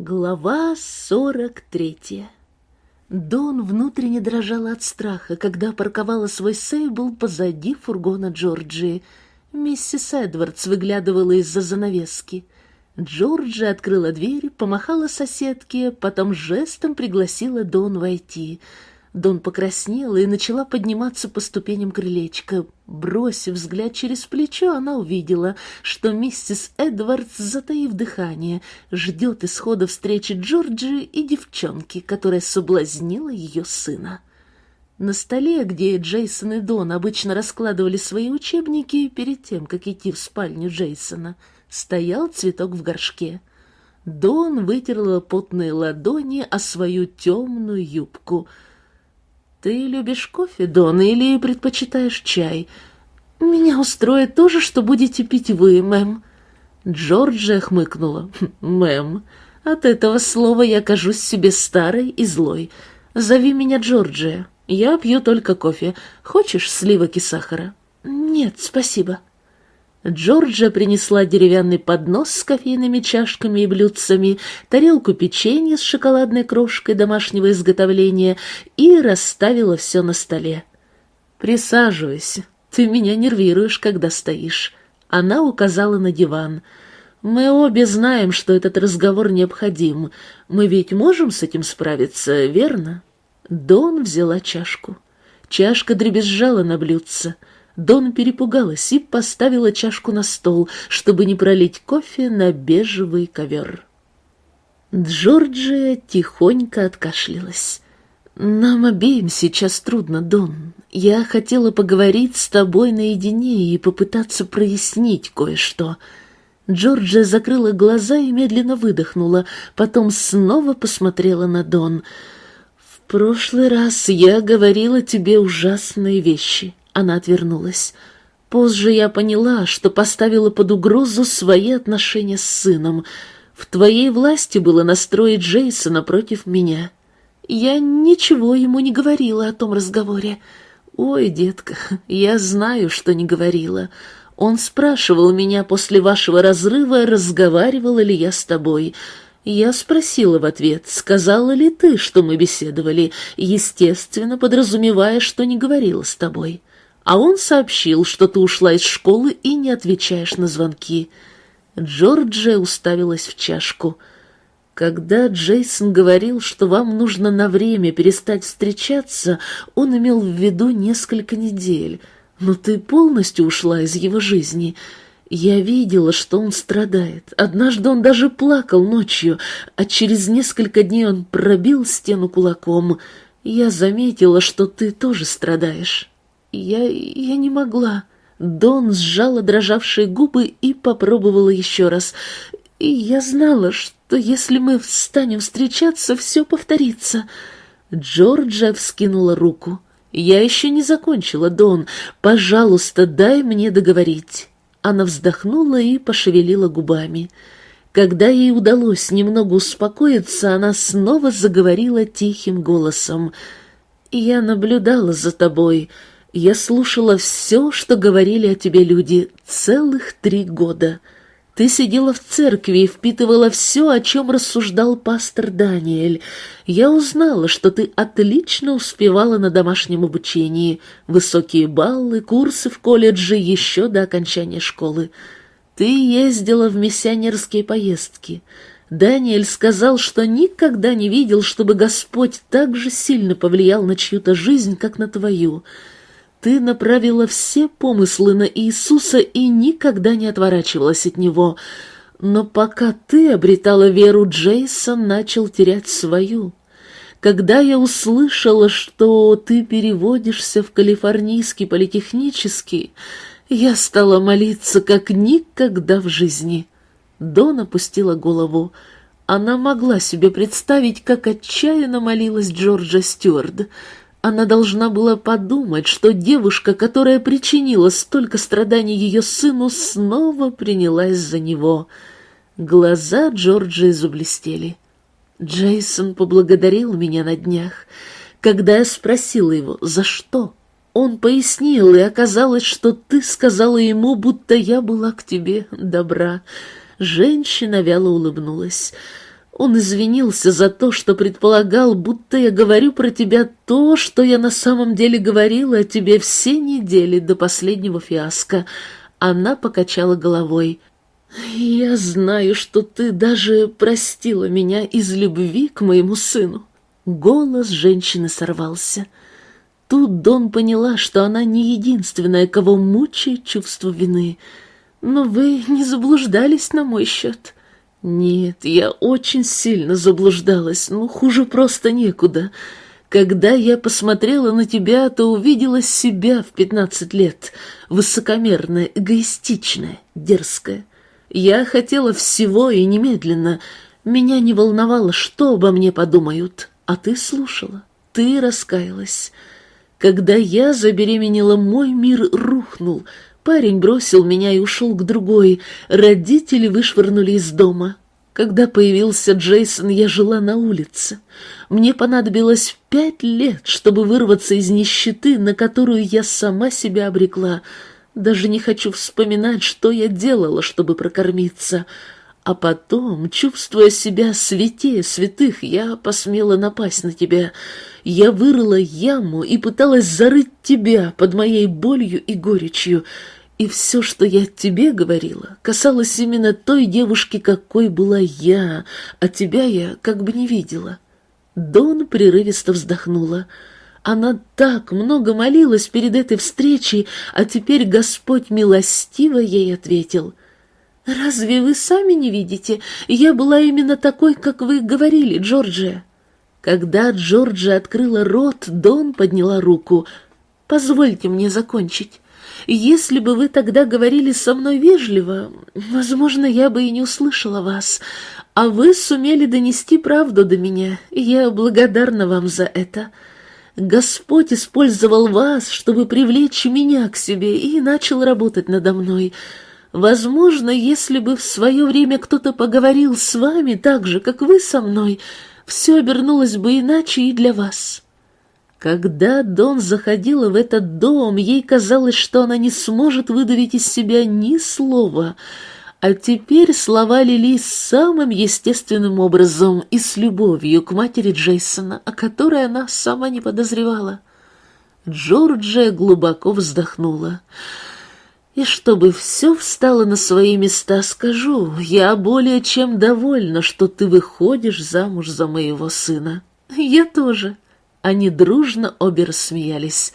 Глава сорок третья Дон внутренне дрожала от страха, когда парковала свой сейбл позади фургона Джорджии. Миссис Эдвардс выглядывала из-за занавески. Джорджи открыла дверь, помахала соседке, потом жестом пригласила Дон войти — Дон покраснела и начала подниматься по ступеням крылечка. Бросив взгляд через плечо, она увидела, что миссис Эдвардс, затаив дыхание, ждет исхода встречи Джорджи и девчонки, которая соблазнила ее сына. На столе, где Джейсон и Дон обычно раскладывали свои учебники перед тем, как идти в спальню Джейсона, стоял цветок в горшке. Дон вытерла потные ладони о свою темную юбку — «Ты любишь кофе, Дон, или предпочитаешь чай? Меня устроит то же, что будете пить вы, мэм». Джорджия хмыкнула. «Мэм, от этого слова я кажусь себе старой и злой. Зови меня Джорджия. Я пью только кофе. Хочешь сливок и сахара?» «Нет, спасибо». Джорджа принесла деревянный поднос с кофейными чашками и блюдцами, тарелку печенья с шоколадной крошкой домашнего изготовления и расставила все на столе. «Присаживайся, ты меня нервируешь, когда стоишь». Она указала на диван. «Мы обе знаем, что этот разговор необходим. Мы ведь можем с этим справиться, верно?» Дон взяла чашку. Чашка дребезжала на блюдце. Дон перепугалась и поставила чашку на стол, чтобы не пролить кофе на бежевый ковер. Джорджия тихонько откашлялась. «Нам обеим сейчас трудно, Дон. Я хотела поговорить с тобой наедине и попытаться прояснить кое-что». Джорджия закрыла глаза и медленно выдохнула, потом снова посмотрела на Дон. «В прошлый раз я говорила тебе ужасные вещи. Она отвернулась. Позже я поняла, что поставила под угрозу свои отношения с сыном. В твоей власти было настроить Джейсона против меня. Я ничего ему не говорила о том разговоре. Ой, детка, я знаю, что не говорила. Он спрашивал меня после вашего разрыва, разговаривала ли я с тобой. Я спросила в ответ, сказала ли ты, что мы беседовали, естественно, подразумевая, что не говорила с тобой а он сообщил, что ты ушла из школы и не отвечаешь на звонки. Джорджия уставилась в чашку. Когда Джейсон говорил, что вам нужно на время перестать встречаться, он имел в виду несколько недель. Но ты полностью ушла из его жизни. Я видела, что он страдает. Однажды он даже плакал ночью, а через несколько дней он пробил стену кулаком. Я заметила, что ты тоже страдаешь. Я... я не могла. Дон сжала дрожавшие губы и попробовала еще раз. И я знала, что если мы станем встречаться, все повторится. Джорджа вскинула руку. «Я еще не закончила, Дон. Пожалуйста, дай мне договорить». Она вздохнула и пошевелила губами. Когда ей удалось немного успокоиться, она снова заговорила тихим голосом. «Я наблюдала за тобой. Я слушала все, что говорили о тебе люди, целых три года. Ты сидела в церкви и впитывала все, о чем рассуждал пастор Даниэль. Я узнала, что ты отлично успевала на домашнем обучении, высокие баллы, курсы в колледже еще до окончания школы. Ты ездила в миссионерские поездки. Даниэль сказал, что никогда не видел, чтобы Господь так же сильно повлиял на чью-то жизнь, как на твою. Ты направила все помыслы на Иисуса и никогда не отворачивалась от Него. Но пока ты обретала веру, Джейсон начал терять свою. Когда я услышала, что ты переводишься в Калифорнийский политехнический, я стала молиться, как никогда в жизни. Дон опустила голову. Она могла себе представить, как отчаянно молилась Джорджа Стюарт. Она должна была подумать, что девушка, которая причинила столько страданий ее сыну, снова принялась за него. Глаза Джорджи заблестели. Джейсон поблагодарил меня на днях. Когда я спросила его, за что, он пояснил, и оказалось, что ты сказала ему, будто я была к тебе добра. Женщина вяло улыбнулась. Он извинился за то, что предполагал, будто я говорю про тебя то, что я на самом деле говорила о тебе все недели до последнего фиаско. Она покачала головой. «Я знаю, что ты даже простила меня из любви к моему сыну». Голос женщины сорвался. Тут Дон поняла, что она не единственная, кого мучает чувство вины. «Но вы не заблуждались на мой счет?» Нет, я очень сильно заблуждалась, ну, хуже просто некуда. Когда я посмотрела на тебя, то увидела себя в пятнадцать лет, высокомерная, эгоистичная, дерзкая. Я хотела всего и немедленно. Меня не волновало, что обо мне подумают, а ты слушала, ты раскаялась. Когда я забеременела, мой мир рухнул — Парень бросил меня и ушел к другой. Родители вышвырнули из дома. Когда появился Джейсон, я жила на улице. Мне понадобилось пять лет, чтобы вырваться из нищеты, на которую я сама себя обрекла. Даже не хочу вспоминать, что я делала, чтобы прокормиться. А потом, чувствуя себя святее святых, я посмела напасть на тебя. Я вырыла яму и пыталась зарыть тебя под моей болью и горечью. И все, что я тебе говорила, касалось именно той девушки, какой была я, а тебя я как бы не видела. Дон прерывисто вздохнула. Она так много молилась перед этой встречей, а теперь Господь милостиво ей ответил. «Разве вы сами не видите? Я была именно такой, как вы говорили, Джорджия». Когда Джорджия открыла рот, Дон подняла руку. «Позвольте мне закончить. Если бы вы тогда говорили со мной вежливо, возможно, я бы и не услышала вас, а вы сумели донести правду до меня, и я благодарна вам за это. Господь использовал вас, чтобы привлечь меня к себе, и начал работать надо мной. Возможно, если бы в свое время кто-то поговорил с вами так же, как вы со мной, все обернулось бы иначе и для вас». Когда Дон заходила в этот дом, ей казалось, что она не сможет выдавить из себя ни слова, а теперь слова лились самым естественным образом и с любовью к матери Джейсона, о которой она сама не подозревала. Джорджия глубоко вздохнула. И чтобы все встало на свои места, скажу, я более чем довольна, что ты выходишь замуж за моего сына. Я тоже. Они дружно обе рассмеялись.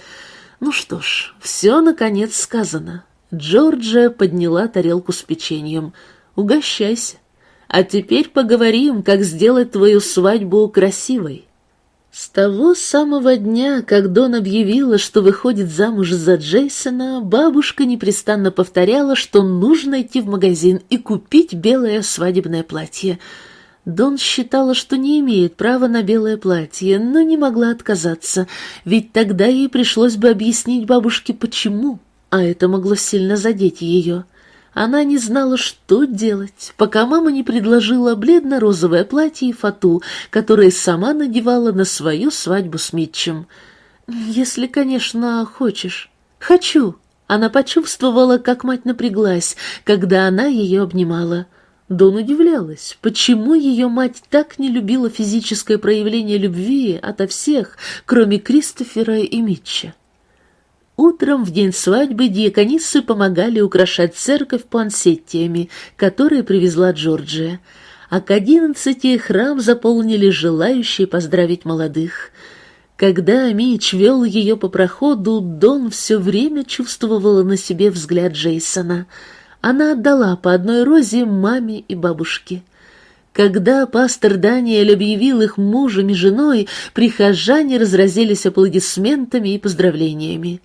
Ну что ж, все наконец сказано. Джорджия подняла тарелку с печеньем. «Угощайся. А теперь поговорим, как сделать твою свадьбу красивой». С того самого дня, как Дон объявила, что выходит замуж за Джейсона, бабушка непрестанно повторяла, что нужно идти в магазин и купить белое свадебное платье — Дон считала, что не имеет права на белое платье, но не могла отказаться, ведь тогда ей пришлось бы объяснить бабушке, почему, а это могло сильно задеть ее. Она не знала, что делать, пока мама не предложила бледно-розовое платье и фату, которое сама надевала на свою свадьбу с Митчем. «Если, конечно, хочешь». «Хочу». Она почувствовала, как мать напряглась, когда она ее обнимала. Дон удивлялась, почему ее мать так не любила физическое проявление любви ото всех, кроме Кристофера и Митча. Утром в день свадьбы диаконисы помогали украшать церковь пансеттиями, которые привезла Джорджия, а к одиннадцати храм заполнили желающие поздравить молодых. Когда Митч вел ее по проходу, Дон все время чувствовала на себе взгляд Джейсона — она отдала по одной розе маме и бабушке. Когда пастор Даниэль объявил их мужем и женой, прихожане разразились аплодисментами и поздравлениями.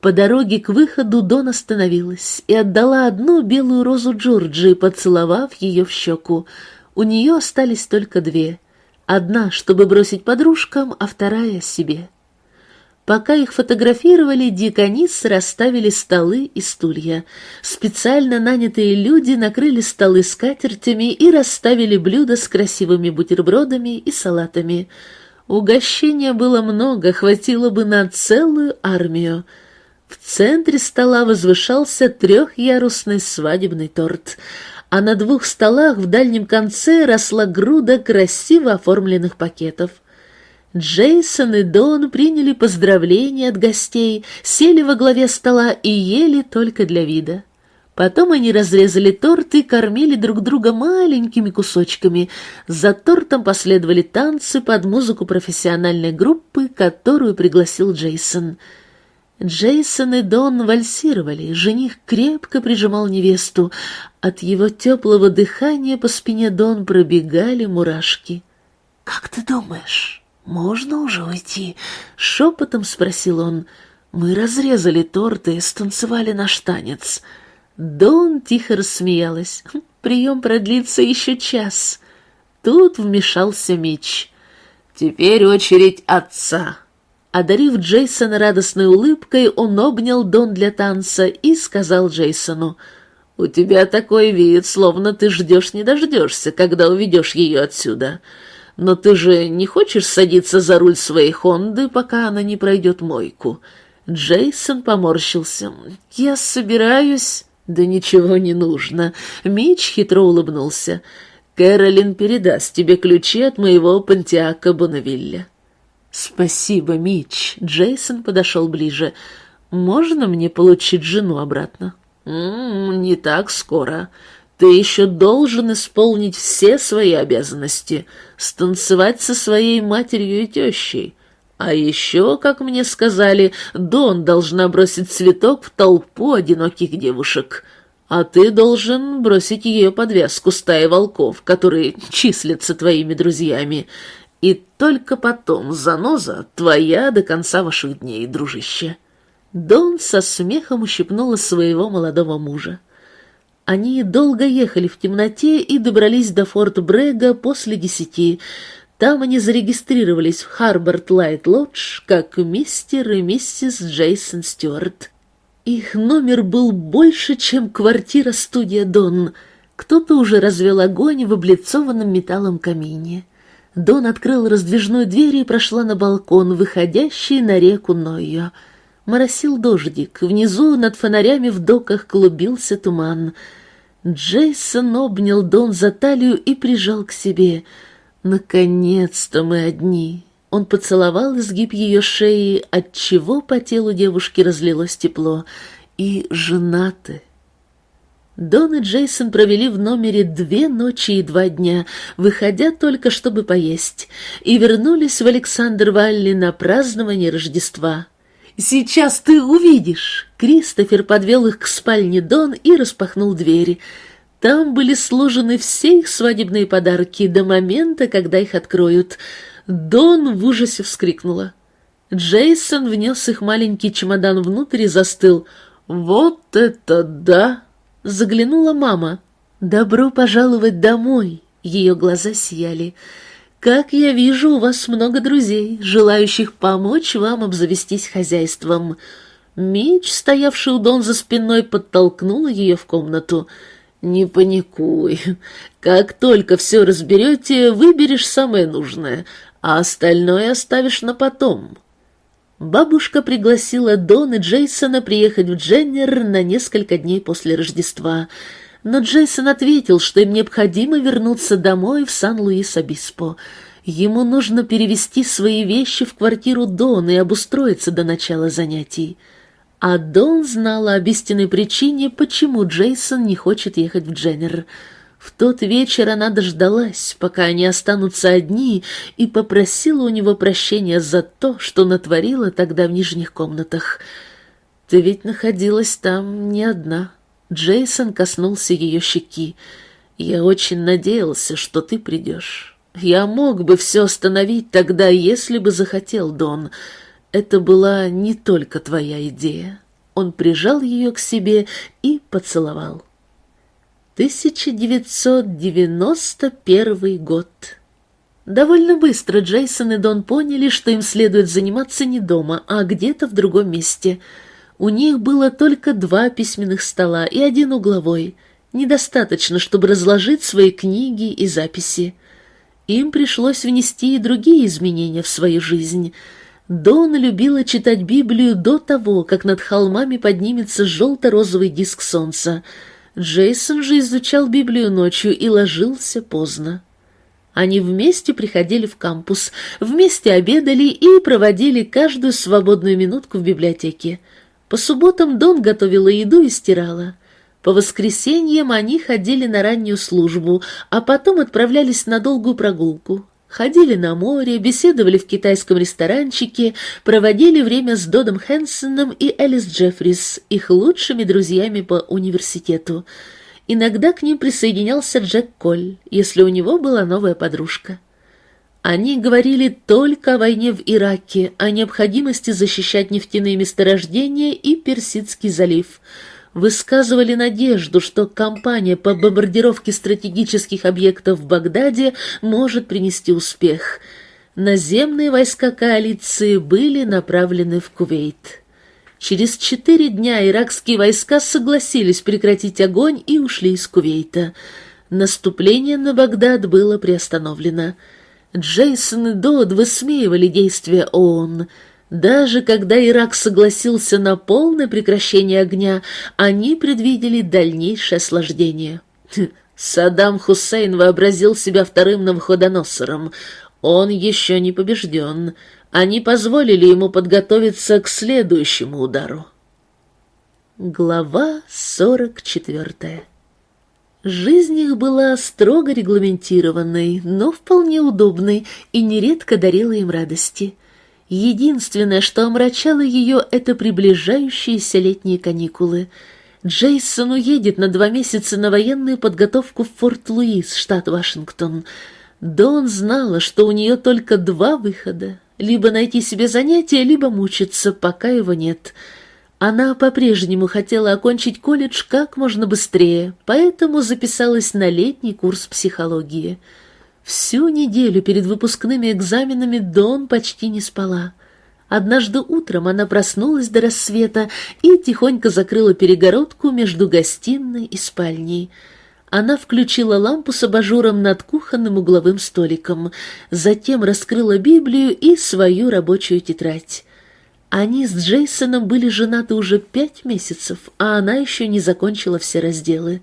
По дороге к выходу Дон остановилась и отдала одну белую розу Джорджи, поцеловав ее в щеку. У нее остались только две. Одна, чтобы бросить подружкам, а вторая — себе. Пока их фотографировали, диакониссы расставили столы и стулья. Специально нанятые люди накрыли столы скатертями и расставили блюда с красивыми бутербродами и салатами. Угощения было много, хватило бы на целую армию. В центре стола возвышался трехъярусный свадебный торт, а на двух столах в дальнем конце росла груда красиво оформленных пакетов. Джейсон и Дон приняли поздравления от гостей, сели во главе стола и ели только для вида. Потом они разрезали торт и кормили друг друга маленькими кусочками. За тортом последовали танцы под музыку профессиональной группы, которую пригласил Джейсон. Джейсон и Дон вальсировали, жених крепко прижимал невесту. От его теплого дыхания по спине Дон пробегали мурашки. «Как ты думаешь, можно уже уйти?» — шепотом спросил он. «Мы разрезали торт и станцевали наш танец». Дон тихо рассмеялась. «Хм, «Прием продлится еще час». Тут вмешался Мич. «Теперь очередь отца». Одарив Джейсона радостной улыбкой, он обнял Дон для танца и сказал Джейсону, «У тебя такой вид, словно ты ждешь не дождешься, когда уведешь ее отсюда. Но ты же не хочешь садиться за руль своей Хонды, пока она не пройдет мойку?» Джейсон поморщился. «Я собираюсь...» «Да ничего не нужно», — Мич хитро улыбнулся. «Кэролин передаст тебе ключи от моего пантиака Бонавилля». «Спасибо, Мич», — Джейсон подошел ближе. «Можно мне получить жену обратно?» «М -м, «Не так скоро. Ты еще должен исполнить все свои обязанности, станцевать со своей матерью и тещей». А еще, как мне сказали, Дон должна бросить цветок в толпу одиноких девушек, а ты должен бросить ее подвязку стаи волков, которые числятся твоими друзьями, и только потом заноза твоя до конца ваших дней, дружище». Дон со смехом ущипнула своего молодого мужа. Они долго ехали в темноте и добрались до форт Брега после десяти, там они зарегистрировались в Харборд Лайт Лодж как мистер и миссис Джейсон Стюарт. Их номер был больше, чем квартира-студия Дон. Кто-то уже развел огонь в облицованном металлом камине. Дон открыл раздвижную дверь и прошла на балкон, выходящий на реку Нойо. Моросил дождик, внизу над фонарями в доках клубился туман. Джейсон обнял Дон за талию и прижал к себе — Наконец-то мы одни. Он поцеловал изгиб ее шеи, от чего по телу девушки разлилось тепло, и женаты. Дон и Джейсон провели в номере две ночи и два дня, выходя только, чтобы поесть, и вернулись в Александр-Валли на празднование Рождества. «Сейчас ты увидишь!» Кристофер подвел их к спальне Дон и распахнул дверь. Там были сложены все их свадебные подарки до момента, когда их откроют. Дон в ужасе вскрикнула. Джейсон внес их маленький чемодан внутрь и застыл. «Вот это да!» Заглянула мама. «Добро пожаловать домой!» Ее глаза сияли. «Как я вижу, у вас много друзей, желающих помочь вам обзавестись хозяйством». Меч, стоявший у Дон за спиной, подтолкнула ее в комнату. «Не паникуй. Как только все разберете, выберешь самое нужное, а остальное оставишь на потом». Бабушка пригласила Дон и Джейсона приехать в Дженнер на несколько дней после Рождества, но Джейсон ответил, что им необходимо вернуться домой в Сан-Луис-Обиспо. Ему нужно перевести свои вещи в квартиру Дон и обустроиться до начала занятий. А Дон знала об истинной причине, почему Джейсон не хочет ехать в Дженнер. В тот вечер она дождалась, пока они останутся одни, и попросила у него прощения за то, что натворила тогда в нижних комнатах. «Ты ведь находилась там не одна». Джейсон коснулся ее щеки. «Я очень надеялся, что ты придешь. Я мог бы все остановить тогда, если бы захотел, Дон». Это была не только твоя идея. Он прижал ее к себе и поцеловал. 1991 год. Довольно быстро Джейсон и Дон поняли, что им следует заниматься не дома, а где-то в другом месте. У них было только два письменных стола и один угловой. Недостаточно, чтобы разложить свои книги и записи. Им пришлось внести и другие изменения в свою жизнь — Дона любила читать Библию до того, как над холмами поднимется желто-розовый диск солнца. Джейсон же изучал Библию ночью и ложился поздно. Они вместе приходили в кампус, вместе обедали и проводили каждую свободную минутку в библиотеке. По субботам Дон готовила еду и стирала. По воскресеньям они ходили на раннюю службу, а потом отправлялись на долгую прогулку. Ходили на море, беседовали в китайском ресторанчике, проводили время с Додом Хэнсоном и Элис Джеффрис, их лучшими друзьями по университету. Иногда к ним присоединялся Джек Коль, если у него была новая подружка. Они говорили только о войне в Ираке, о необходимости защищать нефтяные месторождения и Персидский залив. Высказывали надежду, что кампания по бомбардировке стратегических объектов в Багдаде может принести успех. Наземные войска коалиции были направлены в Кувейт. Через четыре дня иракские войска согласились прекратить огонь и ушли из Кувейта. Наступление на Багдад было приостановлено. Джейсон и Дод высмеивали действия ООН. Даже когда Ирак согласился на полное прекращение огня, они предвидели дальнейшее осложнение. Саддам Хусейн вообразил себя вторым Навуходоносором. Он еще не побежден. Они позволили ему подготовиться к следующему удару. Глава сорок четвертая Жизнь их была строго регламентированной, но вполне удобной и нередко дарила им радости. Единственное, что омрачало ее, это приближающиеся летние каникулы. Джейсон уедет на два месяца на военную подготовку в Форт-Луис, штат Вашингтон. Дон знала, что у нее только два выхода либо найти себе занятие, либо мучиться, пока его нет. Она по-прежнему хотела окончить колледж как можно быстрее, поэтому записалась на летний курс психологии. Всю неделю перед выпускными экзаменами Дон почти не спала. Однажды утром она проснулась до рассвета и тихонько закрыла перегородку между гостиной и спальней — она включила лампу с абажуром над кухонным угловым столиком, затем раскрыла Библию и свою рабочую тетрадь. Они с Джейсоном были женаты уже пять месяцев, а она еще не закончила все разделы.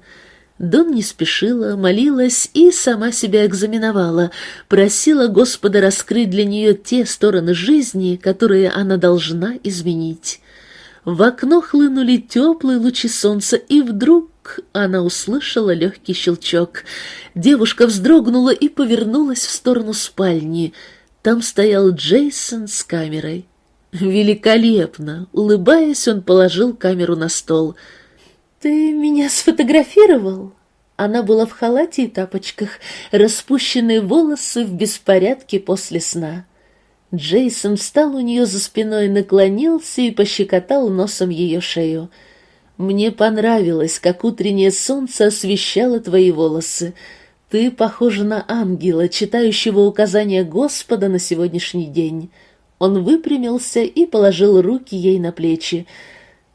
Дон не спешила, молилась и сама себя экзаменовала, просила Господа раскрыть для нее те стороны жизни, которые она должна изменить. В окно хлынули теплые лучи солнца, и вдруг она услышала легкий щелчок. Девушка вздрогнула и повернулась в сторону спальни. Там стоял Джейсон с камерой. Великолепно! Улыбаясь, он положил камеру на стол. «Ты меня сфотографировал?» Она была в халате и тапочках, распущенные волосы в беспорядке после сна. Джейсон встал у нее за спиной, наклонился и пощекотал носом ее шею. «Мне понравилось, как утреннее солнце освещало твои волосы. Ты похожа на ангела, читающего указания Господа на сегодняшний день». Он выпрямился и положил руки ей на плечи.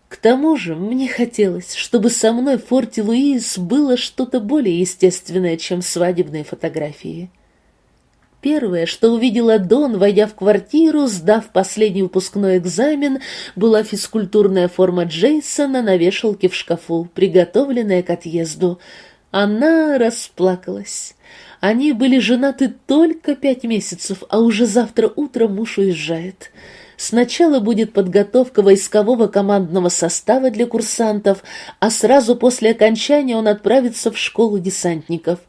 К тому же мне хотелось, чтобы со мной в форте Луис было что-то более естественное, чем свадебные фотографии. Первое, что увидела Дон, войдя в квартиру, сдав последний выпускной экзамен, была физкультурная форма Джейсона на вешалке в шкафу, приготовленная к отъезду. Она расплакалась. Они были женаты только пять месяцев, а уже завтра утром муж уезжает. Сначала будет подготовка войскового командного состава для курсантов, а сразу после окончания он отправится в школу десантников —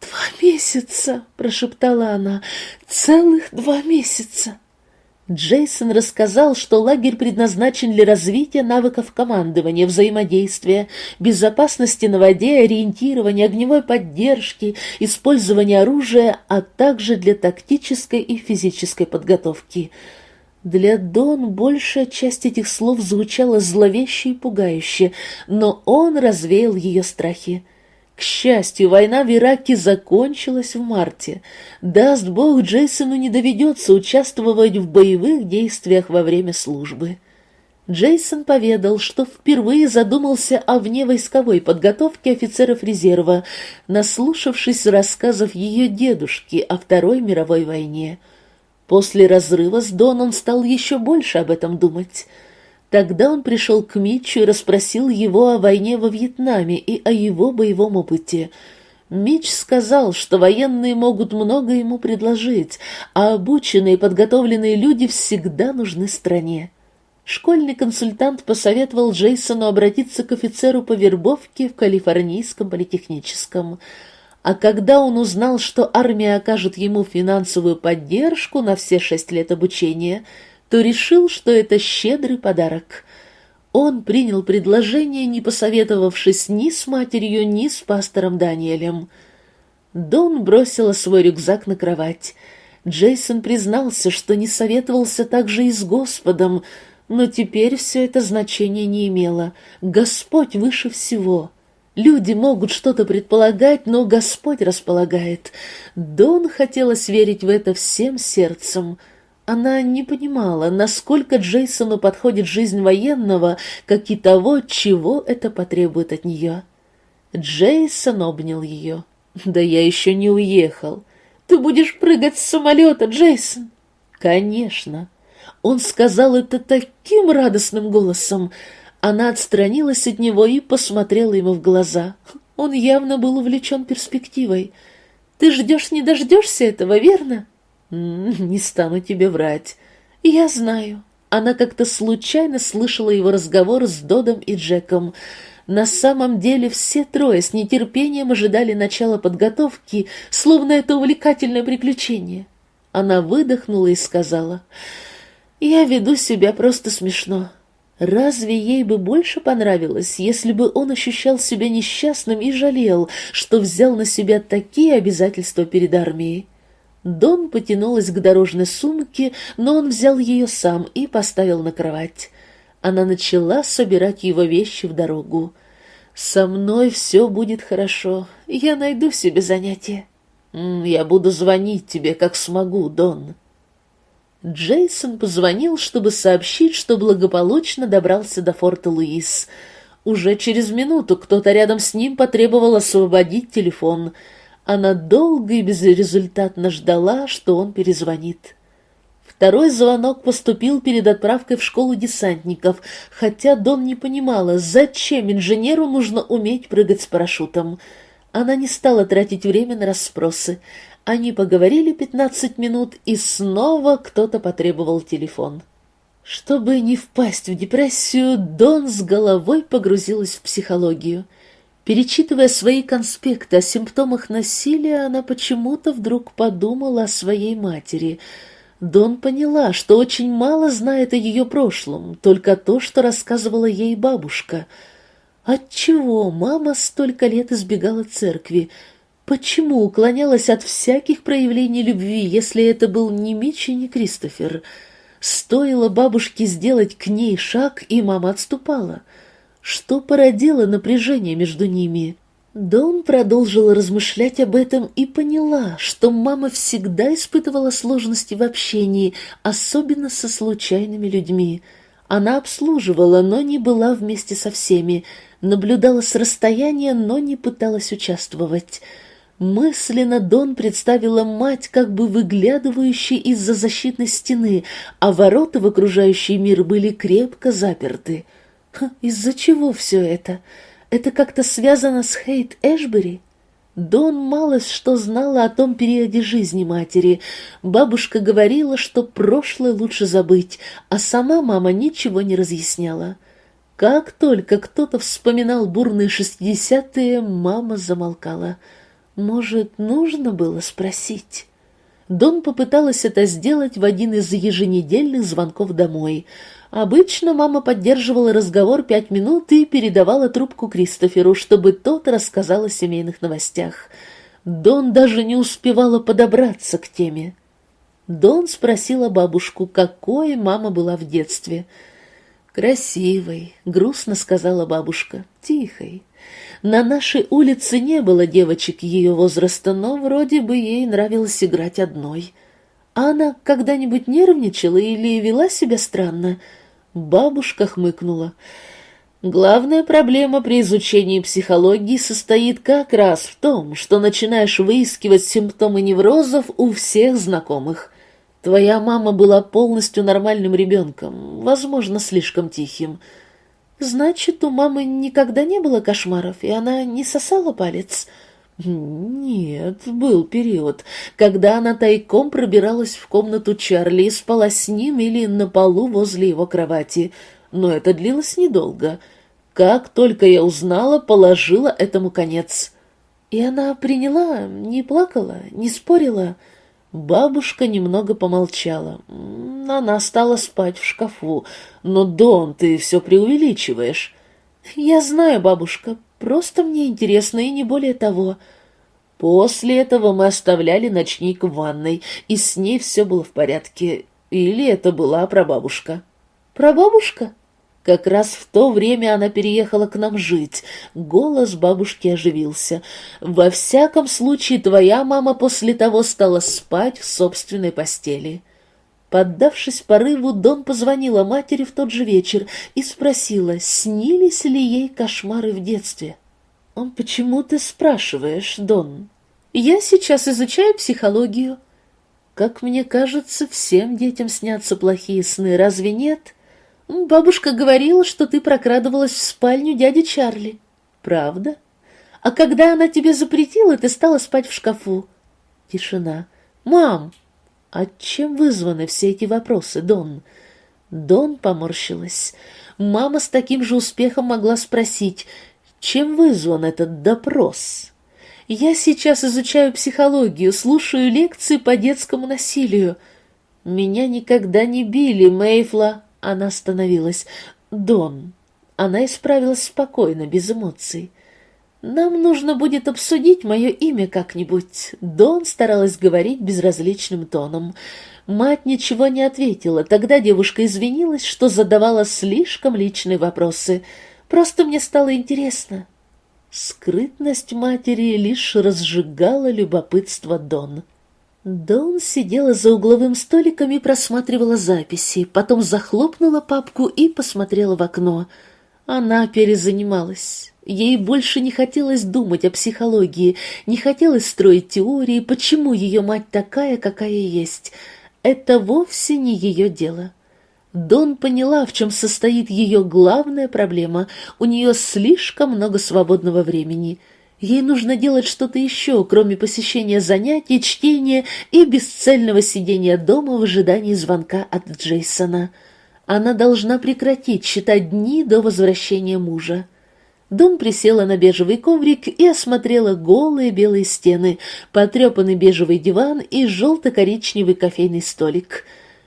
«Два месяца!» — прошептала она. «Целых два месяца!» Джейсон рассказал, что лагерь предназначен для развития навыков командования, взаимодействия, безопасности на воде, ориентирования, огневой поддержки, использования оружия, а также для тактической и физической подготовки. Для Дон большая часть этих слов звучала зловеще и пугающе, но он развеял ее страхи. К счастью, война в Ираке закончилась в марте. Даст Бог, Джейсону не доведется участвовать в боевых действиях во время службы. Джейсон поведал, что впервые задумался о вневойсковой подготовке офицеров резерва, наслушавшись рассказов ее дедушки о Второй мировой войне. После разрыва с Дон он стал еще больше об этом думать. Тогда он пришел к Митчу и расспросил его о войне во Вьетнаме и о его боевом опыте. Митч сказал, что военные могут много ему предложить, а обученные и подготовленные люди всегда нужны стране. Школьный консультант посоветовал Джейсону обратиться к офицеру по вербовке в Калифорнийском политехническом. А когда он узнал, что армия окажет ему финансовую поддержку на все шесть лет обучения, то решил, что это щедрый подарок. Он принял предложение, не посоветовавшись ни с матерью, ни с пастором Даниэлем. Дон бросила свой рюкзак на кровать. Джейсон признался, что не советовался также и с Господом, но теперь все это значение не имело. Господь выше всего. Люди могут что-то предполагать, но Господь располагает. Дон хотелось верить в это всем сердцем. Она не понимала, насколько Джейсону подходит жизнь военного, как и того, чего это потребует от нее. Джейсон обнял ее. «Да я еще не уехал. Ты будешь прыгать с самолета, Джейсон?» «Конечно». Он сказал это таким радостным голосом. Она отстранилась от него и посмотрела ему в глаза. Он явно был увлечен перспективой. «Ты ждешь, не дождешься этого, верно?» «Не стану тебе врать. Я знаю». Она как-то случайно слышала его разговор с Додом и Джеком. На самом деле все трое с нетерпением ожидали начала подготовки, словно это увлекательное приключение. Она выдохнула и сказала... Я веду себя просто смешно. Разве ей бы больше понравилось, если бы он ощущал себя несчастным и жалел, что взял на себя такие обязательства перед армией? Дон потянулась к дорожной сумке, но он взял ее сам и поставил на кровать. Она начала собирать его вещи в дорогу. «Со мной все будет хорошо, я найду себе занятие. Я буду звонить тебе, как смогу, Дон». Джейсон позвонил, чтобы сообщить, что благополучно добрался до форта Луис. Уже через минуту кто-то рядом с ним потребовал освободить телефон. Она долго и безрезультатно ждала, что он перезвонит. Второй звонок поступил перед отправкой в школу десантников, хотя Дон не понимала, зачем инженеру нужно уметь прыгать с парашютом. Она не стала тратить время на расспросы. Они поговорили пятнадцать минут, и снова кто-то потребовал телефон. Чтобы не впасть в депрессию, Дон с головой погрузилась в психологию. Перечитывая свои конспекты о симптомах насилия, она почему-то вдруг подумала о своей матери. Дон поняла, что очень мало знает о ее прошлом, только то, что рассказывала ей бабушка. Отчего мама столько лет избегала церкви? Почему уклонялась от всяких проявлений любви, если это был ни Митч и не Кристофер? Стоило бабушке сделать к ней шаг, и мама отступала. Что породило напряжение между ними? Дон продолжила размышлять об этом и поняла, что мама всегда испытывала сложности в общении, особенно со случайными людьми. Она обслуживала, но не была вместе со всеми, наблюдала с расстояния, но не пыталась участвовать. Мысленно Дон представила мать, как бы выглядывающей из-за защитной стены, а ворота в окружающий мир были крепко заперты. Из-за чего все это? Это как-то связано с Хейт Эшбери? Дон мало что знала о том периоде жизни матери. Бабушка говорила, что прошлое лучше забыть, а сама мама ничего не разъясняла. Как только кто-то вспоминал бурные шестидесятые, мама замолкала — может, нужно было спросить? Дон попыталась это сделать в один из еженедельных звонков домой. Обычно мама поддерживала разговор пять минут и передавала трубку Кристоферу, чтобы тот рассказал о семейных новостях. Дон даже не успевала подобраться к теме. Дон спросила бабушку, какой мама была в детстве. «Красивой», — грустно сказала бабушка, — «тихой, на нашей улице не было девочек ее возраста, но вроде бы ей нравилось играть одной. А она когда-нибудь нервничала или вела себя странно? Бабушка хмыкнула. Главная проблема при изучении психологии состоит как раз в том, что начинаешь выискивать симптомы неврозов у всех знакомых. Твоя мама была полностью нормальным ребенком, возможно, слишком тихим. Значит, у мамы никогда не было кошмаров, и она не сосала палец? Нет, был период, когда она тайком пробиралась в комнату Чарли и спала с ним или на полу возле его кровати, но это длилось недолго. Как только я узнала, положила этому конец. И она приняла, не плакала, не спорила. Бабушка немного помолчала. Она стала спать в шкафу. Но, Дон, ты все преувеличиваешь. Я знаю, бабушка, просто мне интересно и не более того. После этого мы оставляли ночник в ванной, и с ней все было в порядке. Или это была прабабушка. Прабабушка? Как раз в то время она переехала к нам жить. Голос бабушки оживился. Во всяком случае, твоя мама после того стала спать в собственной постели. Поддавшись порыву, Дон позвонила матери в тот же вечер и спросила, снились ли ей кошмары в детстве. «Он почему ты спрашиваешь, Дон?» «Я сейчас изучаю психологию». «Как мне кажется, всем детям снятся плохие сны, разве нет?» Бабушка говорила, что ты прокрадывалась в спальню дяди Чарли. Правда? А когда она тебе запретила, ты стала спать в шкафу. Тишина. Мам, а чем вызваны все эти вопросы, Дон? Дон поморщилась. Мама с таким же успехом могла спросить, чем вызван этот допрос? Я сейчас изучаю психологию, слушаю лекции по детскому насилию. Меня никогда не били, Мейфла, она остановилась. «Дон». Она исправилась спокойно, без эмоций. «Нам нужно будет обсудить мое имя как-нибудь». Дон старалась говорить безразличным тоном. Мать ничего не ответила. Тогда девушка извинилась, что задавала слишком личные вопросы. «Просто мне стало интересно». Скрытность матери лишь разжигала любопытство Дон. Дон сидела за угловым столиком и просматривала записи, потом захлопнула папку и посмотрела в окно. Она перезанималась. Ей больше не хотелось думать о психологии, не хотелось строить теории, почему ее мать такая, какая есть. Это вовсе не ее дело. Дон поняла, в чем состоит ее главная проблема. У нее слишком много свободного времени — Ей нужно делать что-то еще, кроме посещения занятий, чтения и бесцельного сидения дома в ожидании звонка от Джейсона. Она должна прекратить считать дни до возвращения мужа. Дом присела на бежевый коврик и осмотрела голые белые стены, потрепанный бежевый диван и желто-коричневый кофейный столик.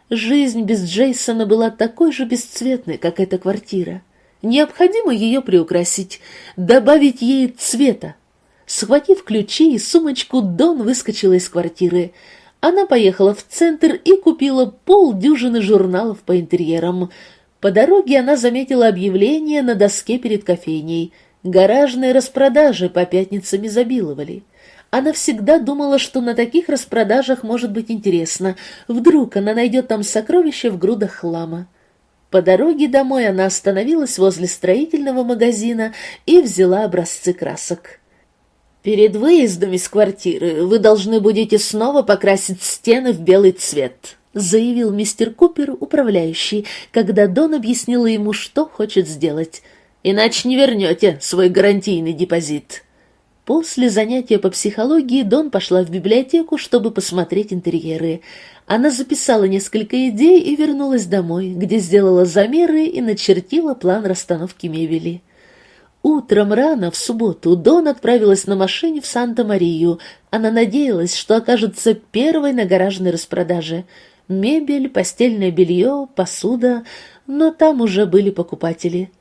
Жизнь без Джейсона была такой же бесцветной, как эта квартира. Необходимо ее приукрасить, добавить ей цвета, Схватив ключи и сумочку, Дон выскочила из квартиры. Она поехала в центр и купила полдюжины журналов по интерьерам. По дороге она заметила объявление на доске перед кофейней. Гаражные распродажи по пятницам изобиловали. Она всегда думала, что на таких распродажах может быть интересно. Вдруг она найдет там сокровища в грудах хлама. По дороге домой она остановилась возле строительного магазина и взяла образцы красок. Перед выездом из квартиры вы должны будете снова покрасить стены в белый цвет, заявил мистер Купер, управляющий, когда Дон объяснила ему, что хочет сделать. Иначе не вернете свой гарантийный депозит. После занятия по психологии Дон пошла в библиотеку, чтобы посмотреть интерьеры. Она записала несколько идей и вернулась домой, где сделала замеры и начертила план расстановки мебели. Утром рано, в субботу, Дон отправилась на машине в Санта-Марию. Она надеялась, что окажется первой на гаражной распродаже. Мебель, постельное белье, посуда, но там уже были покупатели.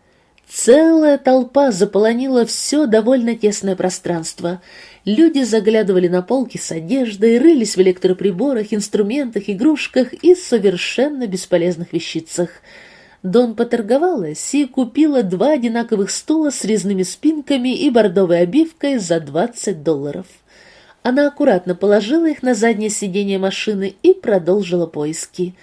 Целая толпа заполонила все довольно тесное пространство. Люди заглядывали на полки с одеждой, рылись в электроприборах, инструментах, игрушках и совершенно бесполезных вещицах — Дон поторговалась и купила два одинаковых стула с резными спинками и бордовой обивкой за 20 долларов. Она аккуратно положила их на заднее сиденье машины и продолжила поиски.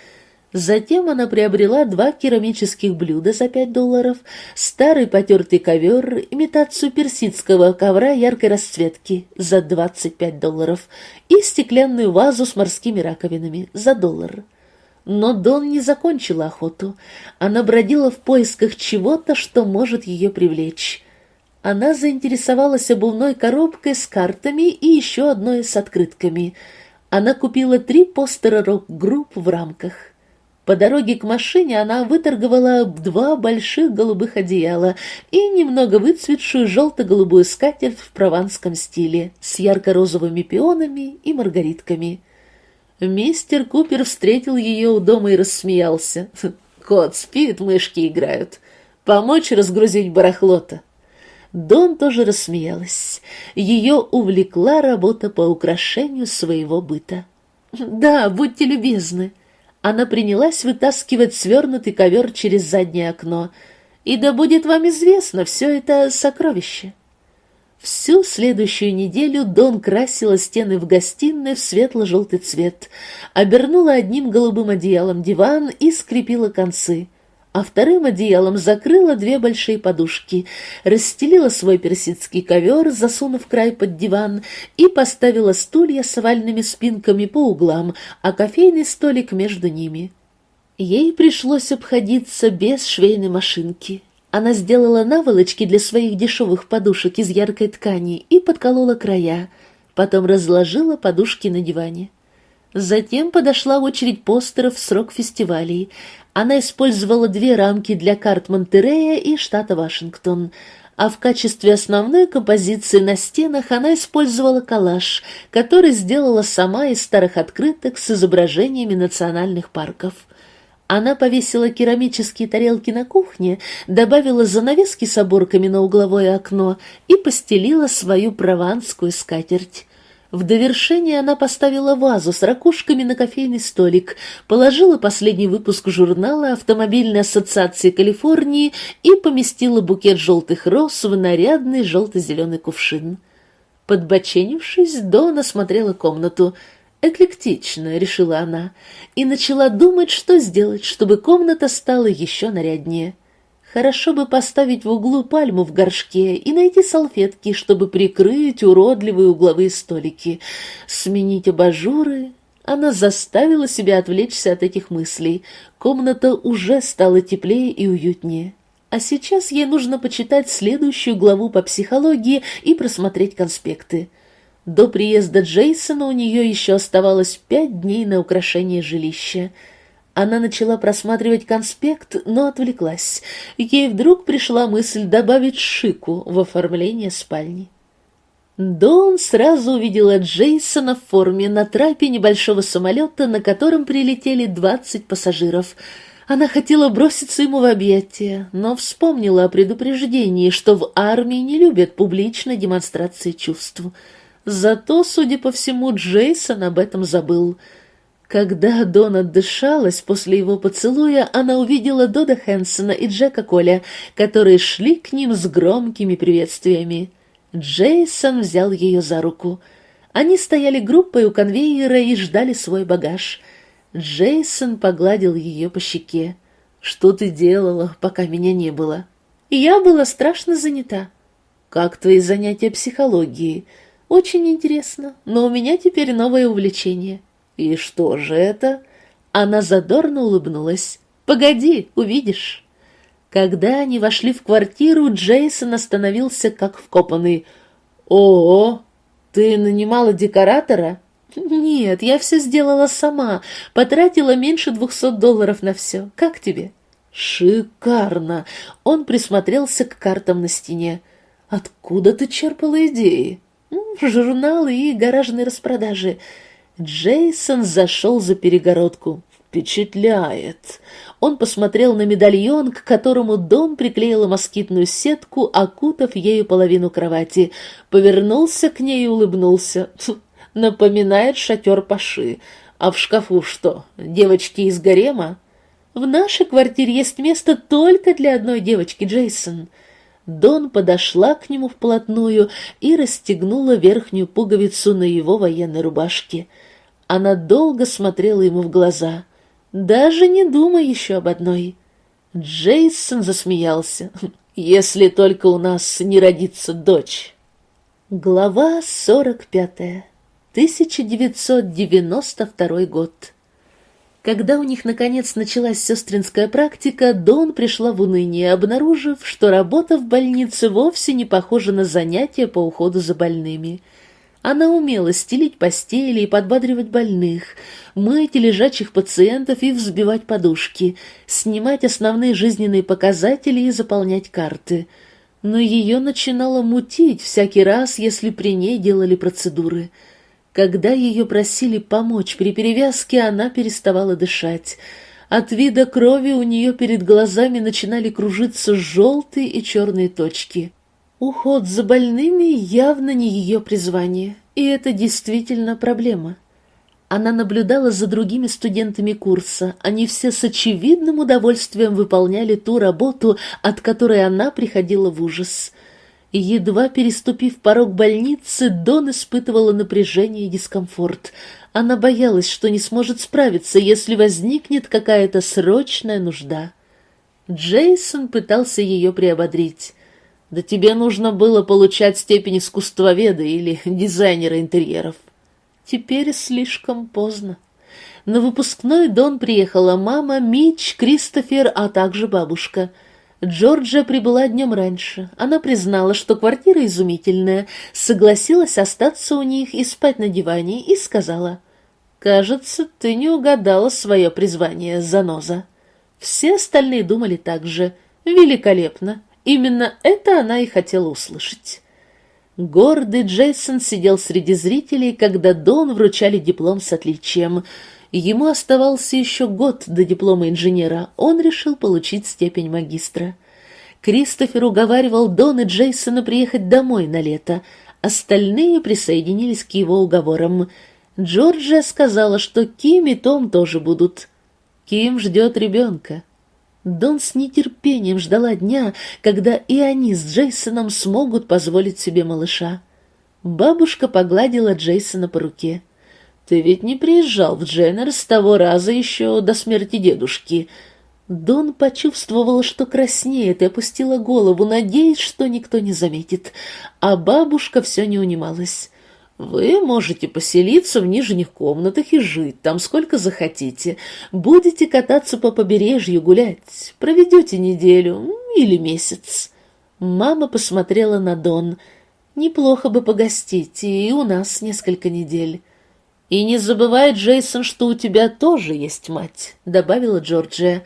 Затем она приобрела два керамических блюда за пять долларов, старый потертый ковер, имитацию персидского ковра яркой расцветки за двадцать пять долларов и стеклянную вазу с морскими раковинами за доллар. Но Дон не закончила охоту. Она бродила в поисках чего-то, что может ее привлечь. Она заинтересовалась обувной коробкой с картами и еще одной с открытками. Она купила три постера рок-групп в рамках. По дороге к машине она выторговала два больших голубых одеяла и немного выцветшую желто-голубую скатерть в прованском стиле с ярко-розовыми пионами и маргаритками. Мистер Купер встретил ее у дома и рассмеялся. «Кот спит, мышки играют. Помочь разгрузить барахло-то?» Дон тоже рассмеялась. Ее увлекла работа по украшению своего быта. «Да, будьте любезны», она принялась вытаскивать свернутый ковер через заднее окно. И да будет вам известно, все это сокровище. Всю следующую неделю Дон красила стены в гостиной в светло-желтый цвет, обернула одним голубым одеялом диван и скрепила концы — а вторым одеялом закрыла две большие подушки, расстелила свой персидский ковер, засунув край под диван, и поставила стулья с овальными спинками по углам, а кофейный столик между ними. Ей пришлось обходиться без швейной машинки. Она сделала наволочки для своих дешевых подушек из яркой ткани и подколола края, потом разложила подушки на диване. Затем подошла очередь постеров в срок фестивалей. Она использовала две рамки для карт Монтерея и штата Вашингтон, а в качестве основной композиции на стенах она использовала коллаж, который сделала сама из старых открыток с изображениями национальных парков. Она повесила керамические тарелки на кухне, добавила занавески с оборками на угловое окно и постелила свою прованскую скатерть. В довершение она поставила вазу с ракушками на кофейный столик, положила последний выпуск журнала Автомобильной ассоциации Калифорнии и поместила букет желтых роз в нарядный желто-зеленый кувшин. Подбоченившись, Дона смотрела комнату. «Эклектично», — решила она, и начала думать, что сделать, чтобы комната стала еще наряднее. Хорошо бы поставить в углу пальму в горшке и найти салфетки, чтобы прикрыть уродливые угловые столики. Сменить абажуры. Она заставила себя отвлечься от этих мыслей. Комната уже стала теплее и уютнее. А сейчас ей нужно почитать следующую главу по психологии и просмотреть конспекты. До приезда Джейсона у нее еще оставалось пять дней на украшение жилища. Она начала просматривать конспект, но отвлеклась. Ей вдруг пришла мысль добавить шику в оформление спальни. Дон сразу увидела Джейсона в форме на трапе небольшого самолета, на котором прилетели двадцать пассажиров. Она хотела броситься ему в объятия, но вспомнила о предупреждении, что в армии не любят публичной демонстрации чувств. Зато, судя по всему, Джейсон об этом забыл — когда Дон отдышалась после его поцелуя, она увидела Дода Хэнсона и Джека Коля, которые шли к ним с громкими приветствиями. Джейсон взял ее за руку. Они стояли группой у конвейера и ждали свой багаж. Джейсон погладил ее по щеке. «Что ты делала, пока меня не было?» «Я была страшно занята». «Как твои занятия психологией?» «Очень интересно, но у меня теперь новое увлечение». «И что же это?» Она задорно улыбнулась. «Погоди, увидишь». Когда они вошли в квартиру, Джейсон остановился как вкопанный. «О, ты нанимала декоратора?» «Нет, я все сделала сама, потратила меньше двухсот долларов на все. Как тебе?» «Шикарно!» Он присмотрелся к картам на стене. «Откуда ты черпала идеи?» «Журналы и гаражные распродажи. Джейсон зашел за перегородку. «Впечатляет!» Он посмотрел на медальон, к которому Дон приклеила москитную сетку, окутав ею половину кровати. Повернулся к ней и улыбнулся. «Напоминает шатер Паши. А в шкафу что, девочки из гарема?» «В нашей квартире есть место только для одной девочки, Джейсон». Дон подошла к нему вплотную и расстегнула верхнюю пуговицу на его военной рубашке. Она долго смотрела ему в глаза. Даже не думай еще об одной. Джейсон засмеялся. Если только у нас не родится дочь. Глава сорок пятая. 1992 год. Когда у них, наконец, началась сестринская практика, Дон пришла в уныние, обнаружив, что работа в больнице вовсе не похожа на занятия по уходу за больными. Она умела стелить постели и подбадривать больных, мыть лежачих пациентов и взбивать подушки, снимать основные жизненные показатели и заполнять карты. Но ее начинало мутить всякий раз, если при ней делали процедуры – когда ее просили помочь при перевязке, она переставала дышать. От вида крови у нее перед глазами начинали кружиться желтые и черные точки. Уход за больными явно не ее призвание, и это действительно проблема. Она наблюдала за другими студентами курса. Они все с очевидным удовольствием выполняли ту работу, от которой она приходила в ужас. Едва переступив порог больницы, Дон испытывала напряжение и дискомфорт. Она боялась, что не сможет справиться, если возникнет какая-то срочная нужда. Джейсон пытался ее приободрить. «Да тебе нужно было получать степень искусствоведа или дизайнера интерьеров». Теперь слишком поздно. На выпускной Дон приехала мама, Мич, Кристофер, а также бабушка — Джорджия прибыла днем раньше. Она признала, что квартира изумительная, согласилась остаться у них и спать на диване, и сказала, «Кажется, ты не угадала свое призвание, заноза». Все остальные думали так же. Великолепно. Именно это она и хотела услышать. Гордый Джейсон сидел среди зрителей, когда Дон вручали диплом с отличием — Ему оставался еще год до диплома инженера, он решил получить степень магистра. Кристофер уговаривал Дон и Джейсона приехать домой на лето, остальные присоединились к его уговорам. Джорджия сказала, что Ким и Том тоже будут. Ким ждет ребенка. Дон с нетерпением ждала дня, когда и они с Джейсоном смогут позволить себе малыша. Бабушка погладила Джейсона по руке. Ты ведь не приезжал в Дженнер с того раза еще до смерти дедушки. Дон почувствовала, что краснеет, и опустила голову, надеясь, что никто не заметит. А бабушка все не унималась. Вы можете поселиться в нижних комнатах и жить там сколько захотите. Будете кататься по побережью, гулять. Проведете неделю или месяц. Мама посмотрела на Дон. Неплохо бы погостить, и у нас несколько недель. «И не забывай, Джейсон, что у тебя тоже есть мать», — добавила Джорджия.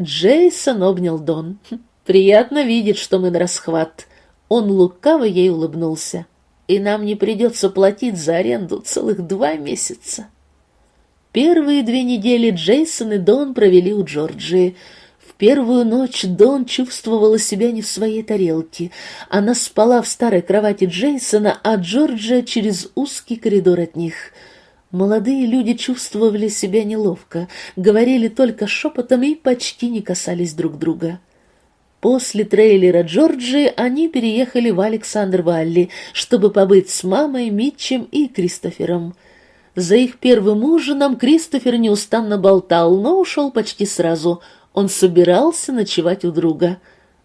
Джейсон обнял Дон. «Хм, «Приятно видеть, что мы на расхват». Он лукаво ей улыбнулся. «И нам не придется платить за аренду целых два месяца». Первые две недели Джейсон и Дон провели у Джорджии. В первую ночь Дон чувствовала себя не в своей тарелке. Она спала в старой кровати Джейсона, а Джорджия через узкий коридор от них — Молодые люди чувствовали себя неловко, говорили только шепотом и почти не касались друг друга. После трейлера Джорджи они переехали в Александр-Валли, чтобы побыть с мамой, Митчем и Кристофером. За их первым ужином Кристофер неустанно болтал, но ушел почти сразу. Он собирался ночевать у друга.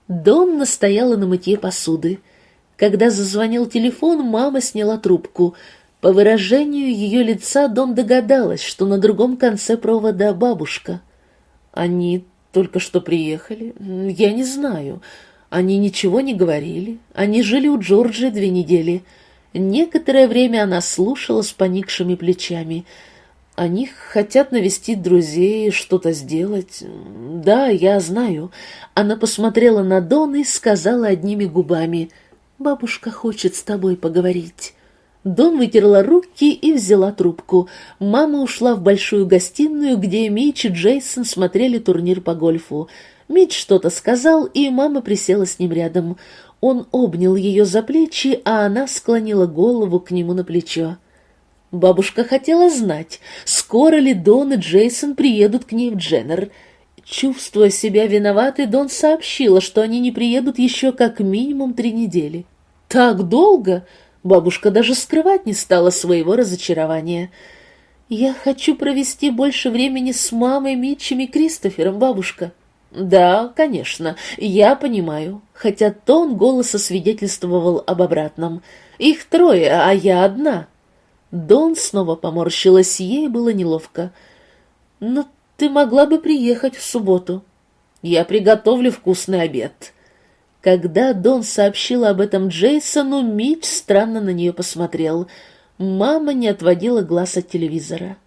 Дон настояла на мытье посуды. Когда зазвонил телефон, мама сняла трубку — по выражению ее лица Дон догадалась, что на другом конце провода бабушка. Они только что приехали? Я не знаю. Они ничего не говорили. Они жили у Джорджи две недели. Некоторое время она слушала с поникшими плечами. Они хотят навестить друзей, что-то сделать. Да, я знаю. Она посмотрела на Дон и сказала одними губами. «Бабушка хочет с тобой поговорить». Дон вытерла руки и взяла трубку. Мама ушла в большую гостиную, где Мич и Джейсон смотрели турнир по гольфу. Мич что-то сказал, и мама присела с ним рядом. Он обнял ее за плечи, а она склонила голову к нему на плечо. Бабушка хотела знать, скоро ли Дон и Джейсон приедут к ней в Дженнер. Чувствуя себя виноватой, Дон сообщила, что они не приедут еще как минимум три недели. «Так долго?» Бабушка даже скрывать не стала своего разочарования. «Я хочу провести больше времени с мамой, Митчем и Кристофером, бабушка». «Да, конечно, я понимаю», хотя тон голоса свидетельствовал об обратном. «Их трое, а я одна». Дон снова поморщилась, ей было неловко. «Но ты могла бы приехать в субботу. Я приготовлю вкусный обед». Когда Дон сообщила об этом Джейсону, Митч странно на нее посмотрел. Мама не отводила глаз от телевизора.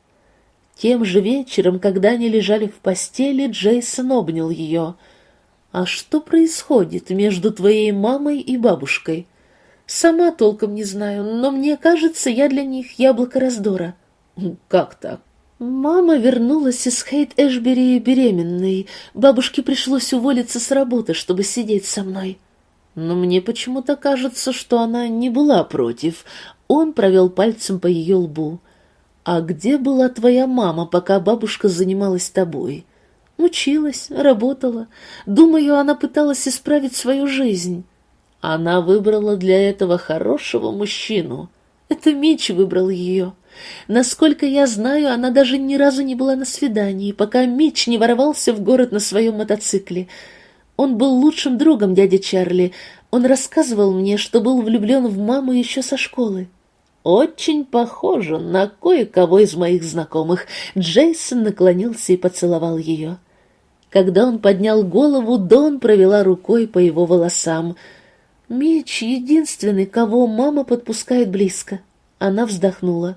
Тем же вечером, когда они лежали в постели, Джейсон обнял ее. «А что происходит между твоей мамой и бабушкой?» «Сама толком не знаю, но мне кажется, я для них яблоко раздора». «Как так?» Мама вернулась из Хейт-Эшбери беременной. Бабушке пришлось уволиться с работы, чтобы сидеть со мной. Но мне почему-то кажется, что она не была против. Он провел пальцем по ее лбу. «А где была твоя мама, пока бабушка занималась тобой?» «Училась, работала. Думаю, она пыталась исправить свою жизнь. Она выбрала для этого хорошего мужчину. Это Мич выбрал ее». Насколько я знаю, она даже ни разу не была на свидании, пока Мич не ворвался в город на своем мотоцикле. Он был лучшим другом дяди Чарли. Он рассказывал мне, что был влюблен в маму еще со школы. Очень похоже на кое-кого из моих знакомых. Джейсон наклонился и поцеловал ее. Когда он поднял голову, Дон провела рукой по его волосам. Мич — единственный, кого мама подпускает близко. Она вздохнула.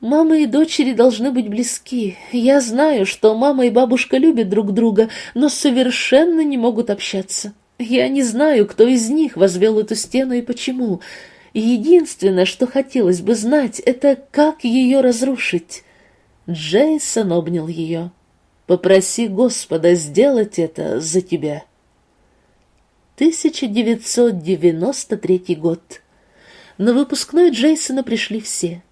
«Мама и дочери должны быть близки. Я знаю, что мама и бабушка любят друг друга, но совершенно не могут общаться. Я не знаю, кто из них возвел эту стену и почему. Единственное, что хотелось бы знать, это как ее разрушить». Джейсон обнял ее. «Попроси Господа сделать это за тебя». 1993 год. На выпускной Джейсона пришли все.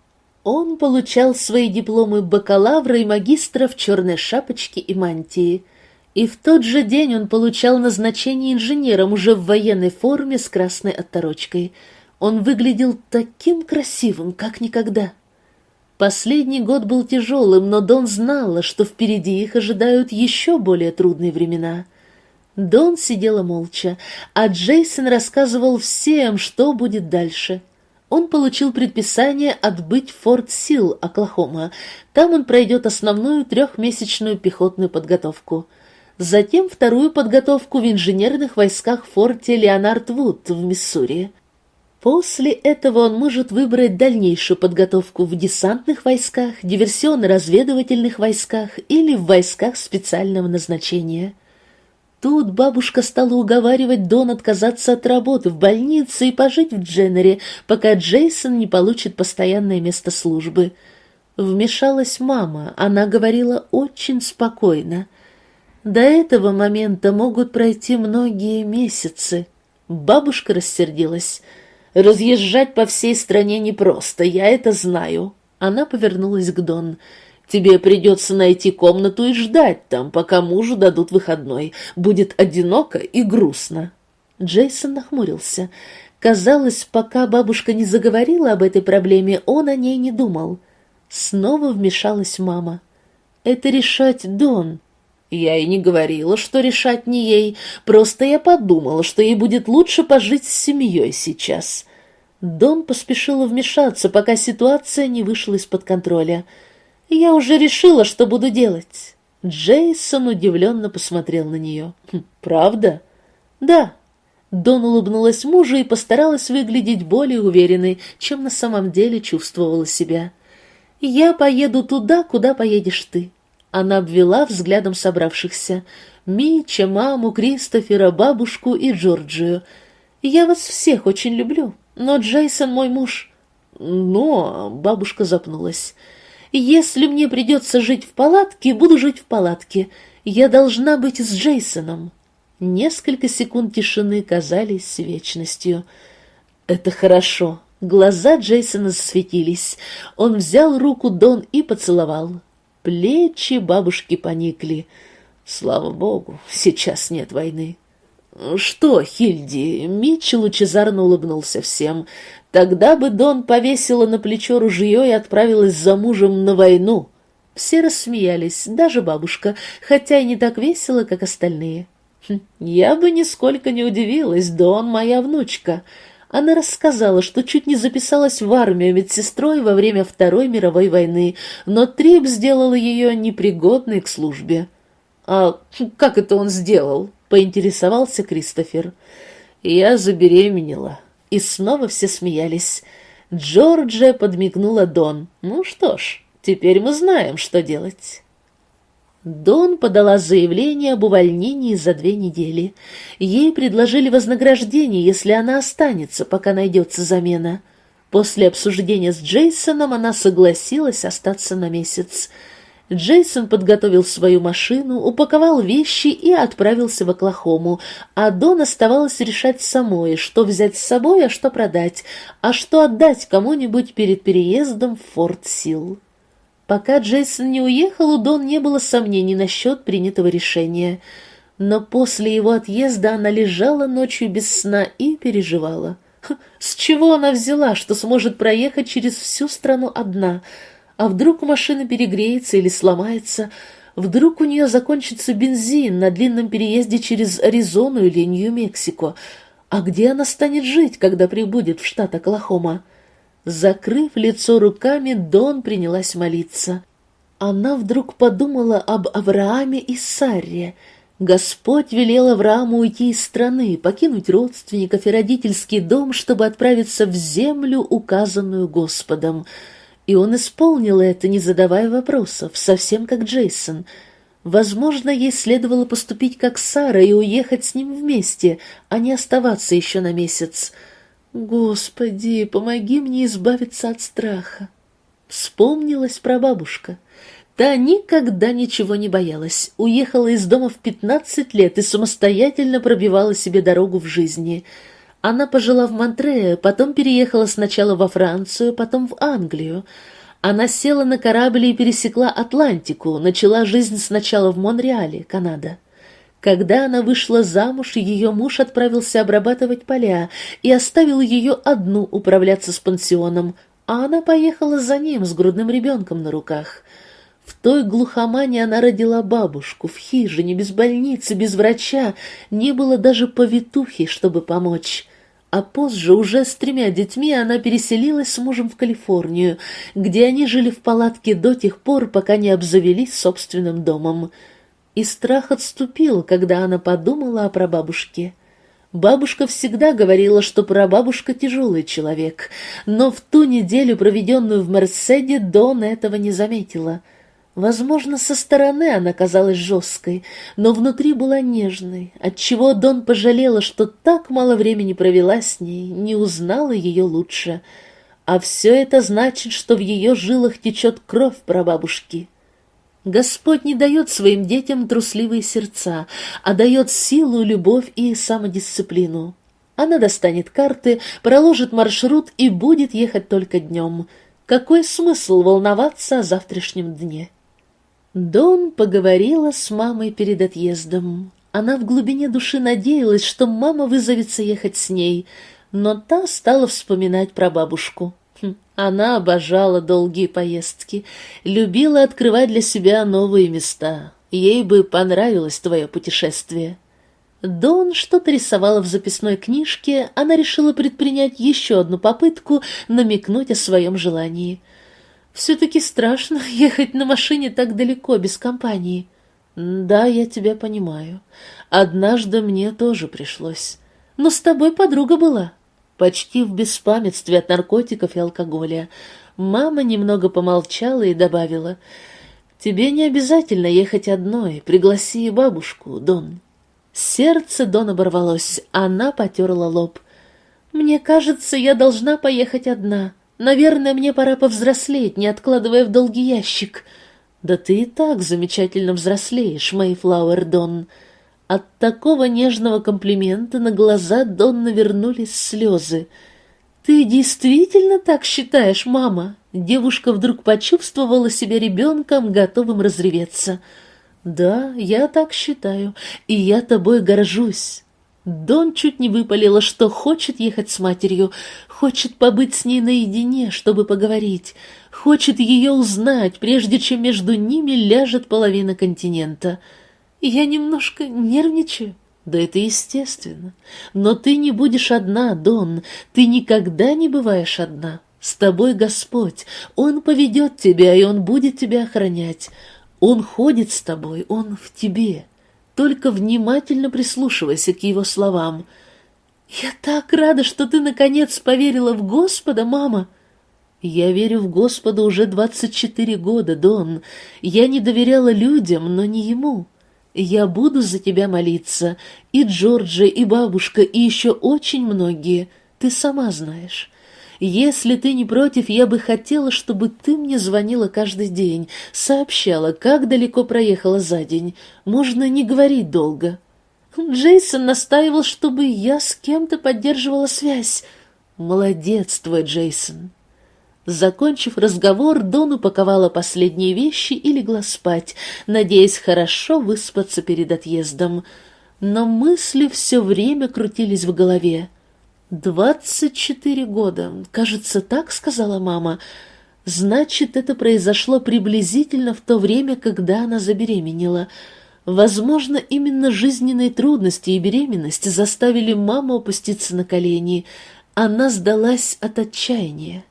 Он получал свои дипломы бакалавра и магистра в черной шапочке и мантии. И в тот же день он получал назначение инженером уже в военной форме с красной отторочкой. Он выглядел таким красивым, как никогда. Последний год был тяжелым, но Дон знала, что впереди их ожидают еще более трудные времена — Дон сидела молча, а Джейсон рассказывал всем, что будет дальше он получил предписание отбыть в Форт Сил, Оклахома. Там он пройдет основную трехмесячную пехотную подготовку. Затем вторую подготовку в инженерных войсках в форте Леонард Вуд в Миссури. После этого он может выбрать дальнейшую подготовку в десантных войсках, диверсионно-разведывательных войсках или в войсках специального назначения – Тут бабушка стала уговаривать Дон отказаться от работы в больнице и пожить в Дженнере, пока Джейсон не получит постоянное место службы. Вмешалась мама, она говорила очень спокойно. До этого момента могут пройти многие месяцы. Бабушка рассердилась. «Разъезжать по всей стране непросто, я это знаю». Она повернулась к Дон. Тебе придется найти комнату и ждать там, пока мужу дадут выходной. Будет одиноко и грустно». Джейсон нахмурился. Казалось, пока бабушка не заговорила об этой проблеме, он о ней не думал. Снова вмешалась мама. «Это решать Дон». Я и не говорила, что решать не ей, просто я подумала, что ей будет лучше пожить с семьей сейчас. Дон поспешила вмешаться, пока ситуация не вышла из-под контроля. «Я уже решила, что буду делать». Джейсон удивленно посмотрел на нее. «Хм, «Правда?» «Да». Дон улыбнулась мужу и постаралась выглядеть более уверенной, чем на самом деле чувствовала себя. «Я поеду туда, куда поедешь ты». Она обвела взглядом собравшихся. Мича, маму, Кристофера, бабушку и Джорджию. «Я вас всех очень люблю, но Джейсон мой муж». «Но...» — бабушка запнулась. Если мне придется жить в палатке, буду жить в палатке. Я должна быть с Джейсоном». Несколько секунд тишины казались вечностью. «Это хорошо». Глаза Джейсона засветились. Он взял руку Дон и поцеловал. Плечи бабушки поникли. Слава богу, сейчас нет войны. «Что, Хильди?» Митчелл лучезарно улыбнулся всем. Тогда бы Дон повесила на плечо ружье и отправилась за мужем на войну. Все рассмеялись, даже бабушка, хотя и не так весело, как остальные. Хм, я бы нисколько не удивилась, Дон моя внучка. Она рассказала, что чуть не записалась в армию медсестрой во время Второй мировой войны, но Трип сделала ее непригодной к службе. «А как это он сделал?» — поинтересовался Кристофер. «Я забеременела». И снова все смеялись. Джорджия подмигнула Дон. «Ну что ж, теперь мы знаем, что делать». Дон подала заявление об увольнении за две недели. Ей предложили вознаграждение, если она останется, пока найдется замена. После обсуждения с Джейсоном она согласилась остаться на месяц. Джейсон подготовил свою машину, упаковал вещи и отправился в Оклахому, а Дон оставалось решать самой, что взять с собой, а что продать, а что отдать кому-нибудь перед переездом в Форт Силл. Пока Джейсон не уехал, у Дон не было сомнений насчет принятого решения. Но после его отъезда она лежала ночью без сна и переживала. С чего она взяла, что сможет проехать через всю страну одна? А вдруг машина перегреется или сломается? Вдруг у нее закончится бензин на длинном переезде через Аризону или Нью-Мексико? А где она станет жить, когда прибудет в штат Оклахома? Закрыв лицо руками, Дон принялась молиться. Она вдруг подумала об Аврааме и Сарре. Господь велел Аврааму уйти из страны, покинуть родственников и родительский дом, чтобы отправиться в землю, указанную Господом. И он исполнил это, не задавая вопросов, совсем как Джейсон. Возможно, ей следовало поступить как Сара и уехать с ним вместе, а не оставаться еще на месяц. Господи, помоги мне избавиться от страха. Вспомнилась прабабушка. Та никогда ничего не боялась, уехала из дома в пятнадцать лет и самостоятельно пробивала себе дорогу в жизни. Она пожила в Монтрее, потом переехала сначала во Францию, потом в Англию. Она села на корабль и пересекла Атлантику, начала жизнь сначала в Монреале, Канада. Когда она вышла замуж, ее муж отправился обрабатывать поля и оставил ее одну управляться с пансионом, а она поехала за ним с грудным ребенком на руках. В той глухомане она родила бабушку, в хижине, без больницы, без врача, не было даже повитухи, чтобы помочь. А позже, уже с тремя детьми, она переселилась с мужем в Калифорнию, где они жили в палатке до тех пор, пока не обзавелись собственным домом и страх отступил, когда она подумала о прабабушке. Бабушка всегда говорила, что прабабушка тяжелый человек, но в ту неделю, проведенную в Мерседе, Дон этого не заметила. Возможно, со стороны она казалась жесткой, но внутри была нежной, отчего Дон пожалела, что так мало времени провела с ней, не узнала ее лучше. А все это значит, что в ее жилах течет кровь прабабушки. Господь не дает своим детям трусливые сердца, а дает силу, любовь и самодисциплину. Она достанет карты, проложит маршрут и будет ехать только днем. Какой смысл волноваться о завтрашнем дне? Дон поговорила с мамой перед отъездом. Она в глубине души надеялась, что мама вызовется ехать с ней, но та стала вспоминать про бабушку. Хм, она обожала долгие поездки, любила открывать для себя новые места. Ей бы понравилось твое путешествие. Дон что-то рисовала в записной книжке, она решила предпринять еще одну попытку намекнуть о своем желании. «Все-таки страшно ехать на машине так далеко, без компании». «Да, я тебя понимаю. Однажды мне тоже пришлось. Но с тобой подруга была почти в беспамятстве от наркотиков и алкоголя. Мама немного помолчала и добавила, «Тебе не обязательно ехать одной, пригласи бабушку, Дон». Сердце Дон оборвалось, она потерла лоб. «Мне кажется, я должна поехать одна. Наверное, мне пора повзрослеть, не откладывая в долгий ящик». «Да ты и так замечательно взрослеешь, Мэйфлауэр Дон», от такого нежного комплимента на глаза Донна вернулись слезы. «Ты действительно так считаешь, мама?» Девушка вдруг почувствовала себя ребенком, готовым разреветься. «Да, я так считаю, и я тобой горжусь». Дон чуть не выпалила, что хочет ехать с матерью, хочет побыть с ней наедине, чтобы поговорить, хочет ее узнать, прежде чем между ними ляжет половина континента. Я немножко нервничаю. Да это естественно. Но ты не будешь одна, Дон, ты никогда не бываешь одна. С тобой Господь, Он поведет тебя, и Он будет тебя охранять. Он ходит с тобой, Он в тебе. Только внимательно прислушивайся к его словам. «Я так рада, что ты, наконец, поверила в Господа, мама!» «Я верю в Господа уже двадцать четыре года, Дон. Я не доверяла людям, но не ему. Я буду за тебя молиться, и Джорджи, и бабушка, и еще очень многие. Ты сама знаешь. Если ты не против, я бы хотела, чтобы ты мне звонила каждый день, сообщала, как далеко проехала за день. Можно не говорить долго. Джейсон настаивал, чтобы я с кем-то поддерживала связь. Молодец твой, Джейсон. Закончив разговор, Дон упаковала последние вещи и легла спать, надеясь хорошо выспаться перед отъездом. Но мысли все время крутились в голове. «Двадцать четыре года, кажется, так сказала мама. Значит, это произошло приблизительно в то время, когда она забеременела. Возможно, именно жизненные трудности и беременность заставили маму опуститься на колени. Она сдалась от отчаяния.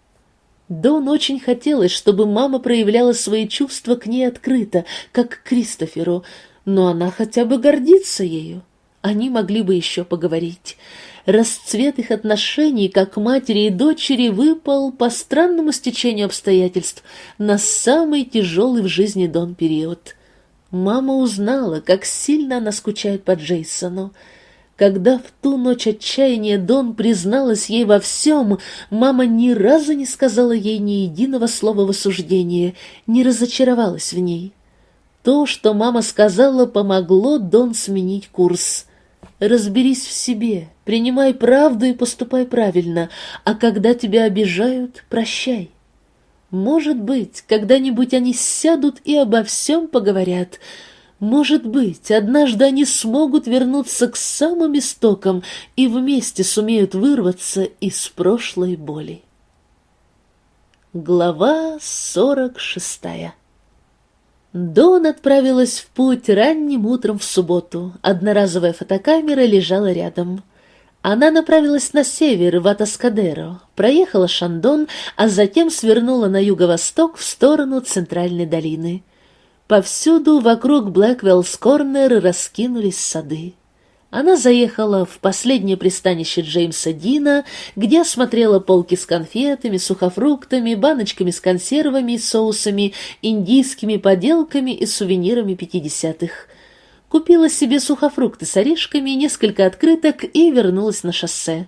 Дон очень хотелось, чтобы мама проявляла свои чувства к ней открыто, как к Кристоферу, но она хотя бы гордится ею. Они могли бы еще поговорить расцвет их отношений, как матери и дочери, выпал по странному стечению обстоятельств на самый тяжелый в жизни Дон период. Мама узнала, как сильно она скучает по Джейсону. Когда в ту ночь отчаяния Дон призналась ей во всем, мама ни разу не сказала ей ни единого слова в осуждение, не разочаровалась в ней. То, что мама сказала, помогло Дон сменить курс. Разберись в себе, принимай правду и поступай правильно, а когда тебя обижают, прощай. Может быть, когда-нибудь они сядут и обо всем поговорят. Может быть, однажды они смогут вернуться к самым истокам и вместе сумеют вырваться из прошлой боли. Глава сорок шестая Дон отправилась в путь ранним утром в субботу. Одноразовая фотокамера лежала рядом. Она направилась на север, в Атаскадеро, проехала Шандон, а затем свернула на юго-восток в сторону Центральной долины. Повсюду вокруг Блэквеллс-Корнер раскинулись сады. Она заехала в последнее пристанище Джеймса Дина, где осмотрела полки с конфетами, сухофруктами, баночками с консервами и соусами, индийскими поделками и сувенирами пятидесятых. Купила себе сухофрукты с орешками, несколько открыток и вернулась на шоссе.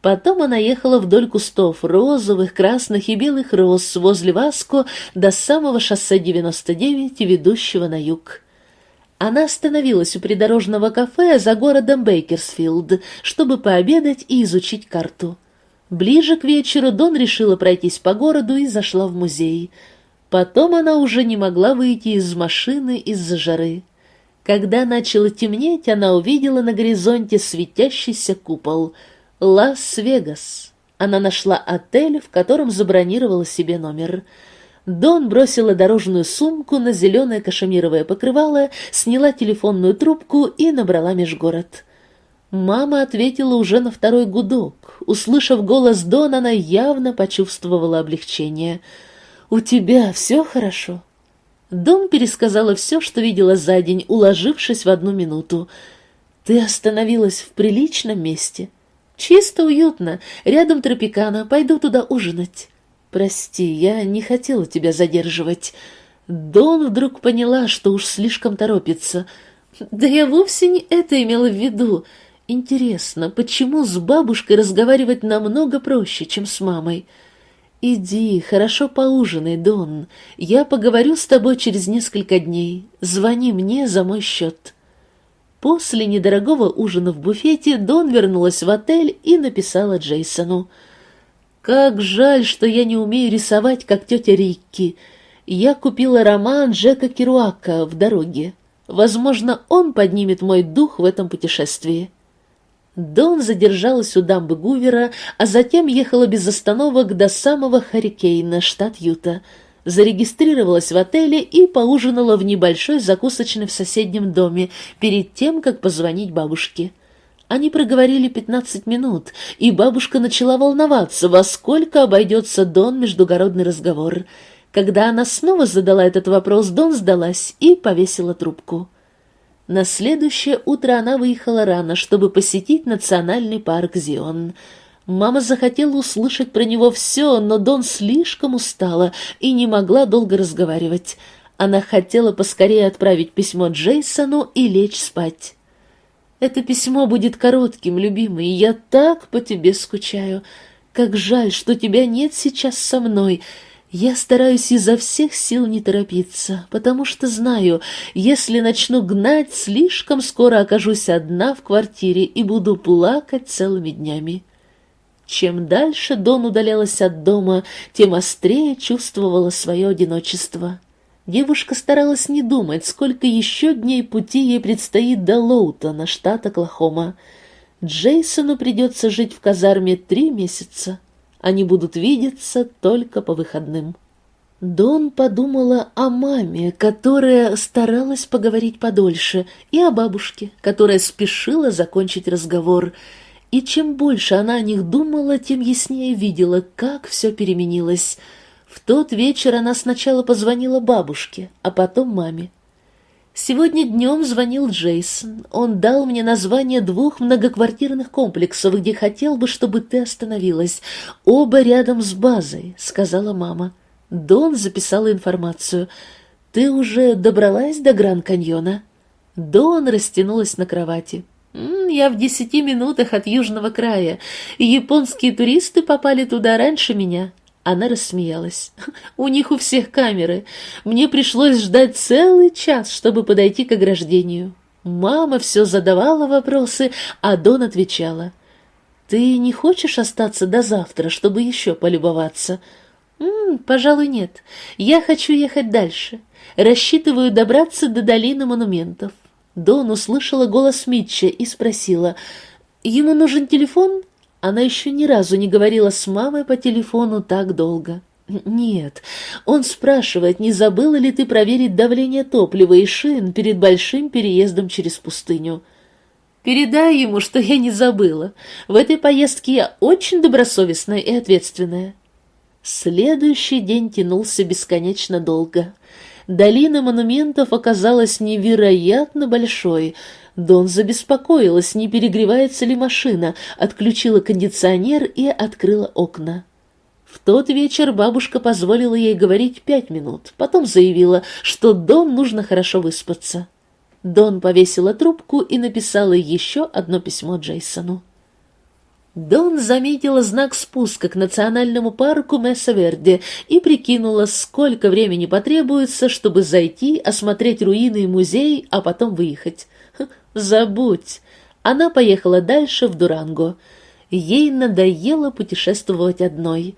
Потом она ехала вдоль кустов розовых, красных и белых роз возле Васко до самого шоссе 99, ведущего на юг. Она остановилась у придорожного кафе за городом Бейкерсфилд, чтобы пообедать и изучить карту. Ближе к вечеру Дон решила пройтись по городу и зашла в музей. Потом она уже не могла выйти из машины из-за жары. Когда начало темнеть, она увидела на горизонте светящийся купол. Лас-Вегас. Она нашла отель, в котором забронировала себе номер. Дон бросила дорожную сумку на зеленое кашемировое покрывало, сняла телефонную трубку и набрала межгород. Мама ответила уже на второй гудок. Услышав голос Дон, она явно почувствовала облегчение. «У тебя все хорошо?» Дон пересказала все, что видела за день, уложившись в одну минуту. «Ты остановилась в приличном месте?» «Чисто уютно. Рядом тропикана. Пойду туда ужинать». «Прости, я не хотела тебя задерживать». Дон вдруг поняла, что уж слишком торопится. «Да я вовсе не это имела в виду. Интересно, почему с бабушкой разговаривать намного проще, чем с мамой?» «Иди, хорошо поужинай, Дон. Я поговорю с тобой через несколько дней. Звони мне за мой счет». После недорогого ужина в буфете Дон вернулась в отель и написала Джейсону. Как жаль, что я не умею рисовать, как тетя Рикки. Я купила роман Джека Керуака в дороге. Возможно, он поднимет мой дух в этом путешествии. Дон задержалась у дамбы Гувера, а затем ехала без остановок до самого Харрикейна, штат Юта. Зарегистрировалась в отеле и поужинала в небольшой закусочной в соседнем доме перед тем, как позвонить бабушке. Они проговорили пятнадцать минут, и бабушка начала волноваться, во сколько обойдется Дон междугородный разговор. Когда она снова задала этот вопрос, Дон сдалась и повесила трубку. На следующее утро она выехала рано, чтобы посетить национальный парк Зион. Мама захотела услышать про него все, но Дон слишком устала и не могла долго разговаривать. Она хотела поскорее отправить письмо Джейсону и лечь спать. «Это письмо будет коротким, любимый, я так по тебе скучаю. Как жаль, что тебя нет сейчас со мной. Я стараюсь изо всех сил не торопиться, потому что знаю, если начну гнать, слишком скоро окажусь одна в квартире и буду плакать целыми днями. Чем дальше Дон удалялась от дома, тем острее чувствовала свое одиночество. Девушка старалась не думать, сколько еще дней пути ей предстоит до Лоутона, штат Оклахома. Джейсону придется жить в казарме три месяца. Они будут видеться только по выходным. Дон подумала о маме, которая старалась поговорить подольше, и о бабушке, которая спешила закончить разговор. И чем больше она о них думала, тем яснее видела, как все переменилось. В тот вечер она сначала позвонила бабушке, а потом маме. Сегодня днем звонил Джейсон. Он дал мне название двух многоквартирных комплексов, где хотел бы, чтобы ты остановилась. Оба рядом с базой, сказала мама. Дон записала информацию. Ты уже добралась до Гран-Каньона? Дон растянулась на кровати. «Я в десяти минутах от южного края, японские туристы попали туда раньше меня. Она рассмеялась. «У них у всех камеры. Мне пришлось ждать целый час, чтобы подойти к ограждению». Мама все задавала вопросы, а Дон отвечала. «Ты не хочешь остаться до завтра, чтобы еще полюбоваться?» «М -м, «Пожалуй, нет. Я хочу ехать дальше. Рассчитываю добраться до долины монументов». Дон услышала голос Митча и спросила, «Ему нужен телефон?» Она еще ни разу не говорила с мамой по телефону так долго. «Нет, он спрашивает, не забыла ли ты проверить давление топлива и шин перед большим переездом через пустыню?» «Передай ему, что я не забыла. В этой поездке я очень добросовестная и ответственная». Следующий день тянулся бесконечно долго. Долина монументов оказалась невероятно большой — Дон забеспокоилась, не перегревается ли машина, отключила кондиционер и открыла окна. В тот вечер бабушка позволила ей говорить пять минут, потом заявила, что Дон нужно хорошо выспаться. Дон повесила трубку и написала еще одно письмо Джейсону. Дон заметила знак спуска к национальному парку Месса-Верде и прикинула, сколько времени потребуется, чтобы зайти, осмотреть руины и музей, а потом выехать. Забудь. Она поехала дальше в Дуранго. Ей надоело путешествовать одной.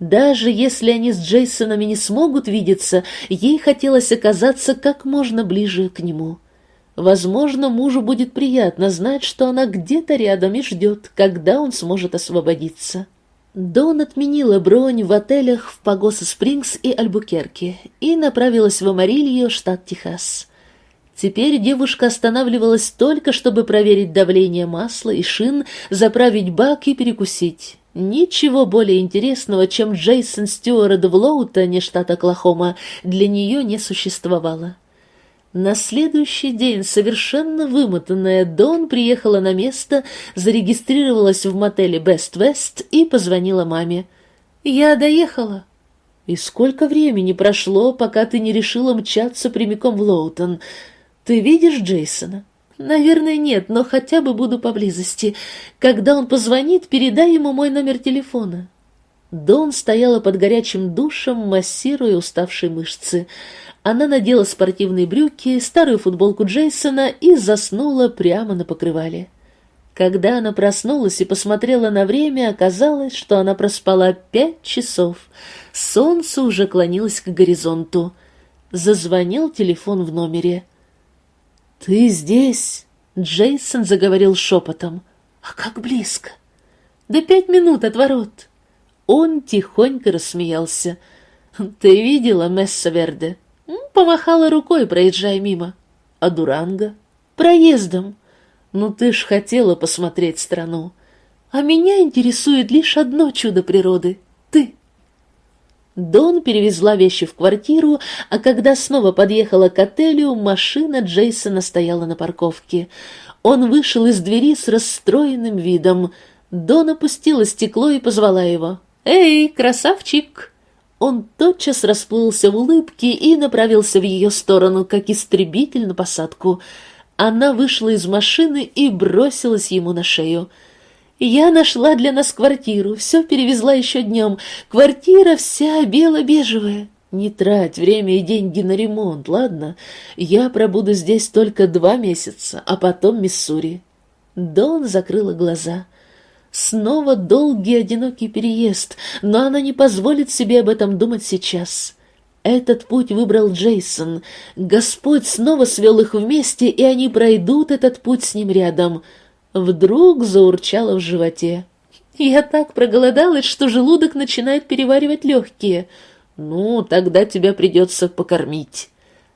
Даже если они с Джейсонами не смогут видеться, ей хотелось оказаться как можно ближе к нему. Возможно, мужу будет приятно знать, что она где-то рядом и ждет, когда он сможет освободиться. Дон отменила бронь в отелях в Пагоса Спрингс и Альбукерке и направилась в Амарильо, штат Техас. Теперь девушка останавливалась только, чтобы проверить давление масла и шин, заправить бак и перекусить. Ничего более интересного, чем Джейсон Стюарт в Лоутоне, штат Оклахома, для нее не существовало. На следующий день, совершенно вымотанная, Дон приехала на место, зарегистрировалась в мотеле Best West и позвонила маме. «Я доехала». «И сколько времени прошло, пока ты не решила мчаться прямиком в Лоутон?» «Ты видишь Джейсона?» «Наверное, нет, но хотя бы буду поблизости. Когда он позвонит, передай ему мой номер телефона». Дон стояла под горячим душем, массируя уставшие мышцы. Она надела спортивные брюки, старую футболку Джейсона и заснула прямо на покрывале. Когда она проснулась и посмотрела на время, оказалось, что она проспала пять часов. Солнце уже клонилось к горизонту. Зазвонил телефон в номере. «Ты здесь?» — Джейсон заговорил шепотом. «А как близко?» «Да пять минут от ворот». Он тихонько рассмеялся. «Ты видела Месса Верде?» Помахала рукой, проезжая мимо. «А Дуранго?» «Проездом». «Ну ты ж хотела посмотреть страну». «А меня интересует лишь одно чудо природы — ты». Дон перевезла вещи в квартиру, а когда снова подъехала к отелю, машина Джейсона стояла на парковке. Он вышел из двери с расстроенным видом. Дон опустила стекло и позвала его. «Эй, красавчик!» Он тотчас расплылся в улыбке и направился в ее сторону, как истребитель на посадку. Она вышла из машины и бросилась ему на шею. «Я нашла для нас квартиру, все перевезла еще днем. Квартира вся бело-бежевая. Не трать время и деньги на ремонт, ладно? Я пробуду здесь только два месяца, а потом Миссури». Дон закрыла глаза. Снова долгий одинокий переезд, но она не позволит себе об этом думать сейчас. Этот путь выбрал Джейсон. Господь снова свел их вместе, и они пройдут этот путь с ним рядом. Вдруг заурчало в животе. «Я так проголодалась, что желудок начинает переваривать легкие. Ну, тогда тебя придется покормить».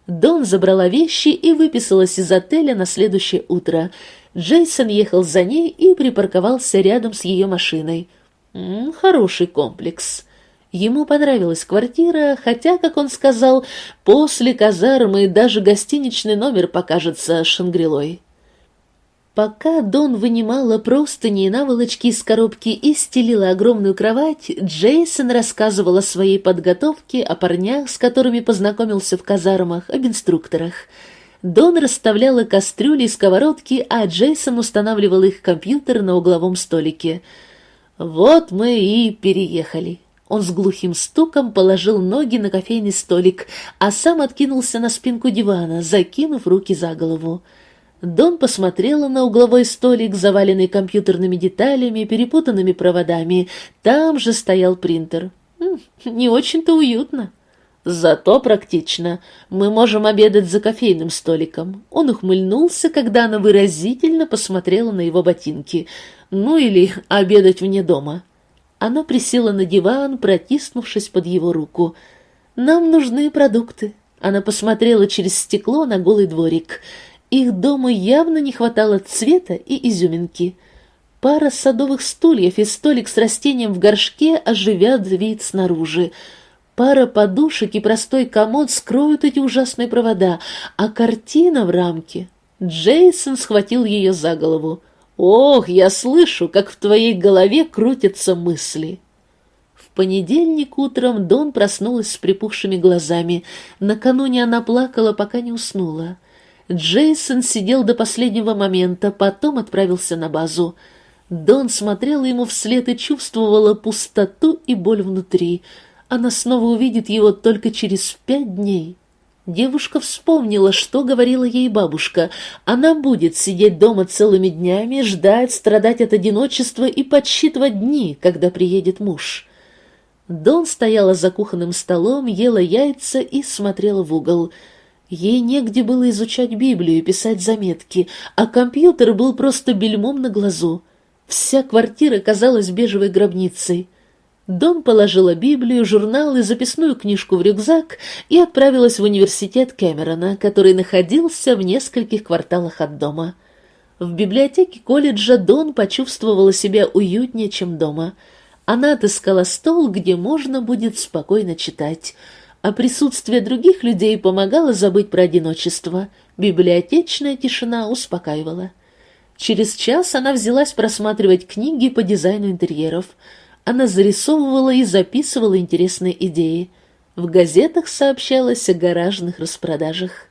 Дон забрала вещи и выписалась из отеля на следующее утро — Джейсон ехал за ней и припарковался рядом с ее машиной. М -м, хороший комплекс. Ему понравилась квартира, хотя, как он сказал, после казармы даже гостиничный номер покажется шангрилой. Пока Дон вынимала простыни и наволочки из коробки и стелила огромную кровать, Джейсон рассказывал о своей подготовке, о парнях, с которыми познакомился в казармах, об инструкторах — Дон расставляла кастрюли и сковородки, а Джейсон устанавливал их компьютер на угловом столике. «Вот мы и переехали». Он с глухим стуком положил ноги на кофейный столик, а сам откинулся на спинку дивана, закинув руки за голову. Дон посмотрела на угловой столик, заваленный компьютерными деталями, перепутанными проводами. Там же стоял принтер. «Не очень-то уютно». Зато практично. Мы можем обедать за кофейным столиком. Он ухмыльнулся, когда она выразительно посмотрела на его ботинки. Ну или обедать вне дома. Она присела на диван, протиснувшись под его руку. «Нам нужны продукты». Она посмотрела через стекло на голый дворик. Их дому явно не хватало цвета и изюминки. Пара садовых стульев и столик с растением в горшке оживят вид снаружи. Пара подушек и простой комод скроют эти ужасные провода, а картина в рамке... Джейсон схватил ее за голову. «Ох, я слышу, как в твоей голове крутятся мысли!» В понедельник утром Дон проснулась с припухшими глазами. Накануне она плакала, пока не уснула. Джейсон сидел до последнего момента, потом отправился на базу. Дон смотрела ему вслед и чувствовала пустоту и боль внутри — она снова увидит его только через пять дней. Девушка вспомнила, что говорила ей бабушка. Она будет сидеть дома целыми днями, ждать, страдать от одиночества и подсчитывать дни, когда приедет муж. Дон стояла за кухонным столом, ела яйца и смотрела в угол. Ей негде было изучать Библию и писать заметки, а компьютер был просто бельмом на глазу. Вся квартира казалась бежевой гробницей. Дон положила Библию, журнал и записную книжку в рюкзак и отправилась в университет Кэмерона, который находился в нескольких кварталах от дома. В библиотеке колледжа Дон почувствовала себя уютнее, чем дома. Она отыскала стол, где можно будет спокойно читать, а присутствие других людей помогало забыть про одиночество. Библиотечная тишина успокаивала. Через час она взялась просматривать книги по дизайну интерьеров – она зарисовывала и записывала интересные идеи. В газетах сообщалось о гаражных распродажах.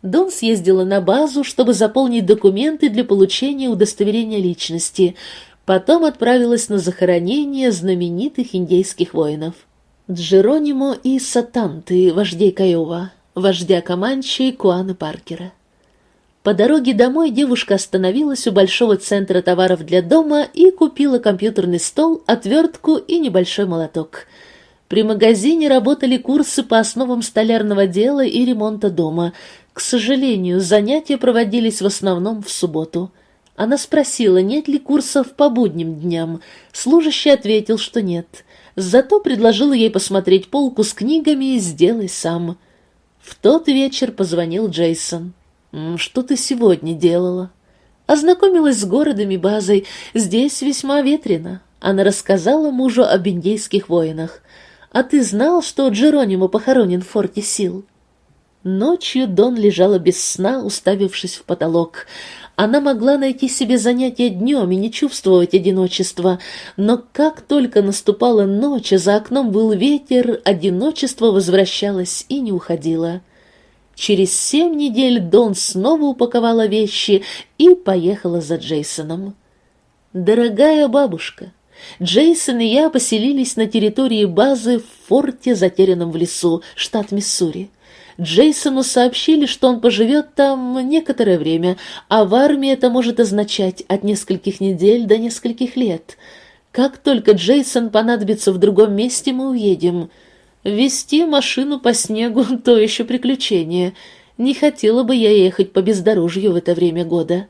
Дон съездила на базу, чтобы заполнить документы для получения удостоверения личности. Потом отправилась на захоронение знаменитых индейских воинов. Джеронимо и Сатанты, вождей Каева, вождя Команчи Куаны Паркера. По дороге домой девушка остановилась у большого центра товаров для дома и купила компьютерный стол, отвертку и небольшой молоток. При магазине работали курсы по основам столярного дела и ремонта дома. К сожалению, занятия проводились в основном в субботу. Она спросила, нет ли курсов по будним дням. Служащий ответил, что нет. Зато предложил ей посмотреть полку с книгами и «Сделай сам». В тот вечер позвонил Джейсон. «Что ты сегодня делала?» Ознакомилась с городом и базой. Здесь весьма ветрено. Она рассказала мужу об индейских воинах. «А ты знал, что Джеронимо похоронен в форте сил?» Ночью Дон лежала без сна, уставившись в потолок. Она могла найти себе занятие днем и не чувствовать одиночества, но как только наступала ночь, а за окном был ветер, одиночество возвращалось и не уходило. Через семь недель Дон снова упаковала вещи и поехала за Джейсоном. «Дорогая бабушка, Джейсон и я поселились на территории базы в форте, затерянном в лесу, штат Миссури. Джейсону сообщили, что он поживет там некоторое время, а в армии это может означать от нескольких недель до нескольких лет. Как только Джейсон понадобится в другом месте, мы уедем. Вести машину по снегу — то еще приключение. Не хотела бы я ехать по бездорожью в это время года.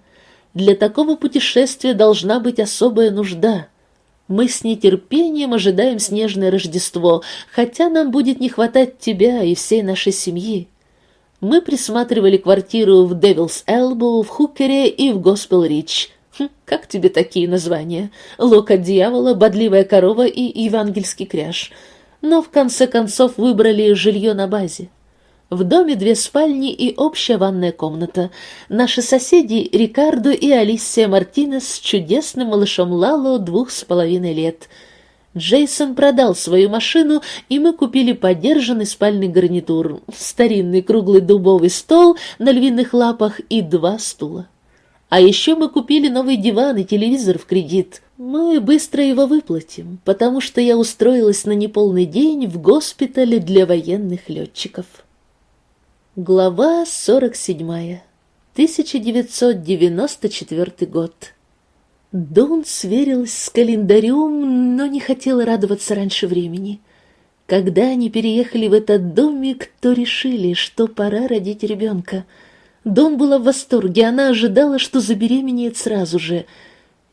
Для такого путешествия должна быть особая нужда — мы с нетерпением ожидаем снежное Рождество, хотя нам будет не хватать тебя и всей нашей семьи. Мы присматривали квартиру в Devil's Elbow, в Хукере и в Госпел Рич. Хм, как тебе такие названия? Лока дьявола, бодливая корова и евангельский кряж. Но в конце концов выбрали жилье на базе. В доме две спальни и общая ванная комната. Наши соседи Рикардо и Алисия Мартинес с чудесным малышом Лало двух с половиной лет. Джейсон продал свою машину, и мы купили подержанный спальный гарнитур, старинный круглый дубовый стол на львиных лапах и два стула. А еще мы купили новый диван и телевизор в кредит. Мы быстро его выплатим, потому что я устроилась на неполный день в госпитале для военных летчиков. Глава 47. 1994 год. Дон сверилась с календарем, но не хотела радоваться раньше времени. Когда они переехали в этот домик, то решили, что пора родить ребенка. Дон была в восторге, она ожидала, что забеременеет сразу же.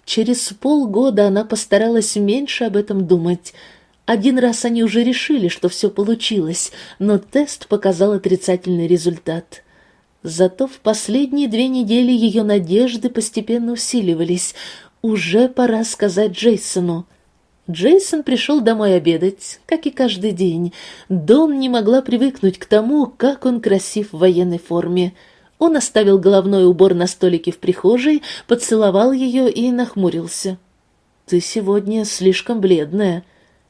Через полгода она постаралась меньше об этом думать — один раз они уже решили, что все получилось, но тест показал отрицательный результат. Зато в последние две недели ее надежды постепенно усиливались. Уже пора сказать Джейсону. Джейсон пришел домой обедать, как и каждый день. Дон не могла привыкнуть к тому, как он красив в военной форме. Он оставил головной убор на столике в прихожей, поцеловал ее и нахмурился. «Ты сегодня слишком бледная».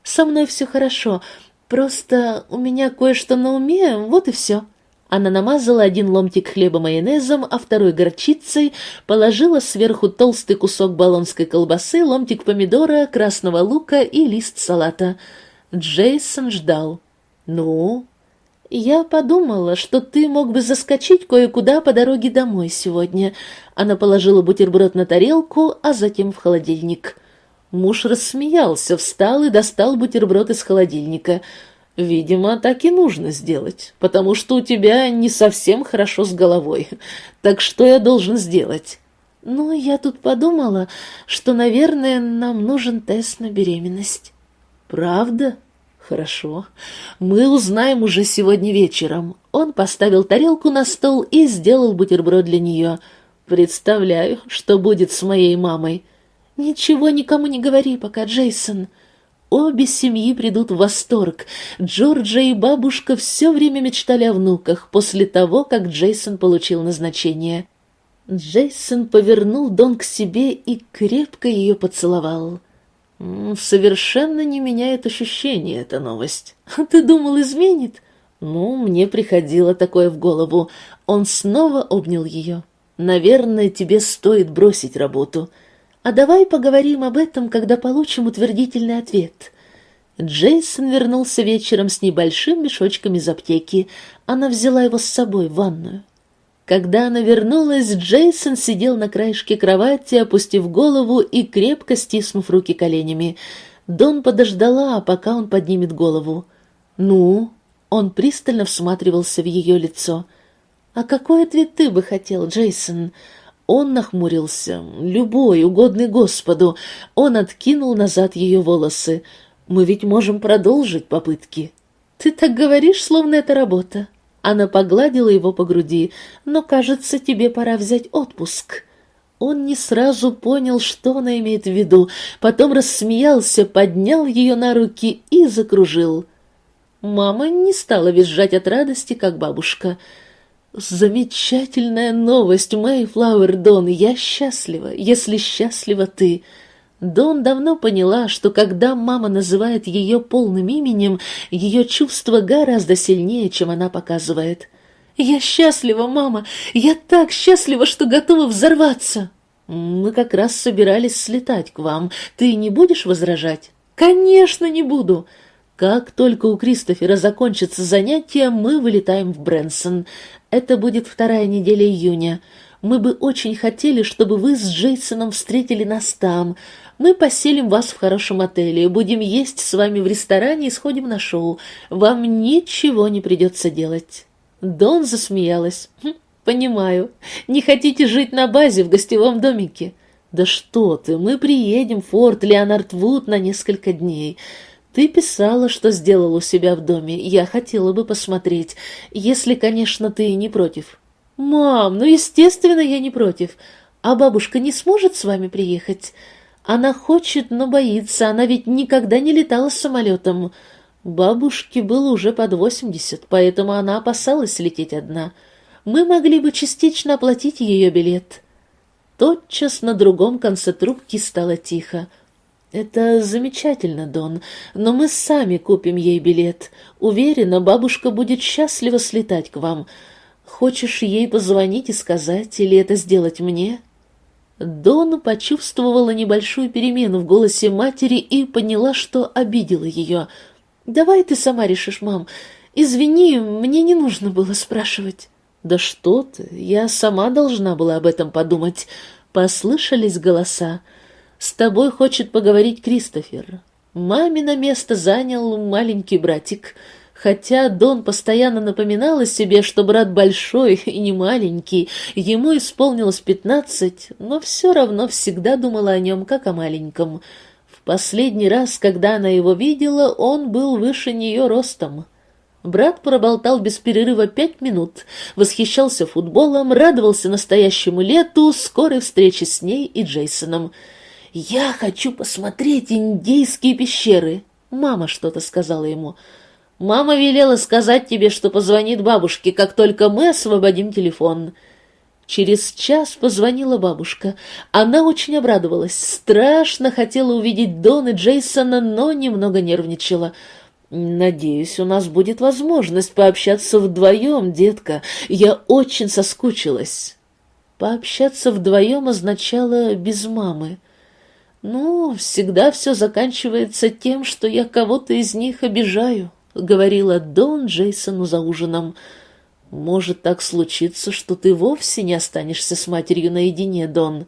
Со мной все хорошо, просто у меня кое-что на уме, вот и все». Она намазала один ломтик хлеба майонезом, а второй горчицей, положила сверху толстый кусок баллонской колбасы, ломтик помидора, красного лука и лист салата. Джейсон ждал. «Ну?» «Я подумала, что ты мог бы заскочить кое-куда по дороге домой сегодня». Она положила бутерброд на тарелку, а затем в холодильник. Муж рассмеялся, встал и достал бутерброд из холодильника. «Видимо, так и нужно сделать, потому что у тебя не совсем хорошо с головой. Так что я должен сделать?» «Ну, я тут подумала, что, наверное, нам нужен тест на беременность». «Правда?» «Хорошо. Мы узнаем уже сегодня вечером». Он поставил тарелку на стол и сделал бутерброд для нее. «Представляю, что будет с моей мамой». «Ничего никому не говори пока, Джейсон». Обе семьи придут в восторг. Джорджа и бабушка все время мечтали о внуках после того, как Джейсон получил назначение. Джейсон повернул Дон к себе и крепко ее поцеловал. «Совершенно не меняет ощущение эта новость. Ты думал, изменит?» «Ну, мне приходило такое в голову. Он снова обнял ее. Наверное, тебе стоит бросить работу». А давай поговорим об этом, когда получим утвердительный ответ. Джейсон вернулся вечером с небольшим мешочком из аптеки. Она взяла его с собой в ванную. Когда она вернулась, Джейсон сидел на краешке кровати, опустив голову и крепко стиснув руки коленями. Дон подождала, пока он поднимет голову. «Ну?» Он пристально всматривался в ее лицо. «А какой ответ ты бы хотел, Джейсон?» Он нахмурился. Любой, угодный Господу. Он откинул назад ее волосы. Мы ведь можем продолжить попытки. Ты так говоришь, словно это работа. Она погладила его по груди. Но, кажется, тебе пора взять отпуск. Он не сразу понял, что она имеет в виду, потом рассмеялся, поднял ее на руки и закружил. Мама не стала визжать от радости, как бабушка. «Замечательная новость, Мэйфлауэр Дон, я счастлива, если счастлива ты». Дон давно поняла, что когда мама называет ее полным именем, ее чувство гораздо сильнее, чем она показывает. «Я счастлива, мама! Я так счастлива, что готова взорваться!» «Мы как раз собирались слетать к вам. Ты не будешь возражать?» «Конечно, не буду!» Как только у Кристофера закончится занятие, мы вылетаем в Брэнсон. Это будет вторая неделя июня. Мы бы очень хотели, чтобы вы с Джейсоном встретили нас там. Мы поселим вас в хорошем отеле, будем есть с вами в ресторане и сходим на шоу. Вам ничего не придется делать». Дон засмеялась. «Хм, «Понимаю. Не хотите жить на базе в гостевом домике?» «Да что ты, мы приедем в форт Леонард Вуд на несколько дней. Ты писала, что сделал у себя в доме. Я хотела бы посмотреть, если, конечно, ты не против». «Мам, ну, естественно, я не против. А бабушка не сможет с вами приехать? Она хочет, но боится. Она ведь никогда не летала самолетом». Бабушке было уже под восемьдесят, поэтому она опасалась лететь одна. Мы могли бы частично оплатить ее билет. Тотчас на другом конце трубки стало тихо. «Это замечательно, Дон, но мы сами купим ей билет. Уверена, бабушка будет счастлива слетать к вам. Хочешь ей позвонить и сказать, или это сделать мне?» Дон почувствовала небольшую перемену в голосе матери и поняла, что обидела ее — «Давай ты сама решишь, мам. Извини, мне не нужно было спрашивать». «Да что ты, я сама должна была об этом подумать». Послышались голоса. «С тобой хочет поговорить Кристофер». Мамино место занял маленький братик. Хотя Дон постоянно напоминала себе, что брат большой и не маленький, ему исполнилось пятнадцать, но все равно всегда думала о нем как о маленьком — Последний раз, когда она его видела, он был выше нее ростом. Брат проболтал без перерыва пять минут, восхищался футболом, радовался настоящему лету, скорой встрече с ней и Джейсоном. «Я хочу посмотреть индейские пещеры», — мама что-то сказала ему. «Мама велела сказать тебе, что позвонит бабушке, как только мы освободим телефон». Через час позвонила бабушка. Она очень обрадовалась, страшно хотела увидеть Дон и Джейсона, но немного нервничала. «Надеюсь, у нас будет возможность пообщаться вдвоем, детка. Я очень соскучилась». Пообщаться вдвоем означало без мамы. «Ну, всегда все заканчивается тем, что я кого-то из них обижаю», — говорила Дон Джейсону за ужином. Может так случиться, что ты вовсе не останешься с матерью наедине, Дон.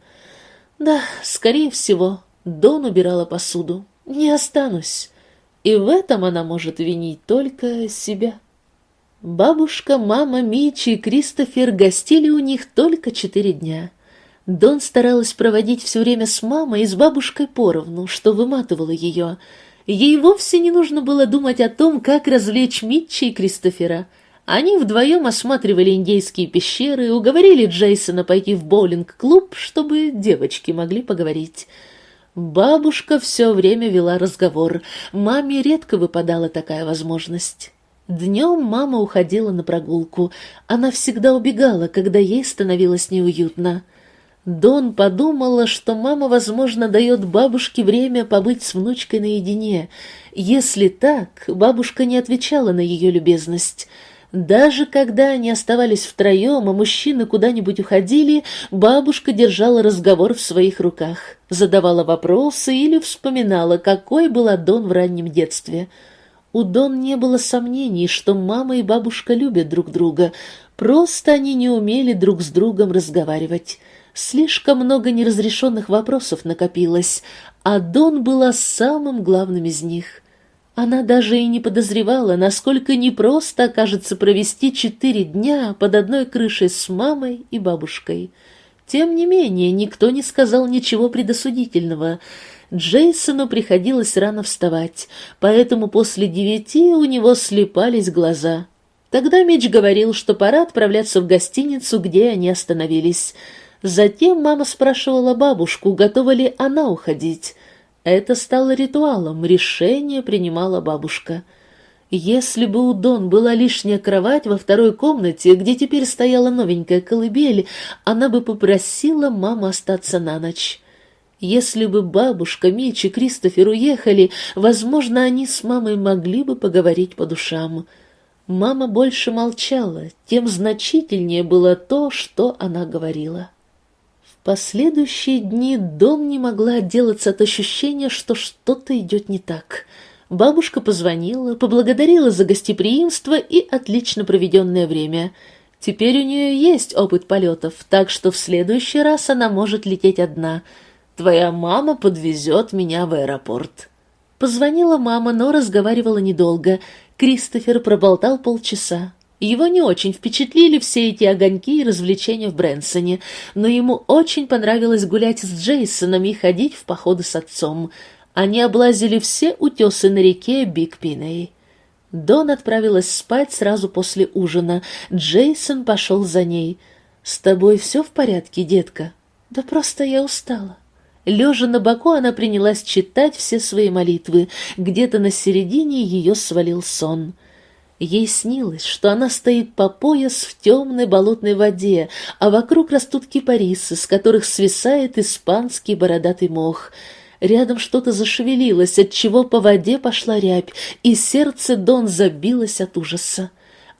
Да, скорее всего, Дон убирала посуду. Не останусь. И в этом она может винить только себя. Бабушка, мама, Мичи и Кристофер гостили у них только четыре дня. Дон старалась проводить все время с мамой и с бабушкой поровну, что выматывало ее. Ей вовсе не нужно было думать о том, как развлечь Митчи и Кристофера — они вдвоем осматривали индейские пещеры, уговорили Джейсона пойти в боулинг-клуб, чтобы девочки могли поговорить. Бабушка все время вела разговор. Маме редко выпадала такая возможность. Днем мама уходила на прогулку. Она всегда убегала, когда ей становилось неуютно. Дон подумала, что мама, возможно, дает бабушке время побыть с внучкой наедине. Если так, бабушка не отвечала на ее любезность — даже когда они оставались втроем, а мужчины куда-нибудь уходили, бабушка держала разговор в своих руках, задавала вопросы или вспоминала, какой была Дон в раннем детстве. У Дон не было сомнений, что мама и бабушка любят друг друга, просто они не умели друг с другом разговаривать. Слишком много неразрешенных вопросов накопилось, а Дон была самым главным из них — она даже и не подозревала, насколько непросто окажется провести четыре дня под одной крышей с мамой и бабушкой. Тем не менее, никто не сказал ничего предосудительного. Джейсону приходилось рано вставать, поэтому после девяти у него слепались глаза. Тогда Меч говорил, что пора отправляться в гостиницу, где они остановились. Затем мама спрашивала бабушку, готова ли она уходить. Это стало ритуалом, решение принимала бабушка. Если бы у Дон была лишняя кровать во второй комнате, где теперь стояла новенькая колыбель, она бы попросила маму остаться на ночь. Если бы бабушка, Мич и Кристофер уехали, возможно, они с мамой могли бы поговорить по душам. Мама больше молчала, тем значительнее было то, что она говорила. Последующие дни Дон не могла отделаться от ощущения, что что-то идет не так — Бабушка позвонила, поблагодарила за гостеприимство и отлично проведенное время. Теперь у нее есть опыт полетов, так что в следующий раз она может лететь одна. Твоя мама подвезет меня в аэропорт. Позвонила мама, но разговаривала недолго. Кристофер проболтал полчаса. Его не очень впечатлили все эти огоньки и развлечения в Брэнсоне, но ему очень понравилось гулять с Джейсоном и ходить в походы с отцом. Они облазили все утесы на реке Биг Пиней. Дон отправилась спать сразу после ужина. Джейсон пошел за ней. «С тобой все в порядке, детка?» «Да просто я устала». Лежа на боку, она принялась читать все свои молитвы. Где-то на середине ее свалил сон. Ей снилось, что она стоит по пояс в темной болотной воде, а вокруг растут кипарисы, с которых свисает испанский бородатый мох — Рядом что-то зашевелилось, от чего по воде пошла рябь, и сердце Дон забилось от ужаса.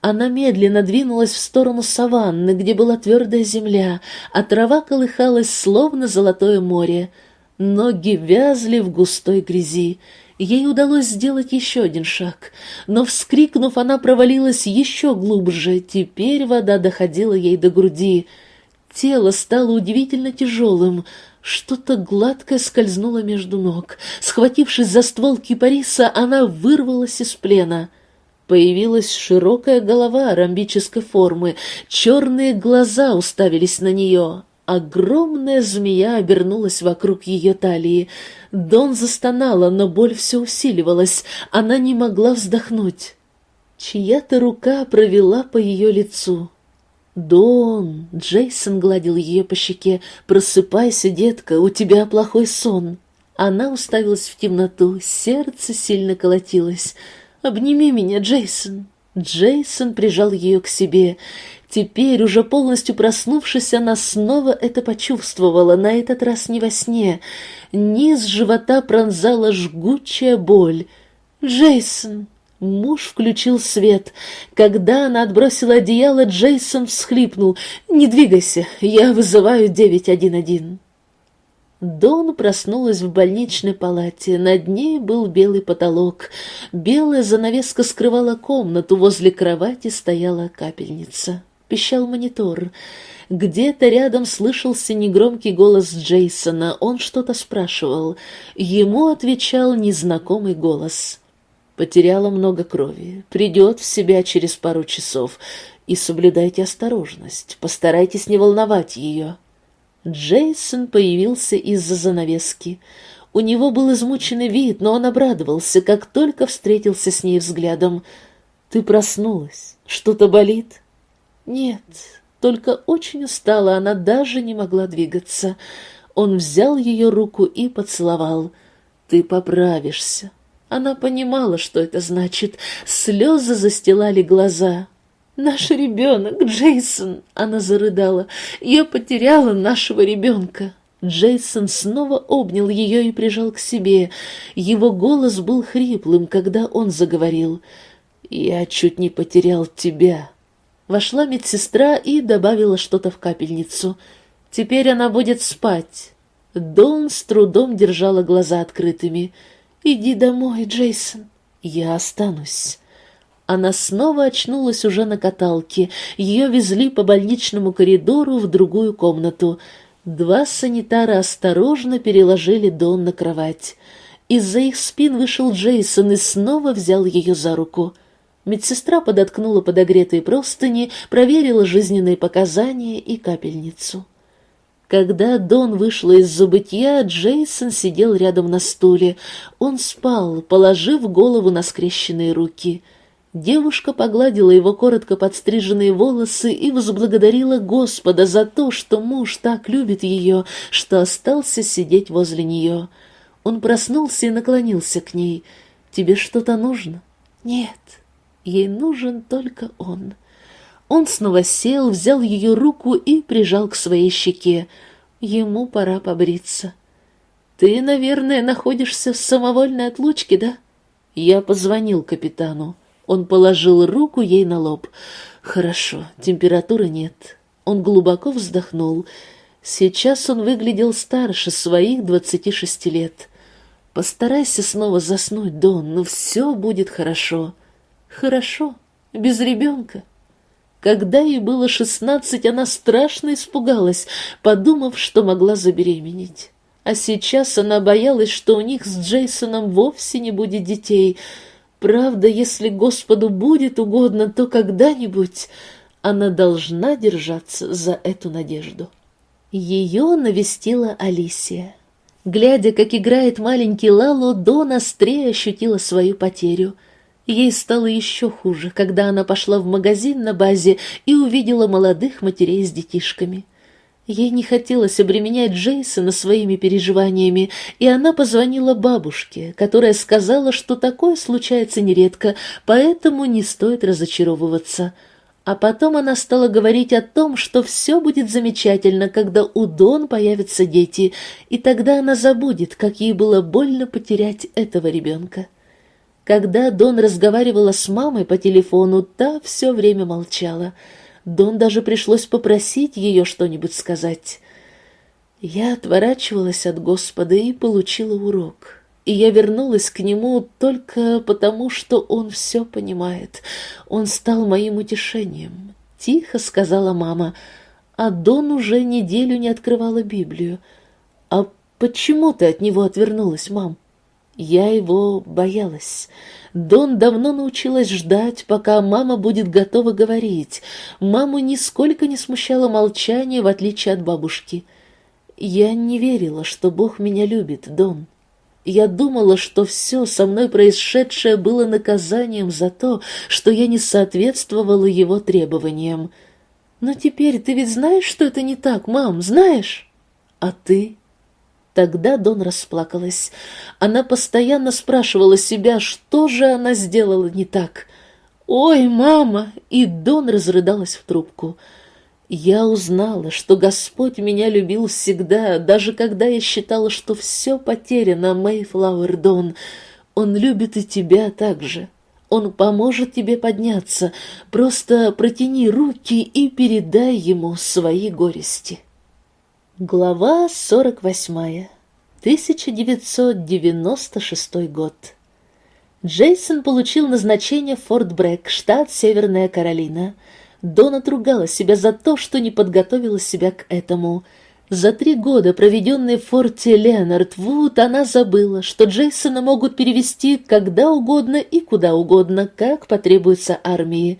Она медленно двинулась в сторону саванны, где была твердая земля, а трава колыхалась, словно золотое море. Ноги вязли в густой грязи. Ей удалось сделать еще один шаг, но, вскрикнув, она провалилась еще глубже. Теперь вода доходила ей до груди. Тело стало удивительно тяжелым, что-то гладкое скользнуло между ног. Схватившись за ствол кипариса, она вырвалась из плена. Появилась широкая голова ромбической формы, черные глаза уставились на нее. Огромная змея обернулась вокруг ее талии. Дон застонала, но боль все усиливалась. Она не могла вздохнуть. Чья-то рука провела по ее лицу. «Дон!» — Джейсон гладил ее по щеке. «Просыпайся, детка, у тебя плохой сон!» Она уставилась в темноту, сердце сильно колотилось. «Обними меня, Джейсон!» Джейсон прижал ее к себе. Теперь, уже полностью проснувшись, она снова это почувствовала, на этот раз не во сне. Низ живота пронзала жгучая боль. «Джейсон!» Муж включил свет. Когда она отбросила одеяло, Джейсон всхлипнул. «Не двигайся, я вызываю 911». Дон проснулась в больничной палате. Над ней был белый потолок. Белая занавеска скрывала комнату. Возле кровати стояла капельница. Пищал монитор. Где-то рядом слышался негромкий голос Джейсона. Он что-то спрашивал. Ему отвечал незнакомый голос потеряла много крови, придет в себя через пару часов, и соблюдайте осторожность, постарайтесь не волновать ее». Джейсон появился из-за занавески. У него был измученный вид, но он обрадовался, как только встретился с ней взглядом. «Ты проснулась? Что-то болит?» «Нет, только очень устала, она даже не могла двигаться». Он взял ее руку и поцеловал. «Ты поправишься, она понимала, что это значит. Слезы застилали глаза. «Наш ребенок, Джейсон!» — она зарыдала. «Я потеряла нашего ребенка!» Джейсон снова обнял ее и прижал к себе. Его голос был хриплым, когда он заговорил. «Я чуть не потерял тебя». Вошла медсестра и добавила что-то в капельницу. «Теперь она будет спать». Дон с трудом держала глаза открытыми. «Иди домой, Джейсон, я останусь». Она снова очнулась уже на каталке. Ее везли по больничному коридору в другую комнату. Два санитара осторожно переложили Дон на кровать. Из-за их спин вышел Джейсон и снова взял ее за руку. Медсестра подоткнула подогретые простыни, проверила жизненные показания и капельницу. Когда Дон вышла из забытья, Джейсон сидел рядом на стуле. Он спал, положив голову на скрещенные руки. Девушка погладила его коротко подстриженные волосы и возблагодарила Господа за то, что муж так любит ее, что остался сидеть возле нее. Он проснулся и наклонился к ней. «Тебе что-то нужно?» «Нет, ей нужен только он». Он снова сел, взял ее руку и прижал к своей щеке. Ему пора побриться. «Ты, наверное, находишься в самовольной отлучке, да?» Я позвонил капитану. Он положил руку ей на лоб. «Хорошо, температуры нет». Он глубоко вздохнул. Сейчас он выглядел старше своих двадцати шести лет. «Постарайся снова заснуть, Дон, но все будет хорошо». «Хорошо, без ребенка». Когда ей было шестнадцать, она страшно испугалась, подумав, что могла забеременеть. А сейчас она боялась, что у них с Джейсоном вовсе не будет детей. Правда, если Господу будет угодно, то когда-нибудь она должна держаться за эту надежду. Ее навестила Алисия. Глядя, как играет маленький Лало, Дон острее ощутила свою потерю — Ей стало еще хуже, когда она пошла в магазин на базе и увидела молодых матерей с детишками. Ей не хотелось обременять Джейсона своими переживаниями, и она позвонила бабушке, которая сказала, что такое случается нередко, поэтому не стоит разочаровываться. А потом она стала говорить о том, что все будет замечательно, когда у Дон появятся дети, и тогда она забудет, как ей было больно потерять этого ребенка. Когда Дон разговаривала с мамой по телефону, та все время молчала. Дон даже пришлось попросить ее что-нибудь сказать. Я отворачивалась от Господа и получила урок. И я вернулась к нему только потому, что он все понимает. Он стал моим утешением. Тихо сказала мама, а Дон уже неделю не открывала Библию. «А почему ты от него отвернулась, мам?» Я его боялась. Дон давно научилась ждать, пока мама будет готова говорить. Маму нисколько не смущало молчание, в отличие от бабушки. Я не верила, что Бог меня любит, Дон. Я думала, что все со мной происшедшее было наказанием за то, что я не соответствовала его требованиям. Но теперь ты ведь знаешь, что это не так, мам, знаешь? А ты? Тогда Дон расплакалась. Она постоянно спрашивала себя, что же она сделала не так. «Ой, мама!» И Дон разрыдалась в трубку. Я узнала, что Господь меня любил всегда, даже когда я считала, что все потеряно, Мэйфлауэр Дон. Он любит и тебя также. Он поможет тебе подняться. Просто протяни руки и передай ему свои горести. Глава 48. 1996 год. Джейсон получил назначение в Форт Брэк, штат Северная Каролина. Дона ругала себя за то, что не подготовила себя к этому. За три года, проведенные в форте Леонард Вуд, она забыла, что Джейсона могут перевести когда угодно и куда угодно, как потребуется армии.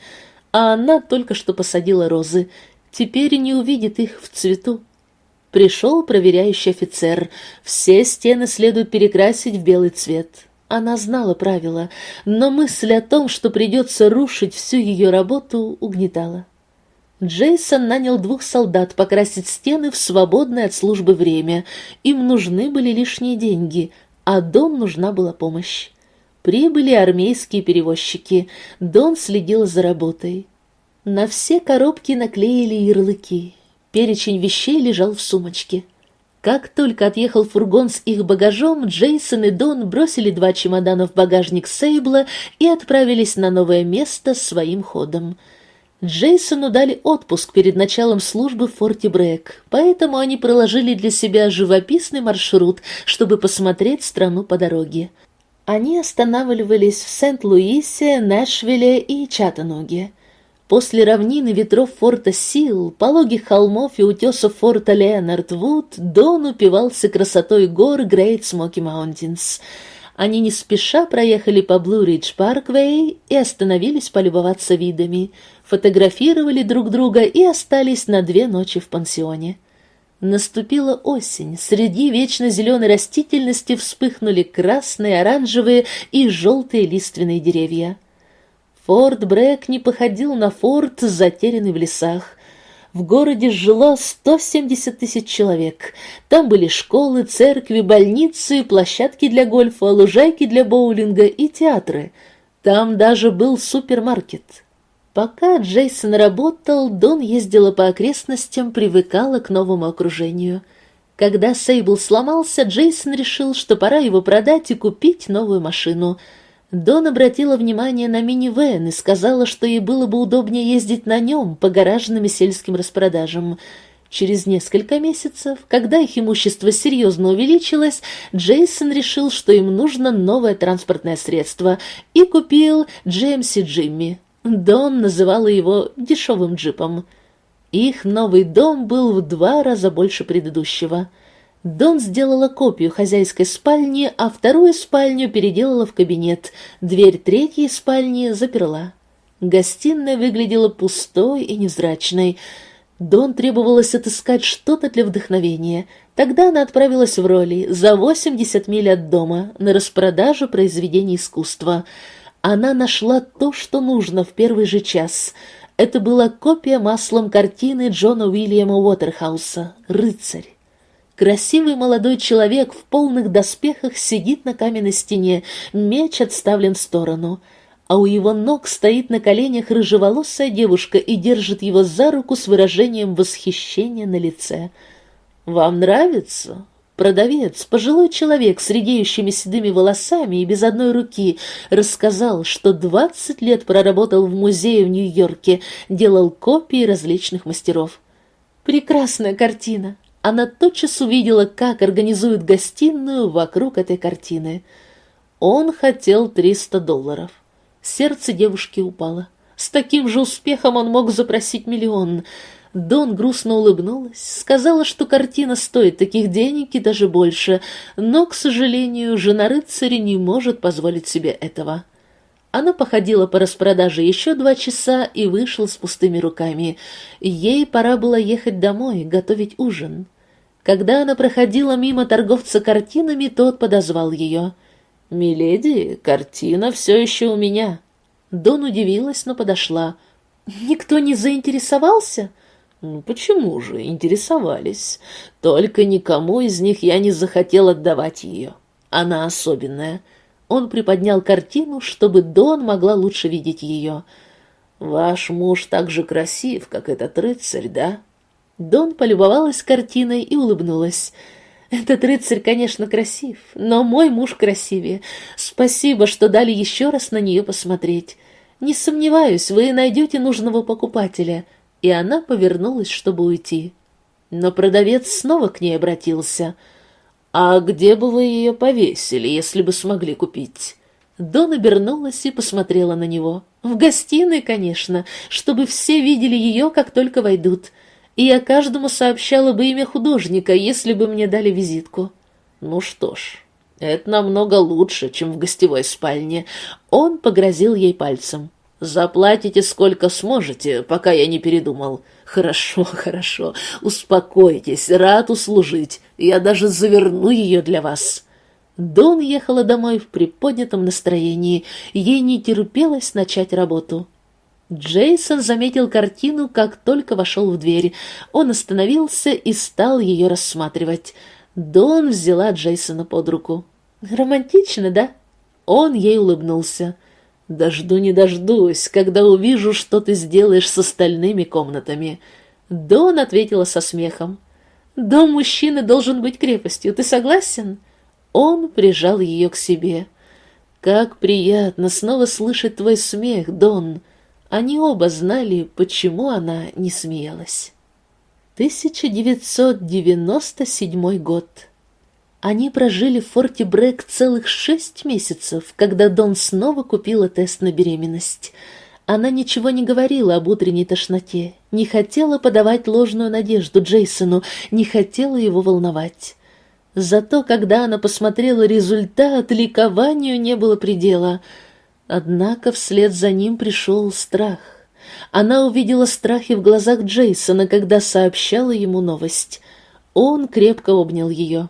А она только что посадила розы. Теперь не увидит их в цвету. Пришел проверяющий офицер. Все стены следует перекрасить в белый цвет. Она знала правила, но мысль о том, что придется рушить всю ее работу, угнетала. Джейсон нанял двух солдат покрасить стены в свободное от службы время. Им нужны были лишние деньги, а Дон нужна была помощь. Прибыли армейские перевозчики. Дон следил за работой. На все коробки наклеили ярлыки. Перечень вещей лежал в сумочке. Как только отъехал фургон с их багажом, Джейсон и Дон бросили два чемодана в багажник Сейбла и отправились на новое место своим ходом. Джейсону дали отпуск перед началом службы в Форте Брэк, поэтому они проложили для себя живописный маршрут, чтобы посмотреть страну по дороге. Они останавливались в Сент-Луисе, Нэшвилле и Чаттануге. После равнины ветров форта Сил, пологих холмов и утесов форта Леонард Вуд, Дон упивался красотой гор Грейт Смоки Маунтинс. Они не спеша проехали по Блу-Ридж Парквей и остановились полюбоваться видами, фотографировали друг друга и остались на две ночи в пансионе. Наступила осень, среди вечно зеленой растительности вспыхнули красные, оранжевые и желтые лиственные деревья. Форт Брэк не походил на форт, затерянный в лесах. В городе жило 170 тысяч человек. Там были школы, церкви, больницы, площадки для гольфа, лужайки для боулинга и театры. Там даже был супермаркет. Пока Джейсон работал, Дон ездила по окрестностям, привыкала к новому окружению. Когда Сейбл сломался, Джейсон решил, что пора его продать и купить новую машину — Дон обратила внимание на мини-вэн и сказала, что ей было бы удобнее ездить на нем по гаражным и сельским распродажам. Через несколько месяцев, когда их имущество серьезно увеличилось, Джейсон решил, что им нужно новое транспортное средство, и купил Джеймси Джимми. Дон называла его дешевым джипом. Их новый дом был в два раза больше предыдущего — Дон сделала копию хозяйской спальни, а вторую спальню переделала в кабинет, дверь третьей спальни заперла. Гостиная выглядела пустой и невзрачной. Дон требовалось отыскать что-то для вдохновения. Тогда она отправилась в роли за 80 миль от дома на распродажу произведений искусства. Она нашла то, что нужно в первый же час. Это была копия маслом картины Джона Уильяма Уотерхауса «Рыцарь». Красивый молодой человек в полных доспехах сидит на каменной стене, меч отставлен в сторону, а у его ног стоит на коленях рыжеволосая девушка и держит его за руку с выражением восхищения на лице. «Вам нравится?» Продавец, пожилой человек с редеющими седыми волосами и без одной руки, рассказал, что двадцать лет проработал в музее в Нью-Йорке, делал копии различных мастеров. «Прекрасная картина! Она тотчас увидела, как организуют гостиную вокруг этой картины. Он хотел триста долларов. Сердце девушки упало. С таким же успехом он мог запросить миллион. Дон грустно улыбнулась, сказала, что картина стоит таких денег и даже больше, но, к сожалению, жена рыцаря не может позволить себе этого. Она походила по распродаже еще два часа и вышла с пустыми руками. Ей пора было ехать домой, готовить ужин. Когда она проходила мимо торговца картинами, тот подозвал ее. «Миледи, картина все еще у меня». Дон удивилась, но подошла. «Никто не заинтересовался?» «Ну почему же, интересовались. Только никому из них я не захотел отдавать ее. Она особенная». Он приподнял картину, чтобы Дон могла лучше видеть ее. «Ваш муж так же красив, как этот рыцарь, да?» Дон полюбовалась картиной и улыбнулась. «Этот рыцарь, конечно, красив, но мой муж красивее. Спасибо, что дали еще раз на нее посмотреть. Не сомневаюсь, вы найдете нужного покупателя». И она повернулась, чтобы уйти. Но продавец снова к ней обратился — «А где бы вы ее повесили, если бы смогли купить?» Дон обернулась и посмотрела на него. «В гостиной, конечно, чтобы все видели ее, как только войдут. И я каждому сообщала бы имя художника, если бы мне дали визитку». «Ну что ж, это намного лучше, чем в гостевой спальне». Он погрозил ей пальцем. Заплатите сколько сможете, пока я не передумал. Хорошо, хорошо, успокойтесь, рад услужить. Я даже заверну ее для вас. Дон ехала домой в приподнятом настроении. Ей не терпелось начать работу. Джейсон заметил картину, как только вошел в дверь. Он остановился и стал ее рассматривать. Дон взяла Джейсона под руку. «Романтично, да?» Он ей улыбнулся. Дожду не дождусь, когда увижу, что ты сделаешь с остальными комнатами. Дон ответила со смехом. Дом мужчины должен быть крепостью, ты согласен? Он прижал ее к себе. Как приятно снова слышать твой смех, Дон. Они оба знали, почему она не смеялась. 1997 год. Они прожили в форте Брэк целых шесть месяцев, когда Дон снова купила тест на беременность. Она ничего не говорила об утренней тошноте, не хотела подавать ложную надежду Джейсону, не хотела его волновать. Зато, когда она посмотрела результат, ликованию не было предела. Однако вслед за ним пришел страх. Она увидела страхи в глазах Джейсона, когда сообщала ему новость. Он крепко обнял ее.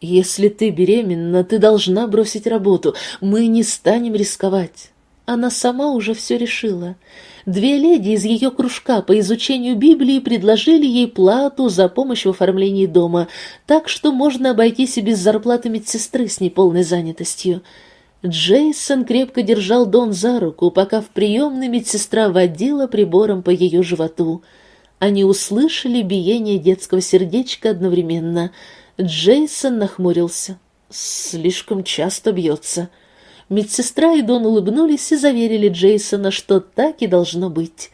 «Если ты беременна, ты должна бросить работу. Мы не станем рисковать». Она сама уже все решила. Две леди из ее кружка по изучению Библии предложили ей плату за помощь в оформлении дома, так что можно обойтись и без зарплаты медсестры с неполной занятостью. Джейсон крепко держал Дон за руку, пока в приемной медсестра водила прибором по ее животу. Они услышали биение детского сердечка одновременно. Джейсон нахмурился. «Слишком часто бьется». Медсестра и Дон улыбнулись и заверили Джейсона, что так и должно быть.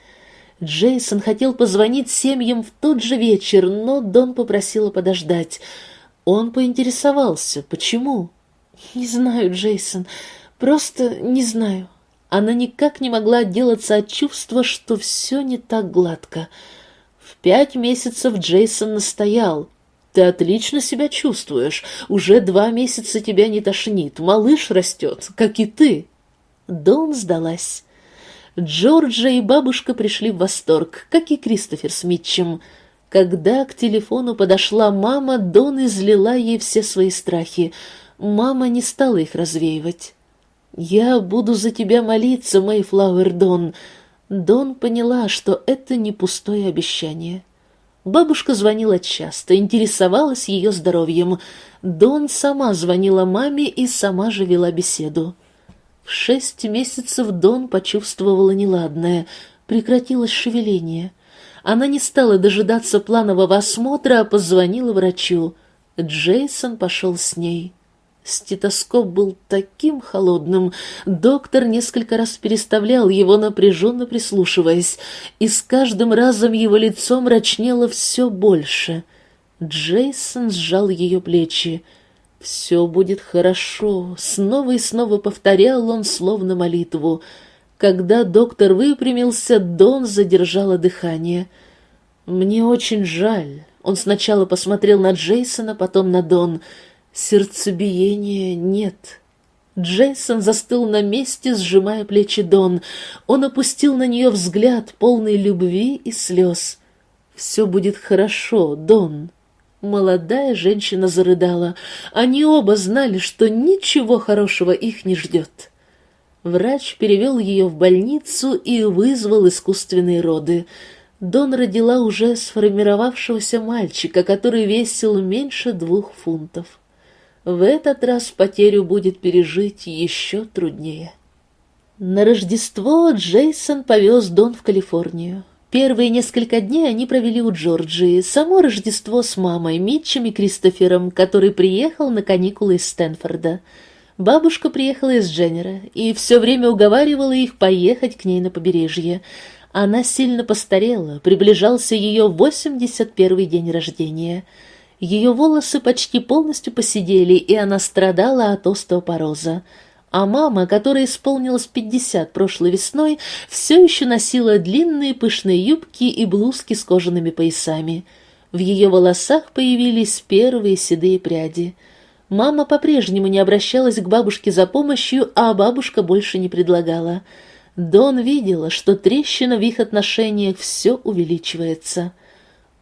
Джейсон хотел позвонить семьям в тот же вечер, но Дон попросила подождать. Он поинтересовался, почему. «Не знаю, Джейсон, просто не знаю». Она никак не могла отделаться от чувства, что все не так гладко. В пять месяцев Джейсон настоял. «Ты отлично себя чувствуешь. Уже два месяца тебя не тошнит. Малыш растет, как и ты». Дон сдалась. Джорджа и бабушка пришли в восторг, как и Кристофер с Митчем. Когда к телефону подошла мама, Дон излила ей все свои страхи — Мама не стала их развеивать. «Я буду за тебя молиться, Мэйфлауэр Дон». Дон поняла, что это не пустое обещание. Бабушка звонила часто, интересовалась ее здоровьем. Дон сама звонила маме и сама же вела беседу. В шесть месяцев Дон почувствовала неладное, прекратилось шевеление. Она не стала дожидаться планового осмотра, а позвонила врачу. Джейсон пошел с ней. Стетоскоп был таким холодным, доктор несколько раз переставлял его, напряженно прислушиваясь, и с каждым разом его лицо мрачнело все больше. Джейсон сжал ее плечи. «Все будет хорошо», — снова и снова повторял он, словно молитву. Когда доктор выпрямился, Дон задержала дыхание. «Мне очень жаль». Он сначала посмотрел на Джейсона, потом на Дон — Сердцебиения нет. Джейсон застыл на месте, сжимая плечи Дон. Он опустил на нее взгляд, полный любви и слез. «Все будет хорошо, Дон». Молодая женщина зарыдала. Они оба знали, что ничего хорошего их не ждет. Врач перевел ее в больницу и вызвал искусственные роды. Дон родила уже сформировавшегося мальчика, который весил меньше двух фунтов. В этот раз потерю будет пережить еще труднее. На Рождество Джейсон повез Дон в Калифорнию. Первые несколько дней они провели у Джорджии, само Рождество с мамой, Митчем и Кристофером, который приехал на каникулы из Стэнфорда. Бабушка приехала из Дженнера и все время уговаривала их поехать к ней на побережье. Она сильно постарела, приближался ее 81-й день рождения — ее волосы почти полностью посидели, и она страдала от остеопороза. А мама, которая исполнилась пятьдесят прошлой весной, все еще носила длинные пышные юбки и блузки с кожаными поясами. В ее волосах появились первые седые пряди. Мама по-прежнему не обращалась к бабушке за помощью, а бабушка больше не предлагала. Дон видела, что трещина в их отношениях все увеличивается.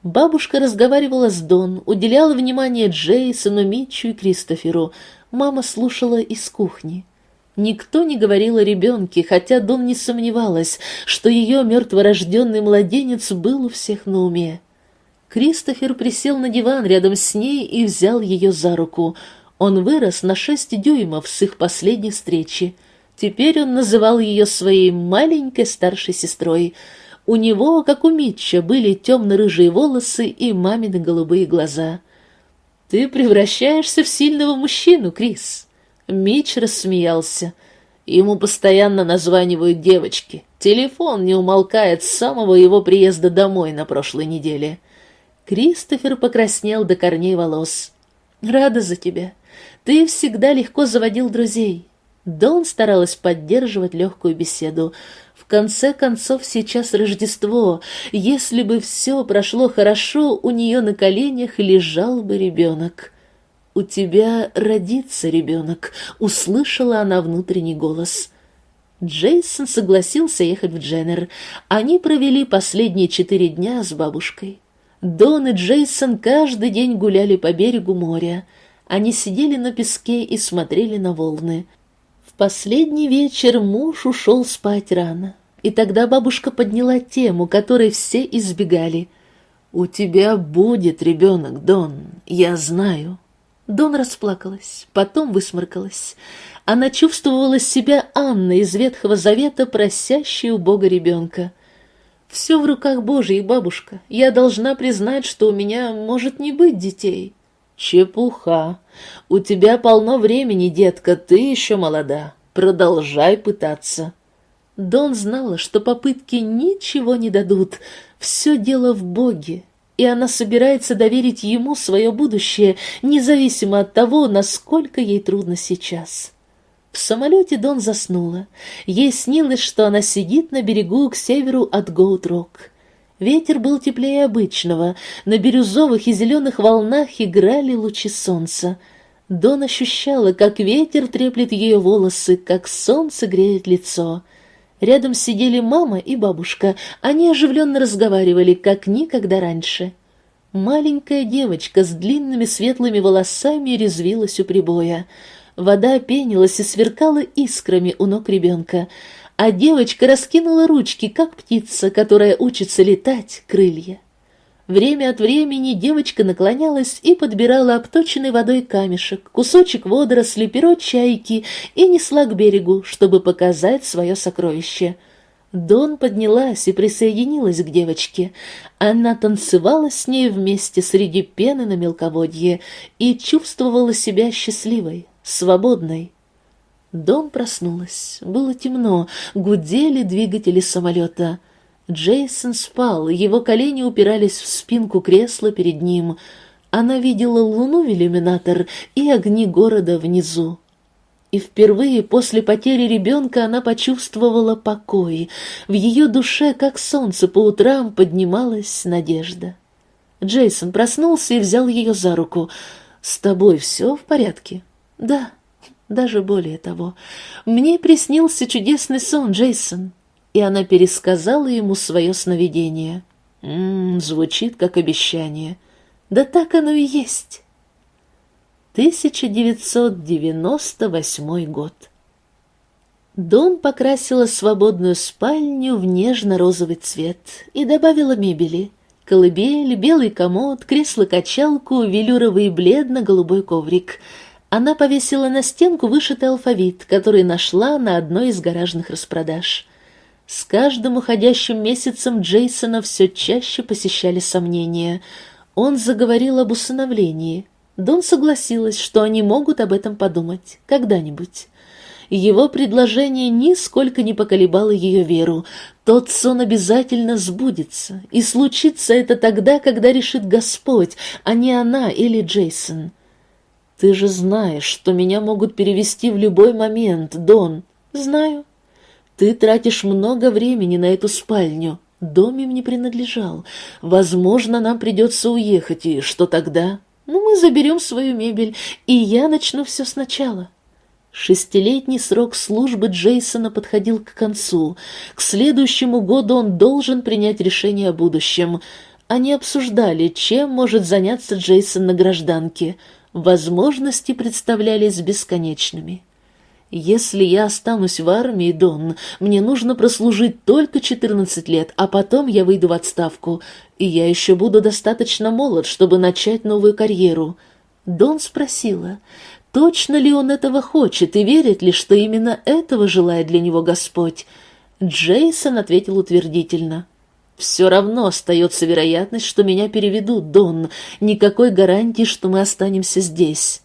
Бабушка разговаривала с Дон, уделяла внимание Джейсону, Митчу и Кристоферу. Мама слушала из кухни. Никто не говорил о ребенке, хотя Дон не сомневалась, что ее мертворожденный младенец был у всех на уме. Кристофер присел на диван рядом с ней и взял ее за руку. Он вырос на шесть дюймов с их последней встречи. Теперь он называл ее своей маленькой старшей сестрой — у него, как у Митча, были темно-рыжие волосы и мамины голубые глаза. «Ты превращаешься в сильного мужчину, Крис!» Митч рассмеялся. Ему постоянно названивают девочки. Телефон не умолкает с самого его приезда домой на прошлой неделе. Кристофер покраснел до корней волос. «Рада за тебя. Ты всегда легко заводил друзей». Дон старалась поддерживать легкую беседу конце концов, сейчас Рождество. Если бы все прошло хорошо, у нее на коленях лежал бы ребенок. «У тебя родится ребенок», — услышала она внутренний голос. Джейсон согласился ехать в Дженнер. Они провели последние четыре дня с бабушкой. Дон и Джейсон каждый день гуляли по берегу моря. Они сидели на песке и смотрели на волны. В последний вечер муж ушел спать рано. И тогда бабушка подняла тему, которой все избегали. «У тебя будет ребенок, Дон, я знаю». Дон расплакалась, потом высморкалась. Она чувствовала себя Анной из Ветхого Завета, просящей у Бога ребенка. «Все в руках Божьей, бабушка. Я должна признать, что у меня может не быть детей». «Чепуха. У тебя полно времени, детка, ты еще молода. Продолжай пытаться». Дон знала, что попытки ничего не дадут. Все дело в Боге, и она собирается доверить ему свое будущее, независимо от того, насколько ей трудно сейчас. В самолете Дон заснула. Ей снилось, что она сидит на берегу к северу от Гоутрок. Ветер был теплее обычного, на бирюзовых и зеленых волнах играли лучи солнца. Дон ощущала, как ветер треплет ее волосы, как солнце греет лицо. Рядом сидели мама и бабушка, они оживленно разговаривали, как никогда раньше. Маленькая девочка с длинными светлыми волосами резвилась у прибоя. Вода пенилась и сверкала искрами у ног ребенка — а девочка раскинула ручки, как птица, которая учится летать, крылья. Время от времени девочка наклонялась и подбирала обточенный водой камешек, кусочек водоросли, перо чайки и несла к берегу, чтобы показать свое сокровище. Дон поднялась и присоединилась к девочке. Она танцевала с ней вместе среди пены на мелководье и чувствовала себя счастливой, свободной. Дом проснулась. Было темно, гудели двигатели самолета. Джейсон спал, его колени упирались в спинку кресла перед ним. Она видела луну в иллюминатор и огни города внизу. И впервые после потери ребенка она почувствовала покой. В ее душе, как солнце по утрам, поднималась надежда. Джейсон проснулся и взял ее за руку. «С тобой все в порядке?» «Да», даже более того, мне приснился чудесный сон, Джейсон, и она пересказала ему свое сновидение. Ммм, звучит как обещание. Да так оно и есть. 1998 год. Дон покрасила свободную спальню в нежно-розовый цвет и добавила мебели. Колыбель, белый комод, кресло-качалку, велюровый бледно-голубой коврик — она повесила на стенку вышитый алфавит, который нашла на одной из гаражных распродаж. С каждым уходящим месяцем Джейсона все чаще посещали сомнения. Он заговорил об усыновлении. Дон согласилась, что они могут об этом подумать когда-нибудь. Его предложение нисколько не поколебало ее веру. Тот сон обязательно сбудется, и случится это тогда, когда решит Господь, а не она или Джейсон. «Ты же знаешь, что меня могут перевести в любой момент, Дон». «Знаю». «Ты тратишь много времени на эту спальню. Дом им не принадлежал. Возможно, нам придется уехать, и что тогда?» «Ну, мы заберем свою мебель, и я начну все сначала». Шестилетний срок службы Джейсона подходил к концу. К следующему году он должен принять решение о будущем. Они обсуждали, чем может заняться Джейсон на гражданке — Возможности представлялись бесконечными. Если я останусь в армии, Дон, мне нужно прослужить только 14 лет, а потом я выйду в отставку, и я еще буду достаточно молод, чтобы начать новую карьеру. Дон спросила, точно ли он этого хочет и верит ли, что именно этого желает для него Господь. Джейсон ответил утвердительно. Все равно остается вероятность, что меня переведут, Дон. Никакой гарантии, что мы останемся здесь.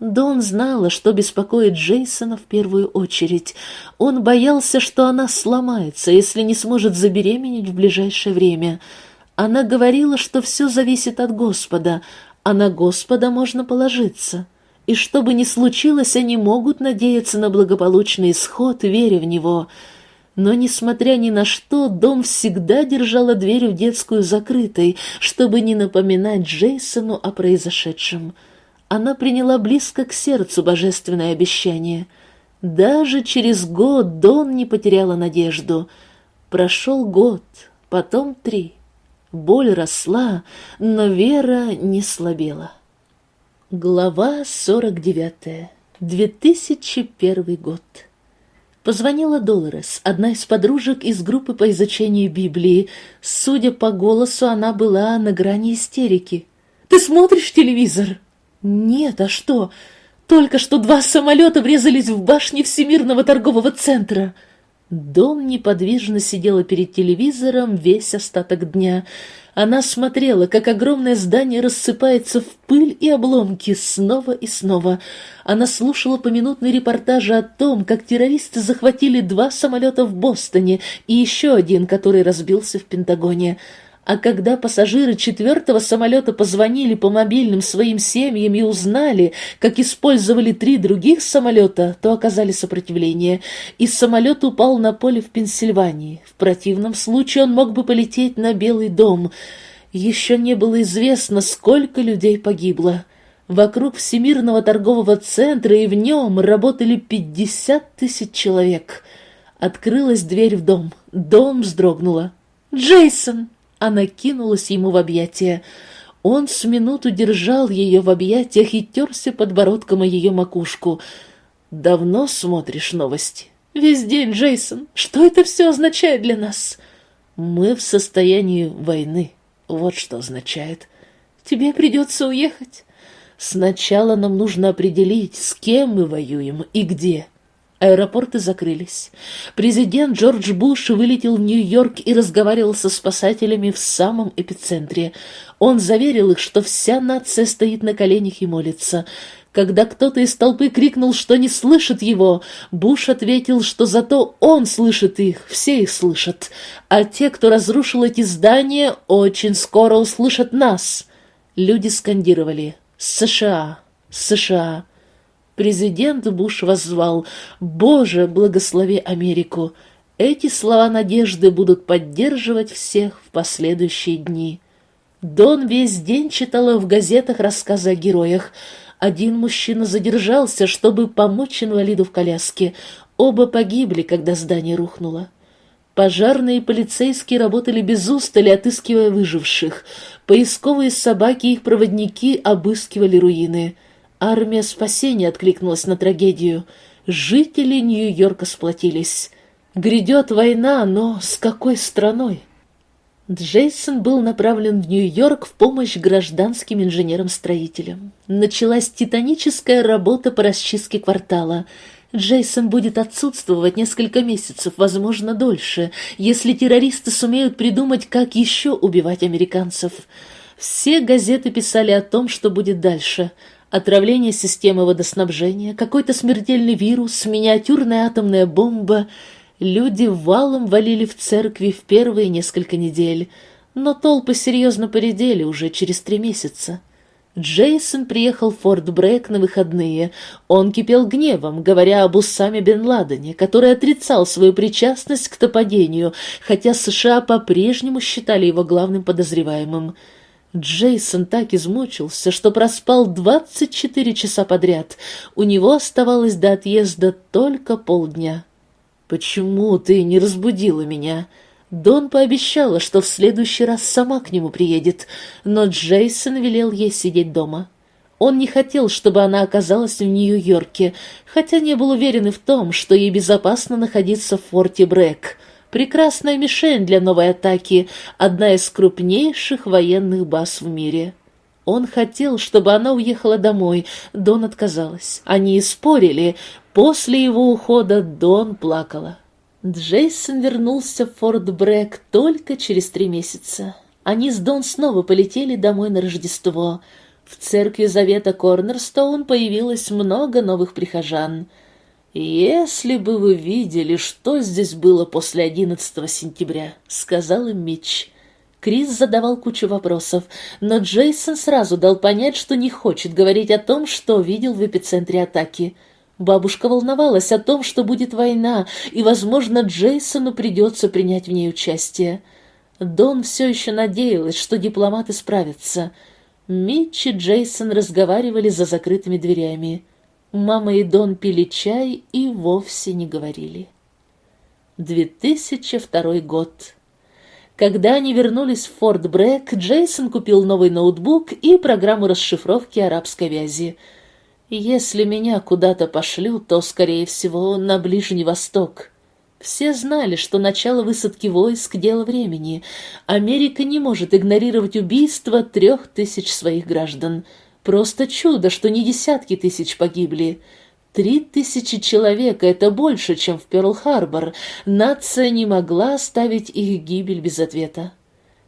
Дон знала, что беспокоит Джейсона в первую очередь. Он боялся, что она сломается, если не сможет забеременеть в ближайшее время. Она говорила, что все зависит от Господа, а на Господа можно положиться. И что бы ни случилось, они могут надеяться на благополучный исход, веря в Него — но, несмотря ни на что, дом всегда держала дверь в детскую закрытой, чтобы не напоминать Джейсону о произошедшем. Она приняла близко к сердцу божественное обещание. Даже через год Дон не потеряла надежду. Прошел год, потом три. Боль росла, но вера не слабела. Глава 49. 2001 год. Позвонила Долорес, одна из подружек из группы по изучению Библии. Судя по голосу, она была на грани истерики. «Ты смотришь телевизор?» «Нет, а что? Только что два самолета врезались в башни Всемирного торгового центра». Дон неподвижно сидела перед телевизором весь остаток дня. Она смотрела, как огромное здание рассыпается в пыль и обломки снова и снова. Она слушала поминутные репортажи о том, как террористы захватили два самолета в Бостоне и еще один, который разбился в Пентагоне. А когда пассажиры четвертого самолета позвонили по мобильным своим семьям и узнали, как использовали три других самолета, то оказали сопротивление, и самолет упал на поле в Пенсильвании. В противном случае он мог бы полететь на Белый дом. Еще не было известно, сколько людей погибло. Вокруг Всемирного торгового центра и в нем работали пятьдесят тысяч человек. Открылась дверь в дом. Дом вздрогнула. «Джейсон!» Она кинулась ему в объятия. Он с минуту держал ее в объятиях и терся подбородком о ее макушку. «Давно смотришь новости?» «Весь день, Джейсон. Что это все означает для нас?» «Мы в состоянии войны. Вот что означает. Тебе придется уехать. Сначала нам нужно определить, с кем мы воюем и где». Аэропорты закрылись. Президент Джордж Буш вылетел в Нью-Йорк и разговаривал со спасателями в самом эпицентре. Он заверил их, что вся нация стоит на коленях и молится. Когда кто-то из толпы крикнул, что не слышит его, Буш ответил, что зато он слышит их, все их слышат. А те, кто разрушил эти здания, очень скоро услышат нас. Люди скандировали «США! США!» Президент Буш воззвал «Боже, благослови Америку!» Эти слова надежды будут поддерживать всех в последующие дни. Дон весь день читала в газетах рассказы о героях. Один мужчина задержался, чтобы помочь инвалиду в коляске. Оба погибли, когда здание рухнуло. Пожарные и полицейские работали без устали, отыскивая выживших. Поисковые собаки и их проводники обыскивали руины. Армия спасения откликнулась на трагедию. Жители Нью-Йорка сплотились. Грядет война, но с какой страной? Джейсон был направлен в Нью-Йорк в помощь гражданским инженерам-строителям. Началась титаническая работа по расчистке квартала. Джейсон будет отсутствовать несколько месяцев, возможно, дольше, если террористы сумеют придумать, как еще убивать американцев. Все газеты писали о том, что будет дальше — Отравление системы водоснабжения, какой-то смертельный вирус, миниатюрная атомная бомба. Люди валом валили в церкви в первые несколько недель, но толпы серьезно поредели уже через три месяца. Джейсон приехал в Форт Брэк на выходные. Он кипел гневом, говоря об Усаме бен Ладене, который отрицал свою причастность к нападению, хотя США по-прежнему считали его главным подозреваемым. Джейсон так измучился, что проспал двадцать четыре часа подряд. У него оставалось до отъезда только полдня. «Почему ты не разбудила меня?» Дон пообещала, что в следующий раз сама к нему приедет, но Джейсон велел ей сидеть дома. Он не хотел, чтобы она оказалась в Нью-Йорке, хотя не был уверен и в том, что ей безопасно находиться в форте Брэк — Прекрасная мишень для новой атаки, одна из крупнейших военных баз в мире. Он хотел, чтобы она уехала домой. Дон отказалась. Они спорили. После его ухода Дон плакала. Джейсон вернулся в Форт Брэк только через три месяца. Они с Дон снова полетели домой на Рождество. В церкви Завета Корнерстоун появилось много новых прихожан — «Если бы вы видели, что здесь было после 11 сентября», — сказал им Митч. Крис задавал кучу вопросов, но Джейсон сразу дал понять, что не хочет говорить о том, что видел в эпицентре атаки. Бабушка волновалась о том, что будет война, и, возможно, Джейсону придется принять в ней участие. Дон все еще надеялась, что дипломаты справятся. Митч и Джейсон разговаривали за закрытыми дверями. Мама и Дон пили чай и вовсе не говорили. 2002 год. Когда они вернулись в Форт Брэк, Джейсон купил новый ноутбук и программу расшифровки арабской вязи. «Если меня куда-то пошлют, то, скорее всего, на Ближний Восток». Все знали, что начало высадки войск — дело времени. Америка не может игнорировать убийство трех тысяч своих граждан. Просто чудо, что не десятки тысяч погибли. Три тысячи человек — это больше, чем в Перл-Харбор. Нация не могла оставить их гибель без ответа.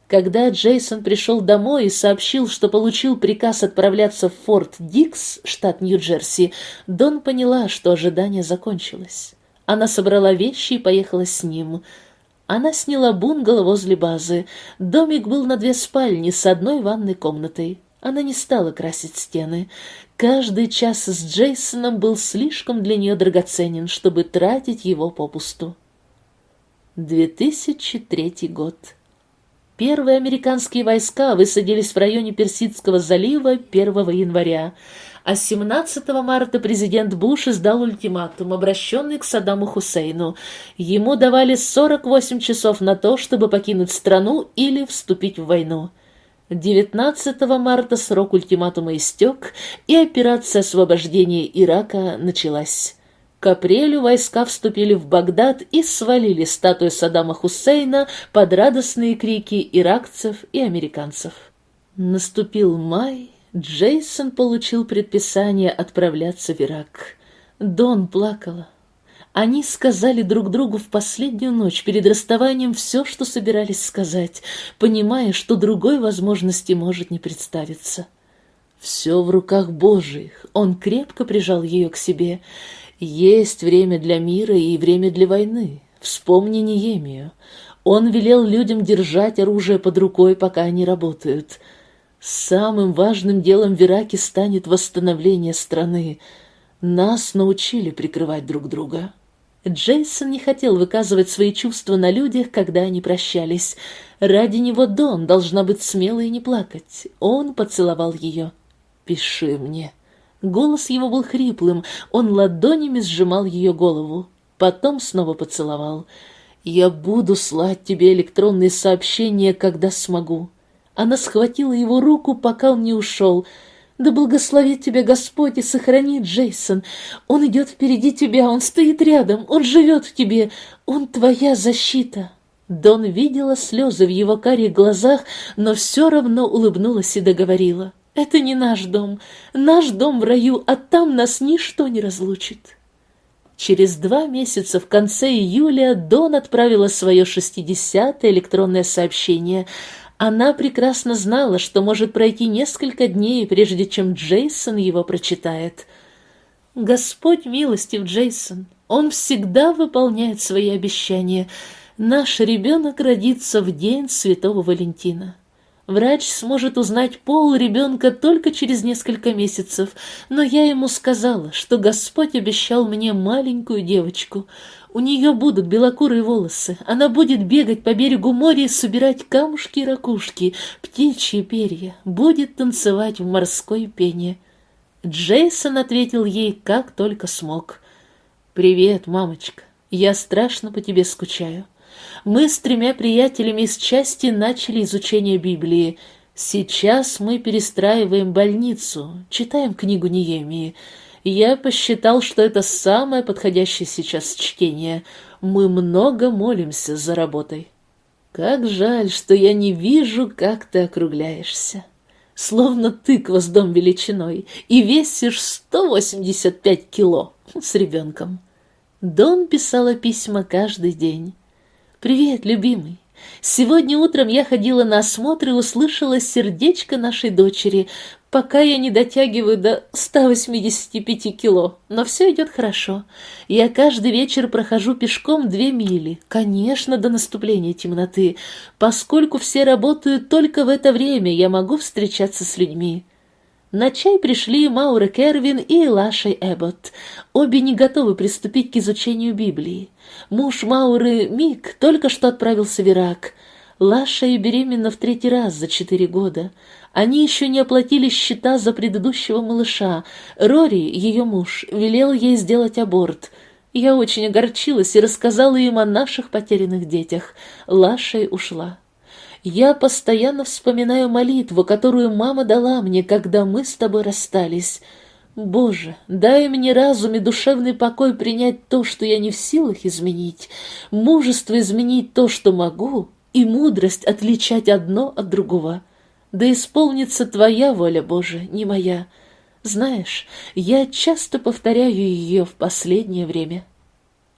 Когда Джейсон пришел домой и сообщил, что получил приказ отправляться в Форт Дикс, штат Нью-Джерси, Дон поняла, что ожидание закончилось. Она собрала вещи и поехала с ним. Она сняла бунгало возле базы. Домик был на две спальни с одной ванной комнатой. Она не стала красить стены. Каждый час с Джейсоном был слишком для нее драгоценен, чтобы тратить его попусту. 2003 год. Первые американские войска высадились в районе Персидского залива 1 января, а 17 марта президент Буш издал ультиматум, обращенный к Саддаму Хусейну. Ему давали 48 часов на то, чтобы покинуть страну или вступить в войну. 19 марта срок ультиматума истек, и операция освобождения Ирака началась. К апрелю войска вступили в Багдад и свалили статую Саддама Хусейна под радостные крики иракцев и американцев. Наступил май, Джейсон получил предписание отправляться в Ирак. Дон плакала. Они сказали друг другу в последнюю ночь перед расставанием все, что собирались сказать, понимая, что другой возможности может не представиться. Все в руках Божьих. Он крепко прижал ее к себе. Есть время для мира и время для войны. Вспомни Неемию. Он велел людям держать оружие под рукой, пока они работают. Самым важным делом в Ираке станет восстановление страны. Нас научили прикрывать друг друга. Джейсон не хотел выказывать свои чувства на людях, когда они прощались. Ради него Дон должна быть смелой и не плакать. Он поцеловал ее. «Пиши мне». Голос его был хриплым, он ладонями сжимал ее голову. Потом снова поцеловал. «Я буду слать тебе электронные сообщения, когда смогу». Она схватила его руку, пока он не ушел — да благословит тебя Господь и сохранит Джейсон. Он идет впереди тебя, он стоит рядом, он живет в тебе, он твоя защита». Дон видела слезы в его карих глазах, но все равно улыбнулась и договорила. «Это не наш дом. Наш дом в раю, а там нас ничто не разлучит». Через два месяца в конце июля Дон отправила свое шестидесятое электронное сообщение – она прекрасно знала, что может пройти несколько дней, прежде чем Джейсон его прочитает. «Господь милостив, Джейсон, Он всегда выполняет свои обещания. Наш ребенок родится в день Святого Валентина. Врач сможет узнать пол ребенка только через несколько месяцев, но я ему сказала, что Господь обещал мне маленькую девочку. У нее будут белокурые волосы. Она будет бегать по берегу моря и собирать камушки и ракушки, птичьи перья, будет танцевать в морской пене. Джейсон ответил ей, как только смог. «Привет, мамочка. Я страшно по тебе скучаю. Мы с тремя приятелями из части начали изучение Библии. Сейчас мы перестраиваем больницу, читаем книгу Неемии. Я посчитал, что это самое подходящее сейчас чтение. Мы много молимся за работой. Как жаль, что я не вижу, как ты округляешься. Словно тыква с дом величиной, и весишь 185 кило с ребенком. Дон писала письма каждый день. «Привет, любимый. Сегодня утром я ходила на осмотр и услышала сердечко нашей дочери пока я не дотягиваю до 185 кило, но все идет хорошо. Я каждый вечер прохожу пешком две мили, конечно, до наступления темноты. Поскольку все работают только в это время, я могу встречаться с людьми. На чай пришли Маура Кервин и Лашей Эббот. Обе не готовы приступить к изучению Библии. Муж Мауры, Мик, только что отправился в Ирак. Лаша и беременна в третий раз за четыре года. Они еще не оплатили счета за предыдущего малыша. Рори, ее муж, велел ей сделать аборт. Я очень огорчилась и рассказала им о наших потерянных детях. Лашей ушла. Я постоянно вспоминаю молитву, которую мама дала мне, когда мы с тобой расстались. Боже, дай мне разум и душевный покой принять то, что я не в силах изменить, мужество изменить то, что могу, и мудрость отличать одно от другого. Да исполнится Твоя воля, Боже, не моя. Знаешь, я часто повторяю ее в последнее время.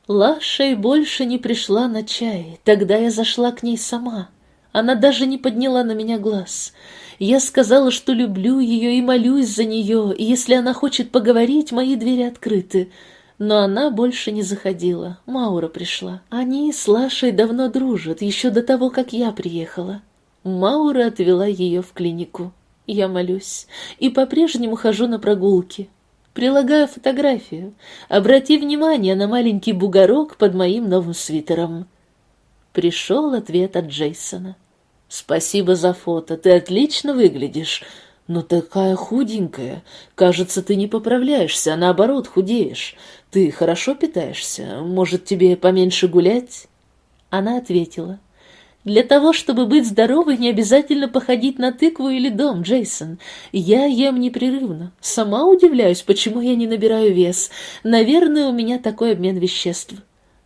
Лашей больше не пришла на чай, тогда я зашла к ней сама. Она даже не подняла на меня глаз. Я сказала, что люблю ее и молюсь за нее, и если она хочет поговорить, мои двери открыты. Но она больше не заходила. Маура пришла. Они с Лашей давно дружат, еще до того, как я приехала. Маура отвела ее в клинику. Я молюсь и по-прежнему хожу на прогулки. Прилагаю фотографию. Обрати внимание на маленький бугорок под моим новым свитером. Пришел ответ от Джейсона. «Спасибо за фото, ты отлично выглядишь, но такая худенькая. Кажется, ты не поправляешься, а наоборот худеешь. Ты хорошо питаешься? Может, тебе поменьше гулять?» Она ответила. Для того, чтобы быть здоровой, не обязательно походить на тыкву или дом, Джейсон. Я ем непрерывно. Сама удивляюсь, почему я не набираю вес. Наверное, у меня такой обмен веществ.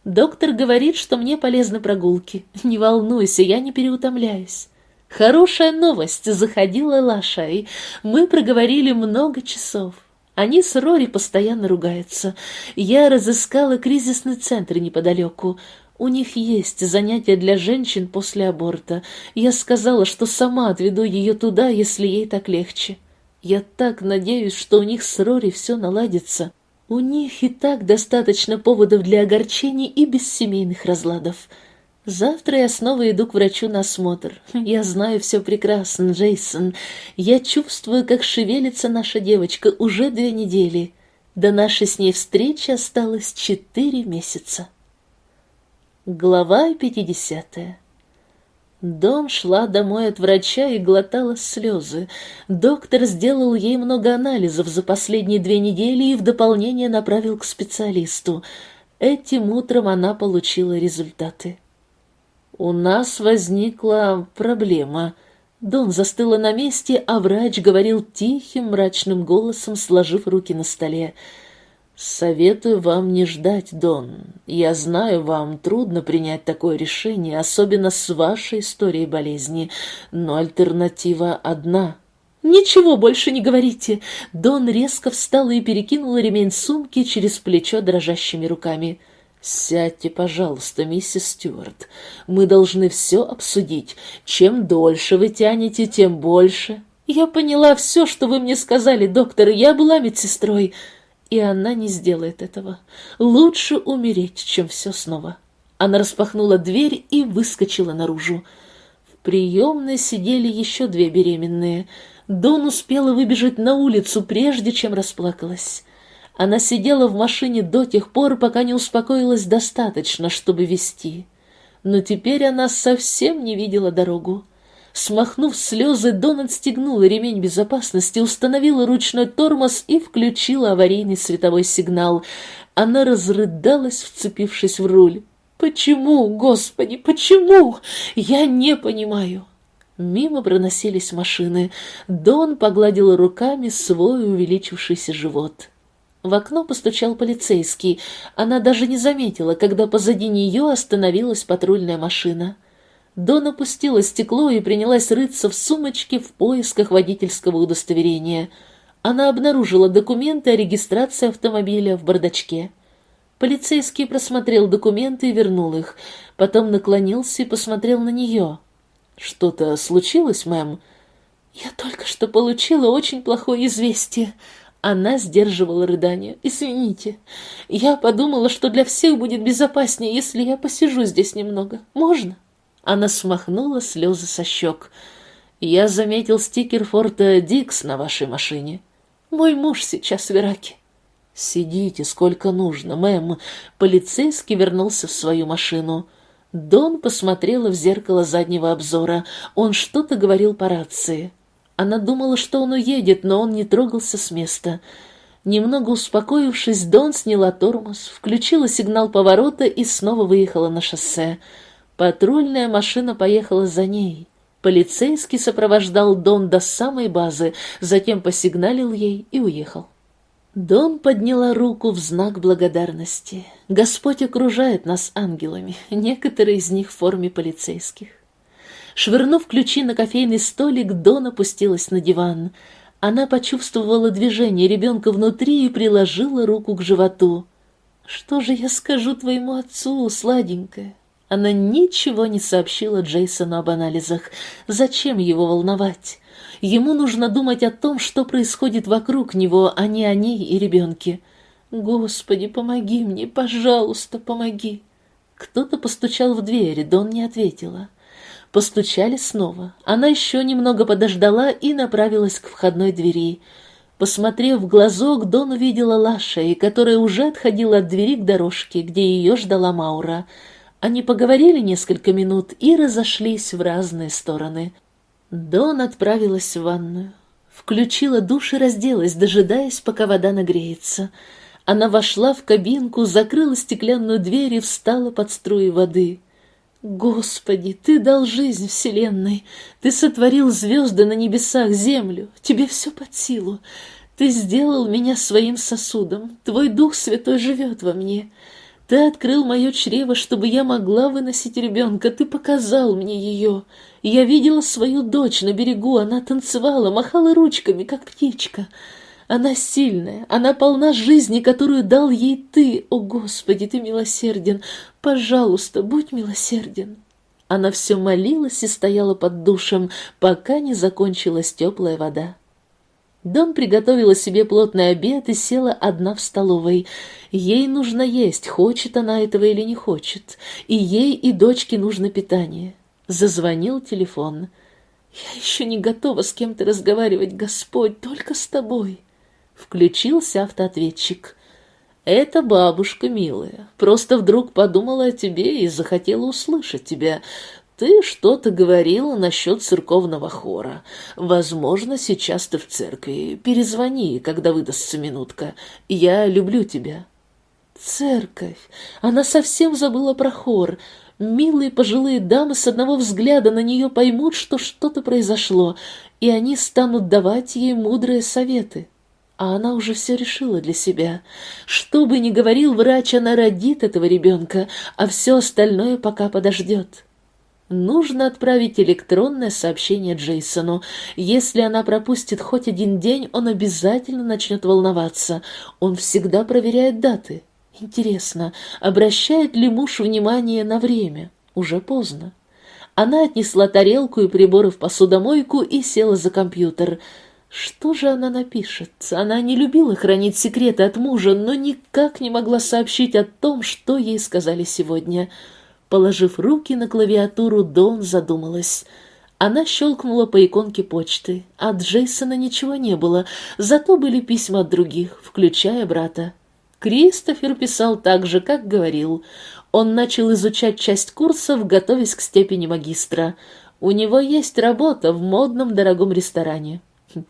Доктор говорит, что мне полезны прогулки. Не волнуйся, я не переутомляюсь. Хорошая новость, заходила Лашай. Мы проговорили много часов. Они с Рори постоянно ругаются. Я разыскала кризисный центр неподалеку. У них есть занятия для женщин после аборта. Я сказала, что сама отведу ее туда, если ей так легче. Я так надеюсь, что у них с Рори все наладится. У них и так достаточно поводов для огорчений и без семейных разладов. Завтра я снова иду к врачу на осмотр. Я знаю все прекрасно, Джейсон. Я чувствую, как шевелится наша девочка уже две недели. До нашей с ней встречи осталось четыре месяца. Глава пятидесятая Дон шла домой от врача и глотала слезы. Доктор сделал ей много анализов за последние две недели и в дополнение направил к специалисту. Этим утром она получила результаты. «У нас возникла проблема». Дон застыла на месте, а врач говорил тихим, мрачным голосом, сложив руки на столе. «Советую вам не ждать, Дон. Я знаю, вам трудно принять такое решение, особенно с вашей историей болезни, но альтернатива одна». «Ничего больше не говорите!» Дон резко встала и перекинула ремень сумки через плечо дрожащими руками. «Сядьте, пожалуйста, миссис Стюарт. Мы должны все обсудить. Чем дольше вы тянете, тем больше». «Я поняла все, что вы мне сказали, доктор, я была медсестрой» и она не сделает этого. Лучше умереть, чем все снова. Она распахнула дверь и выскочила наружу. В приемной сидели еще две беременные. Дон успела выбежать на улицу, прежде чем расплакалась. Она сидела в машине до тех пор, пока не успокоилась достаточно, чтобы вести. Но теперь она совсем не видела дорогу. Смахнув слезы, Дон отстегнула ремень безопасности, установила ручной тормоз и включила аварийный световой сигнал. Она разрыдалась, вцепившись в руль. «Почему, Господи, почему? Я не понимаю!» Мимо проносились машины. Дон погладил руками свой увеличившийся живот. В окно постучал полицейский. Она даже не заметила, когда позади нее остановилась патрульная машина. Дон опустила стекло и принялась рыться в сумочке в поисках водительского удостоверения. Она обнаружила документы о регистрации автомобиля в бардачке. Полицейский просмотрел документы и вернул их, потом наклонился и посмотрел на нее. «Что-то случилось, мэм?» «Я только что получила очень плохое известие». Она сдерживала рыдание. «Извините, я подумала, что для всех будет безопаснее, если я посижу здесь немного. Можно?» Она смахнула слезы со щек. «Я заметил стикер форта Дикс на вашей машине. Мой муж сейчас в Ираке». «Сидите сколько нужно, мэм». Полицейский вернулся в свою машину. Дон посмотрела в зеркало заднего обзора. Он что-то говорил по рации. Она думала, что он уедет, но он не трогался с места. Немного успокоившись, Дон сняла тормоз, включила сигнал поворота и снова выехала на шоссе. Патрульная машина поехала за ней. Полицейский сопровождал Дон до самой базы, затем посигналил ей и уехал. Дон подняла руку в знак благодарности. Господь окружает нас ангелами, некоторые из них в форме полицейских. Швырнув ключи на кофейный столик, Дон опустилась на диван. Она почувствовала движение ребенка внутри и приложила руку к животу. «Что же я скажу твоему отцу, сладенькая?» Она ничего не сообщила Джейсону об анализах. Зачем его волновать? Ему нужно думать о том, что происходит вокруг него, а не о ней и ребенке. «Господи, помоги мне, пожалуйста, помоги!» Кто-то постучал в дверь, Дон не ответила. Постучали снова. Она еще немного подождала и направилась к входной двери. Посмотрев в глазок, Дон увидела Лашей, которая уже отходила от двери к дорожке, где ее ждала Маура. Они поговорили несколько минут и разошлись в разные стороны. Дон отправилась в ванную. Включила душ и разделась, дожидаясь, пока вода нагреется. Она вошла в кабинку, закрыла стеклянную дверь и встала под струи воды. Господи, ты дал жизнь Вселенной, ты сотворил звезды на небесах, землю, тебе все под силу. Ты сделал меня своим сосудом, твой Дух Святой живет во мне. Ты открыл мое чрево, чтобы я могла выносить ребенка, ты показал мне ее. Я видела свою дочь на берегу, она танцевала, махала ручками, как птичка. Она сильная, она полна жизни, которую дал ей ты. О, Господи, ты милосерден. Пожалуйста, будь милосерден. Она все молилась и стояла под душем, пока не закончилась теплая вода. Дон приготовила себе плотный обед и села одна в столовой. Ей нужно есть, хочет она этого или не хочет. И ей, и дочке нужно питание. Зазвонил телефон. «Я еще не готова с кем-то разговаривать, Господь, только с тобой». Включился автоответчик. «Это бабушка, милая. Просто вдруг подумала о тебе и захотела услышать тебя. Ты что-то говорила насчет церковного хора. Возможно, сейчас ты в церкви. Перезвони, когда выдастся минутка. Я люблю тебя». Церковь! Она совсем забыла про хор. Милые пожилые дамы с одного взгляда на нее поймут, что что-то произошло, и они станут давать ей мудрые советы. А она уже все решила для себя. Что бы ни говорил врач, она родит этого ребенка, а все остальное пока подождет. Нужно отправить электронное сообщение Джейсону. Если она пропустит хоть один день, он обязательно начнет волноваться. Он всегда проверяет даты. Интересно, обращает ли муж внимание на время? Уже поздно. Она отнесла тарелку и приборы в посудомойку и села за компьютер — что же она напишет? Она не любила хранить секреты от мужа, но никак не могла сообщить о том, что ей сказали сегодня. Положив руки на клавиатуру, Дон задумалась. Она щелкнула по иконке почты. От Джейсона ничего не было, зато были письма от других, включая брата. Кристофер писал так же, как говорил. Он начал изучать часть курсов, готовясь к степени магистра. У него есть работа в модном дорогом ресторане.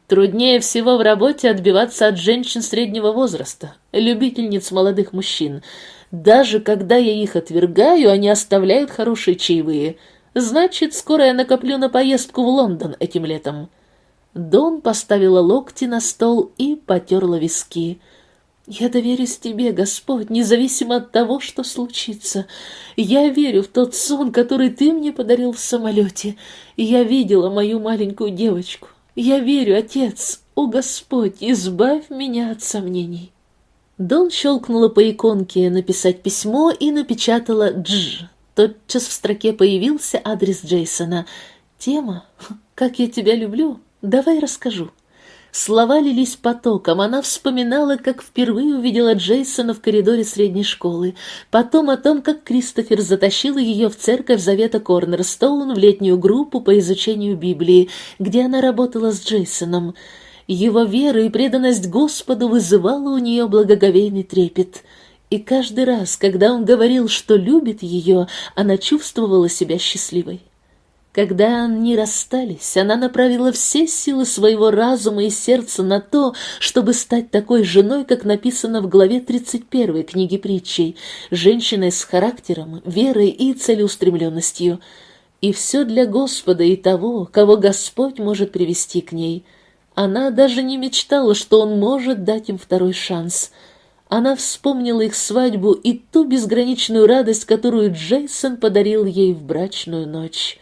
Труднее всего в работе отбиваться от женщин среднего возраста, любительниц молодых мужчин. Даже когда я их отвергаю, они оставляют хорошие чаевые. Значит, скоро я накоплю на поездку в Лондон этим летом. Дон поставила локти на стол и потерла виски. «Я доверюсь тебе, Господь, независимо от того, что случится. Я верю в тот сон, который ты мне подарил в самолете. Я видела мою маленькую девочку. Я верю, Отец, о Господь, избавь меня от сомнений. Дон щелкнула по иконке «Написать письмо» и напечатала «Дж». Тотчас в строке появился адрес Джейсона. Тема «Как я тебя люблю» давай расскажу. Слова лились потоком, она вспоминала, как впервые увидела Джейсона в коридоре средней школы, потом о том, как Кристофер затащил ее в церковь Завета Корнерстоун в летнюю группу по изучению Библии, где она работала с Джейсоном. Его вера и преданность Господу вызывала у нее благоговейный трепет. И каждый раз, когда он говорил, что любит ее, она чувствовала себя счастливой. Когда они расстались, она направила все силы своего разума и сердца на то, чтобы стать такой женой, как написано в главе 31 книги притчей, женщиной с характером, верой и целеустремленностью. И все для Господа и того, кого Господь может привести к ней. Она даже не мечтала, что Он может дать им второй шанс. Она вспомнила их свадьбу и ту безграничную радость, которую Джейсон подарил ей в брачную ночь.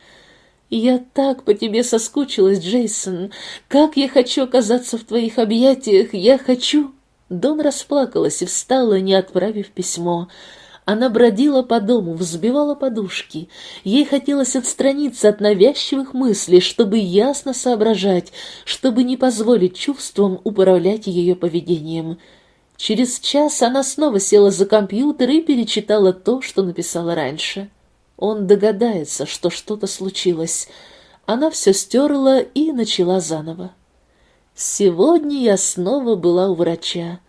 «Я так по тебе соскучилась, Джейсон. Как я хочу оказаться в твоих объятиях. Я хочу...» Дон расплакалась и встала, не отправив письмо. Она бродила по дому, взбивала подушки. Ей хотелось отстраниться от навязчивых мыслей, чтобы ясно соображать, чтобы не позволить чувствам управлять ее поведением. Через час она снова села за компьютер и перечитала то, что написала раньше. Он догадается, что что-то случилось. Она все стерла и начала заново. Сегодня я снова была у врача.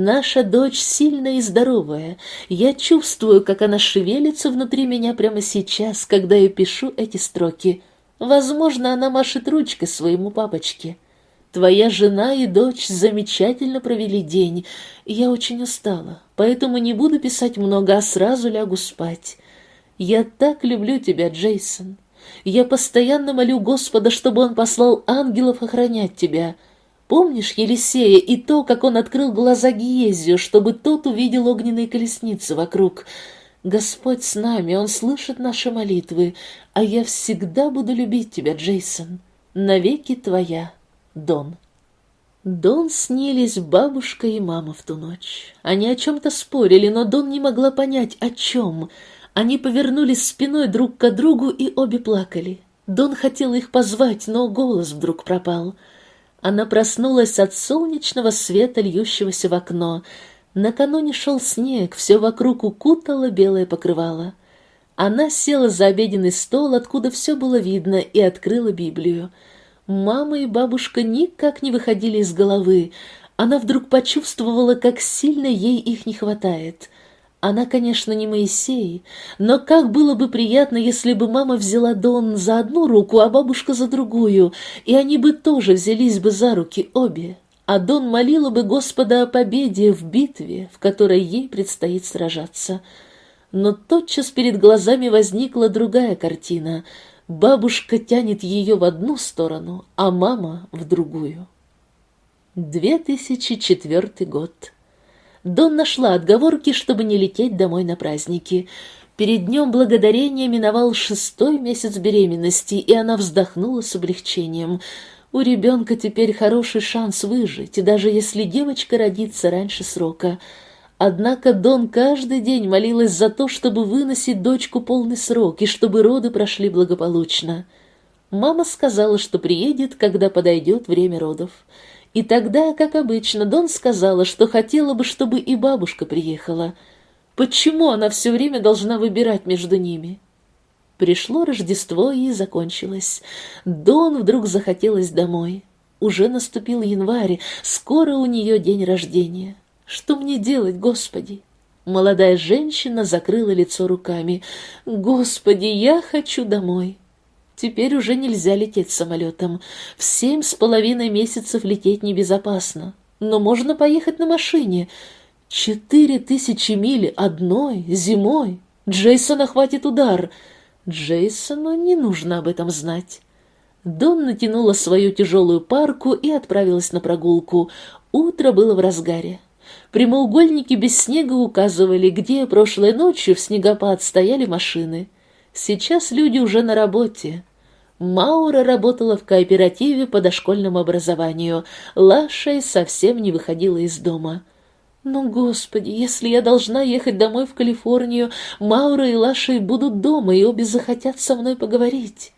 Наша дочь сильная и здоровая. Я чувствую, как она шевелится внутри меня прямо сейчас, когда я пишу эти строки. Возможно, она машет ручкой своему папочке. Твоя жена и дочь замечательно провели день. Я очень устала, поэтому не буду писать много, а сразу лягу спать. Я так люблю тебя, Джейсон. Я постоянно молю Господа, чтобы Он послал ангелов охранять тебя. Помнишь Елисея и то, как он открыл глаза Гиезию, чтобы тот увидел огненные колесницы вокруг? Господь с нами, Он слышит наши молитвы, а я всегда буду любить тебя, Джейсон. Навеки твоя, Дон. Дон снились бабушка и мама в ту ночь. Они о чем-то спорили, но Дон не могла понять, о чем — они повернулись спиной друг к другу и обе плакали. Дон хотел их позвать, но голос вдруг пропал. Она проснулась от солнечного света, льющегося в окно. Накануне шел снег, все вокруг укутало белое покрывало. Она села за обеденный стол, откуда все было видно, и открыла Библию. Мама и бабушка никак не выходили из головы. Она вдруг почувствовала, как сильно ей их не хватает. Она, конечно, не Моисей, но как было бы приятно, если бы мама взяла Дон за одну руку, а бабушка за другую, и они бы тоже взялись бы за руки обе, а Дон молила бы Господа о победе в битве, в которой ей предстоит сражаться. Но тотчас перед глазами возникла другая картина. Бабушка тянет ее в одну сторону, а мама — в другую. 2004 год. Дон нашла отговорки, чтобы не лететь домой на праздники. Перед днем благодарения миновал шестой месяц беременности, и она вздохнула с облегчением. У ребенка теперь хороший шанс выжить, даже если девочка родится раньше срока. Однако Дон каждый день молилась за то, чтобы выносить дочку полный срок и чтобы роды прошли благополучно. Мама сказала, что приедет, когда подойдет время родов. И тогда, как обычно, Дон сказала, что хотела бы, чтобы и бабушка приехала. Почему она все время должна выбирать между ними? Пришло Рождество и закончилось. Дон вдруг захотелось домой. Уже наступил январь, скоро у нее день рождения. Что мне делать, Господи? Молодая женщина закрыла лицо руками. «Господи, я хочу домой!» Теперь уже нельзя лететь самолетом. В семь с половиной месяцев лететь небезопасно. Но можно поехать на машине. Четыре тысячи миль одной, зимой. Джейсона хватит удар. Джейсону не нужно об этом знать. Дон натянула свою тяжелую парку и отправилась на прогулку. Утро было в разгаре. Прямоугольники без снега указывали, где прошлой ночью в снегопад стояли машины. Сейчас люди уже на работе. Маура работала в кооперативе по дошкольному образованию. Лашей совсем не выходила из дома. «Ну, Господи, если я должна ехать домой в Калифорнию, Маура и Лашей будут дома, и обе захотят со мной поговорить».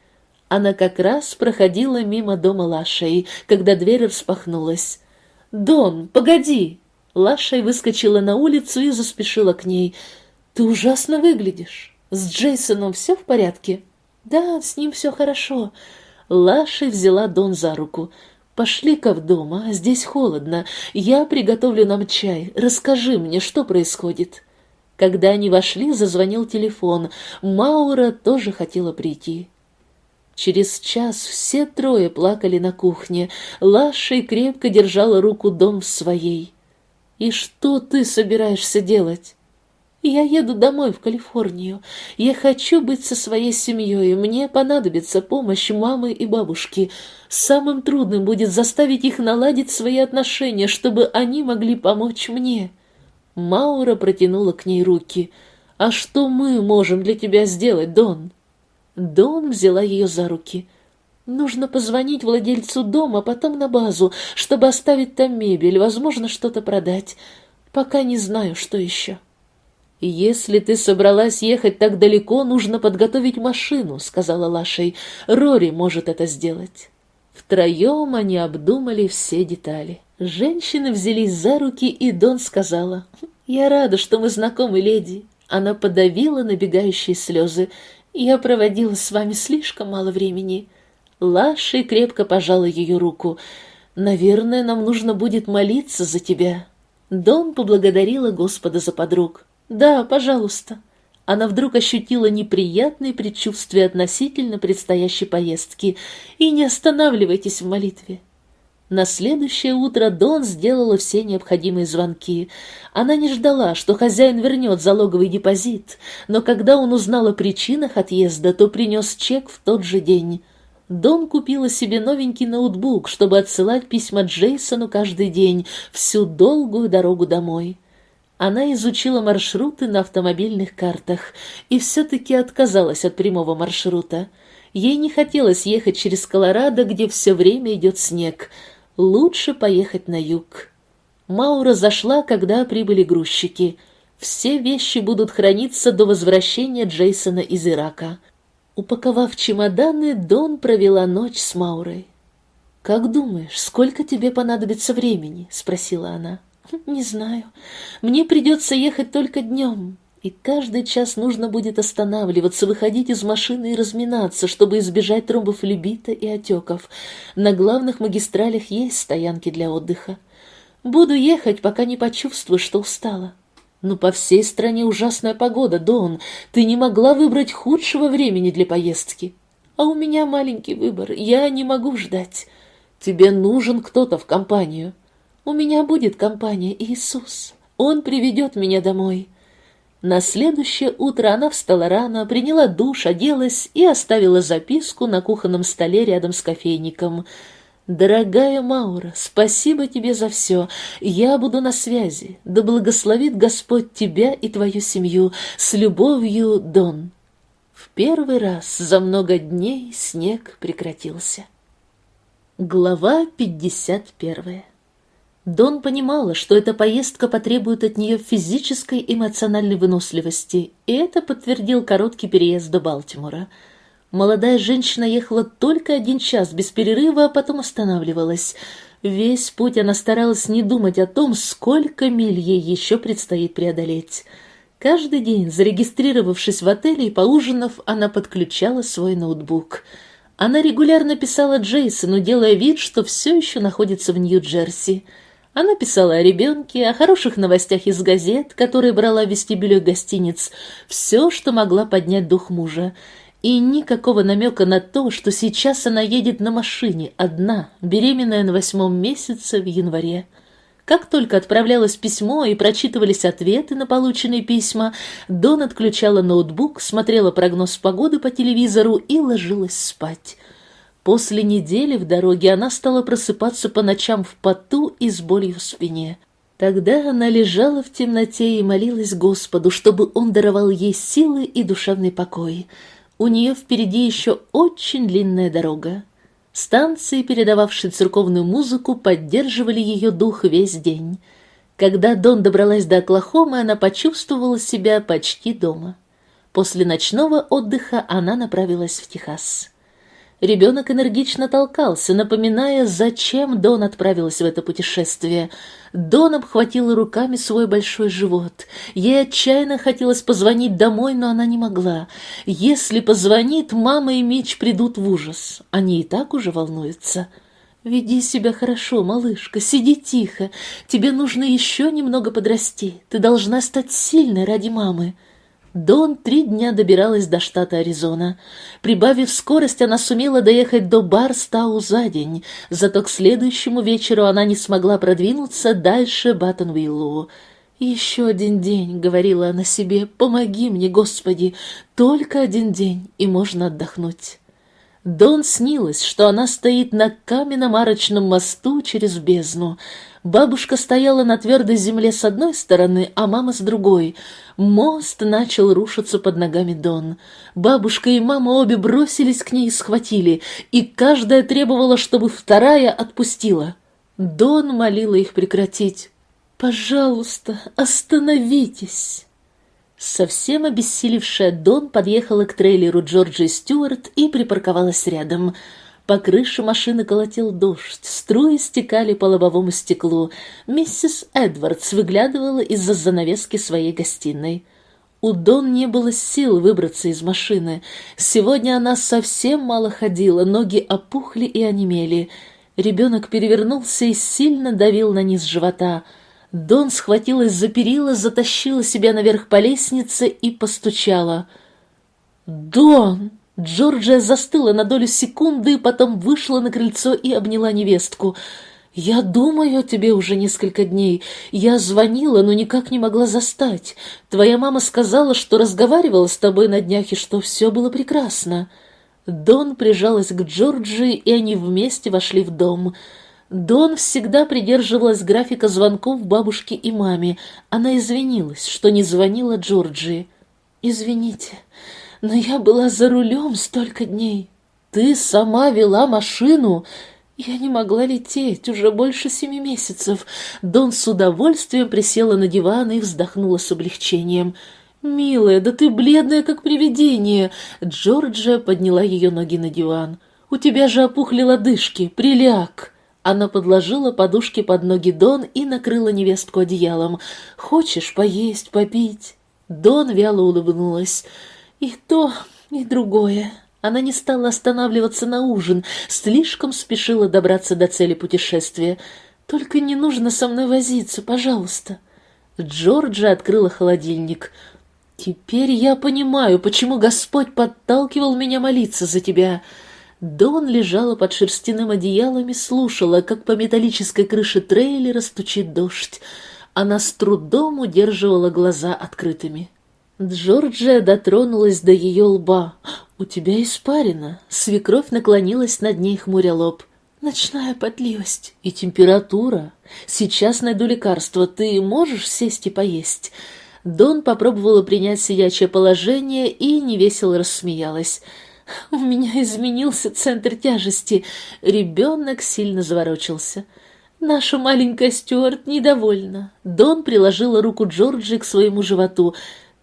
Она как раз проходила мимо дома Лашей, когда дверь распахнулась. «Дон, погоди!» Лашей выскочила на улицу и заспешила к ней. «Ты ужасно выглядишь. С Джейсоном все в порядке?» «Да, с ним все хорошо». Лаши взяла Дон за руку. «Пошли-ка в дом, а здесь холодно. Я приготовлю нам чай. Расскажи мне, что происходит». Когда они вошли, зазвонил телефон. Маура тоже хотела прийти. Через час все трое плакали на кухне. Лашей крепко держала руку Дом в своей. «И что ты собираешься делать?» Я еду домой в Калифорнию. Я хочу быть со своей семьей, мне понадобится помощь мамы и бабушки. Самым трудным будет заставить их наладить свои отношения, чтобы они могли помочь мне». Маура протянула к ней руки. «А что мы можем для тебя сделать, Дон?» Дон взяла ее за руки. «Нужно позвонить владельцу дома, потом на базу, чтобы оставить там мебель, возможно, что-то продать. Пока не знаю, что еще». «Если ты собралась ехать так далеко, нужно подготовить машину», — сказала Лашей. «Рори может это сделать». Втроем они обдумали все детали. Женщины взялись за руки, и Дон сказала, «Я рада, что мы знакомы, леди». Она подавила набегающие слезы. «Я проводила с вами слишком мало времени». Лашей крепко пожала ее руку. «Наверное, нам нужно будет молиться за тебя». Дон поблагодарила Господа за подруг. «Да, пожалуйста». Она вдруг ощутила неприятные предчувствия относительно предстоящей поездки. «И не останавливайтесь в молитве». На следующее утро Дон сделала все необходимые звонки. Она не ждала, что хозяин вернет залоговый депозит, но когда он узнал о причинах отъезда, то принес чек в тот же день. Дон купила себе новенький ноутбук, чтобы отсылать письма Джейсону каждый день, всю долгую дорогу домой. Она изучила маршруты на автомобильных картах и все-таки отказалась от прямого маршрута. Ей не хотелось ехать через Колорадо, где все время идет снег. Лучше поехать на юг. Маура зашла, когда прибыли грузчики. Все вещи будут храниться до возвращения Джейсона из Ирака. Упаковав чемоданы, Дон провела ночь с Маурой. «Как думаешь, сколько тебе понадобится времени?» — спросила она. «Не знаю. Мне придется ехать только днем, и каждый час нужно будет останавливаться, выходить из машины и разминаться, чтобы избежать тромбофлебита и отеков. На главных магистралях есть стоянки для отдыха. Буду ехать, пока не почувствую, что устала. Но по всей стране ужасная погода, Дон. Ты не могла выбрать худшего времени для поездки. А у меня маленький выбор, я не могу ждать. Тебе нужен кто-то в компанию». У меня будет компания Иисус. Он приведет меня домой». На следующее утро она встала рано, приняла душ, оделась и оставила записку на кухонном столе рядом с кофейником. «Дорогая Маура, спасибо тебе за все. Я буду на связи. Да благословит Господь тебя и твою семью. С любовью, Дон». В первый раз за много дней снег прекратился. Глава пятьдесят первая Дон понимала, что эта поездка потребует от нее физической и эмоциональной выносливости, и это подтвердил короткий переезд до Балтимора. Молодая женщина ехала только один час без перерыва, а потом останавливалась. Весь путь она старалась не думать о том, сколько миль ей еще предстоит преодолеть. Каждый день, зарегистрировавшись в отеле и поужинав, она подключала свой ноутбук. Она регулярно писала Джейсону, делая вид, что все еще находится в Нью-Джерси. Она писала о ребенке, о хороших новостях из газет, которые брала в вестибюле гостиниц, все, что могла поднять дух мужа. И никакого намека на то, что сейчас она едет на машине, одна, беременная на восьмом месяце в январе. Как только отправлялось письмо и прочитывались ответы на полученные письма, Дон отключала ноутбук, смотрела прогноз погоды по телевизору и ложилась спать. После недели в дороге она стала просыпаться по ночам в поту и с болью в спине. Тогда она лежала в темноте и молилась Господу, чтобы Он даровал ей силы и душевный покой. У нее впереди еще очень длинная дорога. Станции, передававшие церковную музыку, поддерживали ее дух весь день. Когда Дон добралась до Оклахомы, она почувствовала себя почти дома. После ночного отдыха она направилась в Техас. Ребенок энергично толкался, напоминая, зачем Дон отправилась в это путешествие. Дон обхватила руками свой большой живот. Ей отчаянно хотелось позвонить домой, но она не могла. Если позвонит, мама и Меч придут в ужас. Они и так уже волнуются. «Веди себя хорошо, малышка, сиди тихо. Тебе нужно еще немного подрасти. Ты должна стать сильной ради мамы». Дон три дня добиралась до штата Аризона. Прибавив скорость, она сумела доехать до Барстау за день, зато к следующему вечеру она не смогла продвинуться дальше Баттонвиллу. «Еще один день», — говорила она себе, — «помоги мне, Господи, только один день, и можно отдохнуть». Дон снилось, что она стоит на каменном арочном мосту через бездну. Бабушка стояла на твердой земле с одной стороны, а мама с другой. Мост начал рушиться под ногами Дон. Бабушка и мама обе бросились к ней и схватили, и каждая требовала, чтобы вторая отпустила. Дон молила их прекратить. «Пожалуйста, остановитесь!» Совсем обессилевшая Дон подъехала к трейлеру Джорджи Стюарт и припарковалась рядом. По крыше машины колотил дождь, струи стекали по лобовому стеклу. Миссис Эдвардс выглядывала из-за занавески своей гостиной. У Дон не было сил выбраться из машины. Сегодня она совсем мало ходила, ноги опухли и онемели. Ребенок перевернулся и сильно давил на низ живота — Дон схватилась за перила, затащила себя наверх по лестнице и постучала. «Дон!» Джорджия застыла на долю секунды, потом вышла на крыльцо и обняла невестку. «Я думаю о тебе уже несколько дней. Я звонила, но никак не могла застать. Твоя мама сказала, что разговаривала с тобой на днях и что все было прекрасно». Дон прижалась к Джорджии, и они вместе вошли в дом. Дон всегда придерживалась графика звонков бабушке и маме. Она извинилась, что не звонила Джорджии. «Извините, но я была за рулем столько дней. Ты сама вела машину?» Я не могла лететь уже больше семи месяцев. Дон с удовольствием присела на диван и вздохнула с облегчением. «Милая, да ты бледная, как привидение!» Джорджия подняла ее ноги на диван. «У тебя же опухли лодыжки, приляг!» Она подложила подушки под ноги Дон и накрыла невестку одеялом. «Хочешь поесть, попить?» Дон вяло улыбнулась. «И то, и другое». Она не стала останавливаться на ужин, слишком спешила добраться до цели путешествия. «Только не нужно со мной возиться, пожалуйста». Джорджа открыла холодильник. «Теперь я понимаю, почему Господь подталкивал меня молиться за тебя». Дон лежала под шерстяным одеялом и слушала, как по металлической крыше трейлера стучит дождь. Она с трудом удерживала глаза открытыми. Джорджия дотронулась до ее лба. «У тебя испарина». Свекровь наклонилась над ней, хмуря лоб. «Ночная потливость и температура. Сейчас найду лекарство. Ты можешь сесть и поесть?» Дон попробовала принять сидячее положение и невесело рассмеялась. У меня изменился центр тяжести. Ребенок сильно заворочился. Наша маленькая Стюарт недовольна. Дон приложила руку Джорджи к своему животу.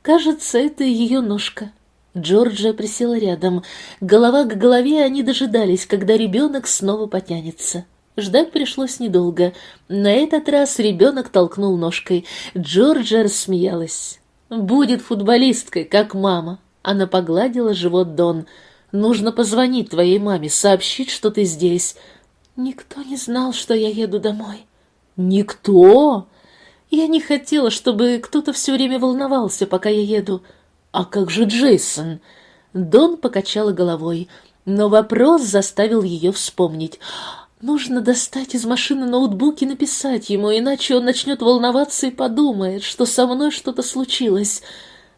Кажется, это ее ножка. Джорджия присела рядом. Голова к голове они дожидались, когда ребенок снова потянется. Ждать пришлось недолго. На этот раз ребенок толкнул ножкой. Джорджия рассмеялась. «Будет футболисткой, как мама». Она погладила живот Дон. Нужно позвонить твоей маме, сообщить, что ты здесь. Никто не знал, что я еду домой. Никто? Я не хотела, чтобы кто-то все время волновался, пока я еду. А как же Джейсон? Дон покачала головой, но вопрос заставил ее вспомнить. Нужно достать из машины ноутбук и написать ему, иначе он начнет волноваться и подумает, что со мной что-то случилось.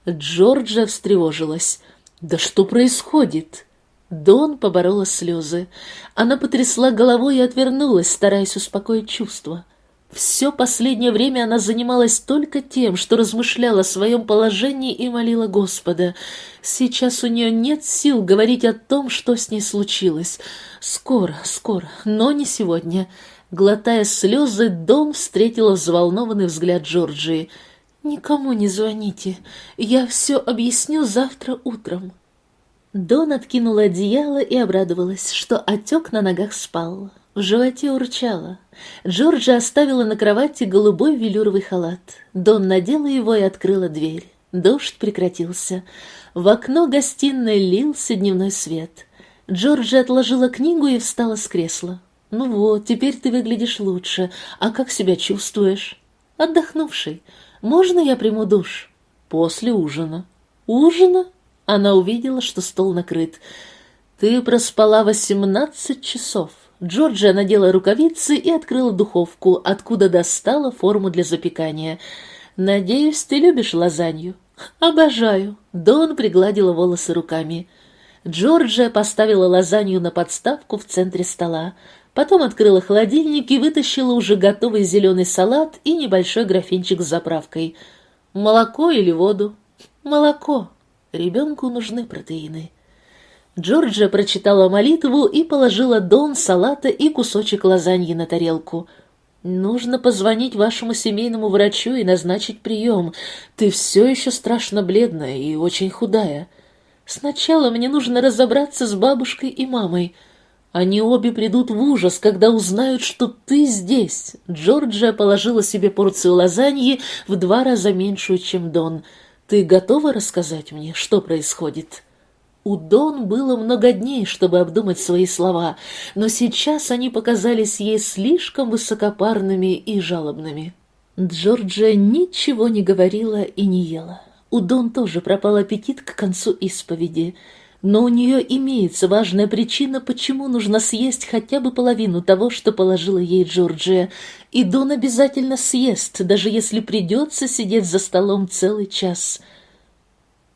Джорджа встревожилась. «Да что происходит?» Дон поборола слезы. Она потрясла головой и отвернулась, стараясь успокоить чувства. Все последнее время она занималась только тем, что размышляла о своем положении и молила Господа. Сейчас у нее нет сил говорить о том, что с ней случилось. Скоро, скоро, но не сегодня. Глотая слезы, Дон встретила взволнованный взгляд Джорджии. «Никому не звоните. Я все объясню завтра утром». Дон откинула одеяло и обрадовалась, что отек на ногах спал. В животе урчало. Джорджа оставила на кровати голубой велюровый халат. Дон надела его и открыла дверь. Дождь прекратился. В окно гостиной лился дневной свет. Джорджи отложила книгу и встала с кресла. «Ну вот, теперь ты выглядишь лучше. А как себя чувствуешь?» «Отдохнувший. Можно я приму душ?» «После ужина». «Ужина?» Она увидела, что стол накрыт. «Ты проспала восемнадцать часов». Джорджия надела рукавицы и открыла духовку, откуда достала форму для запекания. «Надеюсь, ты любишь лазанью?» «Обожаю!» Дон пригладила волосы руками. Джорджия поставила лазанью на подставку в центре стола, потом открыла холодильник и вытащила уже готовый зеленый салат и небольшой графинчик с заправкой. «Молоко или воду?» «Молоко. Ребенку нужны протеины». Джорджия прочитала молитву и положила дон салата и кусочек лазаньи на тарелку. «Нужно позвонить вашему семейному врачу и назначить прием. Ты все еще страшно бледная и очень худая. Сначала мне нужно разобраться с бабушкой и мамой. Они обе придут в ужас, когда узнают, что ты здесь». Джорджия положила себе порцию лазаньи в два раза меньшую, чем Дон. «Ты готова рассказать мне, что происходит?» У Дон было много дней, чтобы обдумать свои слова, но сейчас они показались ей слишком высокопарными и жалобными. Джорджия ничего не говорила и не ела. У Дон тоже пропал аппетит к концу исповеди, но у нее имеется важная причина, почему нужно съесть хотя бы половину того, что положила ей Джорджия, и Дон обязательно съест, даже если придется сидеть за столом целый час —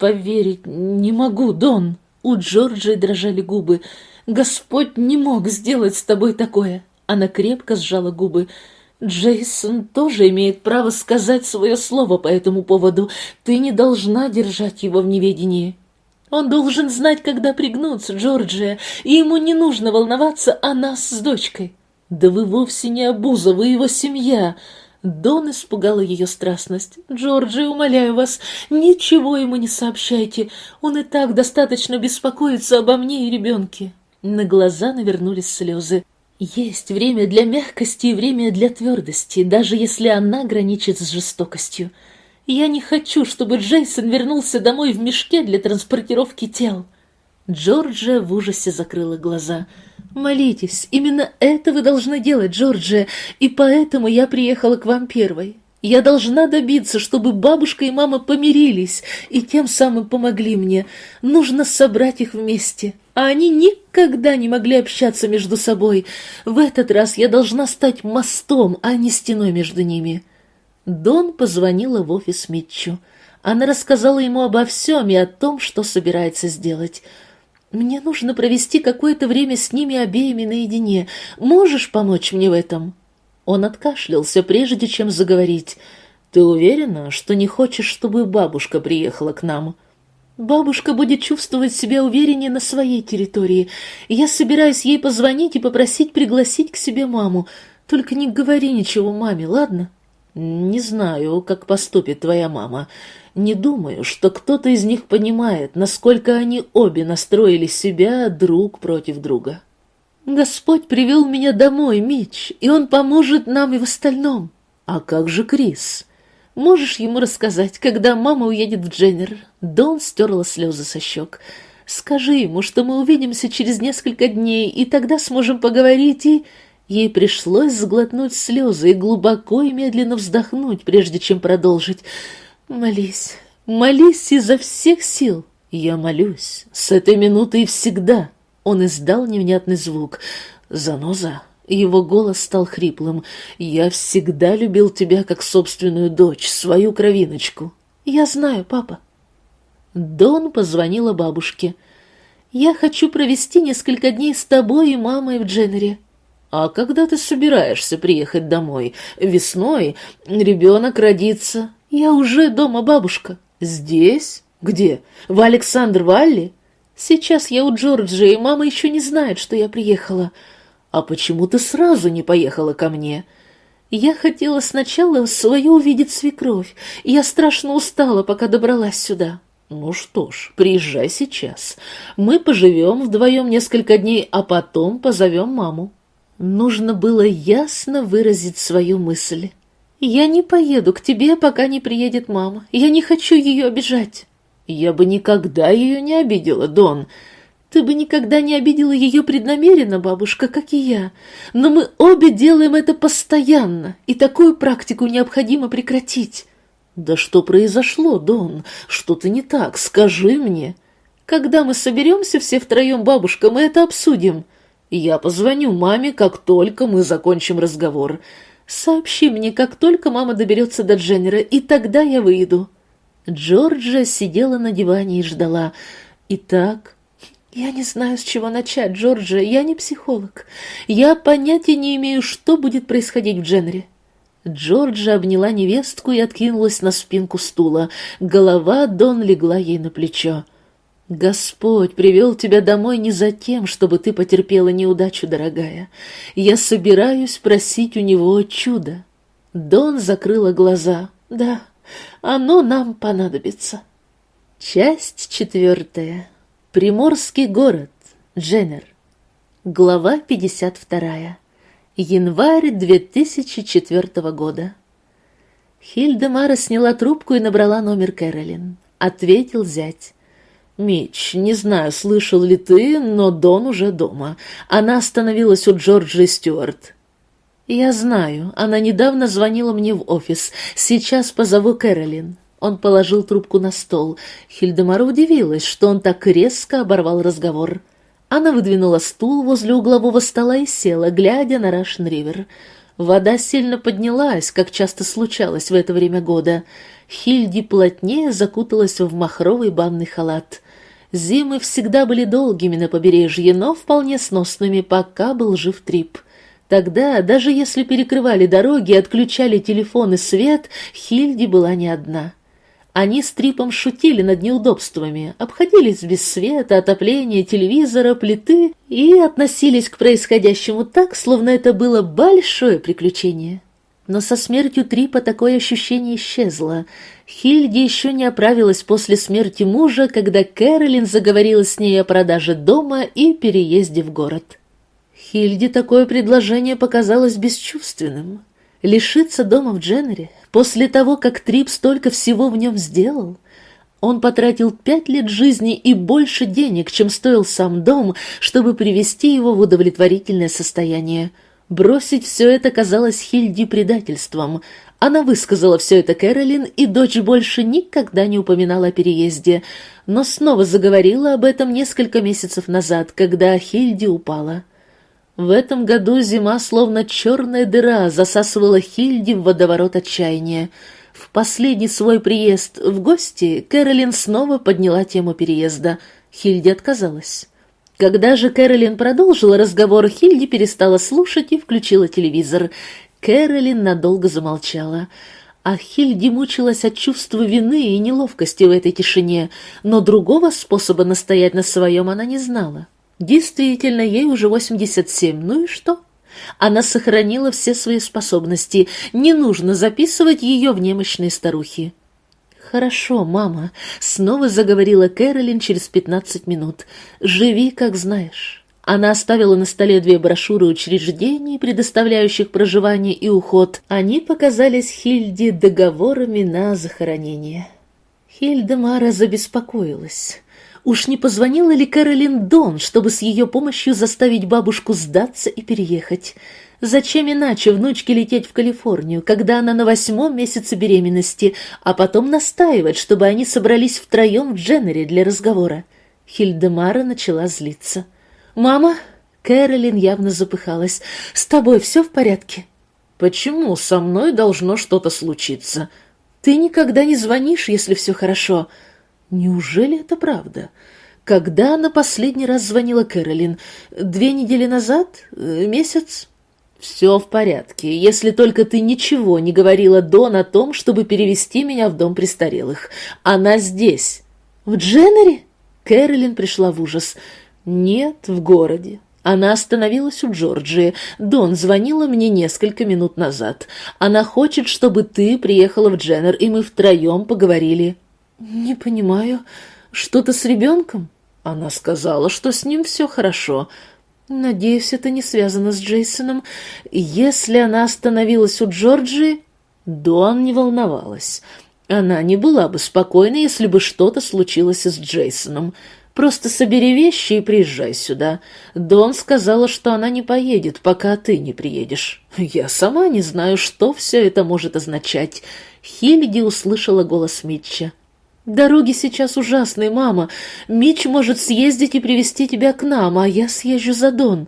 «Поверить не могу, Дон!» У Джорджии дрожали губы. «Господь не мог сделать с тобой такое!» Она крепко сжала губы. «Джейсон тоже имеет право сказать свое слово по этому поводу. Ты не должна держать его в неведении». «Он должен знать, когда пригнуться, Джорджия, и ему не нужно волноваться о нас с дочкой». «Да вы вовсе не обуза, вы его семья!» Дон испугала ее страстность. «Джорджи, умоляю вас, ничего ему не сообщайте. Он и так достаточно беспокоится обо мне и ребенке». На глаза навернулись слезы. «Есть время для мягкости и время для твердости, даже если она граничит с жестокостью. Я не хочу, чтобы Джейсон вернулся домой в мешке для транспортировки тел». Джорджия в ужасе закрыла глаза – «Молитесь, именно это вы должны делать, Джорджия, и поэтому я приехала к вам первой. Я должна добиться, чтобы бабушка и мама помирились и тем самым помогли мне. Нужно собрать их вместе. А они никогда не могли общаться между собой. В этот раз я должна стать мостом, а не стеной между ними». Дон позвонила в офис Митчу. Она рассказала ему обо всем и о том, что собирается сделать. Мне нужно провести какое-то время с ними обеими наедине. Можешь помочь мне в этом?» Он откашлялся, прежде чем заговорить. «Ты уверена, что не хочешь, чтобы бабушка приехала к нам?» «Бабушка будет чувствовать себя увереннее на своей территории. Я собираюсь ей позвонить и попросить пригласить к себе маму. Только не говори ничего маме, ладно?» «Не знаю, как поступит твоя мама. Не думаю, что кто-то из них понимает, насколько они обе настроили себя друг против друга. Господь привел меня домой, Мич, и он поможет нам и в остальном. А как же Крис? Можешь ему рассказать, когда мама уедет в Дженнер? Дон стерла слезы со щек. Скажи ему, что мы увидимся через несколько дней, и тогда сможем поговорить и... Ей пришлось сглотнуть слезы и глубоко и медленно вздохнуть, прежде чем продолжить. Молись, молись изо всех сил. Я молюсь, с этой минуты и всегда. Он издал невнятный звук. Заноза. Его голос стал хриплым. «Я всегда любил тебя как собственную дочь, свою кровиночку». «Я знаю, папа». Дон позвонила бабушке. «Я хочу провести несколько дней с тобой и мамой в Дженнере». «А когда ты собираешься приехать домой? Весной? Ребенок родится?» «Я уже дома, бабушка». «Здесь? Где? В Александр-Валли?» «Сейчас я у Джорджи, и мама еще не знает, что я приехала». «А почему ты сразу не поехала ко мне?» «Я хотела сначала свою увидеть свекровь. Я страшно устала, пока добралась сюда». «Ну что ж, приезжай сейчас. Мы поживем вдвоем несколько дней, а потом позовем маму». Нужно было ясно выразить свою мысль. «Я не поеду к тебе, пока не приедет мама. Я не хочу ее обижать». «Я бы никогда ее не обидела, Дон». «Ты бы никогда не обидела ее преднамеренно, бабушка, как и я. Но мы обе делаем это постоянно, и такую практику необходимо прекратить». «Да что произошло, Дон? Что-то не так, скажи мне». «Когда мы соберемся все втроем, бабушка, мы это обсудим». «Я позвоню маме, как только мы закончим разговор». Сообщи мне, как только мама доберется до Дженнера, и тогда я выйду». Джорджа сидела на диване и ждала. «Итак, я не знаю, с чего начать, Джорджа, я не психолог. Я понятия не имею, что будет происходить в Дженнере». Джорджа обняла невестку и откинулась на спинку стула. Голова Дон легла ей на плечо. «Господь привел тебя домой не за тем, чтобы ты потерпела неудачу, дорогая. Я собираюсь просить у него чуда». Дон закрыла глаза. «Да, оно нам понадобится». Часть четвертая. Приморский город. Дженнер. Глава пятьдесят вторая. Январь 2004 года. Хильдемара сняла трубку и набрала номер Кэролин. Ответил зять. «Мич, не знаю, слышал ли ты, но Дон уже дома. Она остановилась у Джорджи Стюарт». «Я знаю. Она недавно звонила мне в офис. Сейчас позову Кэролин». Он положил трубку на стол. Хильдемара удивилась, что он так резко оборвал разговор. Она выдвинула стул возле углового стола и села, глядя на Рашн-Ривер. Вода сильно поднялась, как часто случалось в это время года. Хильди плотнее закуталась в махровый банный халат. Зимы всегда были долгими на побережье, но вполне сносными, пока был жив Трип. Тогда, даже если перекрывали дороги отключали телефон и свет, Хильди была не одна. Они с Трипом шутили над неудобствами, обходились без света, отопления, телевизора, плиты и относились к происходящему так, словно это было большое приключение. Но со смертью Трипа такое ощущение исчезло. Хильди еще не оправилась после смерти мужа, когда Кэролин заговорила с ней о продаже дома и переезде в город. Хильде такое предложение показалось бесчувственным. Лишиться дома в Дженнере после того, как Трип столько всего в нем сделал? Он потратил пять лет жизни и больше денег, чем стоил сам дом, чтобы привести его в удовлетворительное состояние – Бросить все это казалось Хильди предательством. Она высказала все это Кэролин, и дочь больше никогда не упоминала о переезде, но снова заговорила об этом несколько месяцев назад, когда Хильди упала. В этом году зима, словно черная дыра, засасывала Хильди в водоворот отчаяния. В последний свой приезд в гости Кэролин снова подняла тему переезда. Хильди отказалась. Когда же Кэролин продолжила разговор, Хильди перестала слушать и включила телевизор. Кэролин надолго замолчала. А Хильди мучилась от чувства вины и неловкости в этой тишине, но другого способа настоять на своем она не знала. Действительно, ей уже 87, ну и что? Она сохранила все свои способности, не нужно записывать ее в немощные старухи. «Хорошо, мама», — снова заговорила Кэролин через пятнадцать минут. «Живи, как знаешь». Она оставила на столе две брошюры учреждений, предоставляющих проживание и уход. Они показались Хильде договорами на захоронение. Хильда Мара забеспокоилась. Уж не позвонила ли Кэролин Дон, чтобы с ее помощью заставить бабушку сдаться и переехать? Зачем иначе внучке лететь в Калифорнию, когда она на восьмом месяце беременности, а потом настаивать, чтобы они собрались втроем в Дженнере для разговора? Хильдемара начала злиться. «Мама?» Кэролин явно запыхалась. «С тобой все в порядке?» «Почему со мной должно что-то случиться?» «Ты никогда не звонишь, если все хорошо». «Неужели это правда?» Когда она последний раз звонила Кэролин? Две недели назад? Месяц? «Все в порядке, если только ты ничего не говорила Дон о том, чтобы перевести меня в дом престарелых. Она здесь». «В Дженнере?» Кэролин пришла в ужас. «Нет, в городе. Она остановилась у Джорджии. Дон звонила мне несколько минут назад. Она хочет, чтобы ты приехала в Дженнер, и мы втроем поговорили». «Не понимаю. Что-то с ребенком?» Она сказала, что с ним все хорошо. Надеюсь, это не связано с Джейсоном. Если она остановилась у Джорджии... Дон не волновалась. Она не была бы спокойна, если бы что-то случилось с Джейсоном. Просто собери вещи и приезжай сюда. Дон сказала, что она не поедет, пока ты не приедешь. Я сама не знаю, что все это может означать. Хильди услышала голос Митча. «Дороги сейчас ужасные, мама. Мич может съездить и привезти тебя к нам, а я съезжу за Дон».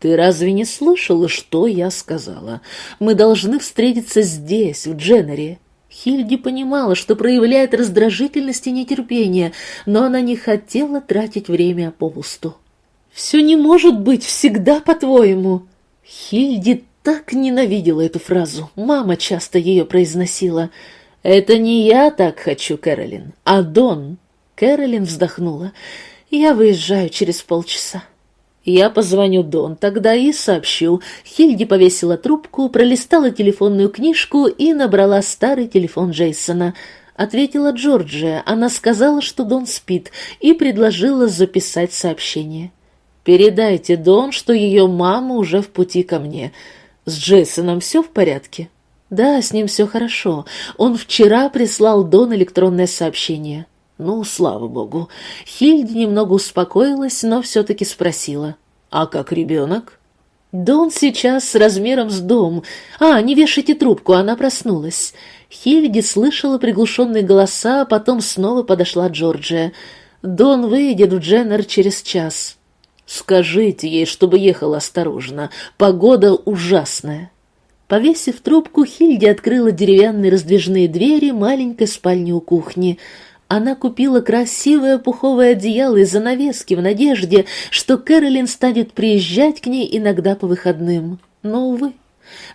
«Ты разве не слышала, что я сказала? Мы должны встретиться здесь, в Дженнере». Хильди понимала, что проявляет раздражительность и нетерпение, но она не хотела тратить время попусту. «Все не может быть всегда по-твоему!» Хильди так ненавидела эту фразу, мама часто ее произносила. «Это не я так хочу, Кэролин, а Дон». Кэролин вздохнула. «Я выезжаю через полчаса». Я позвоню Дон тогда и сообщу. Хильди повесила трубку, пролистала телефонную книжку и набрала старый телефон Джейсона. Ответила Джорджия. Она сказала, что Дон спит, и предложила записать сообщение. «Передайте Дон, что ее мама уже в пути ко мне. С Джейсоном все в порядке?» «Да, с ним все хорошо. Он вчера прислал Дон электронное сообщение». Ну, слава богу. Хильди немного успокоилась, но все-таки спросила. «А как ребенок?» «Да он сейчас с размером с дом. А, не вешайте трубку, она проснулась». Хильди слышала приглушенные голоса, а потом снова подошла Джорджия. «Дон выйдет в Дженнер через час». «Скажите ей, чтобы ехала осторожно. Погода ужасная». Повесив трубку, Хильди открыла деревянные раздвижные двери маленькой спальни у кухни — она купила красивое пуховое одеяло и занавески в надежде, что Кэролин станет приезжать к ней иногда по выходным. Но, увы,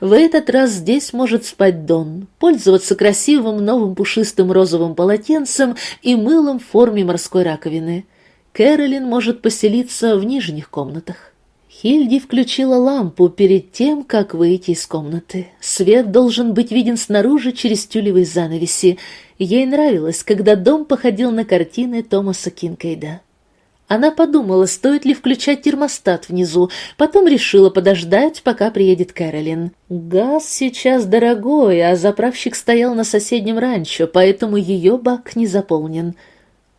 в этот раз здесь может спать Дон, пользоваться красивым новым пушистым розовым полотенцем и мылом в форме морской раковины. Кэролин может поселиться в нижних комнатах. Хильди включила лампу перед тем, как выйти из комнаты. Свет должен быть виден снаружи через тюлевые занавеси. Ей нравилось, когда дом походил на картины Томаса Кинкейда. Она подумала, стоит ли включать термостат внизу, потом решила подождать, пока приедет Кэролин. Газ сейчас дорогой, а заправщик стоял на соседнем ранчо, поэтому ее бак не заполнен.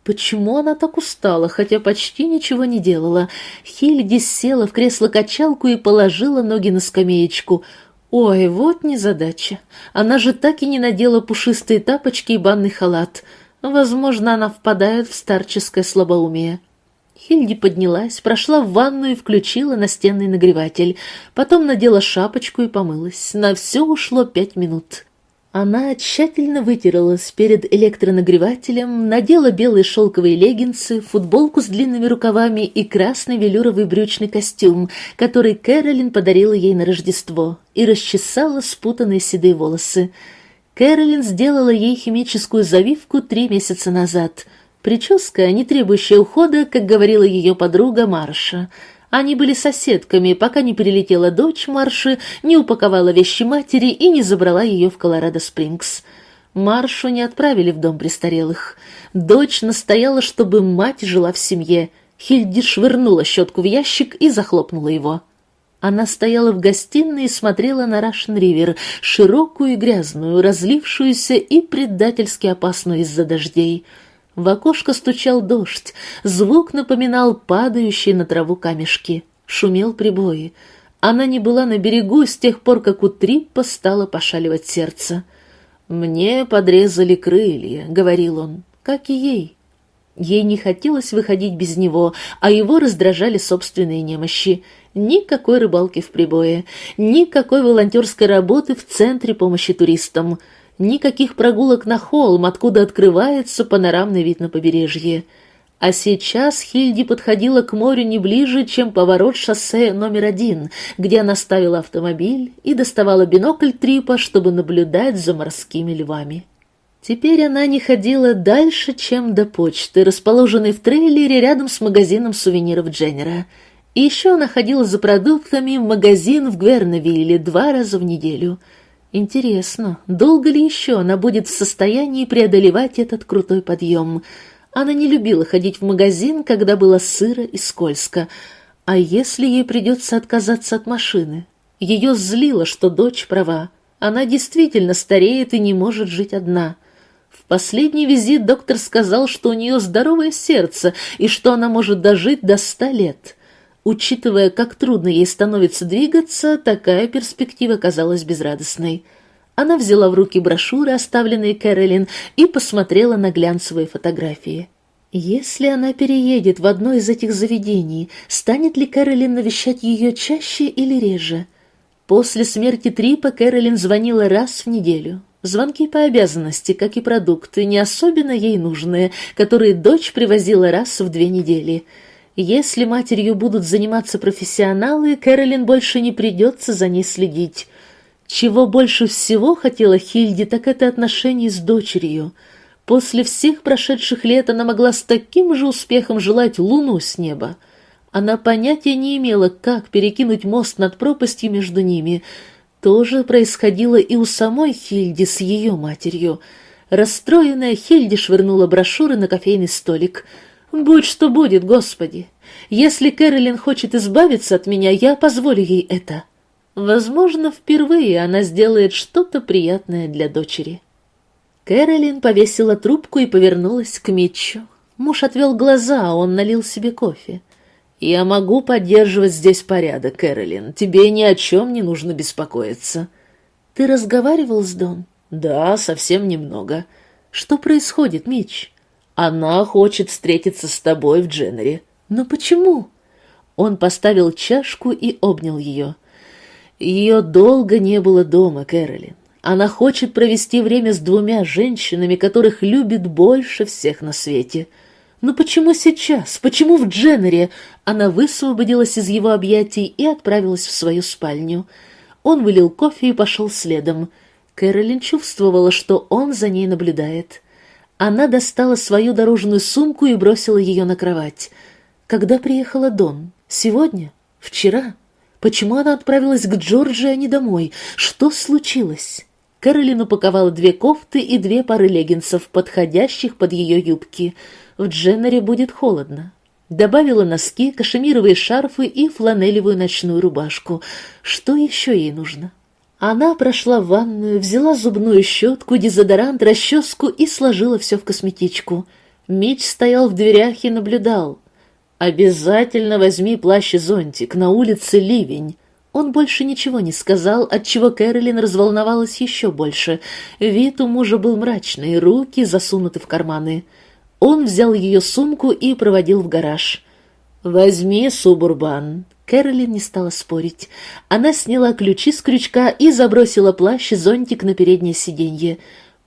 Почему она так устала, хотя почти ничего не делала? Хильди села в кресло-качалку и положила ноги на скамеечку. Ой, вот незадача. Она же так и не надела пушистые тапочки и банный халат. Возможно, она впадает в старческое слабоумие. Хильди поднялась, прошла в ванную и включила настенный нагреватель. Потом надела шапочку и помылась. На все ушло пять минут. Она тщательно вытиралась перед электронагревателем, надела белые шелковые леггинсы, футболку с длинными рукавами и красный велюровый брючный костюм, который Кэролин подарила ей на Рождество, и расчесала спутанные седые волосы. Кэролин сделала ей химическую завивку три месяца назад. Прическа, не требующая ухода, как говорила ее подруга Марша — они были соседками, пока не прилетела дочь Марши, не упаковала вещи матери и не забрала ее в Колорадо-Спрингс. Маршу не отправили в дом престарелых. Дочь настояла, чтобы мать жила в семье. Хильди швырнула щетку в ящик и захлопнула его. Она стояла в гостиной и смотрела на Рашен-Ривер, широкую и грязную, разлившуюся и предательски опасную из-за дождей — в окошко стучал дождь, звук напоминал падающие на траву камешки. Шумел прибой. Она не была на берегу с тех пор, как у Триппа стало пошаливать сердце. «Мне подрезали крылья», — говорил он, — «как и ей». Ей не хотелось выходить без него, а его раздражали собственные немощи. Никакой рыбалки в прибое, никакой волонтерской работы в центре помощи туристам — никаких прогулок на холм, откуда открывается панорамный вид на побережье. А сейчас Хильди подходила к морю не ближе, чем поворот шоссе номер один, где она ставила автомобиль и доставала бинокль Трипа, чтобы наблюдать за морскими львами. Теперь она не ходила дальше, чем до почты, расположенной в трейлере рядом с магазином сувениров Дженнера. И еще она ходила за продуктами в магазин в Гверновилле два раза в неделю — Интересно, долго ли еще она будет в состоянии преодолевать этот крутой подъем? Она не любила ходить в магазин, когда было сыро и скользко. А если ей придется отказаться от машины? Ее злило, что дочь права. Она действительно стареет и не может жить одна. В последний визит доктор сказал, что у нее здоровое сердце и что она может дожить до ста лет. Учитывая, как трудно ей становится двигаться, такая перспектива казалась безрадостной. Она взяла в руки брошюры, оставленные Кэролин, и посмотрела на глянцевые фотографии. Если она переедет в одно из этих заведений, станет ли Кэролин навещать ее чаще или реже? После смерти Трипа Кэролин звонила раз в неделю. Звонки по обязанности, как и продукты, не особенно ей нужные, которые дочь привозила раз в две недели. Если матерью будут заниматься профессионалы, Кэролин больше не придется за ней следить. Чего больше всего хотела Хильди, так это отношения с дочерью — После всех прошедших лет она могла с таким же успехом желать луну с неба. Она понятия не имела, как перекинуть мост над пропастью между ними. То же происходило и у самой Хильди с ее матерью. Расстроенная Хильди швырнула брошюры на кофейный столик. «Будь что будет, Господи! Если Кэролин хочет избавиться от меня, я позволю ей это». Возможно, впервые она сделает что-то приятное для дочери. Кэролин повесила трубку и повернулась к Митчу. Муж отвел глаза, а он налил себе кофе. «Я могу поддерживать здесь порядок, Кэролин. Тебе ни о чем не нужно беспокоиться». «Ты разговаривал с Дон?» «Да, совсем немного». «Что происходит, Митч?» «Она хочет встретиться с тобой в Дженнере». «Но почему?» Он поставил чашку и обнял ее. Ее долго не было дома, Кэролин. Она хочет провести время с двумя женщинами, которых любит больше всех на свете. Но почему сейчас? Почему в Дженнере? Она высвободилась из его объятий и отправилась в свою спальню. Он вылил кофе и пошел следом. Кэролин чувствовала, что он за ней наблюдает. Она достала свою дорожную сумку и бросила ее на кровать. Когда приехала Дон? Сегодня? Вчера? Почему она отправилась к Джорджи, а не домой? Что случилось? Кэролин упаковала две кофты и две пары леггинсов, подходящих под ее юбки. В Дженнере будет холодно. Добавила носки, кашемировые шарфы и фланелевую ночную рубашку. Что еще ей нужно? Она прошла в ванную, взяла зубную щетку, дезодорант, расческу и сложила все в косметичку. Мич стоял в дверях и наблюдал. «Обязательно возьми плащ и зонтик, на улице ливень». Он больше ничего не сказал, отчего Кэролин разволновалась еще больше. Вид у мужа был мрачный, руки засунуты в карманы. Он взял ее сумку и проводил в гараж. «Возьми субурбан». Кэролин не стала спорить. Она сняла ключи с крючка и забросила плащ и зонтик на переднее сиденье.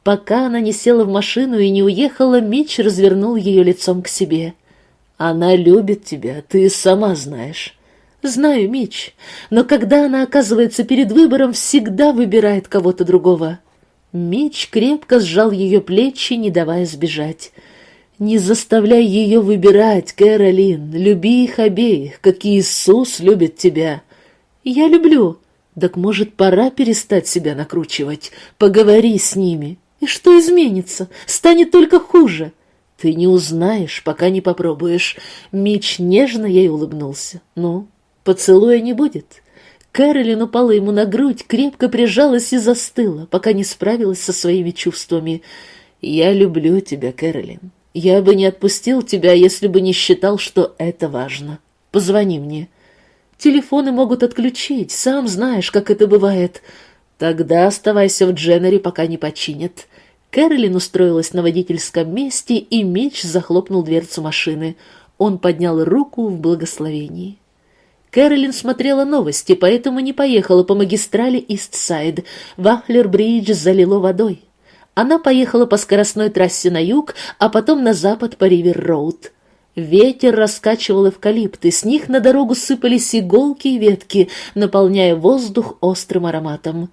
Пока она не села в машину и не уехала, Мич развернул ее лицом к себе. «Она любит тебя, ты сама знаешь». Знаю, Мич, но когда она оказывается перед выбором, всегда выбирает кого-то другого. Мич крепко сжал ее плечи, не давая сбежать. Не заставляй ее выбирать, Кэролин, люби их обеих, как Иисус любит тебя. Я люблю. Так может, пора перестать себя накручивать? Поговори с ними. И что изменится? Станет только хуже. Ты не узнаешь, пока не попробуешь. Мич нежно ей улыбнулся. Ну, Поцелуя не будет. Кэролин упала ему на грудь, крепко прижалась и застыла, пока не справилась со своими чувствами. «Я люблю тебя, Кэролин. Я бы не отпустил тебя, если бы не считал, что это важно. Позвони мне. Телефоны могут отключить, сам знаешь, как это бывает. Тогда оставайся в Дженнере, пока не починят». Кэролин устроилась на водительском месте, и меч захлопнул дверцу машины. Он поднял руку в благословении. Кэролин смотрела новости, поэтому не поехала по магистрали Ист-Сайд. Вахлер-Бридж залило водой. Она поехала по скоростной трассе на юг, а потом на запад по Ривер-Роуд. Ветер раскачивал эвкалипты, с них на дорогу сыпались иголки и ветки, наполняя воздух острым ароматом.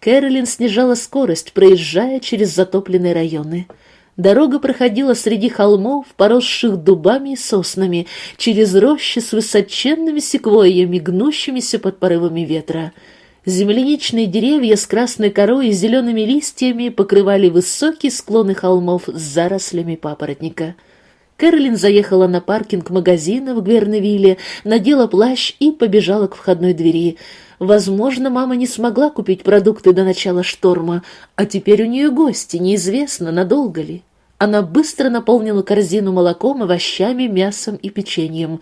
Кэролин снижала скорость, проезжая через затопленные районы. Дорога проходила среди холмов, поросших дубами и соснами, через рощи с высоченными секвойями, гнущимися под порывами ветра. Земляничные деревья с красной корой и зелеными листьями покрывали высокие склоны холмов с зарослями папоротника. Кэролин заехала на паркинг магазина в Гверневилле, надела плащ и побежала к входной двери. Возможно, мама не смогла купить продукты до начала шторма, а теперь у нее гости, неизвестно, надолго ли. Она быстро наполнила корзину молоком, овощами, мясом и печеньем.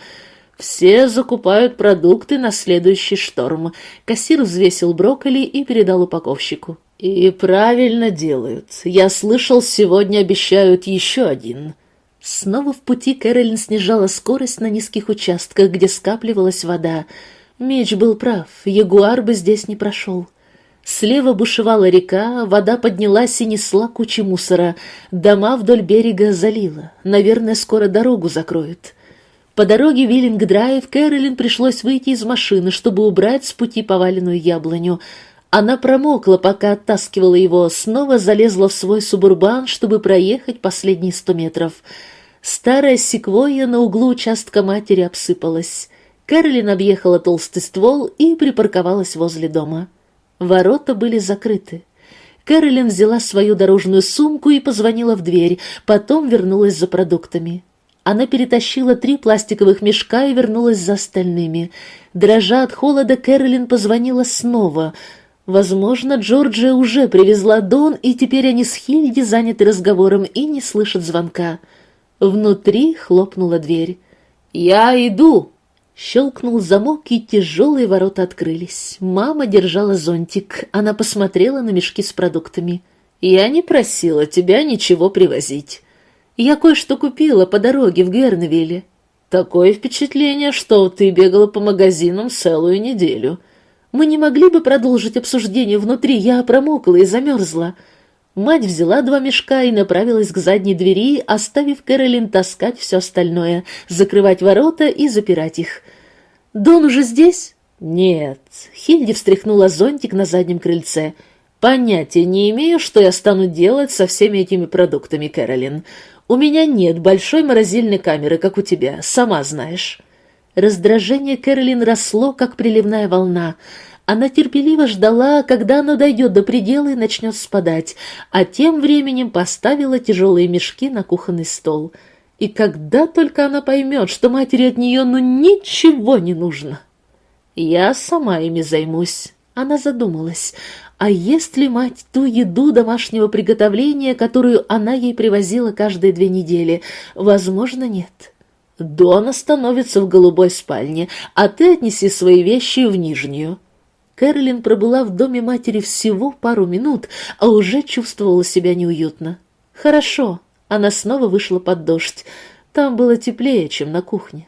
Все закупают продукты на следующий шторм. Кассир взвесил брокколи и передал упаковщику. И правильно делают. Я слышал, сегодня обещают еще один. Снова в пути Кэролин снижала скорость на низких участках, где скапливалась вода. Меч был прав, ягуар бы здесь не прошел. Слева бушевала река, вода поднялась и несла кучи мусора. Дома вдоль берега залила. Наверное, скоро дорогу закроют. По дороге Виллинг-Драйв Кэролин пришлось выйти из машины, чтобы убрать с пути поваленную яблоню. Она промокла, пока оттаскивала его, снова залезла в свой субурбан, чтобы проехать последние сто метров. Старая секвойя на углу участка матери обсыпалась. Кэролин объехала толстый ствол и припарковалась возле дома. Ворота были закрыты. Кэролин взяла свою дорожную сумку и позвонила в дверь, потом вернулась за продуктами. Она перетащила три пластиковых мешка и вернулась за остальными. Дрожа от холода, Кэролин позвонила снова. Возможно, Джорджия уже привезла Дон, и теперь они с Хильди заняты разговором и не слышат звонка. Внутри хлопнула дверь. «Я иду!» Щелкнул замок, и тяжелые ворота открылись. Мама держала зонтик. Она посмотрела на мешки с продуктами. «Я не просила тебя ничего привозить. Я кое-что купила по дороге в Гернвилле. Такое впечатление, что ты бегала по магазинам целую неделю. Мы не могли бы продолжить обсуждение внутри, я промокла и замерзла». Мать взяла два мешка и направилась к задней двери, оставив Кэролин таскать все остальное, закрывать ворота и запирать их. «Дон уже здесь?» «Нет». Хильди встряхнула зонтик на заднем крыльце. «Понятия не имею, что я стану делать со всеми этими продуктами, Кэролин. У меня нет большой морозильной камеры, как у тебя, сама знаешь». Раздражение Кэролин росло, как приливная волна. Она терпеливо ждала, когда оно дойдет до предела и начнет спадать, а тем временем поставила тяжелые мешки на кухонный стол. И когда только она поймет, что матери от нее ну ничего не нужно. «Я сама ими займусь», — она задумалась. А ест ли мать ту еду домашнего приготовления, которую она ей привозила каждые две недели? Возможно, нет. Дона становится в голубой спальне, а ты отнеси свои вещи в нижнюю. Кэролин пробыла в доме матери всего пару минут, а уже чувствовала себя неуютно. «Хорошо». Она снова вышла под дождь. Там было теплее, чем на кухне.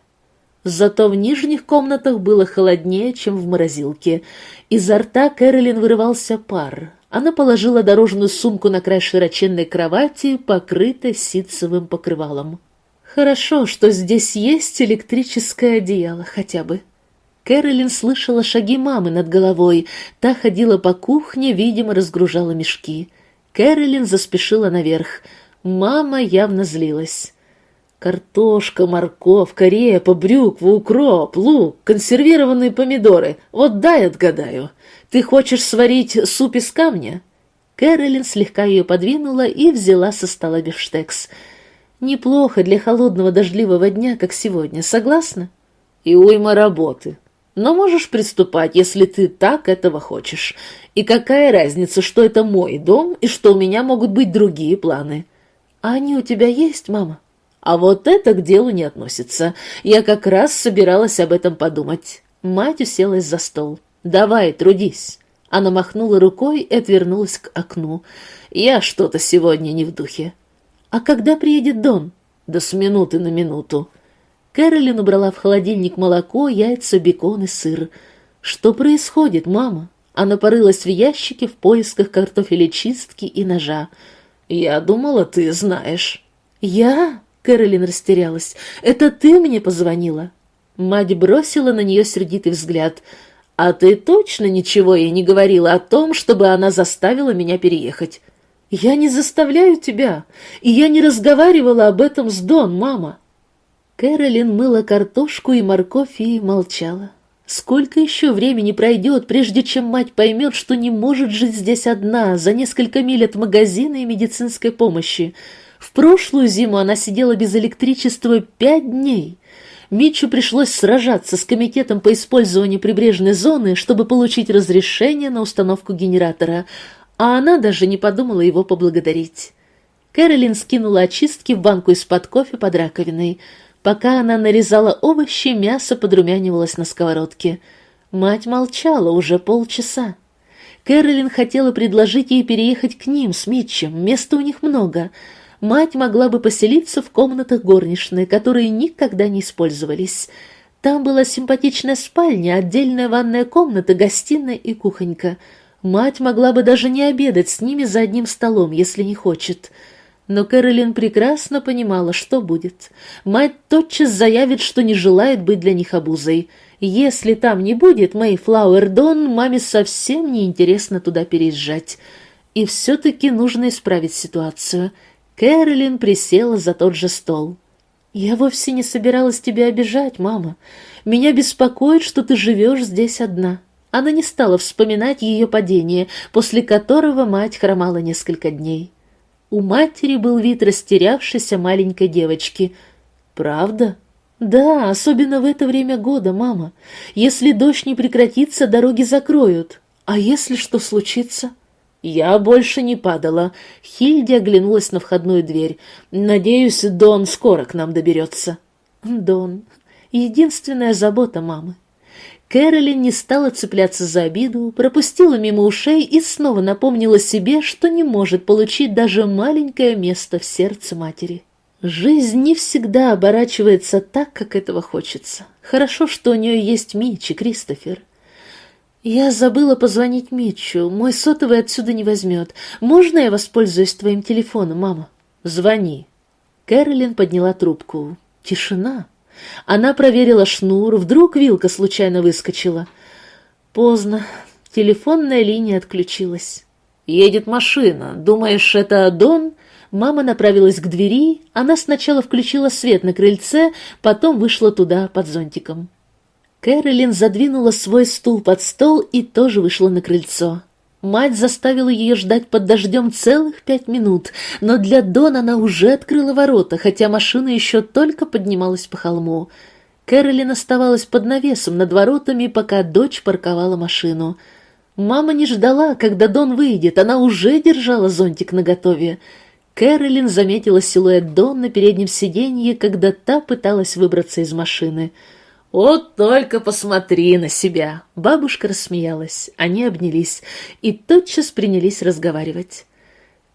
Зато в нижних комнатах было холоднее, чем в морозилке. Изо рта Кэролин вырывался пар. Она положила дорожную сумку на край широченной кровати, покрытой ситцевым покрывалом. «Хорошо, что здесь есть электрическое одеяло хотя бы». Кэролин слышала шаги мамы над головой. Та ходила по кухне, видимо, разгружала мешки. Кэролин заспешила наверх. Мама явно злилась. Картошка, морковка, репа, брюква, укроп, лук, консервированные помидоры. Вот дай отгадаю. Ты хочешь сварить суп из камня?» Кэролин слегка ее подвинула и взяла со стола бифштекс. «Неплохо для холодного дождливого дня, как сегодня, согласна?» «И уйма работы. Но можешь приступать, если ты так этого хочешь. И какая разница, что это мой дом и что у меня могут быть другие планы? А они у тебя есть, мама? А вот это к делу не относится. Я как раз собиралась об этом подумать. Мать уселась за стол. «Давай, трудись». Она махнула рукой и отвернулась к окну. «Я что-то сегодня не в духе». «А когда приедет Дон?» «Да с минуты на минуту». Кэролин убрала в холодильник молоко, яйца, бекон и сыр. «Что происходит, мама?» Она порылась в ящике в поисках картофелечистки и ножа. «Я думала, ты знаешь». «Я?» — Кэролин растерялась. «Это ты мне позвонила?» Мать бросила на нее сердитый взгляд. «А ты точно ничего ей не говорила о том, чтобы она заставила меня переехать?» «Я не заставляю тебя, и я не разговаривала об этом с Дон, мама». Кэролин мыла картошку и морковь и молчала. Сколько еще времени пройдет, прежде чем мать поймет, что не может жить здесь одна, за несколько миль от магазина и медицинской помощи? В прошлую зиму она сидела без электричества пять дней. Митчу пришлось сражаться с комитетом по использованию прибрежной зоны, чтобы получить разрешение на установку генератора, а она даже не подумала его поблагодарить. Кэролин скинула очистки в банку из-под кофе под раковиной — Пока она нарезала овощи, мясо подрумянивалось на сковородке. Мать молчала уже полчаса. Кэролин хотела предложить ей переехать к ним с Митчем, места у них много. Мать могла бы поселиться в комнатах горничной, которые никогда не использовались. Там была симпатичная спальня, отдельная ванная комната, гостиная и кухонька. Мать могла бы даже не обедать с ними за одним столом, если не хочет. Но Кэролин прекрасно понимала, что будет. Мать тотчас заявит, что не желает быть для них обузой. Если там не будет Мэйфлауэр Дон, маме совсем не интересно туда переезжать. И все-таки нужно исправить ситуацию. Кэролин присела за тот же стол. «Я вовсе не собиралась тебя обижать, мама. Меня беспокоит, что ты живешь здесь одна». Она не стала вспоминать ее падение, после которого мать хромала несколько дней. У матери был вид растерявшейся маленькой девочки. «Правда?» «Да, особенно в это время года, мама. Если дождь не прекратится, дороги закроют. А если что случится?» Я больше не падала. Хильди оглянулась на входную дверь. Надеюсь, Дон скоро к нам доберется. Дон. Единственная забота мамы. Кэролин не стала цепляться за обиду, пропустила мимо ушей и снова напомнила себе, что не может получить даже маленькое место в сердце матери. Жизнь не всегда оборачивается так, как этого хочется. Хорошо, что у нее есть Мич и Кристофер. «Я забыла позвонить Митчу. Мой сотовый отсюда не возьмет. Можно я воспользуюсь твоим телефоном, мама?» «Звони». Кэролин подняла трубку. Тишина. Она проверила шнур. Вдруг вилка случайно выскочила. Поздно. Телефонная линия отключилась. «Едет машина. Думаешь, это Дон?» Мама направилась к двери. Она сначала включила свет на крыльце, потом вышла туда под зонтиком. Кэролин задвинула свой стул под стол и тоже вышла на крыльцо. Мать заставила ее ждать под дождем целых пять минут, но для Дона она уже открыла ворота, хотя машина еще только поднималась по холму. Кэролин оставалась под навесом над воротами, пока дочь парковала машину. Мама не ждала, когда Дон выйдет, она уже держала зонтик наготове. Кэролин заметила силуэт Дон на переднем сиденье, когда та пыталась выбраться из машины — «Вот только посмотри на себя!» Бабушка рассмеялась, они обнялись и тотчас принялись разговаривать.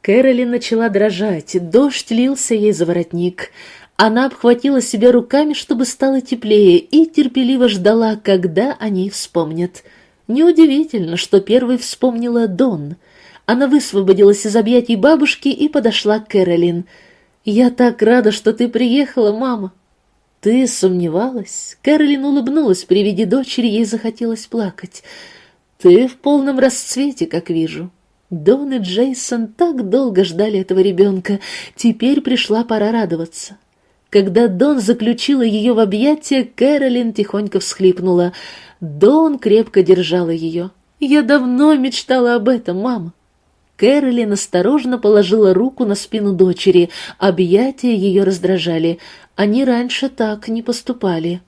Кэролин начала дрожать, дождь лился ей за воротник. Она обхватила себя руками, чтобы стало теплее, и терпеливо ждала, когда они вспомнят. Неудивительно, что первой вспомнила Дон. Она высвободилась из объятий бабушки и подошла к Кэролин. «Я так рада, что ты приехала, мама!» «Ты сомневалась?» Кэролин улыбнулась при виде дочери, ей захотелось плакать. «Ты в полном расцвете, как вижу». Дон и Джейсон так долго ждали этого ребенка, теперь пришла пора радоваться. Когда Дон заключила ее в объятия, Кэролин тихонько всхлипнула. Дон крепко держала ее. «Я давно мечтала об этом, мама». Кэролин осторожно положила руку на спину дочери, объятия ее раздражали. Они раньше так не поступали.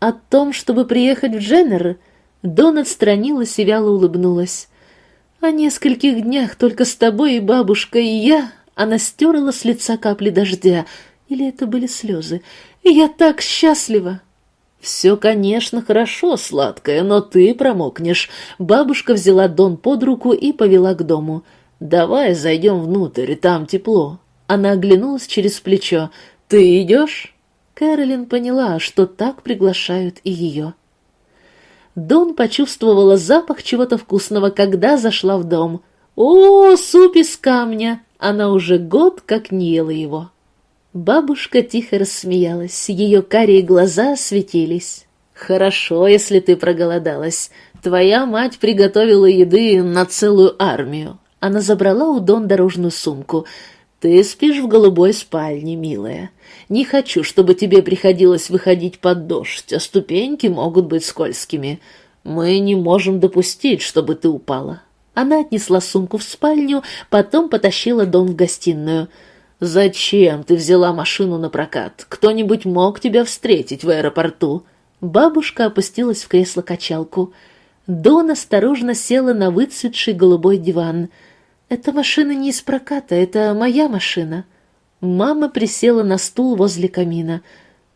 О том, чтобы приехать в Дженнер, Дон отстранилась и вяло улыбнулась. О нескольких днях только с тобой и бабушкой, и я... Она стерла с лица капли дождя. Или это были слезы? Я так счастлива. «Все, конечно, хорошо, сладкое, но ты промокнешь». Бабушка взяла Дон под руку и повела к дому. «Давай зайдем внутрь, там тепло». Она оглянулась через плечо. «Ты идешь?» Кэролин поняла, что так приглашают и ее. Дон почувствовала запах чего-то вкусного, когда зашла в дом. «О, суп из камня!» Она уже год как не ела его. Бабушка тихо рассмеялась, ее карие глаза светились. «Хорошо, если ты проголодалась. Твоя мать приготовила еды на целую армию». Она забрала у Дон дорожную сумку — ты спишь в голубой спальне, милая. Не хочу, чтобы тебе приходилось выходить под дождь, а ступеньки могут быть скользкими. Мы не можем допустить, чтобы ты упала. Она отнесла сумку в спальню, потом потащила дом в гостиную. «Зачем ты взяла машину на прокат? Кто-нибудь мог тебя встретить в аэропорту?» Бабушка опустилась в кресло-качалку. Дон осторожно села на выцветший голубой диван — «Эта машина не из проката, это моя машина». Мама присела на стул возле камина.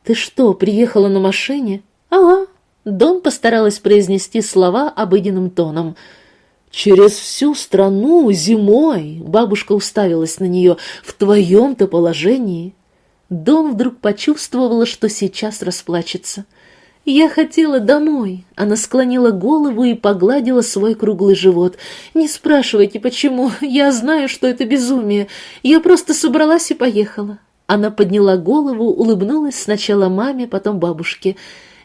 «Ты что, приехала на машине?» «Ага». Дон постаралась произнести слова обыденным тоном. Через всю страну зимой бабушка уставилась на нее в твоем-то положении. Дон вдруг почувствовала, что сейчас расплачется. «Я хотела домой». Она склонила голову и погладила свой круглый живот. «Не спрашивайте, почему. Я знаю, что это безумие. Я просто собралась и поехала». Она подняла голову, улыбнулась сначала маме, потом бабушке.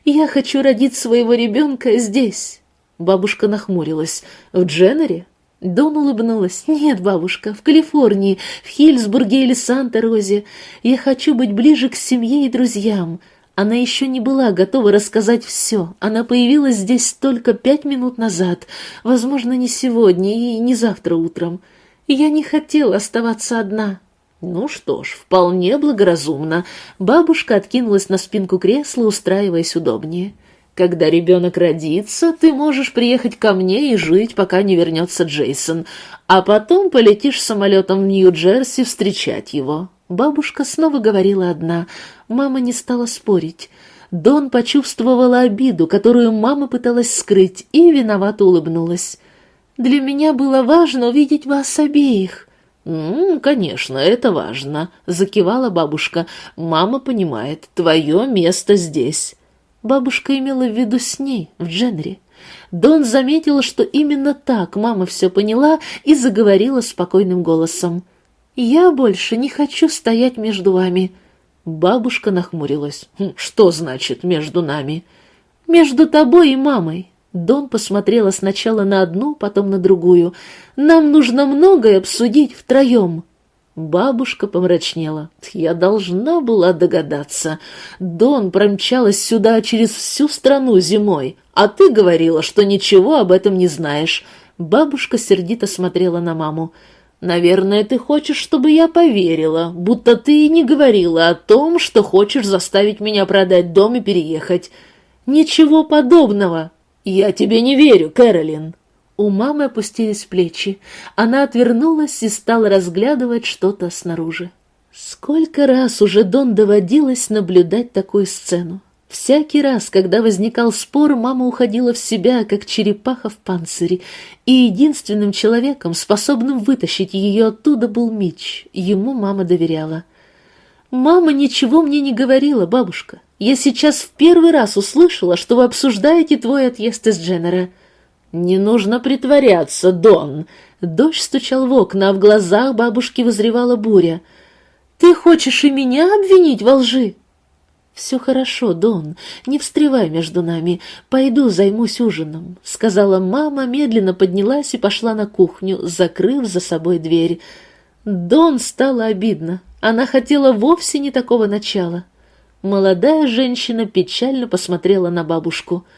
«Я хочу родить своего ребенка здесь». Бабушка нахмурилась. «В Дженнере?» Дон улыбнулась. «Нет, бабушка, в Калифорнии, в Хильсбурге или Санта-Розе. Я хочу быть ближе к семье и друзьям». Она еще не была готова рассказать все. Она появилась здесь только пять минут назад. Возможно, не сегодня и не завтра утром. Я не хотела оставаться одна. Ну что ж, вполне благоразумно. Бабушка откинулась на спинку кресла, устраиваясь удобнее. Когда ребенок родится, ты можешь приехать ко мне и жить, пока не вернется Джейсон, а потом полетишь самолетом в Нью-Джерси встречать его». Бабушка снова говорила одна. Мама не стала спорить. Дон почувствовала обиду, которую мама пыталась скрыть, и виновато улыбнулась. «Для меня было важно увидеть вас обеих». «М -м, «Конечно, это важно», — закивала бабушка. «Мама понимает, твое место здесь». Бабушка имела в виду с ней, в Дженри. Дон заметила, что именно так мама все поняла и заговорила спокойным голосом. «Я больше не хочу стоять между вами». Бабушка нахмурилась. «Хм, «Что значит «между нами»?» «Между тобой и мамой». Дон посмотрела сначала на одну, потом на другую. «Нам нужно многое обсудить втроем». Бабушка помрачнела. Я должна была догадаться. Дон промчалась сюда через всю страну зимой, а ты говорила, что ничего об этом не знаешь. Бабушка сердито смотрела на маму. «Наверное, ты хочешь, чтобы я поверила, будто ты и не говорила о том, что хочешь заставить меня продать дом и переехать. Ничего подобного. Я тебе не верю, Кэролин». У мамы опустились плечи. Она отвернулась и стала разглядывать что-то снаружи. Сколько раз уже Дон доводилось наблюдать такую сцену. Всякий раз, когда возникал спор, мама уходила в себя, как черепаха в панцире, и единственным человеком, способным вытащить ее оттуда, был Мич. Ему мама доверяла. «Мама ничего мне не говорила, бабушка. Я сейчас в первый раз услышала, что вы обсуждаете твой отъезд из Дженнера». «Не нужно притворяться, Дон!» Дождь стучал в окна, а в глазах бабушки вызревала буря. «Ты хочешь и меня обвинить во лжи?» «Все хорошо, Дон, не встревай между нами. Пойду займусь ужином», — сказала мама, медленно поднялась и пошла на кухню, закрыв за собой дверь. Дон стало обидно. Она хотела вовсе не такого начала. Молодая женщина печально посмотрела на бабушку —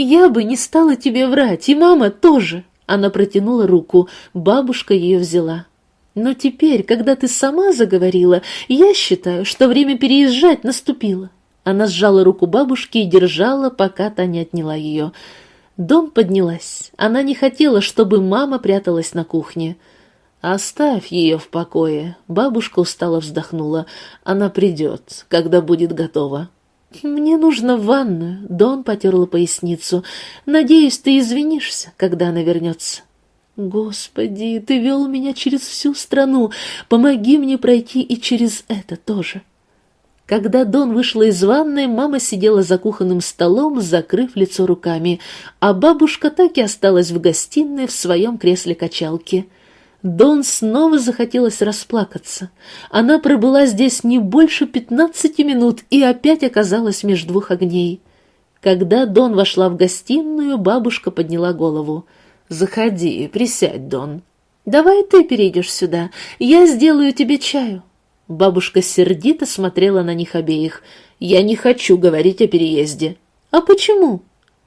«Я бы не стала тебе врать, и мама тоже!» Она протянула руку, бабушка ее взяла. «Но теперь, когда ты сама заговорила, я считаю, что время переезжать наступило». Она сжала руку бабушки и держала, пока та не отняла ее. Дом поднялась. Она не хотела, чтобы мама пряталась на кухне. «Оставь ее в покое», — бабушка устало вздохнула. «Она придет, когда будет готова». «Мне нужно в ванную», — Дон потерла поясницу. «Надеюсь, ты извинишься, когда она вернется». «Господи, ты вел меня через всю страну. Помоги мне пройти и через это тоже». Когда Дон вышла из ванной, мама сидела за кухонным столом, закрыв лицо руками, а бабушка так и осталась в гостиной в своем кресле качалки. Дон снова захотелось расплакаться. Она пробыла здесь не больше пятнадцати минут и опять оказалась меж двух огней. Когда Дон вошла в гостиную, бабушка подняла голову. «Заходи, присядь, Дон». «Давай ты перейдешь сюда, я сделаю тебе чаю». Бабушка сердито смотрела на них обеих. «Я не хочу говорить о переезде». «А почему?»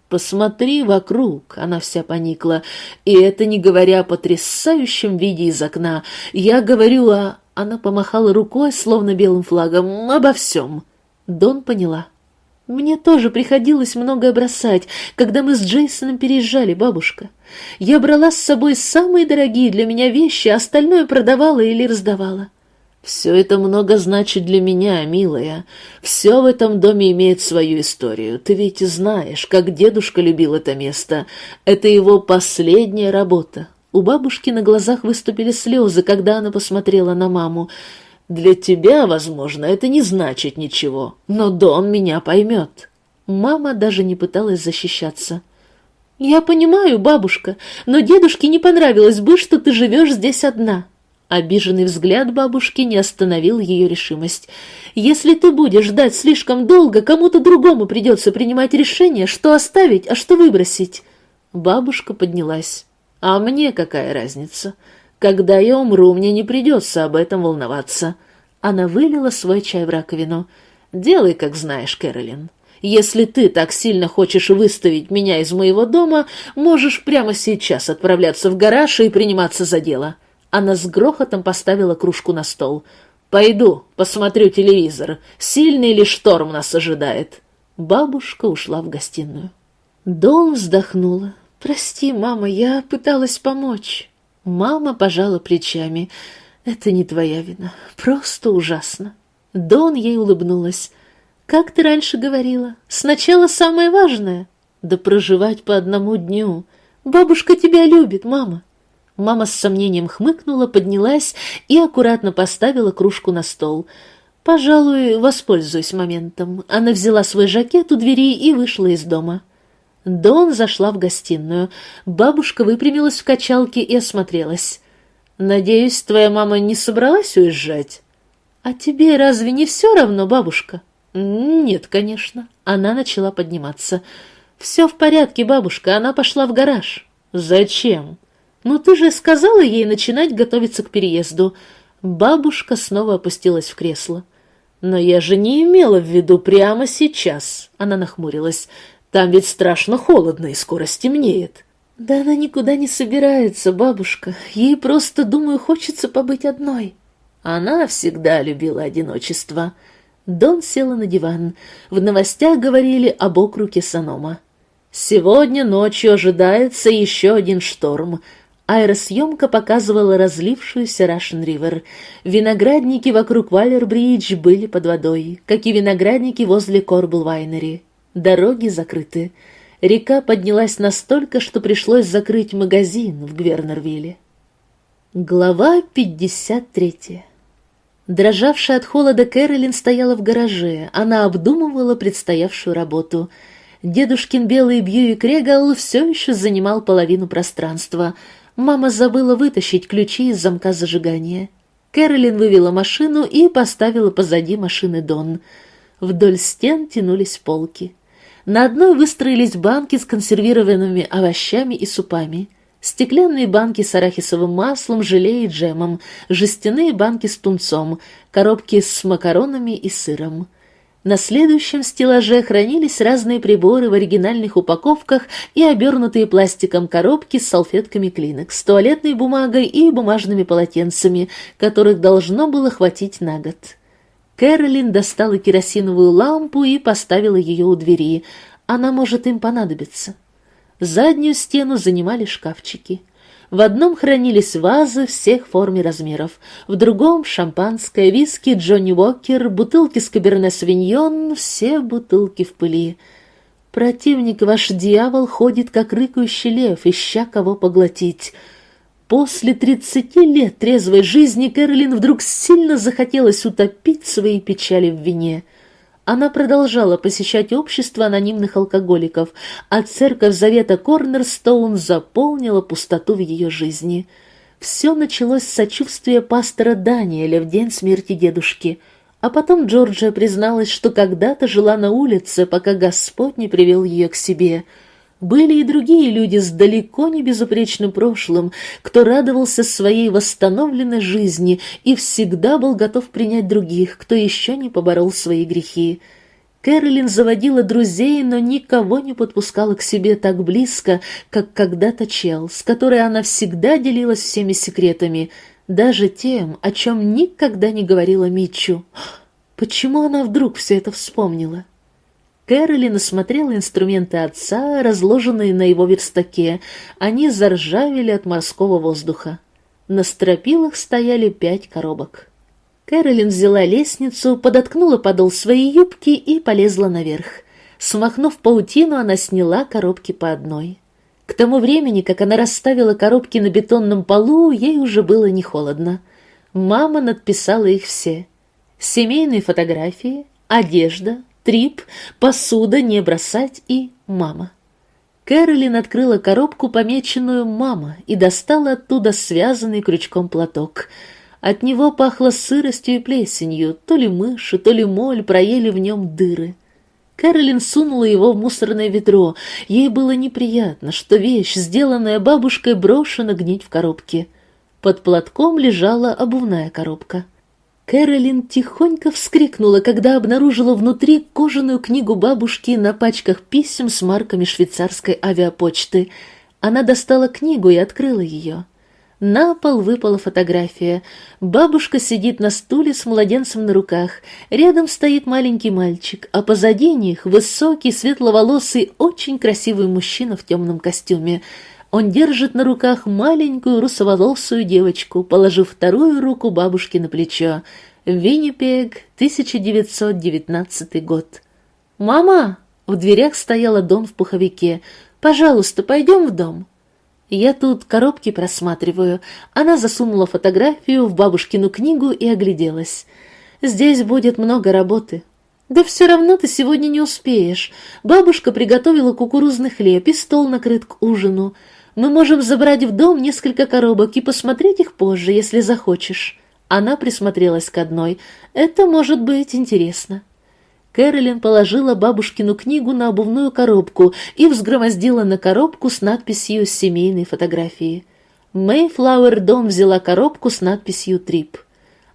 Посмотри вокруг, она вся поникла, и это не говоря о потрясающем виде из окна. Я говорю о... Она помахала рукой, словно белым флагом, обо всем. Дон поняла. Мне тоже приходилось многое бросать, когда мы с Джейсоном переезжали, бабушка. Я брала с собой самые дорогие для меня вещи, а остальное продавала или раздавала. Все это много значит для меня, милая. Все в этом доме имеет свою историю. Ты ведь знаешь, как дедушка любил это место. Это его последняя работа. У бабушки на глазах выступили слезы, когда она посмотрела на маму. Для тебя, возможно, это не значит ничего, но Дон меня поймет. Мама даже не пыталась защищаться. «Я понимаю, бабушка, но дедушке не понравилось бы, что ты живешь здесь одна. Обиженный взгляд бабушки не остановил ее решимость. «Если ты будешь ждать слишком долго, кому-то другому придется принимать решение, что оставить, а что выбросить». Бабушка поднялась. «А мне какая разница? Когда я умру, мне не придется об этом волноваться». Она вылила свой чай в раковину. «Делай, как знаешь, Кэролин. Если ты так сильно хочешь выставить меня из моего дома, можешь прямо сейчас отправляться в гараж и приниматься за дело». Она с грохотом поставила кружку на стол. «Пойду, посмотрю телевизор. Сильный ли шторм нас ожидает?» Бабушка ушла в гостиную. Дом вздохнула. «Прости, мама, я пыталась помочь». Мама пожала плечами. «Это не твоя вина. Просто ужасно». Дон ей улыбнулась. «Как ты раньше говорила? Сначала самое важное. Да проживать по одному дню. Бабушка тебя любит, мама. Мама с сомнением хмыкнула, поднялась и аккуратно поставила кружку на стол. «Пожалуй, воспользуюсь моментом». Она взяла свой жакет у двери и вышла из дома. Дон зашла в гостиную. Бабушка выпрямилась в качалке и осмотрелась. «Надеюсь, твоя мама не собралась уезжать?» «А тебе разве не все равно, бабушка?» «Нет, конечно». Она начала подниматься. «Все в порядке, бабушка, она пошла в гараж». «Зачем?» «Но ты же сказала ей начинать готовиться к переезду». Бабушка снова опустилась в кресло. «Но я же не имела в виду прямо сейчас», — она нахмурилась. «Там ведь страшно холодно и скоро стемнеет». «Да она никуда не собирается, бабушка. Ей просто, думаю, хочется побыть одной». Она всегда любила одиночество. Дон села на диван. В новостях говорили об округе Санома. «Сегодня ночью ожидается еще один шторм. Аэросъемка показывала разлившуюся Рашен-Ривер. Виноградники вокруг Валер-Бридж были под водой, как и виноградники возле Корбл-Вайнери. Дороги закрыты. Река поднялась настолько, что пришлось закрыть магазин в Гвернервилле. Глава 53 Дрожавшая от холода Кэролин стояла в гараже. Она обдумывала предстоявшую работу. Дедушкин белый Бьюик Регал все еще занимал половину пространства — Мама забыла вытащить ключи из замка зажигания. Кэролин вывела машину и поставила позади машины Дон. Вдоль стен тянулись полки. На одной выстроились банки с консервированными овощами и супами. Стеклянные банки с арахисовым маслом, желе и джемом, жестяные банки с тунцом, коробки с макаронами и сыром. На следующем стеллаже хранились разные приборы в оригинальных упаковках и обернутые пластиком коробки с салфетками клинок, с туалетной бумагой и бумажными полотенцами, которых должно было хватить на год. Кэролин достала керосиновую лампу и поставила ее у двери. Она может им понадобиться. Заднюю стену занимали шкафчики. В одном хранились вазы всех форм и размеров, в другом — шампанское, виски, Джонни Уокер, бутылки с каберне-свиньон, все бутылки в пыли. Противник ваш дьявол ходит, как рыкающий лев, ища кого поглотить. После тридцати лет трезвой жизни Кэролин вдруг сильно захотелось утопить свои печали в вине — она продолжала посещать общество анонимных алкоголиков, а церковь Завета Корнерстоун заполнила пустоту в ее жизни. Все началось с сочувствия пастора Даниэля в день смерти дедушки, а потом Джорджия призналась, что когда-то жила на улице, пока Господь не привел ее к себе — были и другие люди с далеко не безупречным прошлым, кто радовался своей восстановленной жизни и всегда был готов принять других, кто еще не поборол свои грехи. Кэролин заводила друзей, но никого не подпускала к себе так близко, как когда-то Чел, с которой она всегда делилась всеми секретами, даже тем, о чем никогда не говорила Митчу. Почему она вдруг все это вспомнила? Кэролин осмотрела инструменты отца, разложенные на его верстаке. Они заржавели от морского воздуха. На стропилах стояли пять коробок. Кэролин взяла лестницу, подоткнула подол своей юбки и полезла наверх. Смахнув паутину, она сняла коробки по одной. К тому времени, как она расставила коробки на бетонном полу, ей уже было не холодно. Мама надписала их все. Семейные фотографии, одежда, трип, посуда не бросать и мама. Кэролин открыла коробку, помеченную «мама», и достала оттуда связанный крючком платок. От него пахло сыростью и плесенью, то ли мыши, то ли моль проели в нем дыры. Кэролин сунула его в мусорное ведро. Ей было неприятно, что вещь, сделанная бабушкой, брошена гнить в коробке. Под платком лежала обувная коробка. Кэролин тихонько вскрикнула, когда обнаружила внутри кожаную книгу бабушки на пачках писем с марками швейцарской авиапочты. Она достала книгу и открыла ее. На пол выпала фотография. Бабушка сидит на стуле с младенцем на руках. Рядом стоит маленький мальчик, а позади них высокий, светловолосый, очень красивый мужчина в темном костюме. Он держит на руках маленькую русоволосую девочку, положив вторую руку бабушке на плечо. Виннипег, 1919 год. «Мама!» — в дверях стояла Дон в пуховике. «Пожалуйста, пойдем в дом». Я тут коробки просматриваю. Она засунула фотографию в бабушкину книгу и огляделась. Здесь будет много работы. Да все равно ты сегодня не успеешь. Бабушка приготовила кукурузный хлеб и стол накрыт к ужину. Мы можем забрать в дом несколько коробок и посмотреть их позже, если захочешь. Она присмотрелась к одной. Это может быть интересно. Кэролин положила бабушкину книгу на обувную коробку и взгромоздила на коробку с надписью «Семейные фотографии». Мэйфлауэр дом взяла коробку с надписью «Трип».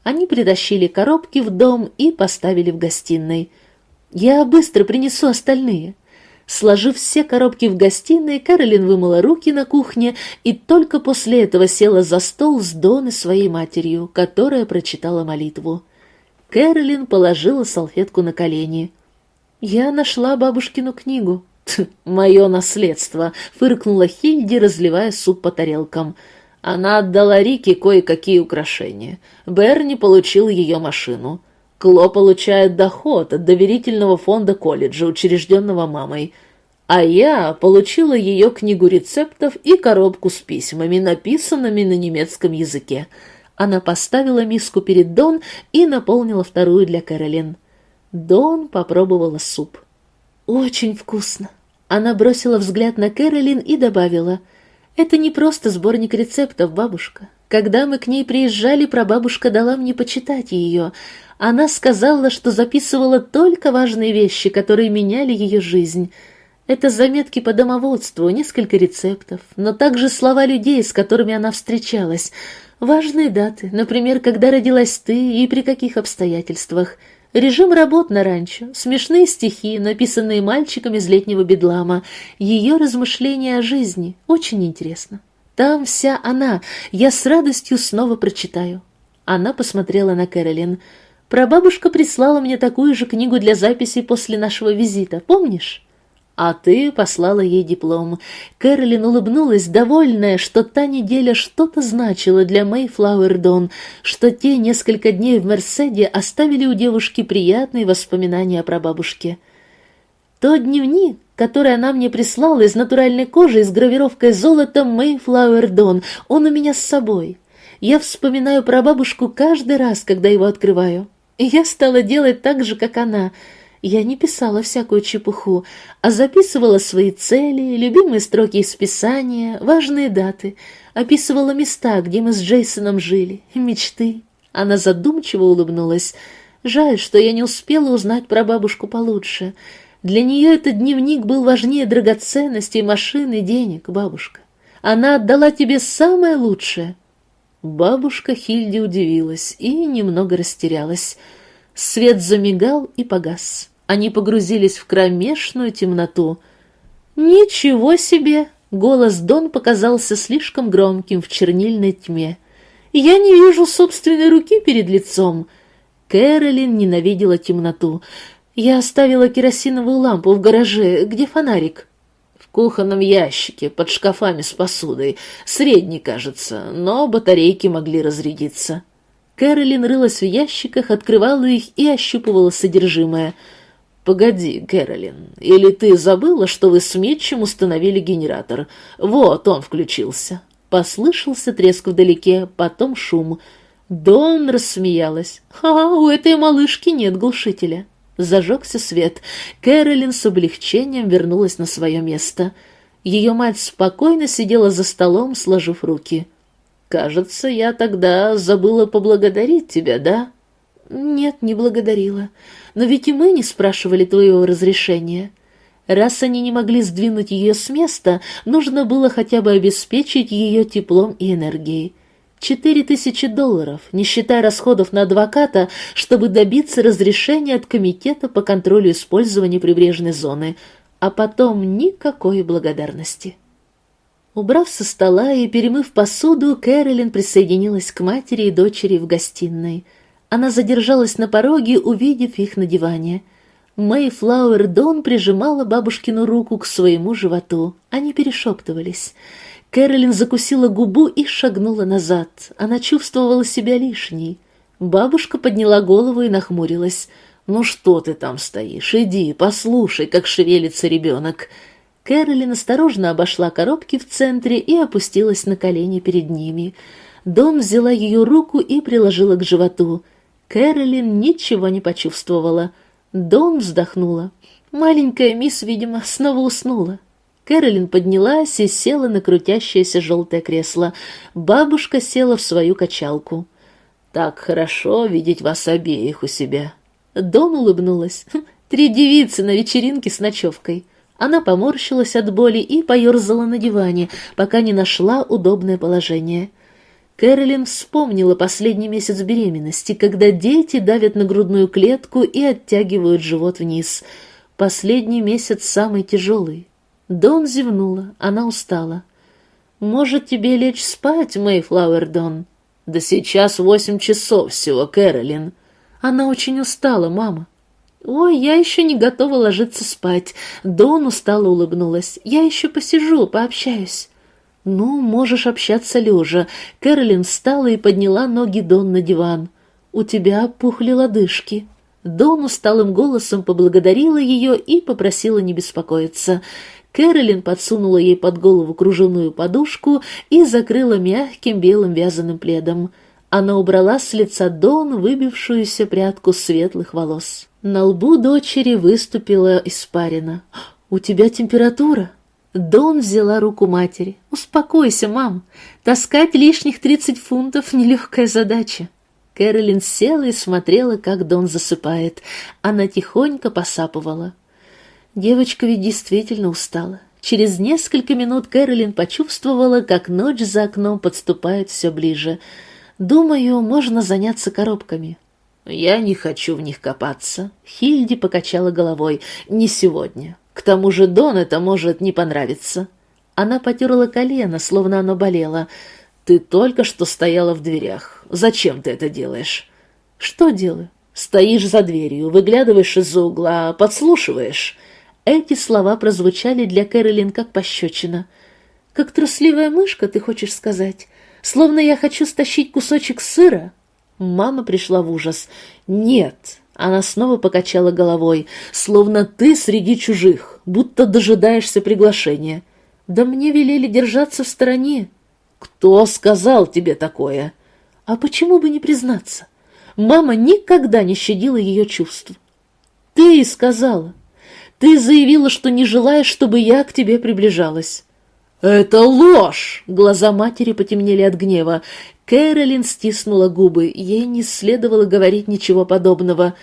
Они притащили коробки в дом и поставили в гостиной. «Я быстро принесу остальные». Сложив все коробки в гостиной, Кэролин вымыла руки на кухне и только после этого села за стол с Дон и своей матерью, которая прочитала молитву. Кэролин положила салфетку на колени. «Я нашла бабушкину книгу». «Мое наследство», — фыркнула Хильди, разливая суп по тарелкам. Она отдала Рике кое-какие украшения. Берни получил ее машину. Кло получает доход от доверительного фонда колледжа, учрежденного мамой. А я получила ее книгу рецептов и коробку с письмами, написанными на немецком языке. Она поставила миску перед Дон и наполнила вторую для Кэролин. Дон попробовала суп. «Очень вкусно!» Она бросила взгляд на Кэролин и добавила. «Это не просто сборник рецептов, бабушка. Когда мы к ней приезжали, прабабушка дала мне почитать ее. Она сказала, что записывала только важные вещи, которые меняли ее жизнь». Это заметки по домоводству, несколько рецептов, но также слова людей, с которыми она встречалась, Важные даты, например, когда родилась ты и при каких обстоятельствах. Режим работ на ранчо, смешные стихи, написанные мальчиком из летнего бедлама, ее размышления о жизни. Очень интересно. Там вся она. Я с радостью снова прочитаю. Она посмотрела на Кэролин. Прабабушка прислала мне такую же книгу для записи после нашего визита, помнишь? А ты послала ей диплом. Кэролин улыбнулась, довольная, что та неделя что-то значила для Мэйфлауэр Дон, что те несколько дней в Мерседе оставили у девушки приятные воспоминания про бабушке. Тот дневник, который она мне прислала из натуральной кожи с гравировкой золотом Мэйфлауэр Дон, он у меня с собой. Я вспоминаю про бабушку каждый раз, когда его открываю. И я стала делать так же, как она — я не писала всякую чепуху, а записывала свои цели, любимые строки из Писания, важные даты, описывала места, где мы с Джейсоном жили, мечты. Она задумчиво улыбнулась. Жаль, что я не успела узнать про бабушку получше. Для нее этот дневник был важнее драгоценностей, машин и денег, бабушка. Она отдала тебе самое лучшее. Бабушка Хильди удивилась и немного растерялась. Свет замигал и погас. Они погрузились в кромешную темноту. «Ничего себе!» — голос Дон показался слишком громким в чернильной тьме. «Я не вижу собственной руки перед лицом!» Кэролин ненавидела темноту. «Я оставила керосиновую лампу в гараже. Где фонарик?» «В кухонном ящике, под шкафами с посудой. Средний, кажется, но батарейки могли разрядиться». Кэролин рылась в ящиках, открывала их и ощупывала содержимое. «Погоди, Кэролин, или ты забыла, что вы с Митчем установили генератор? Вот он включился». Послышался треск вдалеке, потом шум. Дон рассмеялась. «Ха, у этой малышки нет глушителя». Зажегся свет. Кэролин с облегчением вернулась на свое место. Ее мать спокойно сидела за столом, сложив руки. «Кажется, я тогда забыла поблагодарить тебя, да?» «Нет, не благодарила. Но ведь и мы не спрашивали твоего разрешения. Раз они не могли сдвинуть ее с места, нужно было хотя бы обеспечить ее теплом и энергией. Четыре тысячи долларов, не считая расходов на адвоката, чтобы добиться разрешения от Комитета по контролю использования прибрежной зоны, а потом никакой благодарности. Убрав со стола и перемыв посуду, Кэролин присоединилась к матери и дочери в гостиной. Она задержалась на пороге, увидев их на диване. Мэйфлауэр Дон прижимала бабушкину руку к своему животу. Они перешептывались. Кэролин закусила губу и шагнула назад. Она чувствовала себя лишней. Бабушка подняла голову и нахмурилась. «Ну что ты там стоишь? Иди, послушай, как шевелится ребенок». Кэролин осторожно обошла коробки в центре и опустилась на колени перед ними. Дон взяла ее руку и приложила к животу. Кэролин ничего не почувствовала. Дон вздохнула. Маленькая мисс, видимо, снова уснула. Кэролин поднялась и села на крутящееся желтое кресло. Бабушка села в свою качалку. «Так хорошо видеть вас обеих у себя». Дон улыбнулась. «Хм, «Три девицы на вечеринке с ночевкой». Она поморщилась от боли и поерзала на диване, пока не нашла удобное положение. Кэролин вспомнила последний месяц беременности, когда дети давят на грудную клетку и оттягивают живот вниз. Последний месяц самый тяжелый. Дон зевнула, она устала. «Может, тебе лечь спать, Мэйфлауэр Дон?» «Да сейчас восемь часов всего, Кэролин». «Она очень устала, мама». «Ой, я еще не готова ложиться спать». Дон устало улыбнулась. «Я еще посижу, пообщаюсь». «Ну, можешь общаться лежа». Кэролин встала и подняла ноги Дон на диван. «У тебя опухли лодыжки». Дон усталым голосом поблагодарила ее и попросила не беспокоиться. Кэролин подсунула ей под голову кружевную подушку и закрыла мягким белым вязаным пледом. Она убрала с лица Дон выбившуюся прядку светлых волос. На лбу дочери выступила испарина. «У тебя температура?» Дон взяла руку матери. «Успокойся, мам. Таскать лишних тридцать фунтов — нелегкая задача». Кэролин села и смотрела, как Дон засыпает. Она тихонько посапывала. Девочка ведь действительно устала. Через несколько минут Кэролин почувствовала, как ночь за окном подступает все ближе. «Думаю, можно заняться коробками». «Я не хочу в них копаться». Хильди покачала головой. «Не сегодня. К тому же Дон это может не понравиться». Она потерла колено, словно оно болело. «Ты только что стояла в дверях. Зачем ты это делаешь?» «Что делаю?» «Стоишь за дверью, выглядываешь из-за угла, подслушиваешь». Эти слова прозвучали для Кэролин как пощечина. «Как трусливая мышка, ты хочешь сказать? Словно я хочу стащить кусочек сыра?» Мама пришла в ужас. «Нет!» Она снова покачала головой, словно ты среди чужих, будто дожидаешься приглашения. Да мне велели держаться в стороне. Кто сказал тебе такое? А почему бы не признаться? Мама никогда не щадила ее чувств. Ты и сказала. Ты заявила, что не желаешь, чтобы я к тебе приближалась. «Это ложь!» Глаза матери потемнели от гнева. Кэролин стиснула губы. Ей не следовало говорить ничего подобного.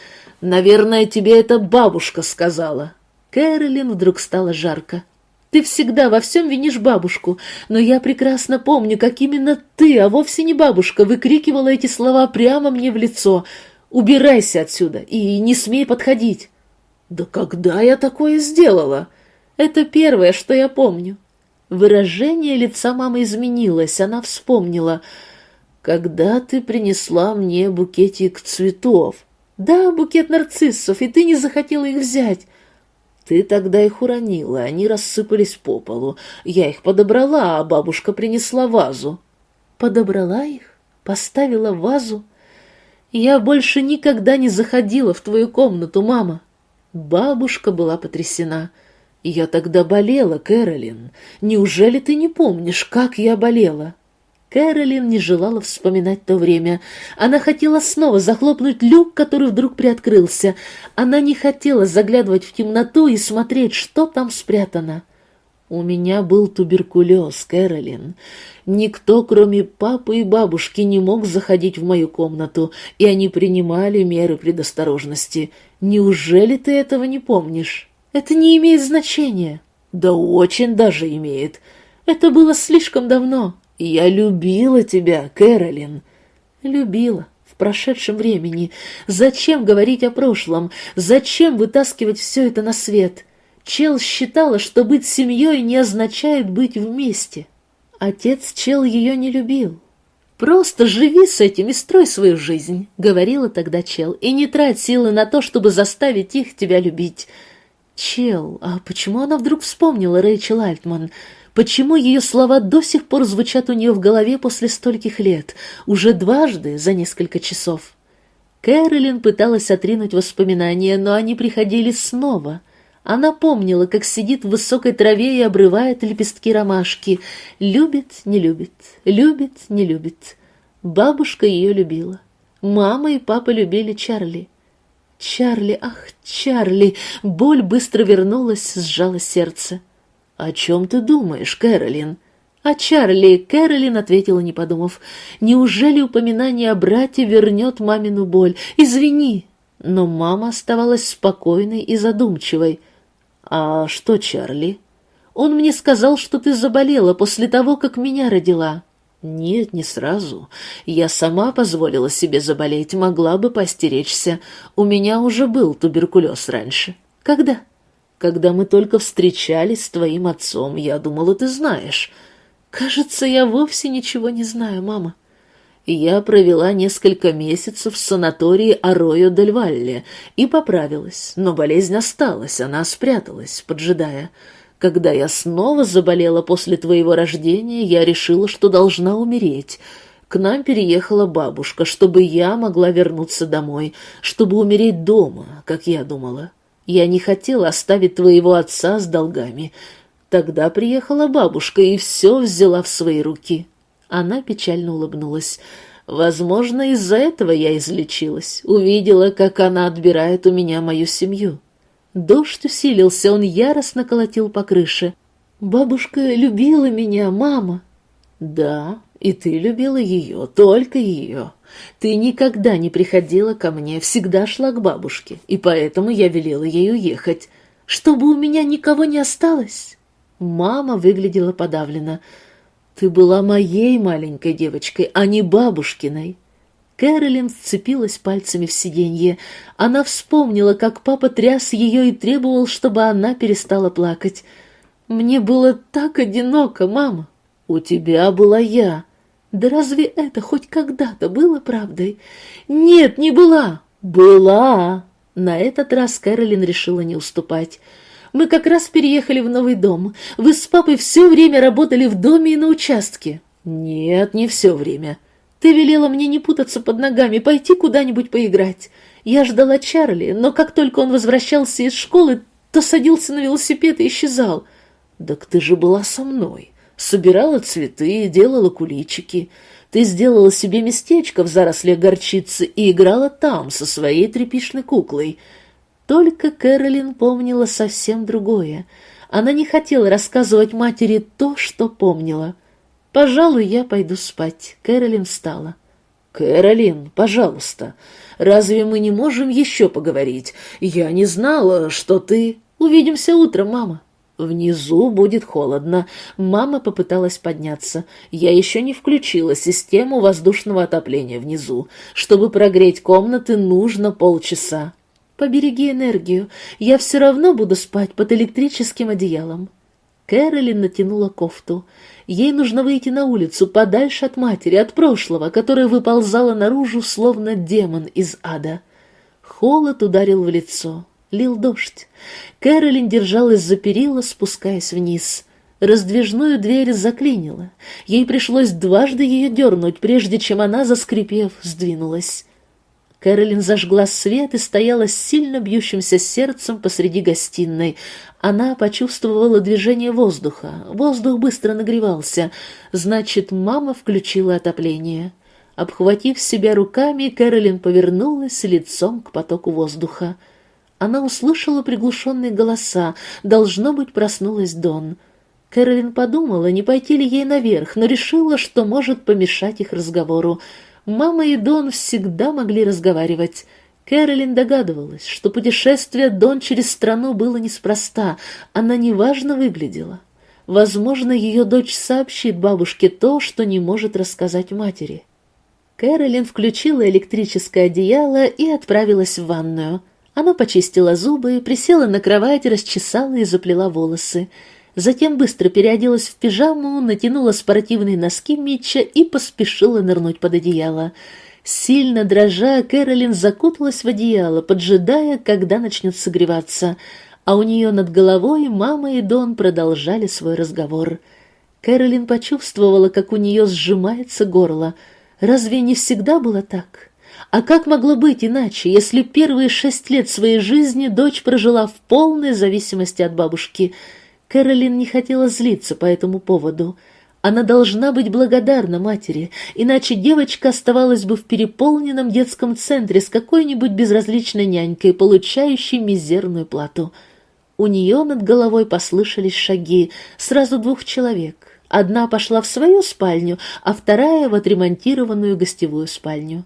«Наверное, тебе это бабушка сказала». Кэролин вдруг стало жарко. «Ты всегда во всем винишь бабушку, но я прекрасно помню, как именно ты, а вовсе не бабушка, выкрикивала эти слова прямо мне в лицо. Убирайся отсюда и не смей подходить». «Да когда я такое сделала?» «Это первое, что я помню. Выражение лица мамы изменилось, она вспомнила. «Когда ты принесла мне букетик цветов?» «Да, букет нарциссов, и ты не захотела их взять». «Ты тогда их уронила, они рассыпались по полу. Я их подобрала, а бабушка принесла вазу». «Подобрала их? Поставила вазу?» Я больше никогда не заходила в твою комнату, мама. Бабушка была потрясена. Я тогда болела, Кэролин. Неужели ты не помнишь, как я болела? Кэролин не желала вспоминать то время. Она хотела снова захлопнуть люк, который вдруг приоткрылся. Она не хотела заглядывать в темноту и смотреть, что там спрятано. У меня был туберкулез, Кэролин. Никто, кроме папы и бабушки, не мог заходить в мою комнату, и они принимали меры предосторожности. Неужели ты этого не помнишь? Это не имеет значения. Да очень даже имеет. Это было слишком давно. Я любила тебя, Кэролин. Любила в прошедшем времени. Зачем говорить о прошлом? Зачем вытаскивать все это на свет? Чел считала, что быть семьей не означает быть вместе. Отец Чел ее не любил. «Просто живи с этим и строй свою жизнь», — говорила тогда Чел, «и не трать силы на то, чтобы заставить их тебя любить». Чел, а почему она вдруг вспомнила Рэйчел Альтман? Почему ее слова до сих пор звучат у нее в голове после стольких лет, уже дважды за несколько часов? Кэролин пыталась отринуть воспоминания, но они приходили снова. Она помнила, как сидит в высокой траве и обрывает лепестки ромашки. Любит, не любит, любит, не любит. Бабушка ее любила. Мама и папа любили Чарли. Чарли, ах, Чарли! Боль быстро вернулась, сжала сердце. «О чем ты думаешь, Кэролин?» «О Чарли», — Кэролин ответила, не подумав. «Неужели упоминание о брате вернет мамину боль? Извини!» Но мама оставалась спокойной и задумчивой. «А что, Чарли?» «Он мне сказал, что ты заболела после того, как меня родила». «Нет, не сразу. Я сама позволила себе заболеть, могла бы постеречься. У меня уже был туберкулез раньше». «Когда?» Когда мы только встречались с твоим отцом, я думала, ты знаешь. Кажется, я вовсе ничего не знаю, мама. Я провела несколько месяцев в санатории Аройо дель Валле и поправилась, но болезнь осталась, она спряталась, поджидая. Когда я снова заболела после твоего рождения, я решила, что должна умереть. К нам переехала бабушка, чтобы я могла вернуться домой, чтобы умереть дома, как я думала. Я не хотела оставить твоего отца с долгами. Тогда приехала бабушка и все взяла в свои руки. Она печально улыбнулась. Возможно, из-за этого я излечилась. Увидела, как она отбирает у меня мою семью. Дождь усилился, он яростно колотил по крыше. «Бабушка любила меня, мама». «Да, и ты любила ее, только ее. Ты никогда не приходила ко мне, всегда шла к бабушке, и поэтому я велела ей уехать, чтобы у меня никого не осталось. Мама выглядела подавлена. Ты была моей маленькой девочкой, а не бабушкиной. Кэролин вцепилась пальцами в сиденье. Она вспомнила, как папа тряс ее и требовал, чтобы она перестала плакать. «Мне было так одиноко, мама. У тебя была я. Да разве это хоть когда-то было правдой? Нет, не была. Была. На этот раз Кэролин решила не уступать. Мы как раз переехали в новый дом. Вы с папой все время работали в доме и на участке. Нет, не все время. Ты велела мне не путаться под ногами, пойти куда-нибудь поиграть. Я ждала Чарли, но как только он возвращался из школы, то садился на велосипед и исчезал. Так ты же была со мной собирала цветы, делала куличики. Ты сделала себе местечко в зарослях горчицы и играла там со своей тряпичной куклой. Только Кэролин помнила совсем другое. Она не хотела рассказывать матери то, что помнила. «Пожалуй, я пойду спать». Кэролин встала. «Кэролин, пожалуйста, разве мы не можем еще поговорить? Я не знала, что ты...» «Увидимся утром, мама». Внизу будет холодно. Мама попыталась подняться. Я еще не включила систему воздушного отопления внизу. Чтобы прогреть комнаты, нужно полчаса. Побереги энергию. Я все равно буду спать под электрическим одеялом. Кэролин натянула кофту. Ей нужно выйти на улицу, подальше от матери, от прошлого, которое выползало наружу, словно демон из ада. Холод ударил в лицо. Лил дождь. Кэролин держалась за перила, спускаясь вниз. Раздвижную дверь заклинила. Ей пришлось дважды ее дернуть, прежде чем она, заскрипев, сдвинулась. Кэролин зажгла свет и стояла с сильно бьющимся сердцем посреди гостиной. Она почувствовала движение воздуха. Воздух быстро нагревался. Значит, мама включила отопление. Обхватив себя руками, Кэролин повернулась лицом к потоку воздуха. Она услышала приглушенные голоса. Должно быть, проснулась Дон. Кэролин подумала, не пойти ли ей наверх, но решила, что может помешать их разговору. Мама и Дон всегда могли разговаривать. Кэролин догадывалась, что путешествие Дон через страну было неспроста, она неважно выглядела. Возможно, ее дочь сообщит бабушке то, что не может рассказать матери. Кэролин включила электрическое одеяло и отправилась в ванную. Она почистила зубы, присела на кровать, расчесала и заплела волосы. Затем быстро переоделась в пижаму, натянула спортивные носки Митча и поспешила нырнуть под одеяло. Сильно дрожа, Кэролин закуталась в одеяло, поджидая, когда начнет согреваться, а у нее над головой мама и Дон продолжали свой разговор. Кэролин почувствовала, как у нее сжимается горло. Разве не всегда было так? А как могло быть иначе, если первые шесть лет своей жизни дочь прожила в полной зависимости от бабушки – Кэролин не хотела злиться по этому поводу. Она должна быть благодарна матери, иначе девочка оставалась бы в переполненном детском центре с какой-нибудь безразличной нянькой, получающей мизерную плату. У нее над головой послышались шаги, сразу двух человек. Одна пошла в свою спальню, а вторая — в отремонтированную гостевую спальню.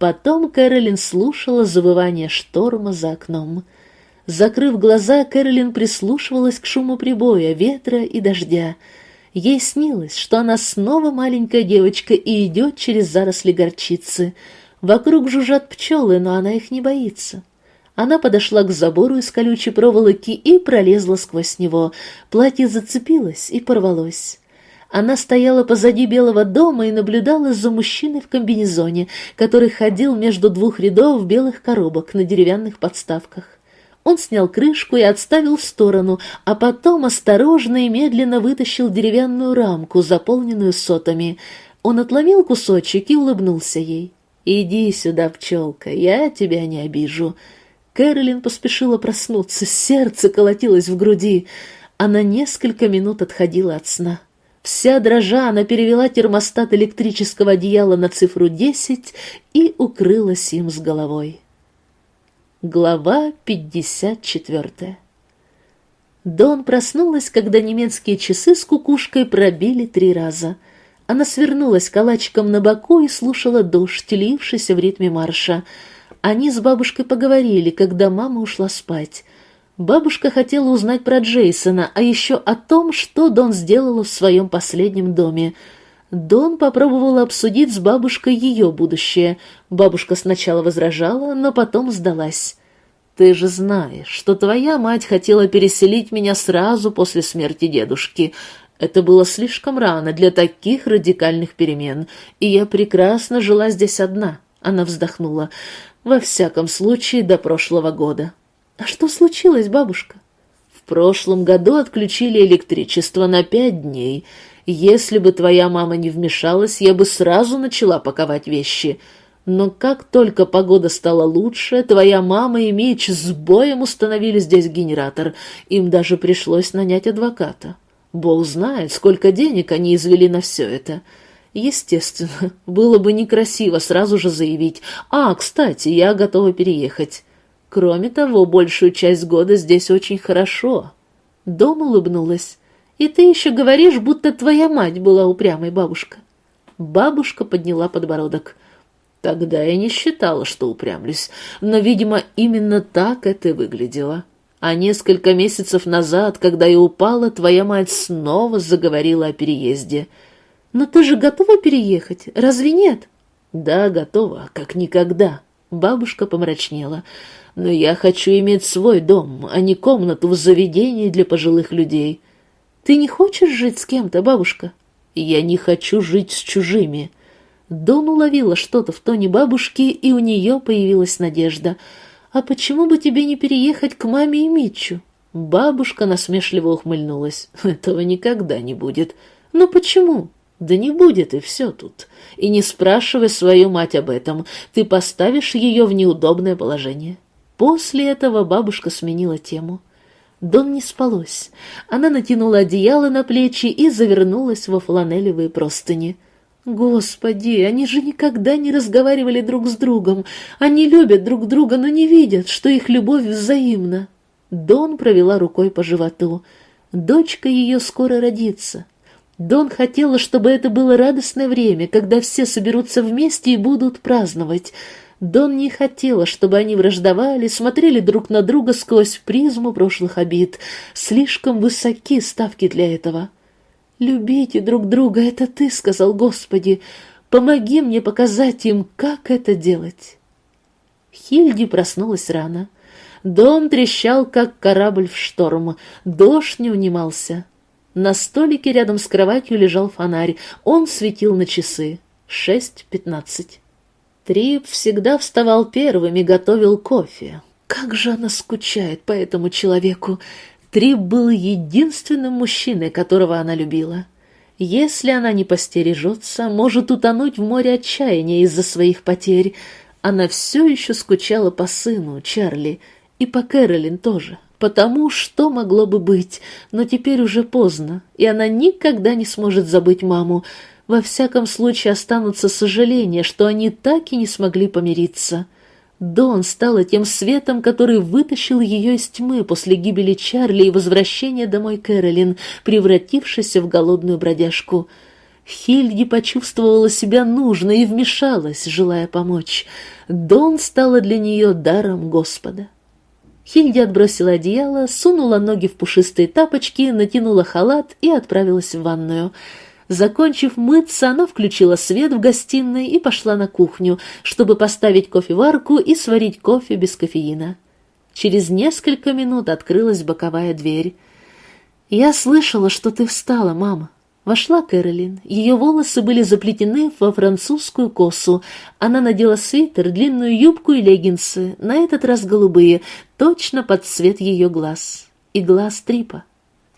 Потом Кэролин слушала завывание шторма за окном — Закрыв глаза, Кэролин прислушивалась к шуму прибоя, ветра и дождя. Ей снилось, что она снова маленькая девочка и идет через заросли горчицы. Вокруг жужжат пчелы, но она их не боится. Она подошла к забору из колючей проволоки и пролезла сквозь него. Платье зацепилось и порвалось. Она стояла позади белого дома и наблюдала за мужчиной в комбинезоне, который ходил между двух рядов белых коробок на деревянных подставках. Он снял крышку и отставил в сторону, а потом осторожно и медленно вытащил деревянную рамку, заполненную сотами. Он отломил кусочек и улыбнулся ей. «Иди сюда, пчелка, я тебя не обижу». Кэролин поспешила проснуться, сердце колотилось в груди. Она несколько минут отходила от сна. Вся дрожа она перевела термостат электрического одеяла на цифру десять и укрылась им с головой. Глава 54 Дон проснулась, когда немецкие часы с кукушкой пробили три раза. Она свернулась калачиком на боку и слушала дождь, лившийся в ритме марша. Они с бабушкой поговорили, когда мама ушла спать. Бабушка хотела узнать про Джейсона, а еще о том, что Дон сделала в своем последнем доме — Дон попробовала обсудить с бабушкой ее будущее. Бабушка сначала возражала, но потом сдалась. «Ты же знаешь, что твоя мать хотела переселить меня сразу после смерти дедушки. Это было слишком рано для таких радикальных перемен, и я прекрасно жила здесь одна». Она вздохнула. «Во всяком случае, до прошлого года». «А что случилось, бабушка?» «В прошлом году отключили электричество на пять дней». Если бы твоя мама не вмешалась, я бы сразу начала паковать вещи. Но как только погода стала лучше, твоя мама и Мич с боем установили здесь генератор. Им даже пришлось нанять адвоката. Бог знает, сколько денег они извели на все это. Естественно, было бы некрасиво сразу же заявить «А, кстати, я готова переехать». Кроме того, большую часть года здесь очень хорошо. Дом улыбнулась. И ты еще говоришь, будто твоя мать была упрямой бабушка. Бабушка подняла подбородок. Тогда я не считала, что упрямлюсь, но, видимо, именно так это выглядело. А несколько месяцев назад, когда я упала, твоя мать снова заговорила о переезде. Но ты же готова переехать, разве нет? Да, готова, как никогда. Бабушка помрачнела. Но я хочу иметь свой дом, а не комнату в заведении для пожилых людей. Ты не хочешь жить с кем-то, бабушка? Я не хочу жить с чужими. Дон уловила что-то в тоне бабушки, и у нее появилась надежда. А почему бы тебе не переехать к маме и Митчу? Бабушка насмешливо ухмыльнулась. Этого никогда не будет. Но почему? Да не будет, и все тут. И не спрашивай свою мать об этом, ты поставишь ее в неудобное положение. После этого бабушка сменила тему. Дон не спалось. Она натянула одеяло на плечи и завернулась во фланелевые простыни. Господи, они же никогда не разговаривали друг с другом. Они любят друг друга, но не видят, что их любовь взаимна. Дон провела рукой по животу. Дочка ее скоро родится. Дон хотела, чтобы это было радостное время, когда все соберутся вместе и будут праздновать. Дон не хотела, чтобы они враждовали, смотрели друг на друга сквозь призму прошлых обид. Слишком высоки ставки для этого. «Любите друг друга, это ты», — сказал Господи. «Помоги мне показать им, как это делать». Хильди проснулась рано. Дом трещал, как корабль в шторм. Дождь не унимался. На столике рядом с кроватью лежал фонарь. Он светил на часы. Шесть пятнадцать. Трип всегда вставал первым и готовил кофе. Как же она скучает по этому человеку. Трип был единственным мужчиной, которого она любила. Если она не постережется, может утонуть в море отчаяния из-за своих потерь. Она все еще скучала по сыну, Чарли, и по Кэролин тоже, потому что могло бы быть, но теперь уже поздно, и она никогда не сможет забыть маму. Во всяком случае останутся сожаления, что они так и не смогли помириться. Дон стала тем светом, который вытащил ее из тьмы после гибели Чарли и возвращения домой Кэролин, превратившейся в голодную бродяжку. Хильди почувствовала себя нужной и вмешалась, желая помочь. Дон стала для нее даром Господа. Хильди отбросила одеяло, сунула ноги в пушистые тапочки, натянула халат и отправилась в ванную. Закончив мыться, она включила свет в гостиной и пошла на кухню, чтобы поставить кофеварку и сварить кофе без кофеина. Через несколько минут открылась боковая дверь. «Я слышала, что ты встала, мама». Вошла Кэролин. Ее волосы были заплетены во французскую косу. Она надела свитер, длинную юбку и леггинсы, на этот раз голубые, точно под цвет ее глаз. И глаз Трипа.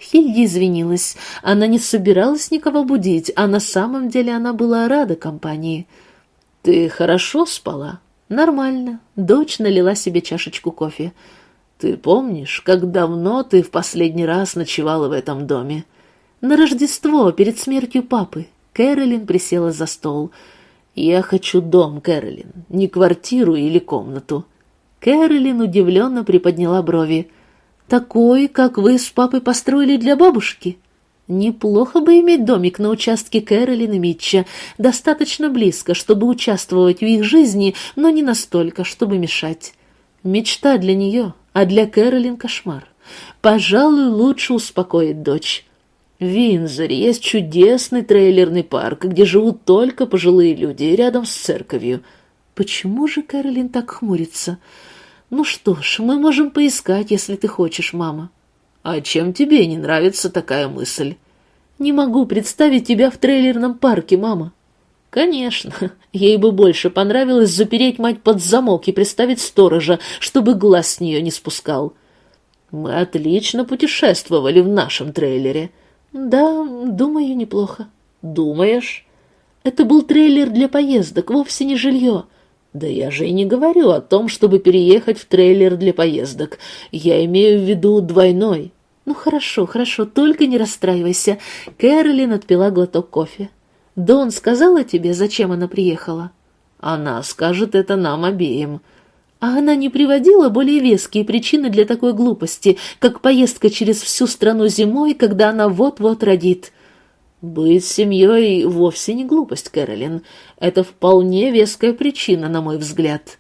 Хильди извинилась. Она не собиралась никого будить, а на самом деле она была рада компании. «Ты хорошо спала?» «Нормально». Дочь налила себе чашечку кофе. «Ты помнишь, как давно ты в последний раз ночевала в этом доме?» На Рождество, перед смертью папы, Кэролин присела за стол. «Я хочу дом, Кэролин, не квартиру или комнату». Кэролин удивленно приподняла брови. «Такой, как вы с папой построили для бабушки?» Неплохо бы иметь домик на участке Кэролин и Митча, достаточно близко, чтобы участвовать в их жизни, но не настолько, чтобы мешать. Мечта для нее, а для Кэролин кошмар. Пожалуй, лучше успокоить дочь. В Винзоре есть чудесный трейлерный парк, где живут только пожилые люди, рядом с церковью. Почему же Кэролин так хмурится? Ну что ж, мы можем поискать, если ты хочешь, мама. А чем тебе не нравится такая мысль? Не могу представить тебя в трейлерном парке, мама. Конечно, ей бы больше понравилось запереть мать под замок и приставить сторожа, чтобы глаз с нее не спускал. Мы отлично путешествовали в нашем трейлере. «Да, думаю, неплохо». «Думаешь?» «Это был трейлер для поездок, вовсе не жилье». «Да я же и не говорю о том, чтобы переехать в трейлер для поездок. Я имею в виду двойной». «Ну хорошо, хорошо, только не расстраивайся». Кэролин отпила глоток кофе. «Дон сказала тебе, зачем она приехала?» «Она скажет это нам обеим. А она не приводила более веские причины для такой глупости, как поездка через всю страну зимой, когда она вот-вот родит. Быть семьей вовсе не глупость, Кэролин. Это вполне веская причина, на мой взгляд.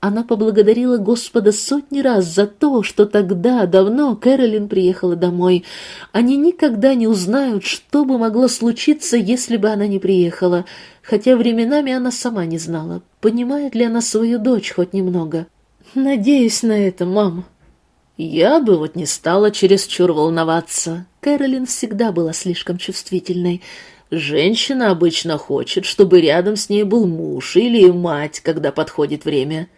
Она поблагодарила Господа сотни раз за то, что тогда, давно, Кэролин приехала домой. Они никогда не узнают, что бы могло случиться, если бы она не приехала, хотя временами она сама не знала, понимает ли она свою дочь хоть немного. «Надеюсь на это, мама». Я бы вот не стала чересчур волноваться. Кэролин всегда была слишком чувствительной. Женщина обычно хочет, чтобы рядом с ней был муж или мать, когда подходит время.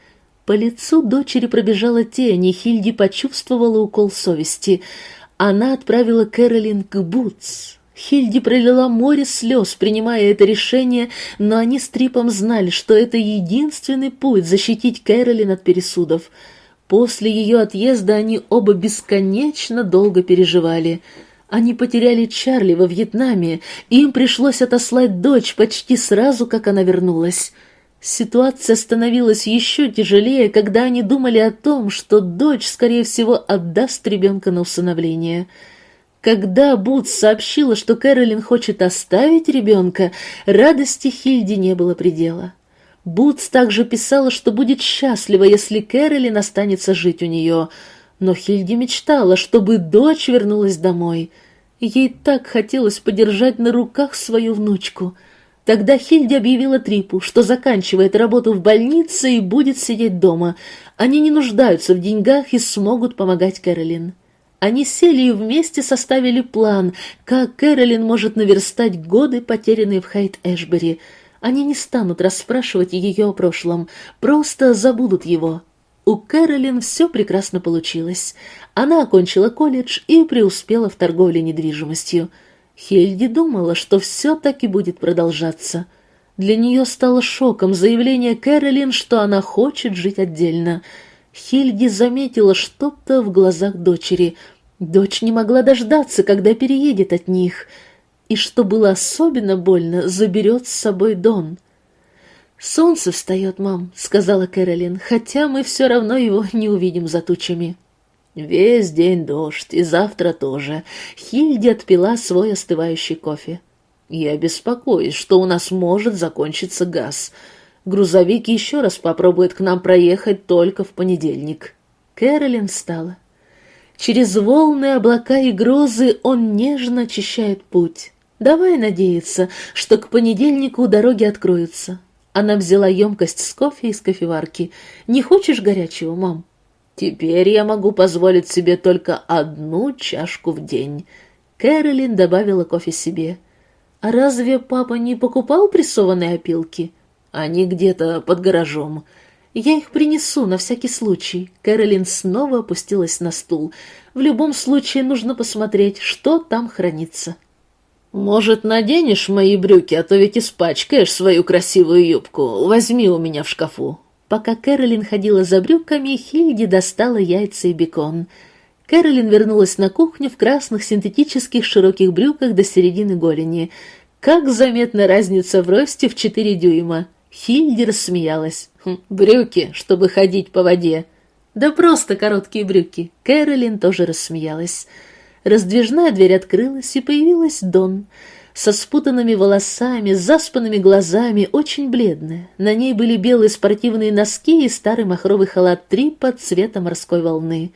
По лицу дочери пробежала тень, и Хильди почувствовала укол совести. Она отправила Кэролин к Бутс. Хильди пролила море слез, принимая это решение, но они с Трипом знали, что это единственный путь защитить Кэролин от пересудов. После ее отъезда они оба бесконечно долго переживали. Они потеряли Чарли во Вьетнаме, им пришлось отослать дочь почти сразу, как она вернулась. Ситуация становилась еще тяжелее, когда они думали о том, что дочь, скорее всего, отдаст ребенка на усыновление — когда Бутс сообщила, что Кэролин хочет оставить ребенка, радости Хильди не было предела. Бутс также писала, что будет счастлива, если Кэролин останется жить у нее, но Хильди мечтала, чтобы дочь вернулась домой. Ей так хотелось подержать на руках свою внучку. Тогда Хильди объявила Трипу, что заканчивает работу в больнице и будет сидеть дома. Они не нуждаются в деньгах и смогут помогать Кэролин. Они сели и вместе составили план, как Кэролин может наверстать годы, потерянные в Хайт-Эшбери. Они не станут расспрашивать ее о прошлом, просто забудут его. У Кэролин все прекрасно получилось. Она окончила колледж и преуспела в торговле недвижимостью. Хельди думала, что все так и будет продолжаться. Для нее стало шоком заявление Кэролин, что она хочет жить отдельно — Хильди заметила что-то в глазах дочери. Дочь не могла дождаться, когда переедет от них. И что было особенно больно, заберет с собой Дон. «Солнце встает, мам», — сказала Кэролин, «хотя мы все равно его не увидим за тучами». Весь день дождь, и завтра тоже. Хильди отпила свой остывающий кофе. Я беспокоюсь, что у нас может закончиться газ. Грузовик еще раз попробует к нам проехать только в понедельник. Кэролин встала. Через волны, облака и грозы он нежно очищает путь. Давай надеяться, что к понедельнику дороги откроются. Она взяла емкость с кофе из кофеварки. «Не хочешь горячего, мам?» «Теперь я могу позволить себе только одну чашку в день». Кэролин добавила кофе себе. «А разве папа не покупал прессованные опилки?» Они где-то под гаражом. Я их принесу на всякий случай. Кэролин снова опустилась на стул. В любом случае нужно посмотреть, что там хранится. «Может, наденешь мои брюки, а то ведь испачкаешь свою красивую юбку. Возьми у меня в шкафу». Пока Кэролин ходила за брюками, Хильди достала яйца и бекон. Кэролин вернулась на кухню в красных синтетических широких брюках до середины голени. Как заметна разница в росте в четыре дюйма. Хильди рассмеялась. Хм, «Брюки, чтобы ходить по воде». «Да просто короткие брюки». Кэролин тоже рассмеялась. Раздвижная дверь открылась, и появилась Дон. Со спутанными волосами, заспанными глазами, очень бледная. На ней были белые спортивные носки и старый махровый халат трипа цвета морской волны.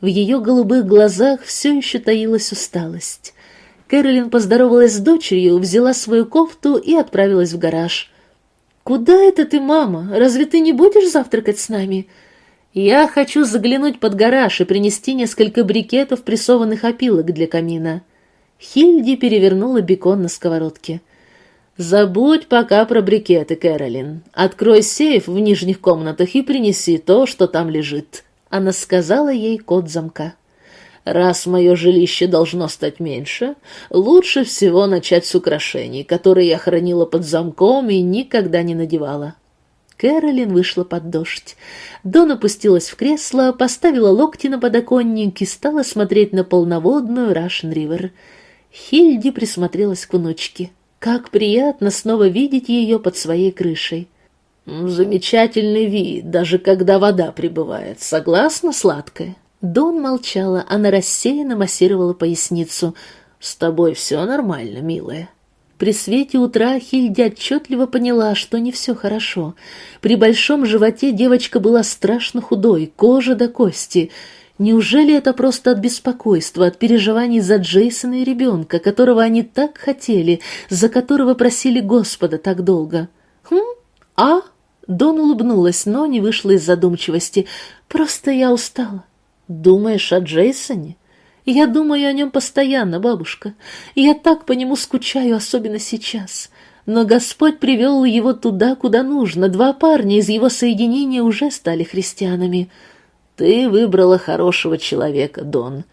В ее голубых глазах все еще таилась усталость. Кэролин поздоровалась с дочерью, взяла свою кофту и отправилась в гараж. «Куда это ты, мама? Разве ты не будешь завтракать с нами?» «Я хочу заглянуть под гараж и принести несколько брикетов прессованных опилок для камина». Хильди перевернула бекон на сковородке. «Забудь пока про брикеты, Кэролин. Открой сейф в нижних комнатах и принеси то, что там лежит». Она сказала ей код замка. Раз мое жилище должно стать меньше, лучше всего начать с украшений, которые я хранила под замком и никогда не надевала. Кэролин вышла под дождь. Дон опустилась в кресло, поставила локти на подоконник и стала смотреть на полноводную Рашен-Ривер. Хильди присмотрелась к внучке. Как приятно снова видеть ее под своей крышей. «Замечательный вид, даже когда вода прибывает. Согласна, сладкая?» Дон молчала, она рассеянно массировала поясницу. «С тобой все нормально, милая». При свете утра Хильди отчетливо поняла, что не все хорошо. При большом животе девочка была страшно худой, кожа до кости. Неужели это просто от беспокойства, от переживаний за Джейсона и ребенка, которого они так хотели, за которого просили Господа так долго? «Хм? А?» Дон улыбнулась, но не вышла из задумчивости. «Просто я устала. «Думаешь о Джейсоне?» «Я думаю о нем постоянно, бабушка. Я так по нему скучаю, особенно сейчас. Но Господь привел его туда, куда нужно. Два парня из его соединения уже стали христианами. Ты выбрала хорошего человека, Дон.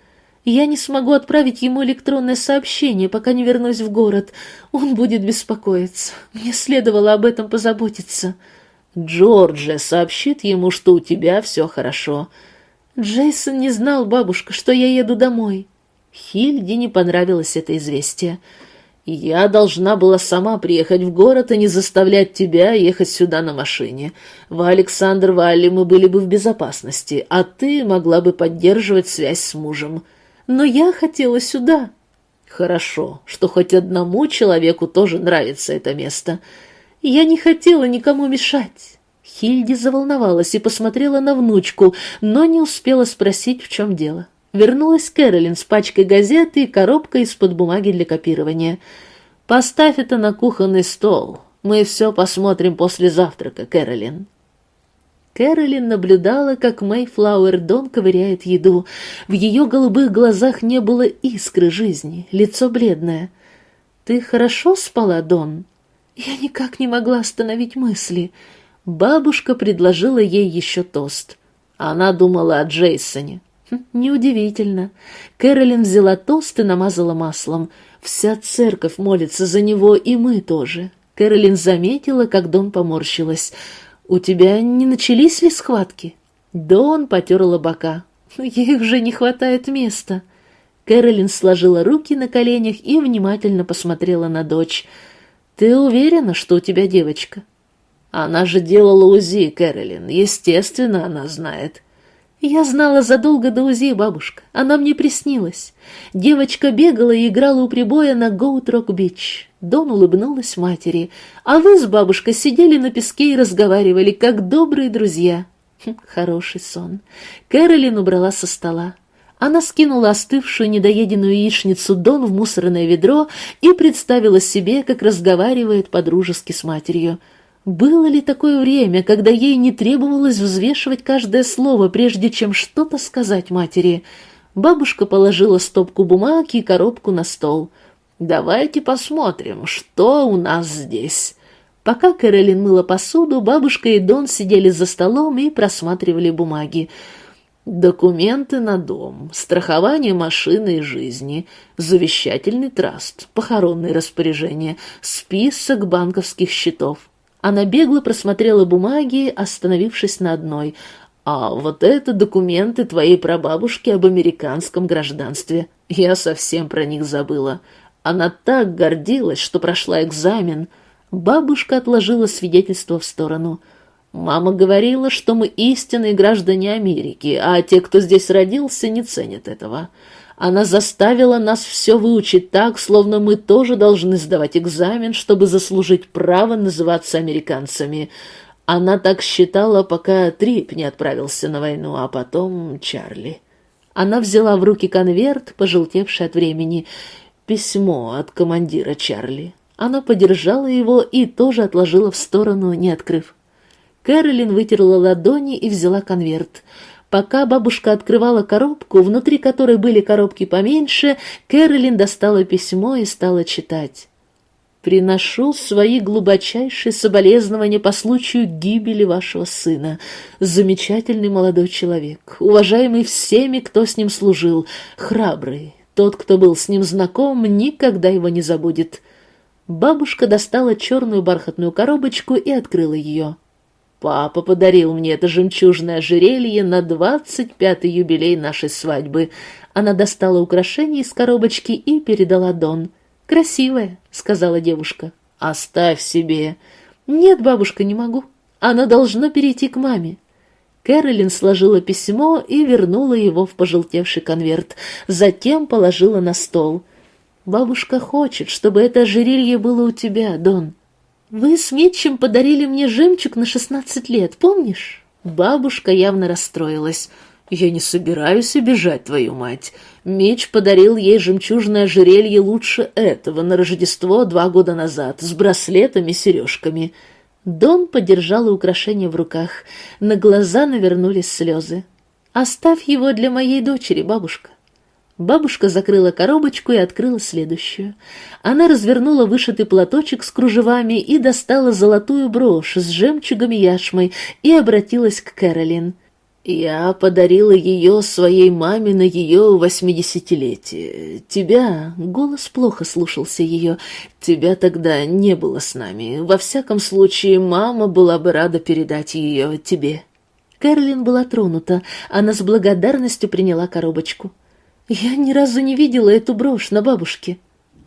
Я не смогу отправить ему электронное сообщение, пока не вернусь в город. Он будет беспокоиться. Мне следовало об этом позаботиться. Джорджия сообщит ему, что у тебя все хорошо. Джейсон не знал, бабушка, что я еду домой. Хильде не понравилось это известие. Я должна была сама приехать в город и не заставлять тебя ехать сюда на машине. В Александр Валли мы были бы в безопасности, а ты могла бы поддерживать связь с мужем но я хотела сюда. Хорошо, что хоть одному человеку тоже нравится это место. Я не хотела никому мешать. Хильди заволновалась и посмотрела на внучку, но не успела спросить, в чем дело. Вернулась Кэролин с пачкой газеты и коробкой из-под бумаги для копирования. «Поставь это на кухонный стол. Мы все посмотрим после завтрака, Кэролин». Кэролин наблюдала, как Мэйфлауэр Дон ковыряет еду. В ее голубых глазах не было искры жизни, лицо бледное. «Ты хорошо спала, Дон?» Я никак не могла остановить мысли. Бабушка предложила ей еще тост. Она думала о Джейсоне. Хм, неудивительно. Кэролин взяла тост и намазала маслом. Вся церковь молится за него, и мы тоже. Кэролин заметила, как Дон поморщилась. «У тебя не начались ли схватки?» Дон потерла бока. «Ей уже не хватает места». Кэролин сложила руки на коленях и внимательно посмотрела на дочь. «Ты уверена, что у тебя девочка?» «Она же делала УЗИ, Кэролин. Естественно, она знает». Я знала задолго до УЗИ, бабушка. Она мне приснилась. Девочка бегала и играла у прибоя на Гоутрок-Бич. Дон улыбнулась матери. А вы с бабушкой сидели на песке и разговаривали, как добрые друзья. Хм, хороший сон. Кэролин убрала со стола. Она скинула остывшую недоеденную яичницу Дон в мусорное ведро и представила себе, как разговаривает подружески с матерью. Было ли такое время, когда ей не требовалось взвешивать каждое слово, прежде чем что-то сказать матери? Бабушка положила стопку бумаги и коробку на стол. «Давайте посмотрим, что у нас здесь». Пока Кэролин мыла посуду, бабушка и Дон сидели за столом и просматривали бумаги. Документы на дом, страхование машины и жизни, завещательный траст, похоронные распоряжения, список банковских счетов. Она бегло просмотрела бумаги, остановившись на одной. «А вот это документы твоей прабабушки об американском гражданстве. Я совсем про них забыла. Она так гордилась, что прошла экзамен». Бабушка отложила свидетельство в сторону. «Мама говорила, что мы истинные граждане Америки, а те, кто здесь родился, не ценят этого. Она заставила нас все выучить так, словно мы тоже должны сдавать экзамен, чтобы заслужить право называться американцами. Она так считала, пока Трип не отправился на войну, а потом Чарли. Она взяла в руки конверт, пожелтевший от времени, письмо от командира Чарли. Она подержала его и тоже отложила в сторону, не открыв. Кэролин вытерла ладони и взяла конверт — Пока бабушка открывала коробку, внутри которой были коробки поменьше, Кэролин достала письмо и стала читать. «Приношу свои глубочайшие соболезнования по случаю гибели вашего сына. Замечательный молодой человек, уважаемый всеми, кто с ним служил, храбрый. Тот, кто был с ним знаком, никогда его не забудет». Бабушка достала черную бархатную коробочку и открыла ее. Папа подарил мне это жемчужное ожерелье на двадцать пятый юбилей нашей свадьбы. Она достала украшение из коробочки и передала Дон. «Красивое», — сказала девушка. «Оставь себе». «Нет, бабушка, не могу. Она должна перейти к маме». Кэролин сложила письмо и вернула его в пожелтевший конверт, затем положила на стол. «Бабушка хочет, чтобы это ожерелье было у тебя, Дон». «Вы с Митчем подарили мне жемчуг на шестнадцать лет, помнишь?» Бабушка явно расстроилась. «Я не собираюсь обижать твою мать. Меч подарил ей жемчужное ожерелье лучше этого на Рождество два года назад, с браслетами и сережками». Дон подержала украшение в руках. На глаза навернулись слезы. «Оставь его для моей дочери, бабушка. Бабушка закрыла коробочку и открыла следующую. Она развернула вышитый платочек с кружевами и достала золотую брошь с жемчугом яшмой и обратилась к Кэролин. Я подарила ее своей маме на ее восьмидесятилетие. Тебя, голос плохо слушался ее, тебя тогда не было с нами. Во всяком случае, мама была бы рада передать ее тебе. Кэролин была тронута, она с благодарностью приняла коробочку. Я ни разу не видела эту брошь на бабушке.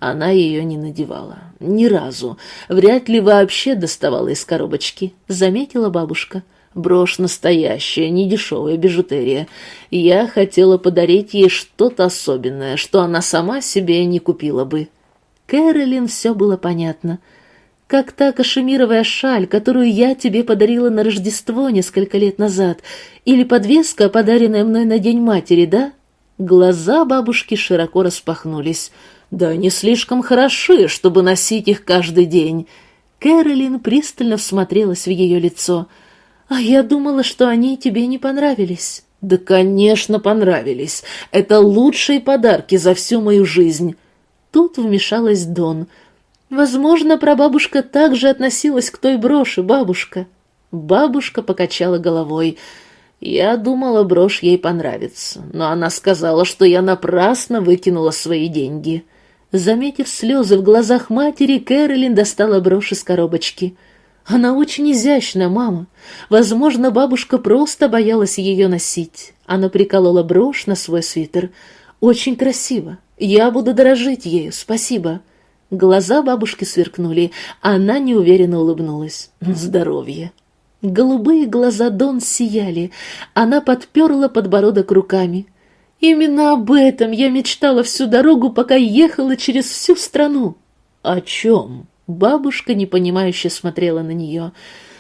Она ее не надевала. Ни разу. Вряд ли вообще доставала из коробочки, заметила бабушка. — Брошь настоящая, не дешевая бижутерия. Я хотела подарить ей что-то особенное, что она сама себе не купила бы. Кэролин все было понятно. Как та кашемировая шаль, которую я тебе подарила на Рождество несколько лет назад, или подвеска, подаренная мной на День матери, да? Глаза бабушки широко распахнулись. Да не слишком хороши, чтобы носить их каждый день. Кэролин пристально всмотрелась в ее лицо — «А я думала, что они тебе не понравились». «Да, конечно, понравились. Это лучшие подарки за всю мою жизнь». Тут вмешалась Дон. «Возможно, прабабушка также относилась к той броши, бабушка». Бабушка покачала головой. Я думала, брошь ей понравится, но она сказала, что я напрасно выкинула свои деньги. Заметив слезы в глазах матери, Кэролин достала брошь из коробочки — она очень изящна, мама. Возможно, бабушка просто боялась ее носить. Она приколола брошь на свой свитер. Очень красиво. Я буду дорожить ею, спасибо. Глаза бабушки сверкнули, она неуверенно улыбнулась. Здоровье. Голубые глаза Дон сияли. Она подперла подбородок руками. Именно об этом я мечтала всю дорогу, пока ехала через всю страну. О чем? Бабушка непонимающе смотрела на нее.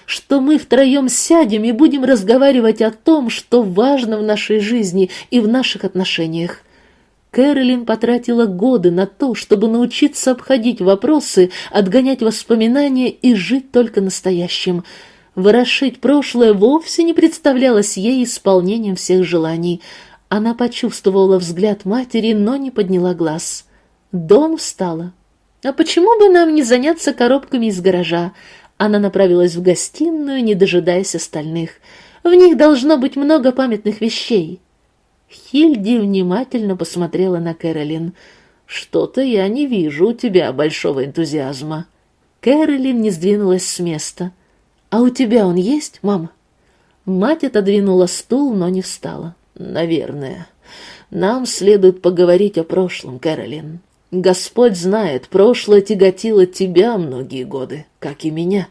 «Что мы втроем сядем и будем разговаривать о том, что важно в нашей жизни и в наших отношениях». Кэролин потратила годы на то, чтобы научиться обходить вопросы, отгонять воспоминания и жить только настоящим. Ворошить прошлое вовсе не представлялось ей исполнением всех желаний. Она почувствовала взгляд матери, но не подняла глаз. Дон встала. А почему бы нам не заняться коробками из гаража? Она направилась в гостиную, не дожидаясь остальных. В них должно быть много памятных вещей. Хильди внимательно посмотрела на Кэролин. «Что-то я не вижу у тебя большого энтузиазма». Кэролин не сдвинулась с места. «А у тебя он есть, мама?» Мать отодвинула стул, но не встала. «Наверное. Нам следует поговорить о прошлом, Кэролин. Господь знает, прошлое тяготило тебя многие годы, как и меня.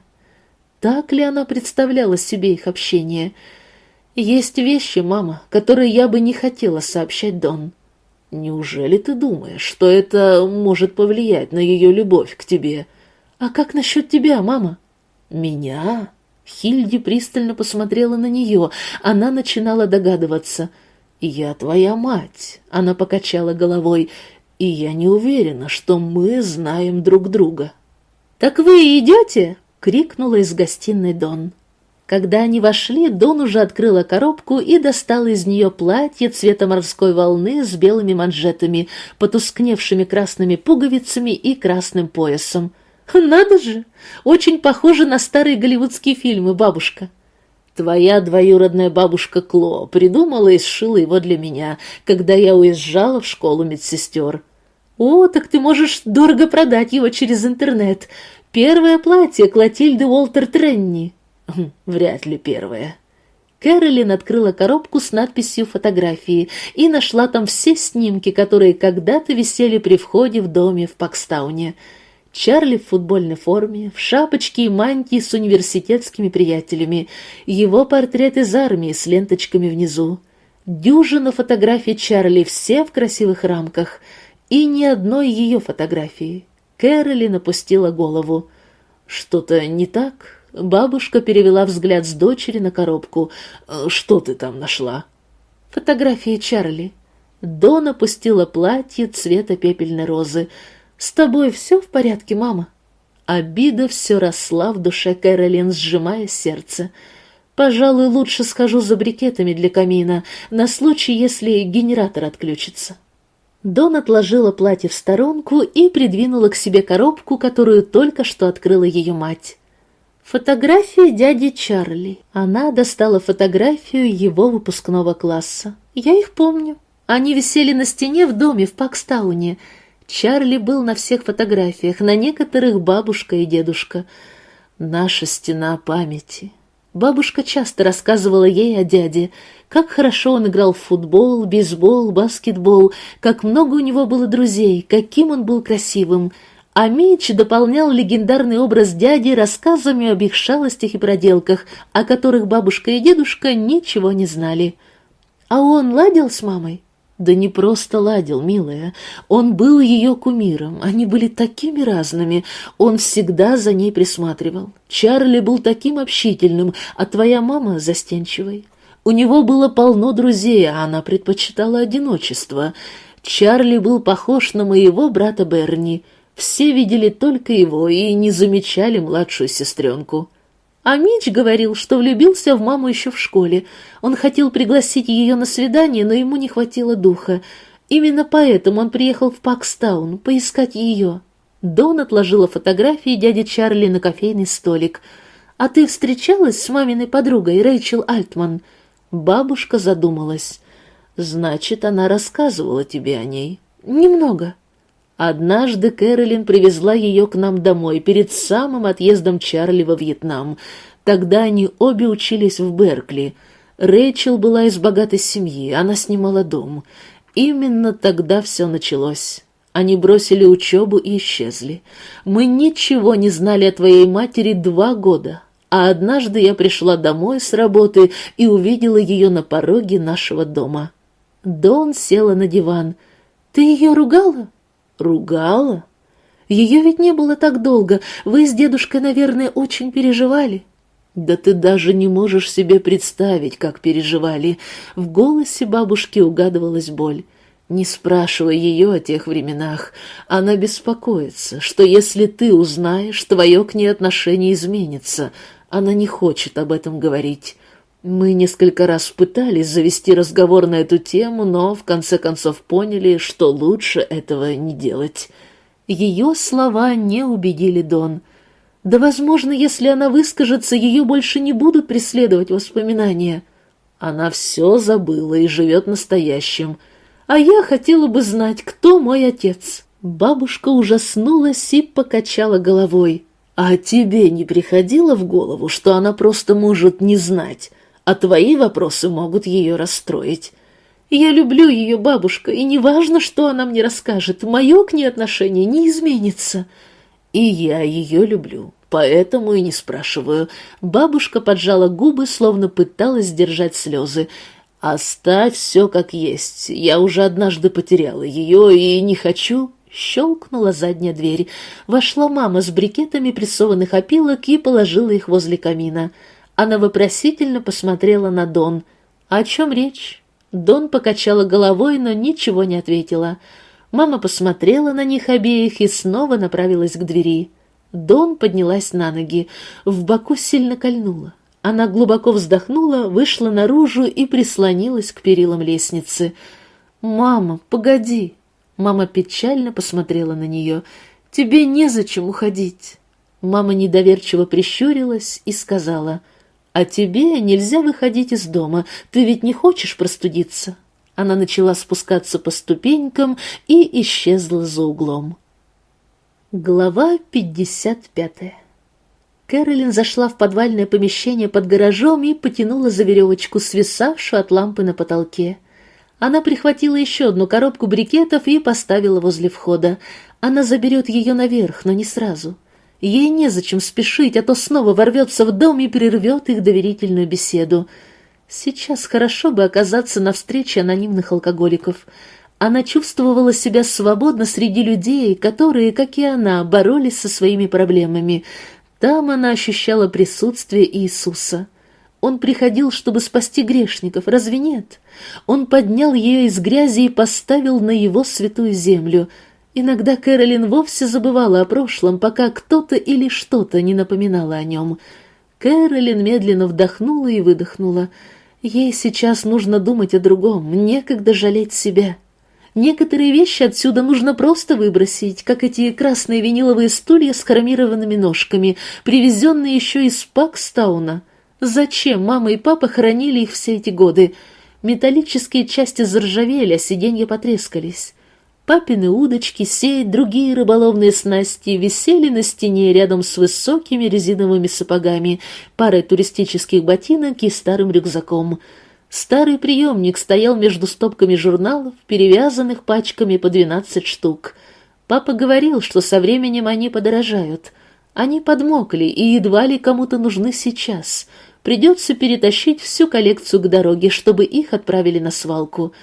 Так ли она представляла себе их общение? Есть вещи, мама, которые я бы не хотела сообщать Дон. Неужели ты думаешь, что это может повлиять на ее любовь к тебе? А как насчет тебя, мама? Меня? Хильди пристально посмотрела на нее. Она начинала догадываться. «Я твоя мать», — она покачала головой, — и я не уверена, что мы знаем друг друга». «Так вы идете?» — крикнула из гостиной Дон. Когда они вошли, Дон уже открыла коробку и достала из нее платье цвета морской волны с белыми манжетами, потускневшими красными пуговицами и красным поясом. «Надо же! Очень похоже на старые голливудские фильмы, бабушка!» Твоя двоюродная бабушка Кло придумала и сшила его для меня, когда я уезжала в школу медсестер. О, так ты можешь дорого продать его через интернет. Первое платье Клотильды Уолтер Тренни. Хм, вряд ли первое. Кэролин открыла коробку с надписью «Фотографии» и нашла там все снимки, которые когда-то висели при входе в доме в Пакстауне — Чарли в футбольной форме, в шапочке и мантии с университетскими приятелями, его портрет из армии с ленточками внизу. Дюжина фотографий Чарли, все в красивых рамках, и ни одной ее фотографии. Кэролин опустила голову. «Что-то не так?» Бабушка перевела взгляд с дочери на коробку. «Что ты там нашла?» «Фотографии Чарли». Дон опустила платье цвета пепельной розы. «С тобой все в порядке, мама?» Обида все росла в душе Кэролин, сжимая сердце. «Пожалуй, лучше схожу за брикетами для камина, на случай, если генератор отключится». Дон отложила платье в сторонку и придвинула к себе коробку, которую только что открыла ее мать. Фотография дяди Чарли. Она достала фотографию его выпускного класса. Я их помню. Они висели на стене в доме в Пакстауне. Чарли был на всех фотографиях, на некоторых бабушка и дедушка. Наша стена памяти. Бабушка часто рассказывала ей о дяде, как хорошо он играл в футбол, бейсбол, баскетбол, как много у него было друзей, каким он был красивым. А Мич дополнял легендарный образ дяди рассказами об их шалостях и проделках, о которых бабушка и дедушка ничего не знали. А он ладил с мамой? Да не просто ладил, милая. Он был ее кумиром. Они были такими разными. Он всегда за ней присматривал. Чарли был таким общительным, а твоя мама застенчивой. У него было полно друзей, а она предпочитала одиночество. Чарли был похож на моего брата Берни. Все видели только его и не замечали младшую сестренку. А Мич говорил, что влюбился в маму еще в школе. Он хотел пригласить ее на свидание, но ему не хватило духа. Именно поэтому он приехал в Пакстаун поискать ее. Дон отложила фотографии дяди Чарли на кофейный столик. «А ты встречалась с маминой подругой Рэйчел Альтман?» Бабушка задумалась. «Значит, она рассказывала тебе о ней?» «Немного», Однажды Кэролин привезла ее к нам домой перед самым отъездом Чарли во Вьетнам. Тогда они обе учились в Беркли. Рэйчел была из богатой семьи, она снимала дом. Именно тогда все началось. Они бросили учебу и исчезли. Мы ничего не знали о твоей матери два года, а однажды я пришла домой с работы и увидела ее на пороге нашего дома. Дон села на диван. «Ты ее ругала?» Ругала? Ее ведь не было так долго. Вы с дедушкой, наверное, очень переживали. Да ты даже не можешь себе представить, как переживали. В голосе бабушки угадывалась боль. Не спрашивай ее о тех временах. Она беспокоится, что если ты узнаешь, твое к ней отношение изменится. Она не хочет об этом говорить. Мы несколько раз пытались завести разговор на эту тему, но в конце концов поняли, что лучше этого не делать. Ее слова не убедили Дон. Да, возможно, если она выскажется, ее больше не будут преследовать воспоминания. Она все забыла и живет настоящим. А я хотела бы знать, кто мой отец. Бабушка ужаснулась и покачала головой. А тебе не приходило в голову, что она просто может не знать? А твои вопросы могут ее расстроить. Я люблю ее, бабушка, и неважно, что она мне расскажет, мое к ней отношение не изменится. И я ее люблю, поэтому и не спрашиваю. Бабушка поджала губы, словно пыталась сдержать слезы. «Оставь все как есть. Я уже однажды потеряла ее и не хочу...» Щелкнула задняя дверь. Вошла мама с брикетами прессованных опилок и положила их возле камина. Она вопросительно посмотрела на Дон. «О чем речь?» Дон покачала головой, но ничего не ответила. Мама посмотрела на них обеих и снова направилась к двери. Дон поднялась на ноги. В боку сильно кольнула. Она глубоко вздохнула, вышла наружу и прислонилась к перилам лестницы. «Мама, погоди!» Мама печально посмотрела на нее. «Тебе незачем уходить!» Мама недоверчиво прищурилась и сказала — «А тебе нельзя выходить из дома, ты ведь не хочешь простудиться?» Она начала спускаться по ступенькам и исчезла за углом. Глава 55 Кэролин зашла в подвальное помещение под гаражом и потянула за веревочку, свисавшую от лампы на потолке. Она прихватила еще одну коробку брикетов и поставила возле входа. Она заберет ее наверх, но не сразу. Ей незачем спешить, а то снова ворвется в дом и прервет их доверительную беседу. Сейчас хорошо бы оказаться на встрече анонимных алкоголиков. Она чувствовала себя свободно среди людей, которые, как и она, боролись со своими проблемами. Там она ощущала присутствие Иисуса. Он приходил, чтобы спасти грешников, разве нет? Он поднял ее из грязи и поставил на его святую землю — Иногда Кэролин вовсе забывала о прошлом, пока кто-то или что-то не напоминало о нем. Кэролин медленно вдохнула и выдохнула. Ей сейчас нужно думать о другом, некогда жалеть себя. Некоторые вещи отсюда нужно просто выбросить, как эти красные виниловые стулья с хромированными ножками, привезенные еще из Пакстауна. Зачем мама и папа хранили их все эти годы? Металлические части заржавели, а сиденья потрескались. Папины удочки, сеть, другие рыболовные снасти висели на стене рядом с высокими резиновыми сапогами, парой туристических ботинок и старым рюкзаком. Старый приемник стоял между стопками журналов, перевязанных пачками по двенадцать штук. Папа говорил, что со временем они подорожают. Они подмокли и едва ли кому-то нужны сейчас. Придется перетащить всю коллекцию к дороге, чтобы их отправили на свалку.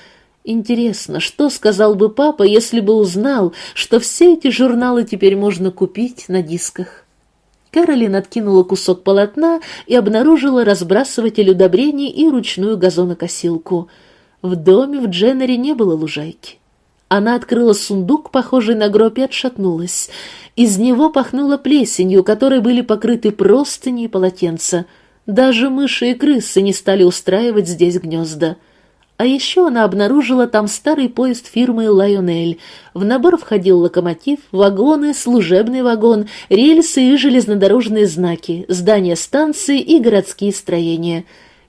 Интересно, что сказал бы папа, если бы узнал, что все эти журналы теперь можно купить на дисках? Каролин откинула кусок полотна и обнаружила разбрасыватель удобрений и ручную газонокосилку. В доме в Дженнере не было лужайки. Она открыла сундук, похожий на гроб, и отшатнулась. Из него пахнуло плесенью, которой были покрыты простыни и полотенца. Даже мыши и крысы не стали устраивать здесь гнезда. А еще она обнаружила там старый поезд фирмы «Лайонель». В набор входил локомотив, вагоны, служебный вагон, рельсы и железнодорожные знаки, здания станции и городские строения.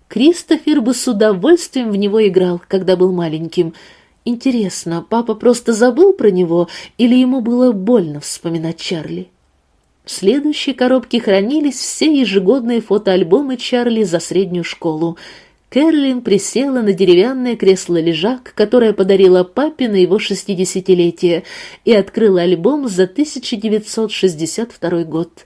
Кристофер бы с удовольствием в него играл, когда был маленьким. Интересно, папа просто забыл про него или ему было больно вспоминать Чарли? В следующей коробке хранились все ежегодные фотоальбомы Чарли за среднюю школу — Кэролин присела на деревянное кресло-лежак, которое подарила папе на его шестидесятилетие, и открыла альбом за 1962 год.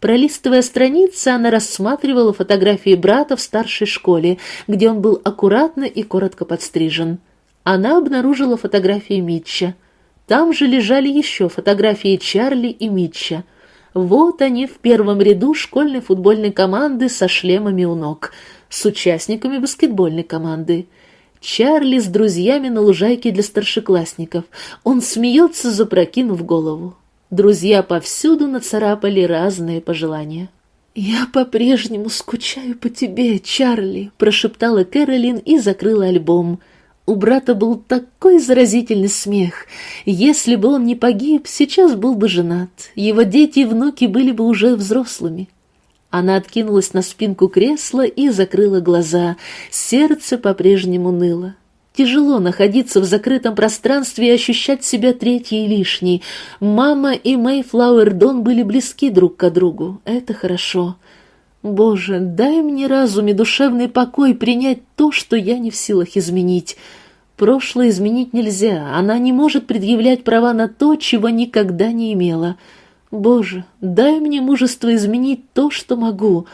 Пролистывая страницы, она рассматривала фотографии брата в старшей школе, где он был аккуратно и коротко подстрижен. Она обнаружила фотографии Митча. Там же лежали еще фотографии Чарли и Митча. Вот они в первом ряду школьной футбольной команды со шлемами у ног — с участниками баскетбольной команды. Чарли с друзьями на лужайке для старшеклассников. Он смеется, запрокинув голову. Друзья повсюду нацарапали разные пожелания. «Я по-прежнему скучаю по тебе, Чарли», — прошептала Кэролин и закрыла альбом. У брата был такой заразительный смех. Если бы он не погиб, сейчас был бы женат. Его дети и внуки были бы уже взрослыми. Она откинулась на спинку кресла и закрыла глаза. Сердце по-прежнему ныло. Тяжело находиться в закрытом пространстве и ощущать себя третьей лишней. Мама и Мэйфлауэр Дон были близки друг к другу. Это хорошо. Боже, дай мне разум и душевный покой принять то, что я не в силах изменить. Прошлое изменить нельзя. Она не может предъявлять права на то, чего никогда не имела. — Боже, дай мне мужество изменить то, что могу.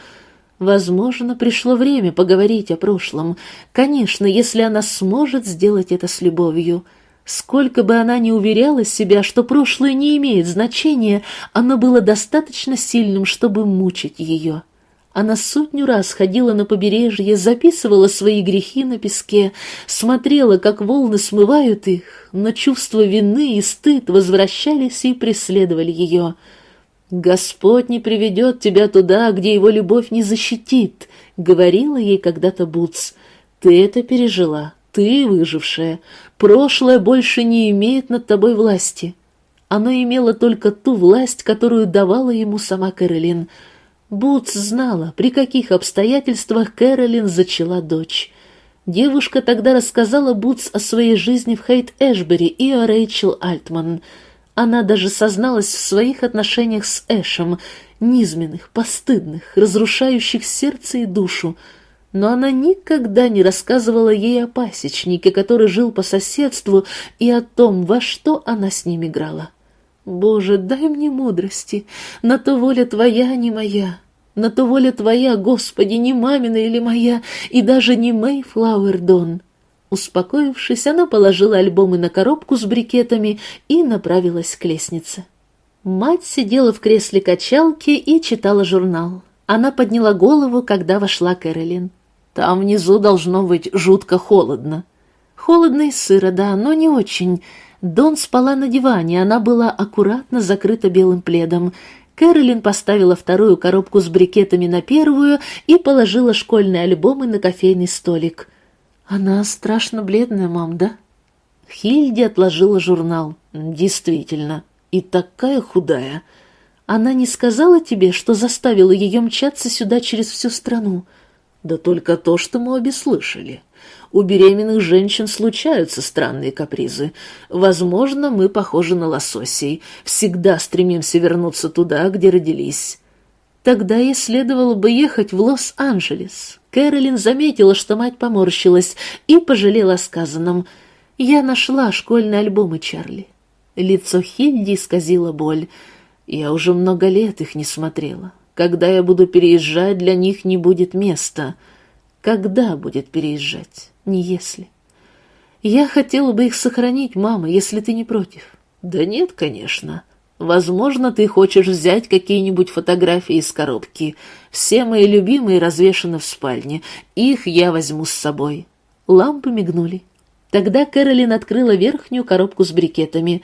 Возможно, пришло время поговорить о прошлом. Конечно, если она сможет сделать это с любовью. Сколько бы она ни уверяла себя, что прошлое не имеет значения, оно было достаточно сильным, чтобы мучить ее. Она сотню раз ходила на побережье, записывала свои грехи на песке, смотрела, как волны смывают их, но чувство вины и стыд возвращались и преследовали ее. «Господь не приведет тебя туда, где его любовь не защитит», — говорила ей когда-то Буц. «Ты это пережила, ты выжившая. Прошлое больше не имеет над тобой власти». Оно имело только ту власть, которую давала ему сама Кэролин — Бутс знала, при каких обстоятельствах Кэролин зачала дочь. Девушка тогда рассказала Бутс о своей жизни в Хейт-Эшбери и о Рэйчел Альтман. Она даже созналась в своих отношениях с Эшем, низменных, постыдных, разрушающих сердце и душу, но она никогда не рассказывала ей о пасечнике, который жил по соседству, и о том, во что она с ним играла. Боже, дай мне мудрости, на то воля Твоя, а не моя, на то воля Твоя, Господи, не мамина или моя, и даже не Мэйфлауэр Дон. Успокоившись, она положила альбомы на коробку с брикетами и направилась к лестнице. Мать сидела в кресле качалки и читала журнал. Она подняла голову, когда вошла Кэролин. «Там внизу должно быть жутко холодно». «Холодно и сыро, да, но не очень. Дон спала на диване, она была аккуратно закрыта белым пледом. Кэролин поставила вторую коробку с брикетами на первую и положила школьные альбомы на кофейный столик. «Она страшно бледная, мам, да?» Хильди отложила журнал. «Действительно, и такая худая. Она не сказала тебе, что заставила ее мчаться сюда через всю страну?» «Да только то, что мы обе слышали. У беременных женщин случаются странные капризы. Возможно, мы похожи на лососей, всегда стремимся вернуться туда, где родились». Тогда ей следовало бы ехать в Лос-Анджелес. Кэролин заметила, что мать поморщилась, и пожалела о сказанном. «Я нашла школьные альбомы Чарли». Лицо Хильди исказило боль. «Я уже много лет их не смотрела. Когда я буду переезжать, для них не будет места. Когда будет переезжать? Не если». «Я хотела бы их сохранить, мама, если ты не против». «Да нет, конечно». Возможно, ты хочешь взять какие-нибудь фотографии из коробки. Все мои любимые развешаны в спальне. Их я возьму с собой». Лампы мигнули. Тогда Кэролин открыла верхнюю коробку с брикетами.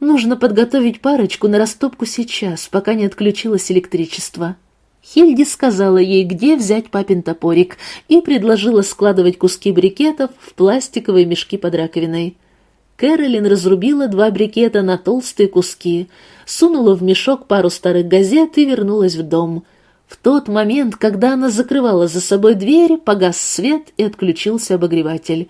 «Нужно подготовить парочку на растопку сейчас, пока не отключилось электричество». Хильди сказала ей, где взять папин топорик, и предложила складывать куски брикетов в пластиковые мешки под раковиной. Кэролин разрубила два брикета на толстые куски, сунула в мешок пару старых газет и вернулась в дом. В тот момент, когда она закрывала за собой дверь, погас свет и отключился обогреватель.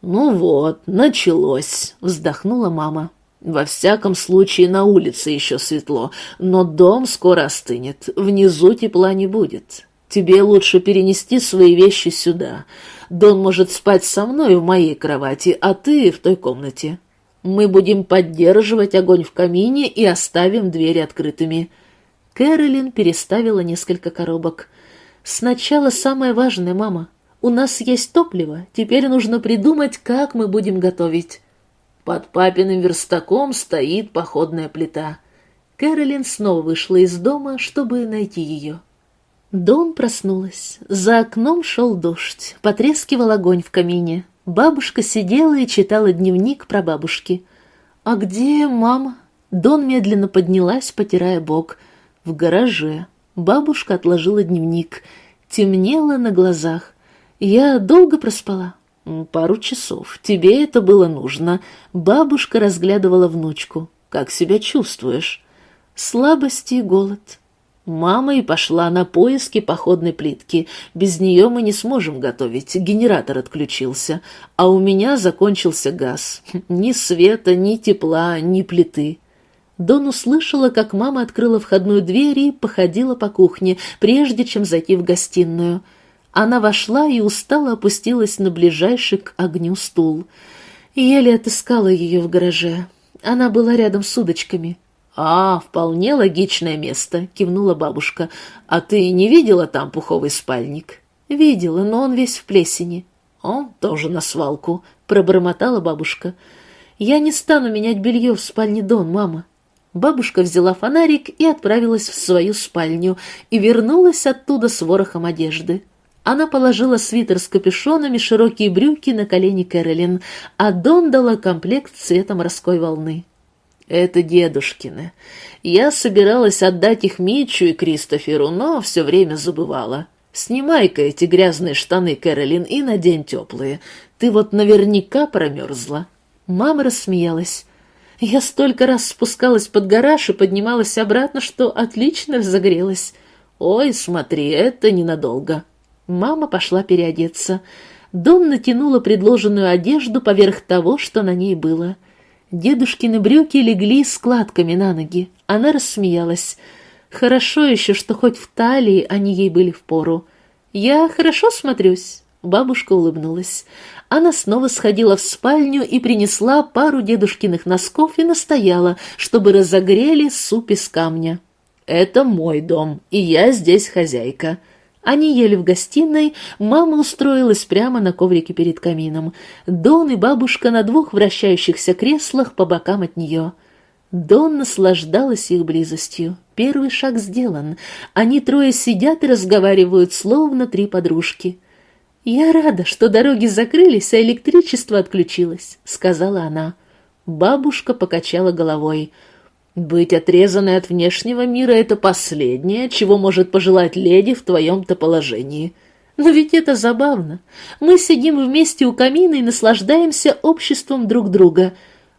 «Ну вот, началось», — вздохнула мама. «Во всяком случае, на улице еще светло, но дом скоро остынет, внизу тепла не будет. Тебе лучше перенести свои вещи сюда. Дон может спать со мной в моей кровати, а ты в той комнате. Мы будем поддерживать огонь в камине и оставим двери открытыми». Кэролин переставила несколько коробок. «Сначала самое важное, мама. У нас есть топливо, теперь нужно придумать, как мы будем готовить». Под папиным верстаком стоит походная плита. Кэролин снова вышла из дома, чтобы найти ее. Дон проснулась. За окном шел дождь, потрескивал огонь в камине. Бабушка сидела и читала дневник про бабушки. «А где мама?» Дон медленно поднялась, потирая бок. «В гараже». Бабушка отложила дневник. Темнело на глазах. «Я долго проспала?» «Пару часов. Тебе это было нужно». Бабушка разглядывала внучку. «Как себя чувствуешь?» «Слабость и голод». Мама и пошла на поиски походной плитки. Без нее мы не сможем готовить, генератор отключился, а у меня закончился газ. Ни света, ни тепла, ни плиты. Дон услышала, как мама открыла входную дверь и походила по кухне, прежде чем зайти в гостиную. Она вошла и устало опустилась на ближайший к огню стул. Еле отыскала ее в гараже. Она была рядом с удочками. «А, вполне логичное место», — кивнула бабушка. «А ты не видела там пуховый спальник?» «Видела, но он весь в плесени». «Он тоже на свалку», — пробормотала бабушка. «Я не стану менять белье в спальне Дон, мама». Бабушка взяла фонарик и отправилась в свою спальню и вернулась оттуда с ворохом одежды. Она положила свитер с капюшонами, широкие брюки на колени Кэролин, а Дон дала комплект цвета морской волны. Это дедушкины. Я собиралась отдать их Митчу и Кристоферу, но все время забывала. Снимай-ка эти грязные штаны, Кэролин, и надень теплые. Ты вот наверняка промерзла. Мама рассмеялась. Я столько раз спускалась под гараж и поднималась обратно, что отлично разогрелась. Ой, смотри, это ненадолго. Мама пошла переодеться. Дон натянула предложенную одежду поверх того, что на ней было — Дедушкины брюки легли складками на ноги. Она рассмеялась. Хорошо еще, что хоть в талии они ей были впору. «Я хорошо смотрюсь?» Бабушка улыбнулась. Она снова сходила в спальню и принесла пару дедушкиных носков и настояла, чтобы разогрели суп из камня. «Это мой дом, и я здесь хозяйка. Они ели в гостиной, мама устроилась прямо на коврике перед камином. Дон и бабушка на двух вращающихся креслах по бокам от нее. Дон наслаждалась их близостью. Первый шаг сделан. Они трое сидят и разговаривают, словно три подружки. «Я рада, что дороги закрылись, а электричество отключилось», — сказала она. Бабушка покачала головой — быть отрезанной от внешнего мира — это последнее, чего может пожелать леди в твоем-то положении. Но ведь это забавно. Мы сидим вместе у камина и наслаждаемся обществом друг друга.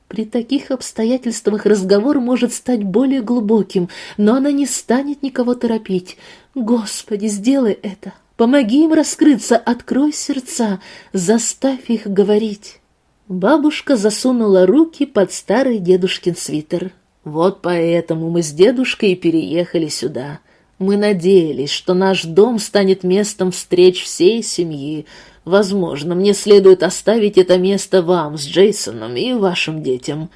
При таких обстоятельствах разговор может стать более глубоким, но она не станет никого торопить. Господи, сделай это. Помоги им раскрыться, открой сердца, заставь их говорить. Бабушка засунула руки под старый дедушкин свитер. Вот поэтому мы с дедушкой переехали сюда. Мы надеялись, что наш дом станет местом встреч всей семьи. Возможно, мне следует оставить это место вам с Джейсоном и вашим детям».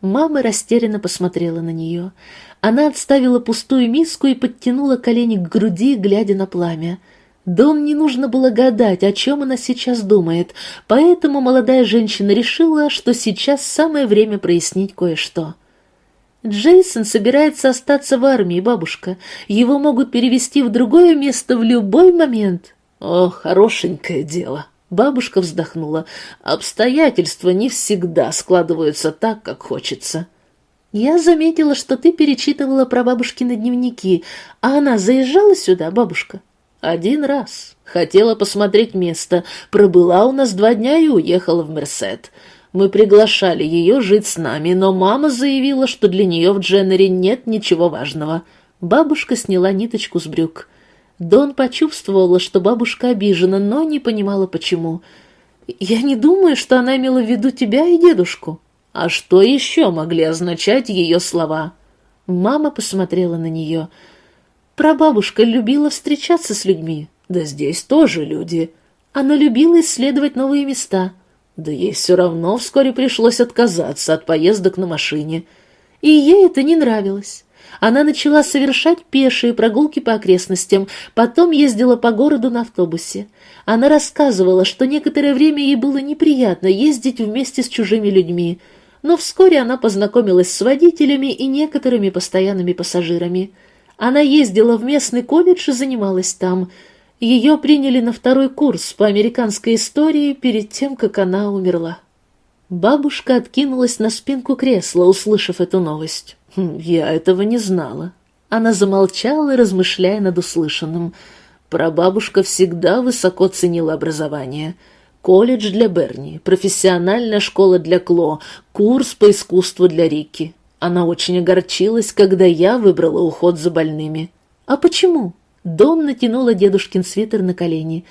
Мама растерянно посмотрела на нее. Она отставила пустую миску и подтянула колени к груди, глядя на пламя. Дон не нужно было гадать, о чем она сейчас думает, поэтому молодая женщина решила, что сейчас самое время прояснить кое-что. Джейсон собирается остаться в армии, бабушка. Его могут перевести в другое место в любой момент. О, хорошенькое дело. Бабушка вздохнула. Обстоятельства не всегда складываются так, как хочется. Я заметила, что ты перечитывала про бабушкины дневники, а она заезжала сюда, бабушка? Один раз. Хотела посмотреть место. Пробыла у нас два дня и уехала в Мерсет. Мы приглашали ее жить с нами, но мама заявила, что для нее в Дженнере нет ничего важного. Бабушка сняла ниточку с брюк. Дон почувствовала, что бабушка обижена, но не понимала, почему. «Я не думаю, что она имела в виду тебя и дедушку». А что еще могли означать ее слова? Мама посмотрела на нее. Прабабушка любила встречаться с людьми. Да здесь тоже люди. Она любила исследовать новые места. Да ей все равно вскоре пришлось отказаться от поездок на машине. И ей это не нравилось. Она начала совершать пешие прогулки по окрестностям, потом ездила по городу на автобусе. Она рассказывала, что некоторое время ей было неприятно ездить вместе с чужими людьми, но вскоре она познакомилась с водителями и некоторыми постоянными пассажирами. Она ездила в местный колледж и занималась там – ее приняли на второй курс по американской истории перед тем, как она умерла. Бабушка откинулась на спинку кресла, услышав эту новость. «Хм, «Я этого не знала». Она замолчала, размышляя над услышанным. Прабабушка всегда высоко ценила образование. Колледж для Берни, профессиональная школа для Кло, курс по искусству для Рики. Она очень огорчилась, когда я выбрала уход за больными. «А почему?» Дон натянула дедушкин свитер на колени.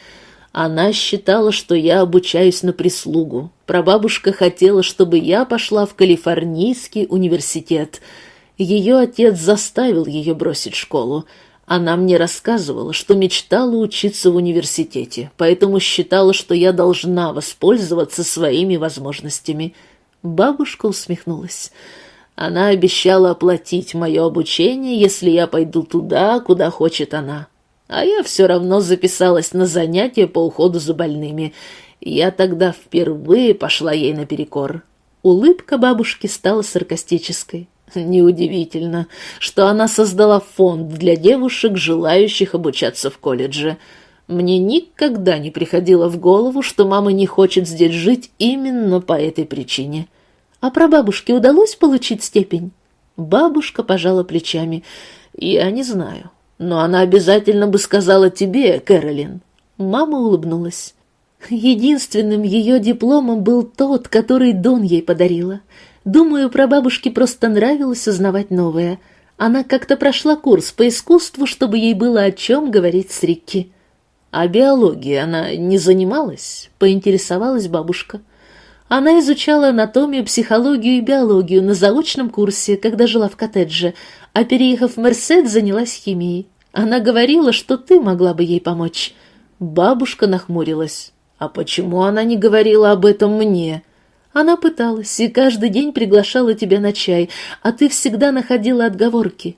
Она считала, что я обучаюсь на прислугу. Прабабушка хотела, чтобы я пошла в Калифорнийский университет. Ее отец заставил ее бросить школу. Она мне рассказывала, что мечтала учиться в университете, поэтому считала, что я должна воспользоваться своими возможностями. Бабушка усмехнулась. Она обещала оплатить мое обучение, если я пойду туда, куда хочет она. А я все равно записалась на занятия по уходу за больными. Я тогда впервые пошла ей наперекор. Улыбка бабушки стала саркастической. Неудивительно, что она создала фонд для девушек, желающих обучаться в колледже. Мне никогда не приходило в голову, что мама не хочет здесь жить именно по этой причине. А про бабушке удалось получить степень? Бабушка пожала плечами. Я не знаю, но она обязательно бы сказала тебе, Кэролин. Мама улыбнулась. Единственным ее дипломом был тот, который Дон ей подарила. Думаю, про бабушке просто нравилось узнавать новое. Она как-то прошла курс по искусству, чтобы ей было о чем говорить с Рикки. А биологией она не занималась, поинтересовалась бабушка. Она изучала анатомию, психологию и биологию на заочном курсе, когда жила в коттедже, а переехав в Мерсет, занялась химией. Она говорила, что ты могла бы ей помочь. Бабушка нахмурилась. А почему она не говорила об этом мне? Она пыталась и каждый день приглашала тебя на чай, а ты всегда находила отговорки.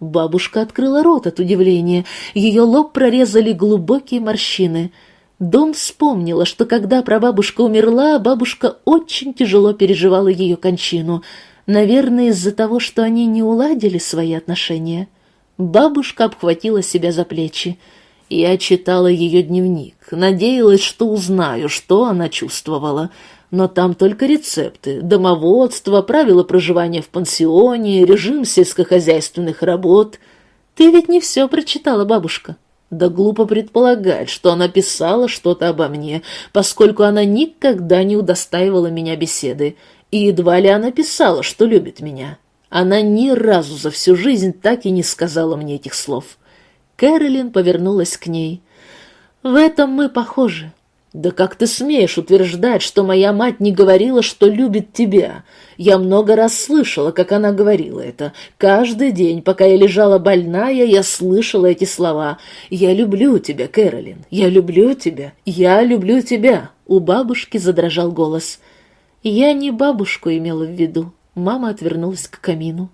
Бабушка открыла рот от удивления, ее лоб прорезали глубокие морщины — Дон вспомнила, что когда прабабушка умерла, бабушка очень тяжело переживала ее кончину, наверное, из-за того, что они не уладили свои отношения. Бабушка обхватила себя за плечи. Я читала ее дневник, надеялась, что узнаю, что она чувствовала, но там только рецепты, домоводство, правила проживания в пансионе, режим сельскохозяйственных работ. Ты ведь не все прочитала, бабушка. Да глупо предполагать, что она писала что-то обо мне, поскольку она никогда не удостаивала меня беседы, и едва ли она писала, что любит меня. Она ни разу за всю жизнь так и не сказала мне этих слов. Кэролин повернулась к ней. «В этом мы похожи. «Да как ты смеешь утверждать, что моя мать не говорила, что любит тебя? Я много раз слышала, как она говорила это. Каждый день, пока я лежала больная, я слышала эти слова. «Я люблю тебя, Кэролин, я люблю тебя, я люблю тебя». У бабушки задрожал голос. «Я не бабушку имела в виду». Мама отвернулась к камину.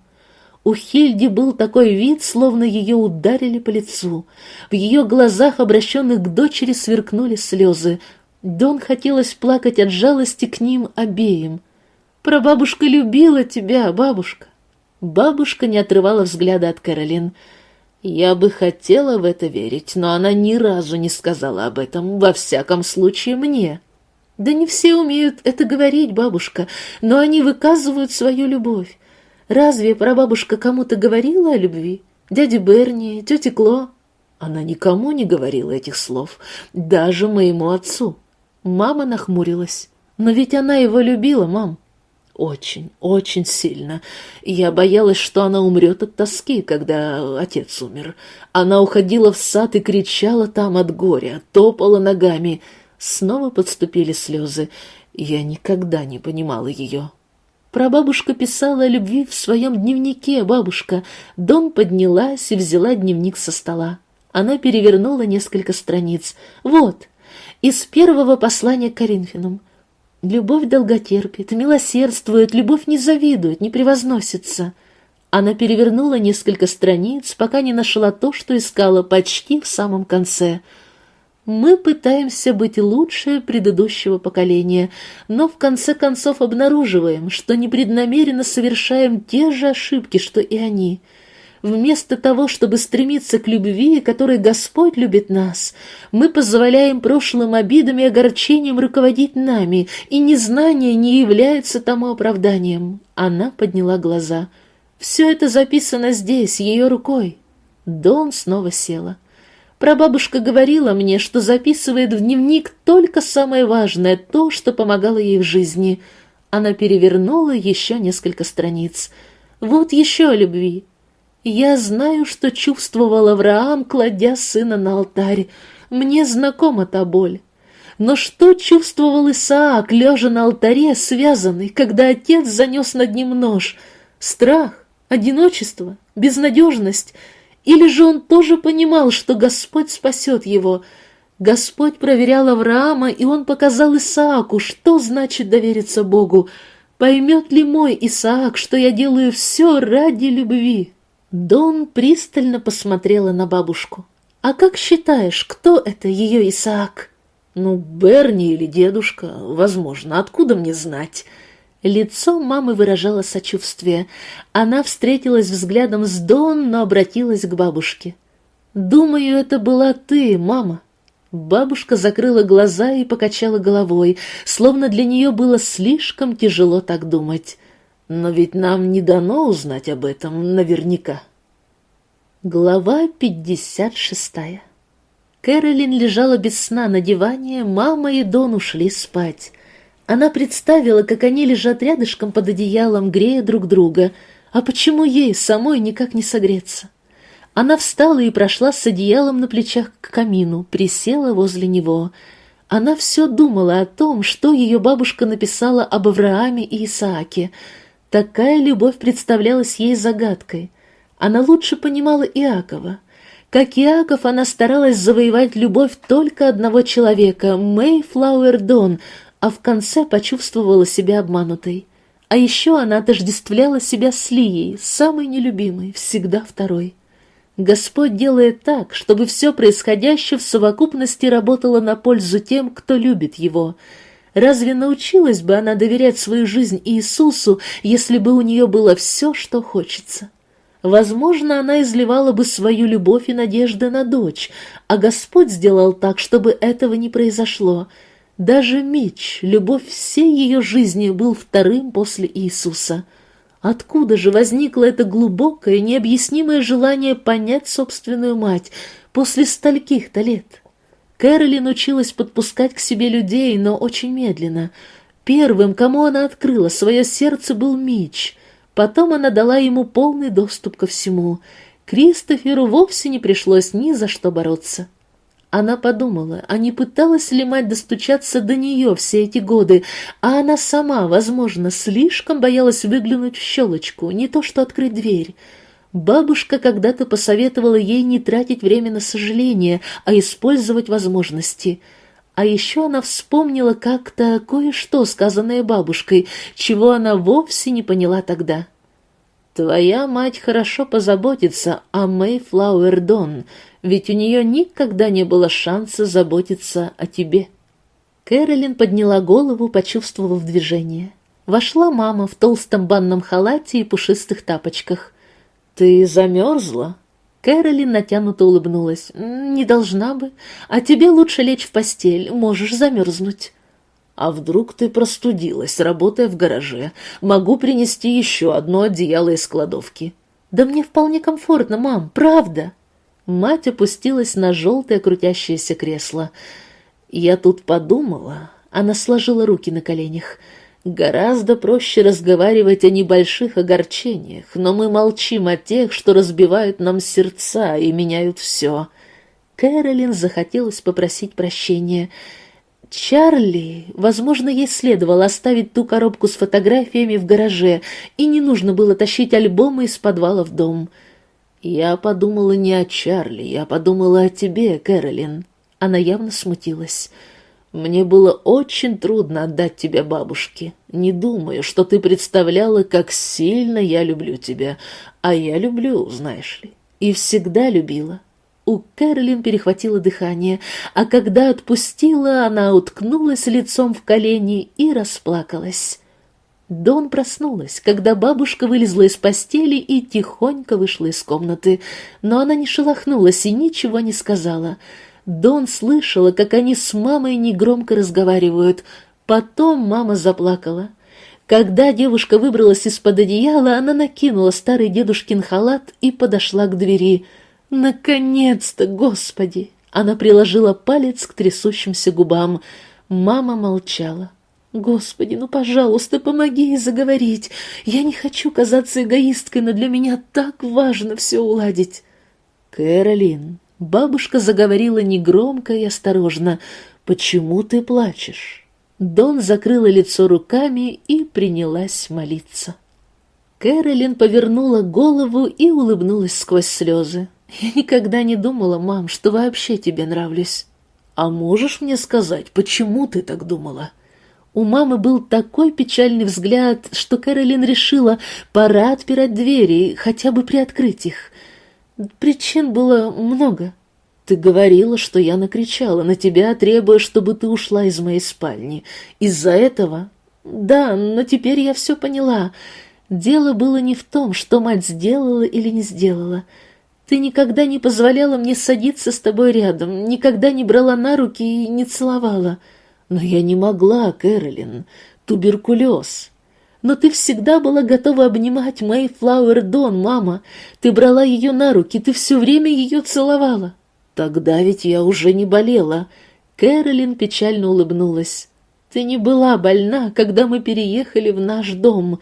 У Хильди был такой вид, словно ее ударили по лицу. В ее глазах, обращенных к дочери, сверкнули слезы. Дон хотелось плакать от жалости к ним обеим. «Прабабушка любила тебя, бабушка!» Бабушка не отрывала взгляда от Каролин. «Я бы хотела в это верить, но она ни разу не сказала об этом, во всяком случае мне». «Да не все умеют это говорить, бабушка, но они выказывают свою любовь. Разве прабабушка кому-то говорила о любви? Дяде Берни, тете Кло? Она никому не говорила этих слов, даже моему отцу. Мама нахмурилась. Но ведь она его любила, мам. Очень, очень сильно. Я боялась, что она умрет от тоски, когда отец умер. Она уходила в сад и кричала там от горя, топала ногами. Снова подступили слезы. Я никогда не понимала ее. Прабабушка писала о любви в своем дневнике, бабушка. Дон поднялась и взяла дневник со стола. Она перевернула несколько страниц. Вот, из первого послания к Коринфянам. Любовь долготерпит, милосердствует, любовь не завидует, не превозносится. Она перевернула несколько страниц, пока не нашла то, что искала почти в самом конце — мы пытаемся быть лучше предыдущего поколения, но в конце концов обнаруживаем, что непреднамеренно совершаем те же ошибки, что и они. Вместо того, чтобы стремиться к любви, которой Господь любит нас, мы позволяем прошлым обидам и огорчениям руководить нами, и незнание не является тому оправданием. Она подняла глаза. Все это записано здесь, ее рукой. Дон снова села. Прабабушка говорила мне, что записывает в дневник только самое важное, то, что помогало ей в жизни. Она перевернула еще несколько страниц. Вот еще о любви. Я знаю, что чувствовал Авраам, кладя сына на алтарь. Мне знакома та боль. Но что чувствовал Исаак, лежа на алтаре, связанный, когда отец занес над ним нож? Страх, одиночество, безнадежность — или же он тоже понимал, что Господь спасет его? Господь проверял Авраама, и он показал Исааку, что значит довериться Богу. Поймет ли мой Исаак, что я делаю все ради любви? Дон пристально посмотрела на бабушку. «А как считаешь, кто это ее Исаак?» «Ну, Берни или дедушка, возможно, откуда мне знать?» Лицо мамы выражало сочувствие. Она встретилась взглядом с Дон, но обратилась к бабушке. «Думаю, это была ты, мама». Бабушка закрыла глаза и покачала головой, словно для нее было слишком тяжело так думать. Но ведь нам не дано узнать об этом наверняка. Глава пятьдесят шестая Кэролин лежала без сна на диване, мама и Дон ушли спать. Она представила, как они лежат рядышком под одеялом, грея друг друга. А почему ей самой никак не согреться? Она встала и прошла с одеялом на плечах к камину, присела возле него. Она все думала о том, что ее бабушка написала об Аврааме и Исааке. Такая любовь представлялась ей загадкой. Она лучше понимала Иакова. Как Иаков, она старалась завоевать любовь только одного человека, Мэй Флауэр Дон, а в конце почувствовала себя обманутой. А еще она отождествляла себя с Лией, самой нелюбимой, всегда второй. Господь делает так, чтобы все происходящее в совокупности работало на пользу тем, кто любит Его. Разве научилась бы она доверять свою жизнь Иисусу, если бы у нее было все, что хочется? Возможно, она изливала бы свою любовь и надежды на дочь, а Господь сделал так, чтобы этого не произошло — даже Мич, любовь всей ее жизни, был вторым после Иисуса. Откуда же возникло это глубокое, необъяснимое желание понять собственную мать после стольких-то лет? Кэролин училась подпускать к себе людей, но очень медленно. Первым, кому она открыла свое сердце, был Мич. Потом она дала ему полный доступ ко всему. Кристоферу вовсе не пришлось ни за что бороться. Она подумала, а не пыталась ли мать достучаться до нее все эти годы, а она сама, возможно, слишком боялась выглянуть в щелочку, не то что открыть дверь. Бабушка когда-то посоветовала ей не тратить время на сожаление, а использовать возможности. А еще она вспомнила как-то кое-что, сказанное бабушкой, чего она вовсе не поняла тогда. «Твоя мать хорошо позаботится о Мэйфлауэр Дон», ведь у нее никогда не было шанса заботиться о тебе. Кэролин подняла голову, почувствовав движение. Вошла мама в толстом банном халате и пушистых тапочках. «Ты замерзла?» Кэролин натянуто улыбнулась. «Не должна бы. А тебе лучше лечь в постель, можешь замерзнуть». «А вдруг ты простудилась, работая в гараже? Могу принести еще одно одеяло из кладовки». «Да мне вполне комфортно, мам, правда». Мать опустилась на желтое крутящееся кресло. Я тут подумала, она сложила руки на коленях. Гораздо проще разговаривать о небольших огорчениях, но мы молчим о тех, что разбивают нам сердца и меняют все. Кэролин захотелось попросить прощения. Чарли, возможно, ей следовало оставить ту коробку с фотографиями в гараже, и не нужно было тащить альбомы из подвала в дом. — «Я подумала не о Чарли, я подумала о тебе, Кэролин». Она явно смутилась. «Мне было очень трудно отдать тебя бабушке. Не думаю, что ты представляла, как сильно я люблю тебя. А я люблю, знаешь ли. И всегда любила». У Кэролин перехватило дыхание, а когда отпустила, она уткнулась лицом в колени и расплакалась. Дон проснулась, когда бабушка вылезла из постели и тихонько вышла из комнаты, но она не шелохнулась и ничего не сказала. Дон слышала, как они с мамой негромко разговаривают. Потом мама заплакала. Когда девушка выбралась из-под одеяла, она накинула старый дедушкин халат и подошла к двери. «Наконец-то, Господи!» Она приложила палец к трясущимся губам. Мама молчала. Господи, ну, пожалуйста, помоги ей заговорить. Я не хочу казаться эгоисткой, но для меня так важно все уладить. Кэролин, бабушка заговорила негромко и осторожно. Почему ты плачешь? Дон закрыла лицо руками и принялась молиться. Кэролин повернула голову и улыбнулась сквозь слезы. «Я никогда не думала, мам, что вообще тебе нравлюсь. А можешь мне сказать, почему ты так думала?» У мамы был такой печальный взгляд, что Кэролин решила, пора отпирать двери, хотя бы приоткрыть их. Причин было много. Ты говорила, что я накричала на тебя, требуя, чтобы ты ушла из моей спальни. Из-за этого? Да, но теперь я все поняла. Дело было не в том, что мать сделала или не сделала. Ты никогда не позволяла мне садиться с тобой рядом, никогда не брала на руки и не целовала. — но я не могла, Кэролин. Туберкулез. Но ты всегда была готова обнимать Мэй Флауэр Дон, мама. Ты брала ее на руки, ты все время ее целовала. Тогда ведь я уже не болела. Кэролин печально улыбнулась. Ты не была больна, когда мы переехали в наш дом.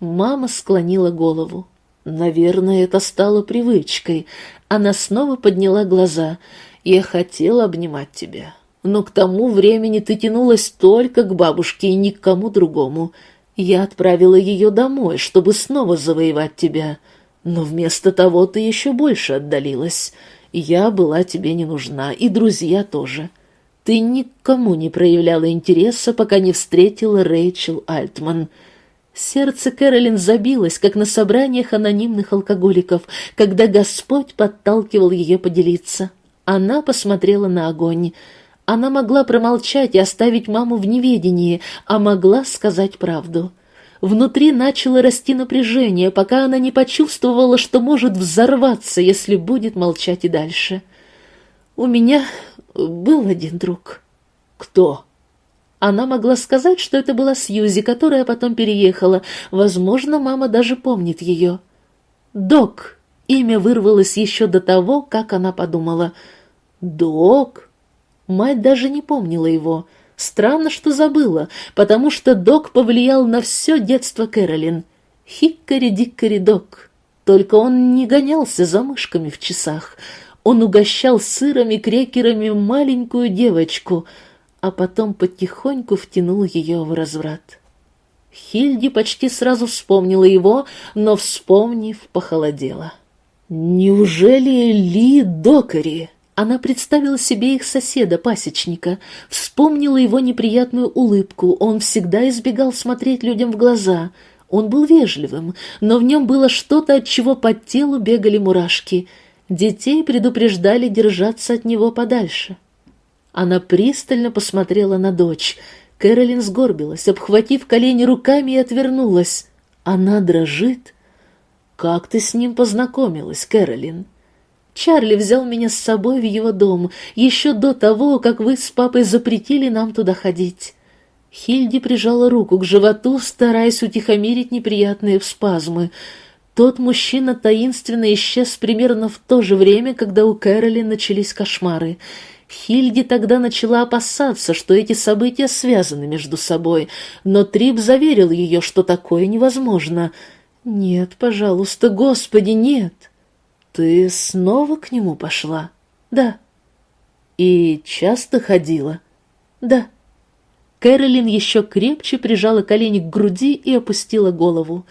Мама склонила голову. Наверное, это стало привычкой. Она снова подняла глаза. Я хотела обнимать тебя но к тому времени ты тянулась только к бабушке и ни к кому другому. Я отправила ее домой, чтобы снова завоевать тебя, но вместо того ты еще больше отдалилась. Я была тебе не нужна, и друзья тоже. Ты никому не проявляла интереса, пока не встретила Рэйчел Альтман». Сердце Кэролин забилось, как на собраниях анонимных алкоголиков, когда Господь подталкивал ее поделиться. Она посмотрела на огонь. Она могла промолчать и оставить маму в неведении, а могла сказать правду. Внутри начало расти напряжение, пока она не почувствовала, что может взорваться, если будет молчать и дальше. «У меня был один друг». «Кто?» Она могла сказать, что это была Сьюзи, которая потом переехала. Возможно, мама даже помнит ее. «Док». Имя вырвалось еще до того, как она подумала. «Док?» Мать даже не помнила его. Странно, что забыла, потому что Док повлиял на все детство Кэролин. Хиккари-диккари-док. Только он не гонялся за мышками в часах. Он угощал сырами, крекерами маленькую девочку, а потом потихоньку втянул ее в разврат. Хильди почти сразу вспомнила его, но, вспомнив, похолодела. «Неужели Ли Докари?» Она представила себе их соседа-пасечника, вспомнила его неприятную улыбку, он всегда избегал смотреть людям в глаза. Он был вежливым, но в нем было что-то, от чего по телу бегали мурашки. Детей предупреждали держаться от него подальше. Она пристально посмотрела на дочь. Кэролин сгорбилась, обхватив колени руками и отвернулась. Она дрожит. «Как ты с ним познакомилась, Кэролин?» Чарли взял меня с собой в его дом еще до того, как вы с папой запретили нам туда ходить. Хильди прижала руку к животу, стараясь утихомирить неприятные спазмы. Тот мужчина таинственно исчез примерно в то же время, когда у Кэроли начались кошмары. Хильди тогда начала опасаться, что эти события связаны между собой, но Трип заверил ее, что такое невозможно. «Нет, пожалуйста, Господи, нет!» «Ты снова к нему пошла?» «Да». «И часто ходила?» «Да». Кэролин еще крепче прижала колени к груди и опустила голову.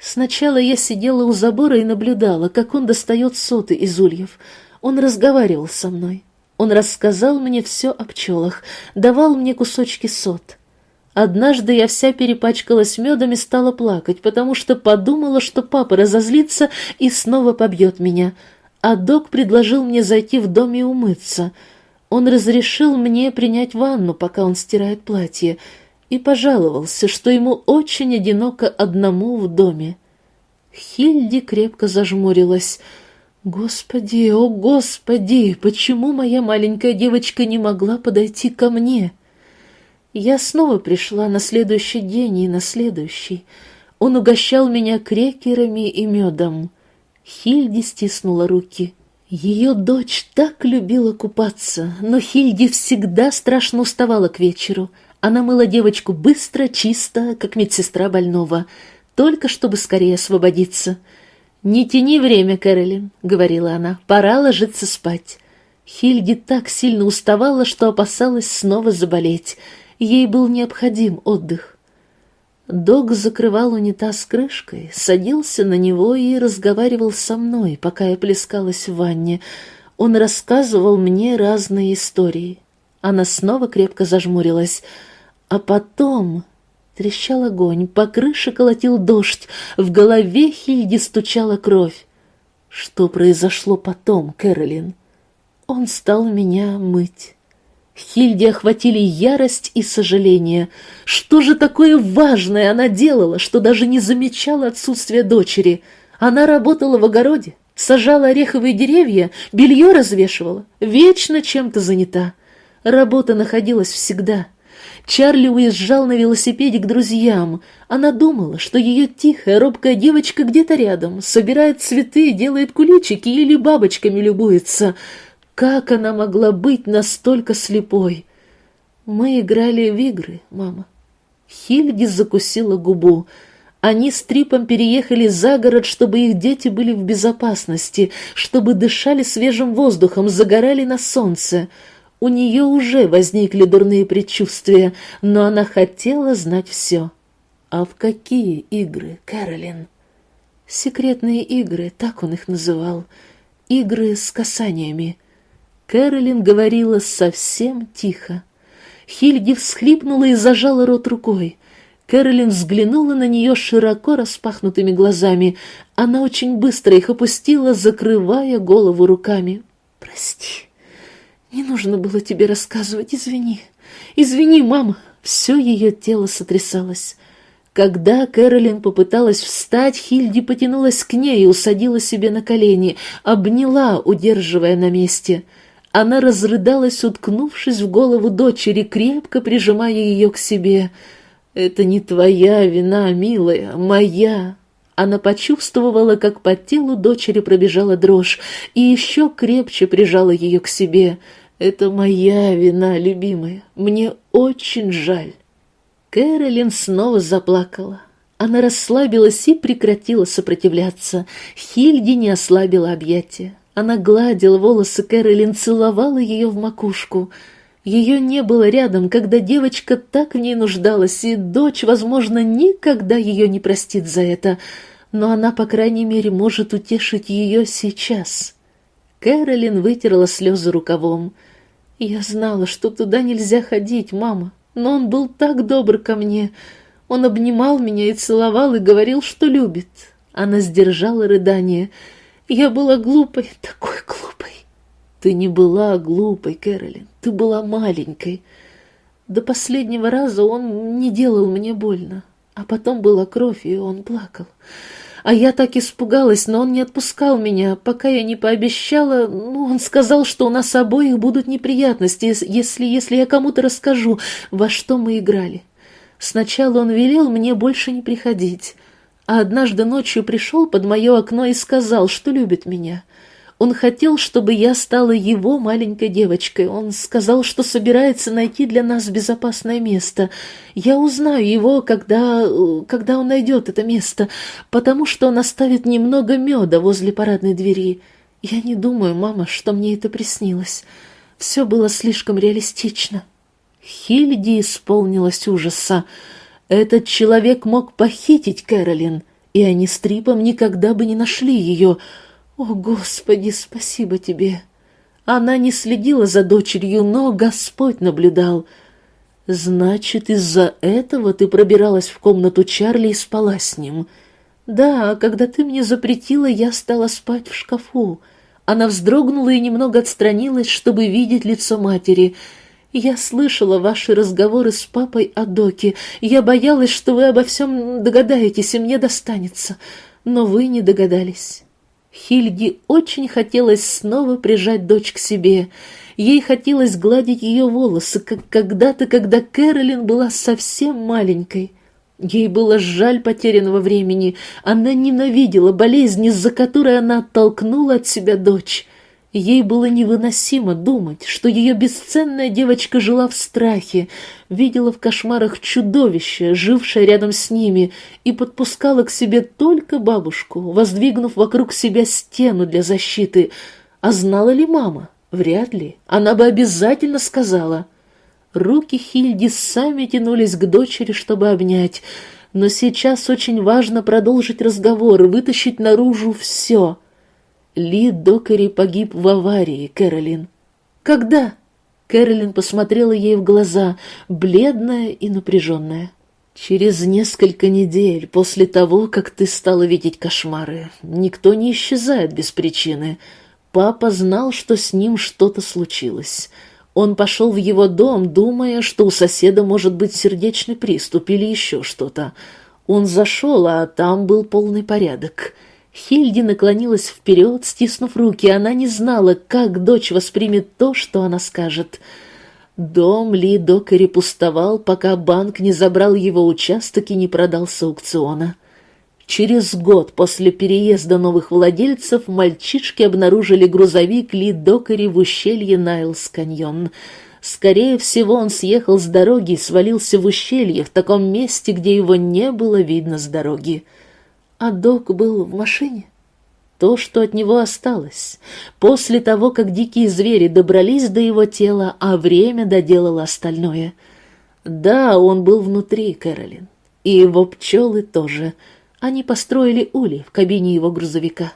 Сначала я сидела у забора и наблюдала, как он достает соты из ульев. Он разговаривал со мной. Он рассказал мне все о пчелах, давал мне кусочки сот. Однажды я вся перепачкалась медом и стала плакать, потому что подумала, что папа разозлится и снова побьет меня. А док предложил мне зайти в дом и умыться. Он разрешил мне принять ванну, пока он стирает платье, и пожаловался, что ему очень одиноко одному в доме. Хильди крепко зажмурилась. «Господи, о господи, почему моя маленькая девочка не могла подойти ко мне?» Я снова пришла на следующий день и на следующий. Он угощал меня крекерами и медом. Хильди стиснула руки. Ее дочь так любила купаться, но Хильди всегда страшно уставала к вечеру. Она мыла девочку быстро, чисто, как медсестра больного, только чтобы скорее освободиться. «Не тяни время, Кэролин», — говорила она, — «пора ложиться спать». Хильди так сильно уставала, что опасалась снова заболеть — Ей был необходим отдых. Дог закрывал унитаз крышкой, садился на него и разговаривал со мной, пока я плескалась в ванне. Он рассказывал мне разные истории. Она снова крепко зажмурилась. А потом трещал огонь, по крыше колотил дождь, в голове Хильди стучала кровь. Что произошло потом, Кэролин? Он стал меня мыть. Хильди охватили ярость и сожаление. Что же такое важное она делала, что даже не замечала отсутствия дочери? Она работала в огороде, сажала ореховые деревья, белье развешивала, вечно чем-то занята. Работа находилась всегда. Чарли уезжал на велосипеде к друзьям. Она думала, что ее тихая, робкая девочка где-то рядом, собирает цветы, делает куличики или бабочками любуется — как она могла быть настолько слепой? Мы играли в игры, мама. Хильди закусила губу. Они с Трипом переехали за город, чтобы их дети были в безопасности, чтобы дышали свежим воздухом, загорали на солнце. У нее уже возникли дурные предчувствия, но она хотела знать все. А в какие игры, Кэролин? Секретные игры, так он их называл. Игры с касаниями. Кэролин говорила совсем тихо. Хильди всхлипнула и зажала рот рукой. Кэролин взглянула на нее широко распахнутыми глазами. Она очень быстро их опустила, закрывая голову руками. «Прости, не нужно было тебе рассказывать, извини. Извини, мама!» Все ее тело сотрясалось. Когда Кэролин попыталась встать, Хильди потянулась к ней и усадила себе на колени, обняла, удерживая на месте — Она разрыдалась, уткнувшись в голову дочери, крепко прижимая ее к себе. «Это не твоя вина, милая, моя!» Она почувствовала, как по телу дочери пробежала дрожь, и еще крепче прижала ее к себе. «Это моя вина, любимая, мне очень жаль». Кэролин снова заплакала. Она расслабилась и прекратила сопротивляться. Хильди не ослабила объятия. Она гладила волосы Кэролин, целовала ее в макушку. Ее не было рядом, когда девочка так в ней нуждалась, и дочь, возможно, никогда ее не простит за это, но она, по крайней мере, может утешить ее сейчас. Кэролин вытерла слезы рукавом. «Я знала, что туда нельзя ходить, мама, но он был так добр ко мне. Он обнимал меня и целовал, и говорил, что любит». Она сдержала рыдание — я была глупой, такой глупой. Ты не была глупой, Кэролин, ты была маленькой. До последнего раза он не делал мне больно, а потом была кровь, и он плакал. А я так испугалась, но он не отпускал меня, пока я не пообещала, ну, он сказал, что у нас обоих будут неприятности, если, если я кому-то расскажу, во что мы играли. Сначала он велел мне больше не приходить, а однажды ночью пришел под мое окно и сказал, что любит меня. Он хотел, чтобы я стала его маленькой девочкой. Он сказал, что собирается найти для нас безопасное место. Я узнаю его, когда, когда он найдет это место, потому что он оставит немного меда возле парадной двери. Я не думаю, мама, что мне это приснилось. Все было слишком реалистично. Хильди исполнилась ужаса. Этот человек мог похитить Кэролин, и они с Трипом никогда бы не нашли ее. О, Господи, спасибо тебе! Она не следила за дочерью, но Господь наблюдал. Значит, из-за этого ты пробиралась в комнату Чарли и спала с ним. Да, когда ты мне запретила, я стала спать в шкафу. Она вздрогнула и немного отстранилась, чтобы видеть лицо матери — я слышала ваши разговоры с папой о Доке. Я боялась, что вы обо всем догадаетесь, и мне достанется. Но вы не догадались. Хильге очень хотелось снова прижать дочь к себе. Ей хотелось гладить ее волосы, как когда-то, когда Кэролин была совсем маленькой. Ей было жаль потерянного времени. Она ненавидела болезнь, из-за которой она оттолкнула от себя дочь. Ей было невыносимо думать, что ее бесценная девочка жила в страхе, видела в кошмарах чудовище, жившее рядом с ними, и подпускала к себе только бабушку, воздвигнув вокруг себя стену для защиты. А знала ли мама? Вряд ли. Она бы обязательно сказала. Руки Хильди сами тянулись к дочери, чтобы обнять, но сейчас очень важно продолжить разговор вытащить наружу все — ли Докери погиб в аварии, Кэролин. Когда? Кэролин посмотрела ей в глаза, бледная и напряженная. Через несколько недель после того, как ты стала видеть кошмары, никто не исчезает без причины. Папа знал, что с ним что-то случилось. Он пошел в его дом, думая, что у соседа может быть сердечный приступ или еще что-то. Он зашел, а там был полный порядок — Хильди наклонилась вперед, стиснув руки. Она не знала, как дочь воспримет то, что она скажет. Дом Ли Докери пустовал, пока банк не забрал его участок и не продал с аукциона. Через год после переезда новых владельцев мальчишки обнаружили грузовик Ли Докери в ущелье Найлс-каньон. Скорее всего, он съехал с дороги и свалился в ущелье, в таком месте, где его не было видно с дороги. А док был в машине? То, что от него осталось. После того, как дикие звери добрались до его тела, а время доделало остальное. Да, он был внутри, Кэролин. И его пчелы тоже. Они построили улей в кабине его грузовика.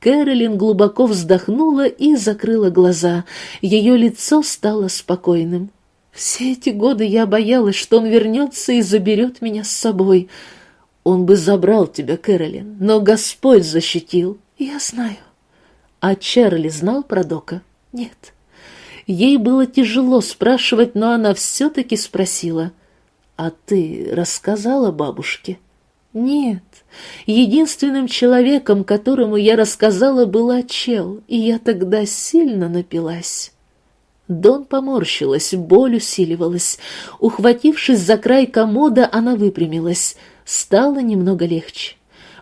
Кэролин глубоко вздохнула и закрыла глаза. Ее лицо стало спокойным. Все эти годы я боялась, что он вернется и заберет меня с собой — он бы забрал тебя, Кэролин, но Господь защитил. Я знаю. А Чарли знал про Дока? Нет. Ей было тяжело спрашивать, но она все-таки спросила. А ты рассказала бабушке? Нет. Единственным человеком, которому я рассказала, была Чел, и я тогда сильно напилась. Дон поморщилась, боль усиливалась. Ухватившись за край комода, она выпрямилась. Стало немного легче.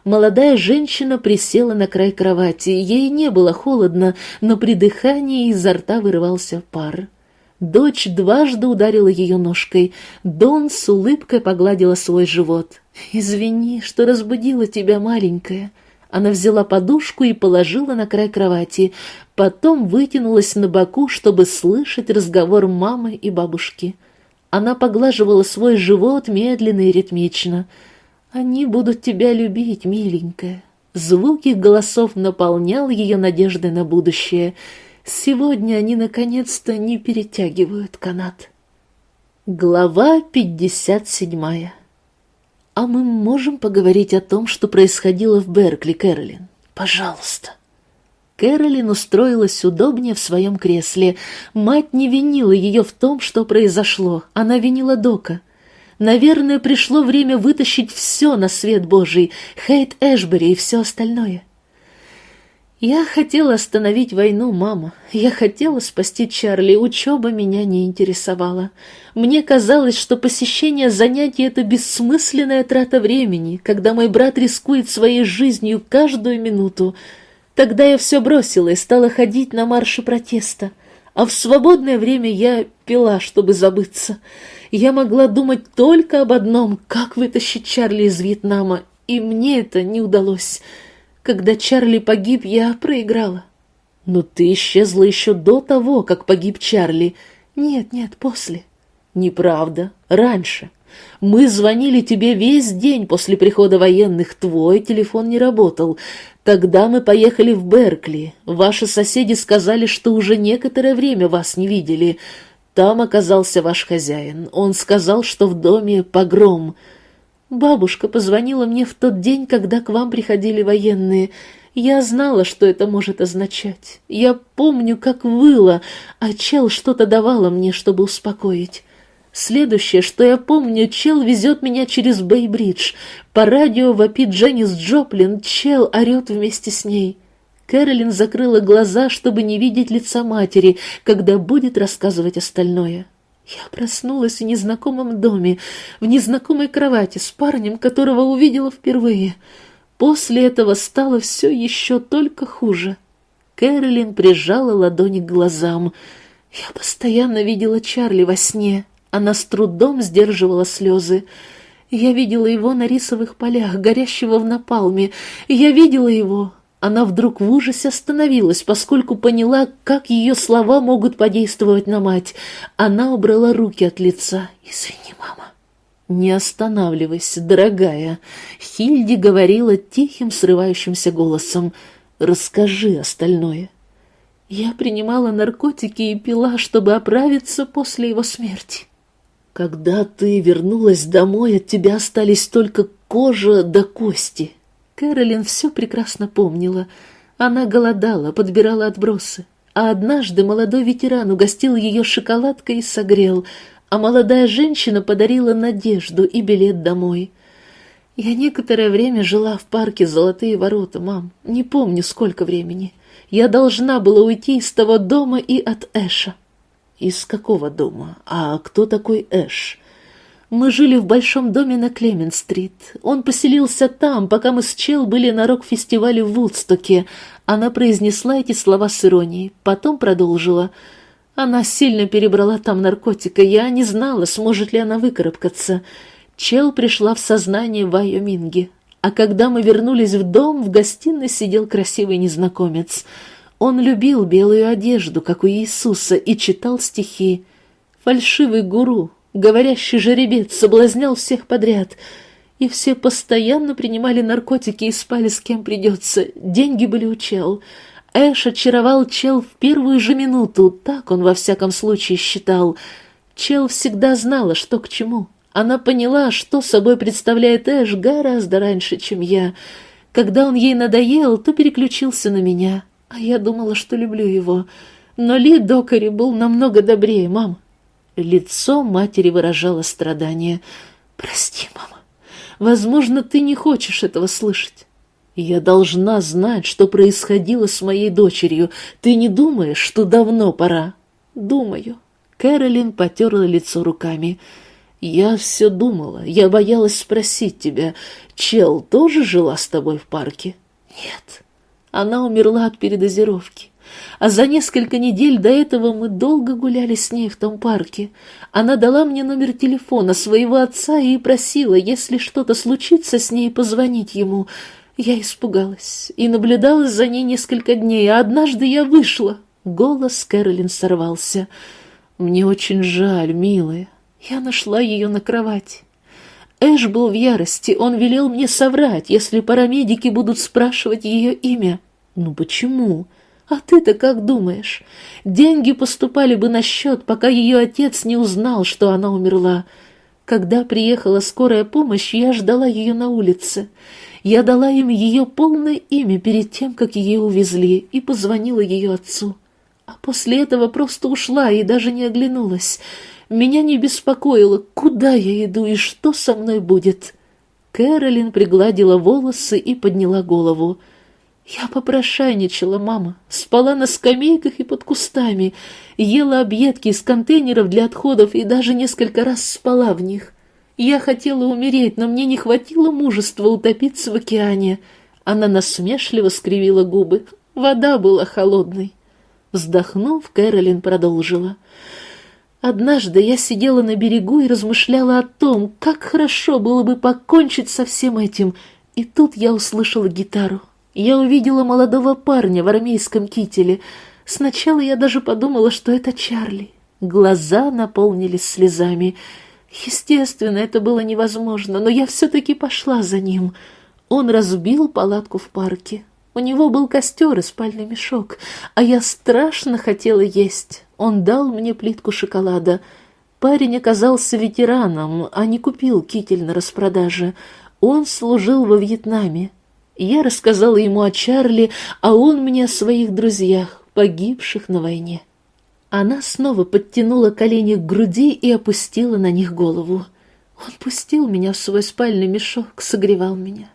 Молодая женщина присела на край кровати. Ей не было холодно, но при дыхании изо рта вырывался пар. Дочь дважды ударила ее ножкой. Дон с улыбкой погладила свой живот. «Извини, что разбудила тебя, маленькая». Она взяла подушку и положила на край кровати, потом вытянулась на боку, чтобы слышать разговор мамы и бабушки. Она поглаживала свой живот медленно и ритмично. «Они будут тебя любить, миленькая». Звук их голосов наполнял ее надеждой на будущее. Сегодня они наконец-то не перетягивают канат. Глава пятьдесят седьмая «А мы можем поговорить о том, что происходило в Беркли, Кэролин? Пожалуйста». Кэролин устроилась удобнее в своем кресле. Мать не винила ее в том, что произошло. Она винила Дока. Наверное, пришло время вытащить все на свет Божий, Хейт Эшбери и все остальное. Я хотела остановить войну, мама. Я хотела спасти Чарли, учеба меня не интересовала. Мне казалось, что посещение занятий — это бессмысленная трата времени, когда мой брат рискует своей жизнью каждую минуту. Тогда я все бросила и стала ходить на марши протеста. А в свободное время я пила, чтобы забыться. Я могла думать только об одном — как вытащить Чарли из Вьетнама, и мне это не удалось. Когда Чарли погиб, я проиграла. Но ты исчезла еще до того, как погиб Чарли. Нет, нет, после. Неправда, раньше. Мы звонили тебе весь день после прихода военных, твой телефон не работал. Тогда мы поехали в Беркли. Ваши соседи сказали, что уже некоторое время вас не видели. Там оказался ваш хозяин. Он сказал, что в доме погром. Бабушка позвонила мне в тот день, когда к вам приходили военные. Я знала, что это может означать. Я помню, как выла, а Чел что-то давала мне, чтобы успокоить. Следующее, что я помню, Чел везет меня через Бейбридж. По радио вопит Дженнис Джоплин, Чел орет вместе с ней. Кэролин закрыла глаза, чтобы не видеть лица матери, когда будет рассказывать остальное. Я проснулась в незнакомом доме, в незнакомой кровати с парнем, которого увидела впервые. После этого стало все еще только хуже. Кэролин прижала ладони к глазам. Я постоянно видела Чарли во сне. Она с трудом сдерживала слезы. Я видела его на рисовых полях, горящего в напалме. Я видела его, она вдруг в ужасе остановилась, поскольку поняла, как ее слова могут подействовать на мать. Она убрала руки от лица. «Извини, мама». «Не останавливайся, дорогая», — Хильди говорила тихим, срывающимся голосом. «Расскажи остальное». Я принимала наркотики и пила, чтобы оправиться после его смерти. Когда ты вернулась домой, от тебя остались только кожа до кости. Кэролин все прекрасно помнила. Она голодала, подбирала отбросы. А однажды молодой ветеран угостил ее шоколадкой и согрел, а молодая женщина подарила надежду и билет домой. Я некоторое время жила в парке «Золотые ворота», мам. Не помню, сколько времени. Я должна была уйти из того дома и от Эша. Из какого дома? А кто такой Эш? Мы жили в большом доме на Клемент-стрит. Он поселился там, пока мы с Чел были на рок-фестивале в Вудстоке. Она произнесла эти слова с иронией, потом продолжила. Она сильно перебрала там наркотика, я не знала, сможет ли она выкарабкаться. Чел пришла в сознание в Айоминге. А когда мы вернулись в дом, в гостиной сидел красивый незнакомец. Он любил белую одежду, как у Иисуса, и читал стихи. Фальшивый гуру, Говорящий жеребец соблазнял всех подряд, и все постоянно принимали наркотики и спали с кем придется. Деньги были у Чел. Эш очаровал Чел в первую же минуту, так он во всяком случае считал. Чел всегда знала, что к чему. Она поняла, что собой представляет Эш гораздо раньше, чем я. Когда он ей надоел, то переключился на меня, а я думала, что люблю его. Но Ли Докари был намного добрее, мам. Лицо матери выражало страдание. «Прости, мама. Возможно, ты не хочешь этого слышать. Я должна знать, что происходило с моей дочерью. Ты не думаешь, что давно пора?» думаю». Кэролин потерла лицо руками. «Я все думала. Я боялась спросить тебя. Чел тоже жила с тобой в парке?» «Нет. Она умерла от передозировки. А за несколько недель до этого мы долго гуляли с ней в том парке. Она дала мне номер телефона своего отца и просила, если что-то случится с ней, позвонить ему. Я испугалась и наблюдала за ней несколько дней, а однажды я вышла. Голос Кэролин сорвался. «Мне очень жаль, милая. Я нашла ее на кровати. Эш был в ярости, он велел мне соврать, если парамедики будут спрашивать ее имя. Ну почему? А ты-то как думаешь? Деньги поступали бы на счет, пока ее отец не узнал, что она умерла. Когда приехала скорая помощь, я ждала ее на улице. Я дала им ее полное имя перед тем, как ее увезли, и позвонила ее отцу. А после этого просто ушла и даже не оглянулась. Меня не беспокоило, куда я иду и что со мной будет. Кэролин пригладила волосы и подняла голову. Я попрошайничала, мама, спала на скамейках и под кустами, ела объедки из контейнеров для отходов и даже несколько раз спала в них. Я хотела умереть, но мне не хватило мужества утопиться в океане. Она насмешливо скривила губы. Вода была холодной. Вздохнув, Кэролин продолжила. Однажды я сидела на берегу и размышляла о том, как хорошо было бы покончить со всем этим, и тут я услышала гитару. Я увидела молодого парня в армейском кителе. Сначала я даже подумала, что это Чарли. Глаза наполнились слезами. Естественно, это было невозможно, но я все-таки пошла за ним. Он разбил палатку в парке. У него был костер и спальный мешок, а я страшно хотела есть. Он дал мне плитку шоколада. Парень оказался ветераном, а не купил китель на распродаже. Он служил во Вьетнаме. Я рассказала ему о Чарли, а он мне о своих друзьях, погибших на войне. Она снова подтянула колени к груди и опустила на них голову. Он пустил меня в свой спальный мешок, согревал меня.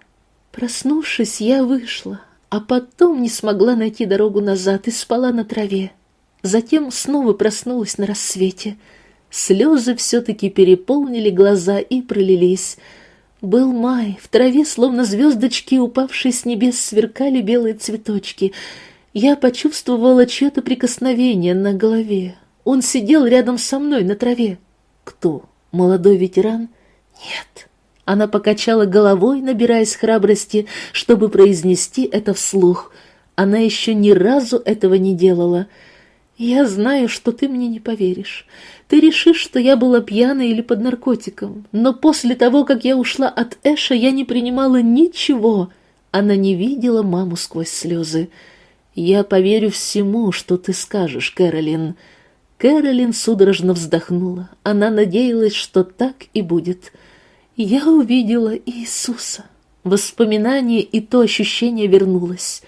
Проснувшись, я вышла, а потом не смогла найти дорогу назад и спала на траве. Затем снова проснулась на рассвете. Слезы все-таки переполнили глаза и пролились — был май, в траве, словно звездочки, упавшие с небес, сверкали белые цветочки. Я почувствовала чье-то прикосновение на голове. Он сидел рядом со мной на траве. Кто? Молодой ветеран? Нет. Она покачала головой, набираясь храбрости, чтобы произнести это вслух. Она еще ни разу этого не делала. Я знаю, что ты мне не поверишь. Ты решишь, что я была пьяна или под наркотиком, но после того, как я ушла от Эша, я не принимала ничего. Она не видела маму сквозь слезы. Я поверю всему, что ты скажешь, Кэролин. Кэролин судорожно вздохнула. Она надеялась, что так и будет. Я увидела Иисуса. Воспоминание и то ощущение вернулось.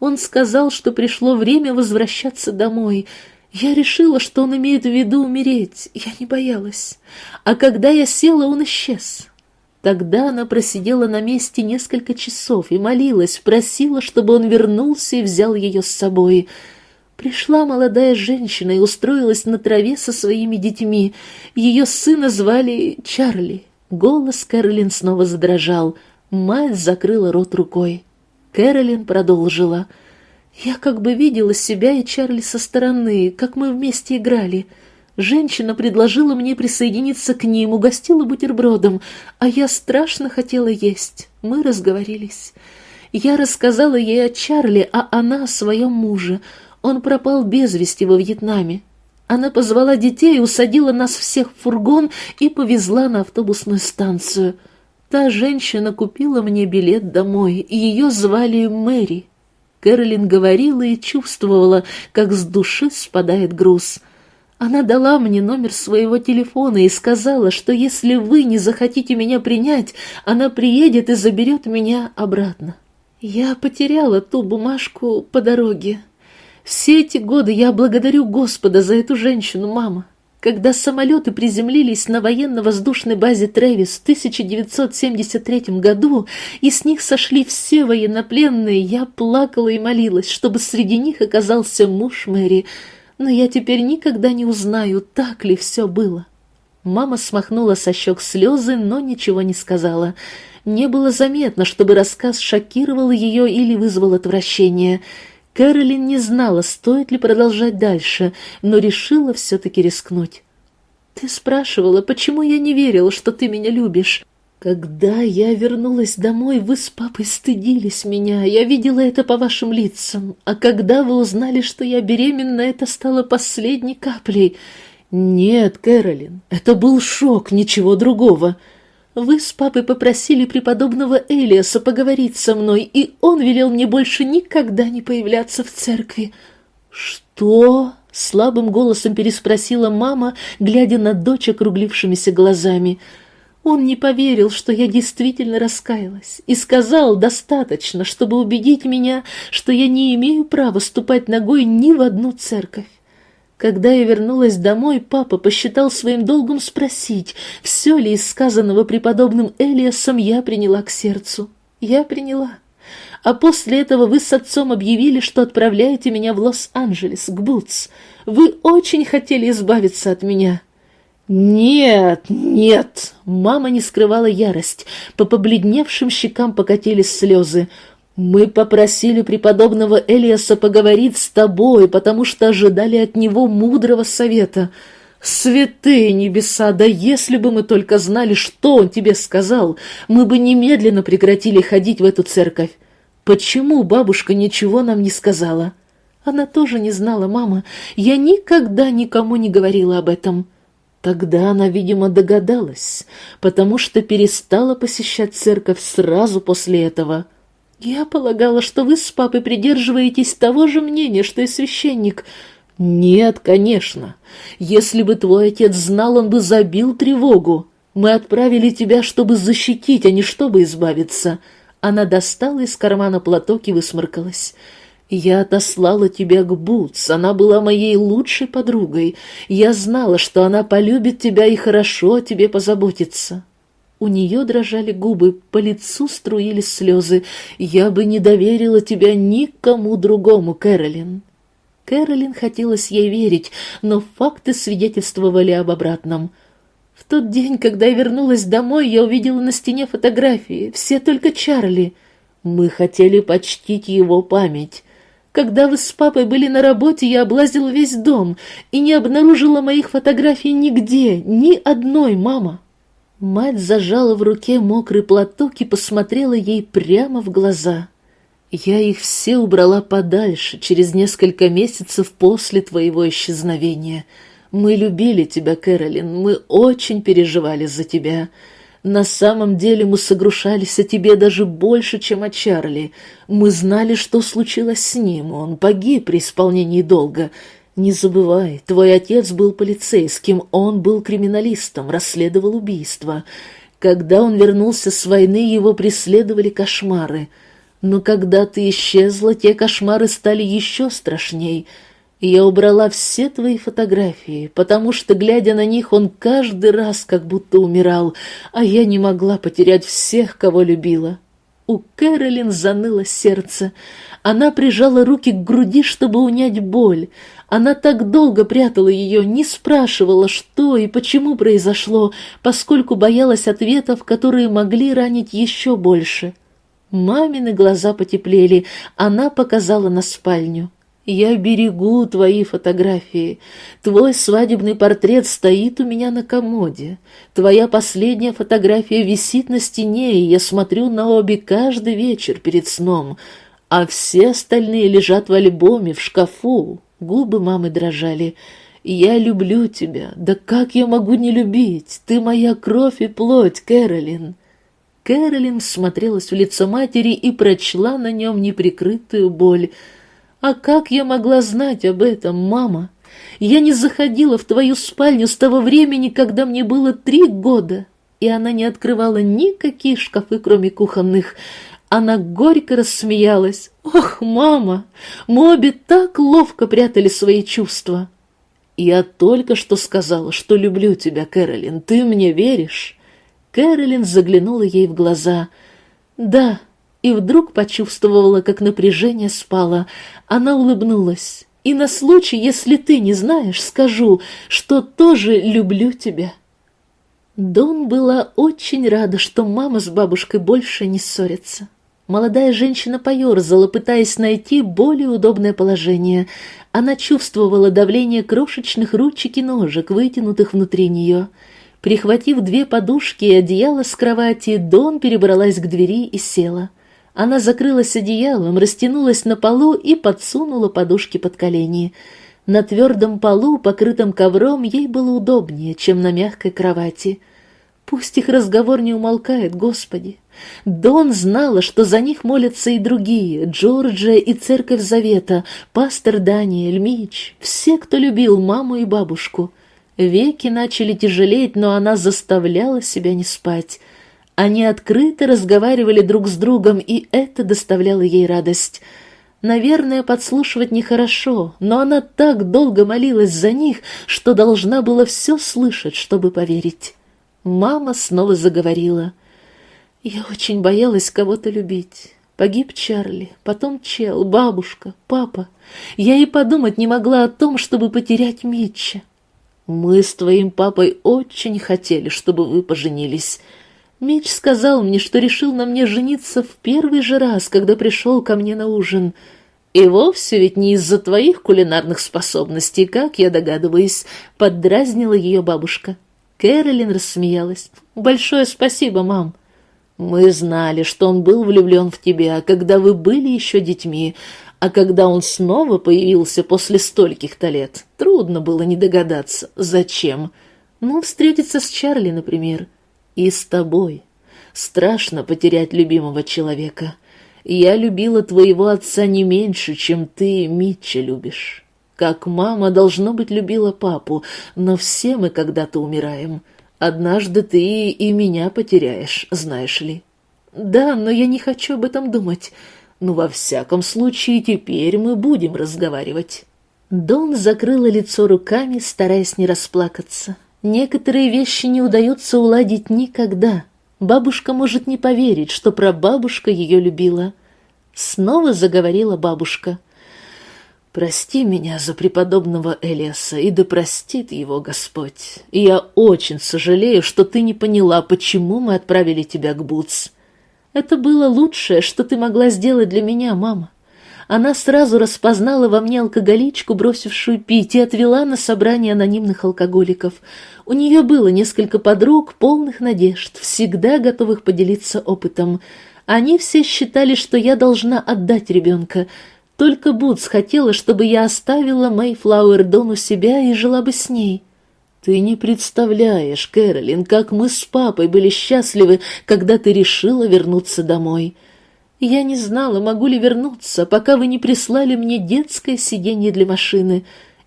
Он сказал, что пришло время возвращаться домой — я решила, что он имеет в виду умереть. Я не боялась. А когда я села, он исчез. Тогда она просидела на месте несколько часов и молилась, просила, чтобы он вернулся и взял ее с собой. Пришла молодая женщина и устроилась на траве со своими детьми. Ее сына звали Чарли. Голос Кэролин снова задрожал. Мать закрыла рот рукой. Кэролин продолжила — я как бы видела себя и Чарли со стороны, как мы вместе играли. Женщина предложила мне присоединиться к ним, угостила бутербродом, а я страшно хотела есть. Мы разговорились. Я рассказала ей о Чарли, а она о своем муже. Он пропал без вести во Вьетнаме. Она позвала детей, усадила нас всех в фургон и повезла на автобусную станцию. Та женщина купила мне билет домой, и ее звали Мэри. Кэролин говорила и чувствовала, как с души спадает груз. Она дала мне номер своего телефона и сказала, что если вы не захотите меня принять, она приедет и заберет меня обратно. Я потеряла ту бумажку по дороге. Все эти годы я благодарю Господа за эту женщину, мама. Когда самолеты приземлились на военно-воздушной базе Трэвис в 1973 году, и с них сошли все военнопленные, я плакала и молилась, чтобы среди них оказался муж Мэри. но я теперь никогда не узнаю, так ли все было. Мама смахнула со щек слезы, но ничего не сказала. Не было заметно, чтобы рассказ шокировал ее или вызвал отвращение. Кэролин не знала, стоит ли продолжать дальше, но решила все-таки рискнуть. «Ты спрашивала, почему я не верила, что ты меня любишь?» Когда я вернулась домой, вы с папой стыдились меня, я видела это по вашим лицам, а когда вы узнали, что я беременна, это стало последней каплей. Нет, Кэролин, это был шок, ничего другого. Вы с папой попросили преподобного Элиаса поговорить со мной, и он велел мне больше никогда не появляться в церкви. Что? Слабым голосом переспросила мама, глядя на дочь округлившимися глазами — он не поверил, что я действительно раскаялась, и сказал достаточно, чтобы убедить меня, что я не имею права ступать ногой ни в одну церковь. Когда я вернулась домой, папа посчитал своим долгом спросить, все ли из сказанного преподобным Элиасом я приняла к сердцу. Я приняла. А после этого вы с отцом объявили, что отправляете меня в Лос-Анджелес, к Бутс. Вы очень хотели избавиться от меня. «Нет, нет!» Мама не скрывала ярость. По побледневшим щекам покатились слезы. «Мы попросили преподобного Элиаса поговорить с тобой, потому что ожидали от него мудрого совета. Святые небеса, да если бы мы только знали, что он тебе сказал, мы бы немедленно прекратили ходить в эту церковь. Почему бабушка ничего нам не сказала?» Она тоже не знала, мама. Я никогда никому не говорила об этом. Тогда она, видимо, догадалась, потому что перестала посещать церковь сразу после этого. Я полагала, что вы с папой придерживаетесь того же мнения, что и священник. Нет, конечно. Если бы твой отец знал, он бы забил тревогу. Мы отправили тебя, чтобы защитить, а не чтобы избавиться. Она достала из кармана платок и высморкалась. «Я отослала тебя к Бутс, она была моей лучшей подругой. Я знала, что она полюбит тебя и хорошо о тебе позаботится». У нее дрожали губы, по лицу струились слезы. «Я бы не доверила тебя никому другому, Кэролин». Кэролин хотелось ей верить, но факты свидетельствовали об обратном. В тот день, когда я вернулась домой, я увидела на стене фотографии, все только Чарли. Мы хотели почтить его память. Когда вы с папой были на работе, я облазила весь дом и не обнаружила моих фотографий нигде, ни одной, мама. Мать зажала в руке мокрый платок и посмотрела ей прямо в глаза. Я их все убрала подальше через несколько месяцев после твоего исчезновения. Мы любили тебя, Кэролин, мы очень переживали за тебя. На самом деле мы согрушались о тебе даже больше, чем о Чарли. Мы знали, что случилось с ним, он погиб при исполнении долга. Не забывай, твой отец был полицейским, он был криминалистом, расследовал убийство. Когда он вернулся с войны, его преследовали кошмары. Но когда ты исчезла, те кошмары стали еще страшней — я убрала все твои фотографии, потому что, глядя на них, он каждый раз как будто умирал, а я не могла потерять всех, кого любила. У Кэролин заныло сердце. Она прижала руки к груди, чтобы унять боль. Она так долго прятала ее, не спрашивала, что и почему произошло, поскольку боялась ответов, которые могли ранить еще больше. Мамины глаза потеплели, она показала на спальню. Я берегу твои фотографии. Твой свадебный портрет стоит у меня на комоде. Твоя последняя фотография висит на стене, и я смотрю на обе каждый вечер перед сном. А все остальные лежат в альбоме, в шкафу. Губы мамы дрожали. Я люблю тебя. Да как я могу не любить? Ты моя кровь и плоть, Кэролин. Кэролин смотрелась в лицо матери и прочла на нем неприкрытую боль — а как я могла знать об этом, мама? Я не заходила в твою спальню с того времени, когда мне было три года, и она не открывала никакие шкафы, кроме кухонных. Она горько рассмеялась. «Ох, мама, мы обе так ловко прятали свои чувства!» «Я только что сказала, что люблю тебя, Кэролин. Ты мне веришь?» Кэролин заглянула ей в глаза. «Да, и вдруг почувствовала, как напряжение спало. Она улыбнулась. И на случай, если ты не знаешь, скажу, что тоже люблю тебя». Дон была очень рада, что мама с бабушкой больше не ссорятся. Молодая женщина поерзала, пытаясь найти более удобное положение. Она чувствовала давление крошечных ручек и ножек, вытянутых внутри нее. Прихватив две подушки и одеяло с кровати, Дон перебралась к двери и села. Она закрылась одеялом, растянулась на полу и подсунула подушки под колени. На твердом полу, покрытом ковром, ей было удобнее, чем на мягкой кровати. Пусть их разговор не умолкает, Господи. Дон знала, что за них молятся и другие, Джорджия и Церковь Завета, пастор Даниэль, Мич, все, кто любил маму и бабушку. Веки начали тяжелеть, но она заставляла себя не спать. Они открыто разговаривали друг с другом, и это доставляло ей радость. Наверное, подслушивать нехорошо, но она так долго молилась за них, что должна была все слышать, чтобы поверить. Мама снова заговорила. «Я очень боялась кого-то любить. Погиб Чарли, потом Чел, бабушка, папа. Я и подумать не могла о том, чтобы потерять Митча. Мы с твоим папой очень хотели, чтобы вы поженились. Мич сказал мне, что решил на мне жениться в первый же раз, когда пришел ко мне на ужин. И вовсе ведь не из-за твоих кулинарных способностей, как я догадываюсь, поддразнила ее бабушка. Кэролин рассмеялась. «Большое спасибо, мам. Мы знали, что он был влюблен в тебя, когда вы были еще детьми, а когда он снова появился после стольких-то лет, трудно было не догадаться, зачем. Ну, встретиться с Чарли, например, и с тобой. Страшно потерять любимого человека. Я любила твоего отца не меньше, чем ты Митча любишь. Как мама, должно быть, любила папу, но все мы когда-то умираем. Однажды ты и меня потеряешь, знаешь ли. Да, но я не хочу об этом думать. Ну, во всяком случае, теперь мы будем разговаривать». Дон закрыла лицо руками, стараясь не расплакаться. Некоторые вещи не удается уладить никогда. Бабушка может не поверить, что прабабушка ее любила. Снова заговорила бабушка. «Прости меня за преподобного Элиаса, и да простит его Господь. И я очень сожалею, что ты не поняла, почему мы отправили тебя к Буц. Это было лучшее, что ты могла сделать для меня, мама. Она сразу распознала во мне алкоголичку, бросившую пить, и отвела на собрание анонимных алкоголиков. У нее было несколько подруг, полных надежд, всегда готовых поделиться опытом. Они все считали, что я должна отдать ребенка. Только Бутс хотела, чтобы я оставила Мэйфлауэр Дон у себя и жила бы с ней. Ты не представляешь, Кэролин, как мы с папой были счастливы, когда ты решила вернуться домой. Я не знала, могу ли вернуться, пока вы не прислали мне детское сиденье для машины.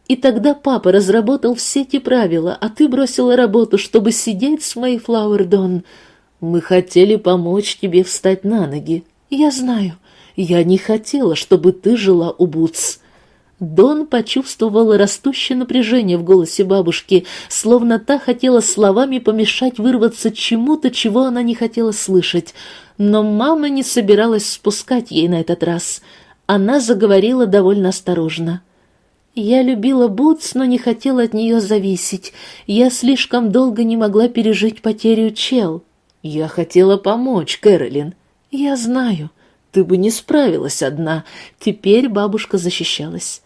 И тогда папа разработал все эти правила, а ты бросила работу, чтобы сидеть с моей Флауэрдон. Мы хотели помочь тебе встать на ноги. Я знаю. Я не хотела, чтобы ты жила у Бутс. Дон почувствовал растущее напряжение в голосе бабушки, словно та хотела словами помешать вырваться чему-то, чего она не хотела слышать. Но мама не собиралась спускать ей на этот раз. Она заговорила довольно осторожно. «Я любила Бутс, но не хотела от нее зависеть. Я слишком долго не могла пережить потерю Чел. Я хотела помочь, Кэролин. Я знаю. Ты бы не справилась одна. Теперь бабушка защищалась.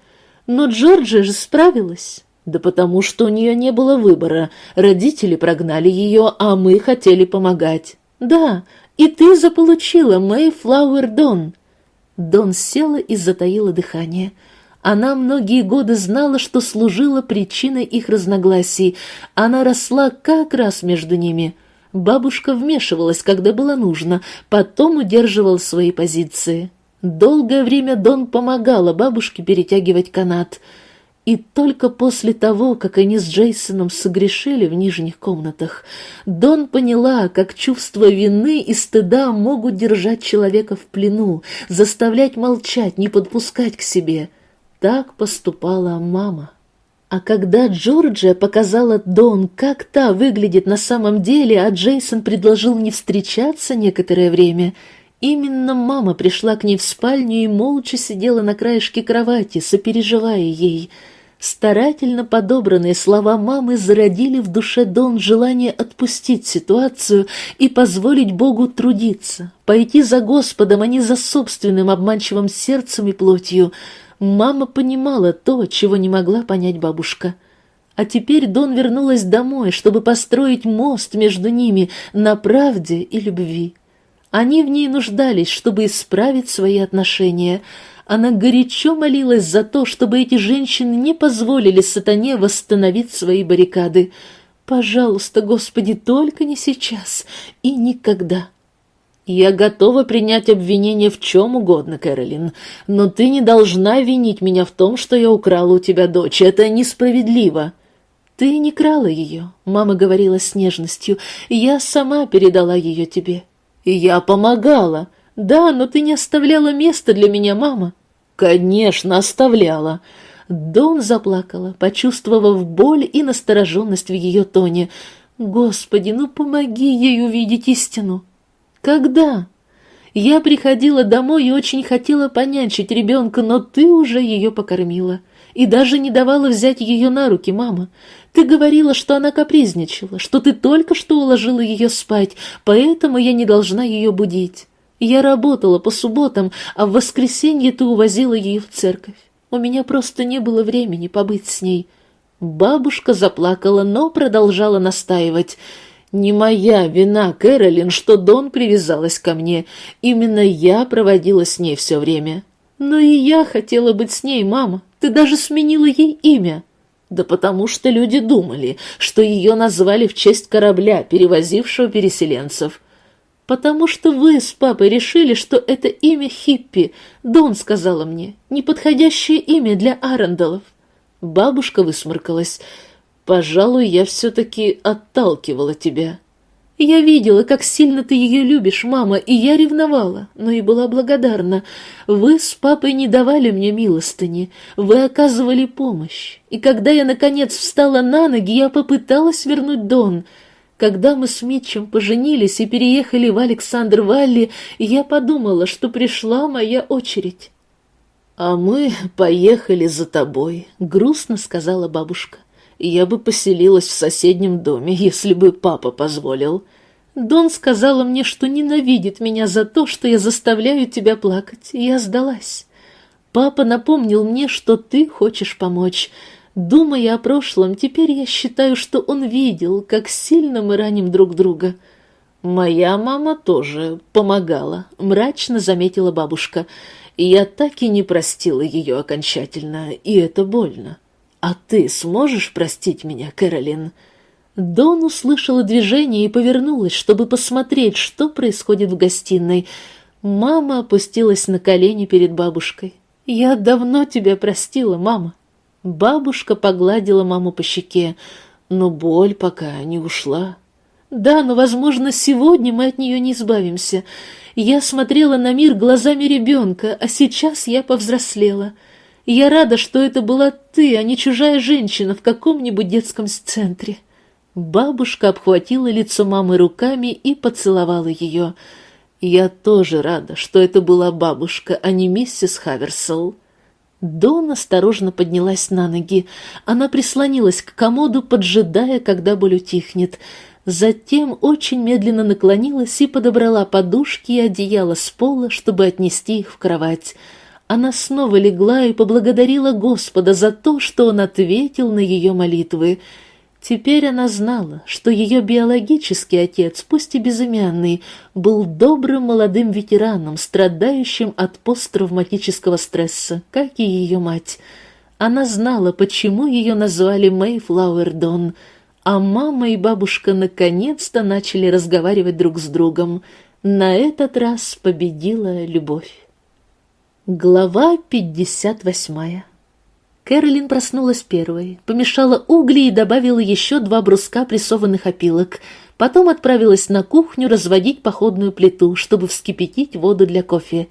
Но Джорджия же справилась. Да потому что у нее не было выбора. Родители прогнали ее, а мы хотели помогать. Да, и ты заполучила Мэйфлауэр Дон. Дон села и затаила дыхание. Она многие годы знала, что служила причиной их разногласий. Она росла как раз между ними. Бабушка вмешивалась, когда было нужно, потом удерживала свои позиции. Долгое время Дон помогала бабушке перетягивать канат. И только после того, как они с Джейсоном согрешили в нижних комнатах, Дон поняла, как чувство вины и стыда могут держать человека в плену, заставлять молчать, не подпускать к себе. Так поступала мама. А когда Джорджия показала Дон, как та выглядит на самом деле, а Джейсон предложил не встречаться некоторое время — Именно мама пришла к ней в спальню и молча сидела на краешке кровати, сопереживая ей. Старательно подобранные слова мамы зародили в душе Дон желание отпустить ситуацию и позволить Богу трудиться, пойти за Господом, а не за собственным обманчивым сердцем и плотью. Мама понимала то, чего не могла понять бабушка. А теперь Дон вернулась домой, чтобы построить мост между ними на правде и любви. Они в ней нуждались, чтобы исправить свои отношения. Она горячо молилась за то, чтобы эти женщины не позволили сатане восстановить свои баррикады. «Пожалуйста, Господи, только не сейчас и никогда». «Я готова принять обвинение в чем угодно, Кэролин, но ты не должна винить меня в том, что я украла у тебя дочь. Это несправедливо». «Ты не крала ее», — мама говорила с нежностью. «Я сама передала ее тебе». Я помогала. Да, но ты не оставляла места для меня, мама. Конечно, оставляла. Дон заплакала, почувствовав боль и настороженность в ее тоне. Господи, ну помоги ей увидеть истину. Когда? Я приходила домой и очень хотела понянчить ребенка, но ты уже ее покормила и даже не давала взять ее на руки, мама. Ты говорила, что она капризничала, что ты только что уложила ее спать, поэтому я не должна ее будить. Я работала по субботам, а в воскресенье ты увозила ее в церковь. У меня просто не было времени побыть с ней. Бабушка заплакала, но продолжала настаивать. «Не моя вина, Кэролин, что Дон привязалась ко мне. Именно я проводила с ней все время. Но и я хотела быть с ней, мама. Ты даже сменила ей имя». Да потому что люди думали, что ее назвали в честь корабля, перевозившего переселенцев. Потому что вы с папой решили, что это имя Хиппи, Дон сказала мне, неподходящее имя для Арендалов. Бабушка высморкалась. «Пожалуй, я все-таки отталкивала тебя». Я видела, как сильно ты ее любишь, мама, и я ревновала, но и была благодарна. Вы с папой не давали мне милостыни, вы оказывали помощь. И когда я, наконец, встала на ноги, я попыталась вернуть Дон. Когда мы с Митчем поженились и переехали в Александр-Валли, я подумала, что пришла моя очередь. «А мы поехали за тобой», — грустно сказала бабушка я бы поселилась в соседнем доме, если бы папа позволил. Дон сказала мне, что ненавидит меня за то, что я заставляю тебя плакать, и я сдалась. Папа напомнил мне, что ты хочешь помочь. Думая о прошлом, теперь я считаю, что он видел, как сильно мы раним друг друга. Моя мама тоже помогала, мрачно заметила бабушка. Я так и не простила ее окончательно, и это больно. «А ты сможешь простить меня, Кэролин?» Дон услышала движение и повернулась, чтобы посмотреть, что происходит в гостиной. Мама опустилась на колени перед бабушкой. «Я давно тебя простила, мама». Бабушка погладила маму по щеке, но боль пока не ушла. «Да, но, возможно, сегодня мы от нее не избавимся. Я смотрела на мир глазами ребенка, а сейчас я повзрослела». Я рада, что это была ты, а не чужая женщина в каком-нибудь детском центре. Бабушка обхватила лицо мамы руками и поцеловала ее. Я тоже рада, что это была бабушка, а не миссис Хаверсел. Дон осторожно поднялась на ноги. Она прислонилась к комоду, поджидая, когда боль утихнет. Затем очень медленно наклонилась и подобрала подушки и одеяло с пола, чтобы отнести их в кровать она снова легла и поблагодарила Господа за то, что Он ответил на ее молитвы. Теперь она знала, что ее биологический отец, пусть и безымянный, был добрым молодым ветераном, страдающим от посттравматического стресса, как и ее мать. Она знала, почему ее назвали Мэйфлауэр Дон, а мама и бабушка наконец-то начали разговаривать друг с другом. На этот раз победила любовь. Глава 58 Кэролин проснулась первой, помешала угли и добавила еще два бруска прессованных опилок. Потом отправилась на кухню разводить походную плиту, чтобы вскипятить воду для кофе.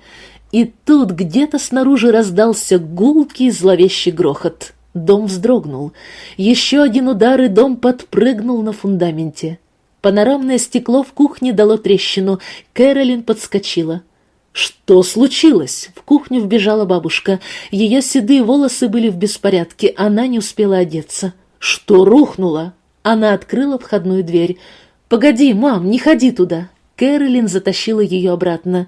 И тут где-то снаружи раздался гулкий зловещий грохот. Дом вздрогнул. Еще один удар, и дом подпрыгнул на фундаменте. Панорамное стекло в кухне дало трещину. Кэролин подскочила — «Что случилось?» В кухню вбежала бабушка. Ее седые волосы были в беспорядке, она не успела одеться. «Что рухнуло?» Она открыла входную дверь. «Погоди, мам, не ходи туда!» Кэролин затащила ее обратно.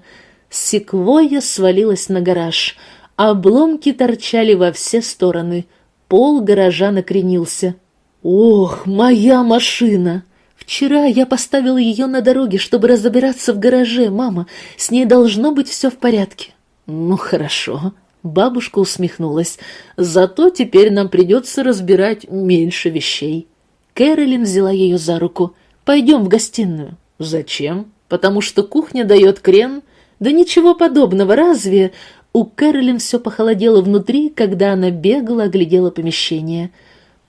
Секвойя свалилась на гараж. Обломки торчали во все стороны. Пол гаража накренился. «Ох, моя машина!» «Вчера я поставила ее на дороге, чтобы разобраться в гараже, мама. С ней должно быть все в порядке». «Ну, хорошо». Бабушка усмехнулась. «Зато теперь нам придется разбирать меньше вещей». Кэролин взяла ее за руку. «Пойдем в гостиную». «Зачем? Потому что кухня дает крен?» «Да ничего подобного, разве?» У Кэролин все похолодело внутри, когда она бегала, оглядела помещение.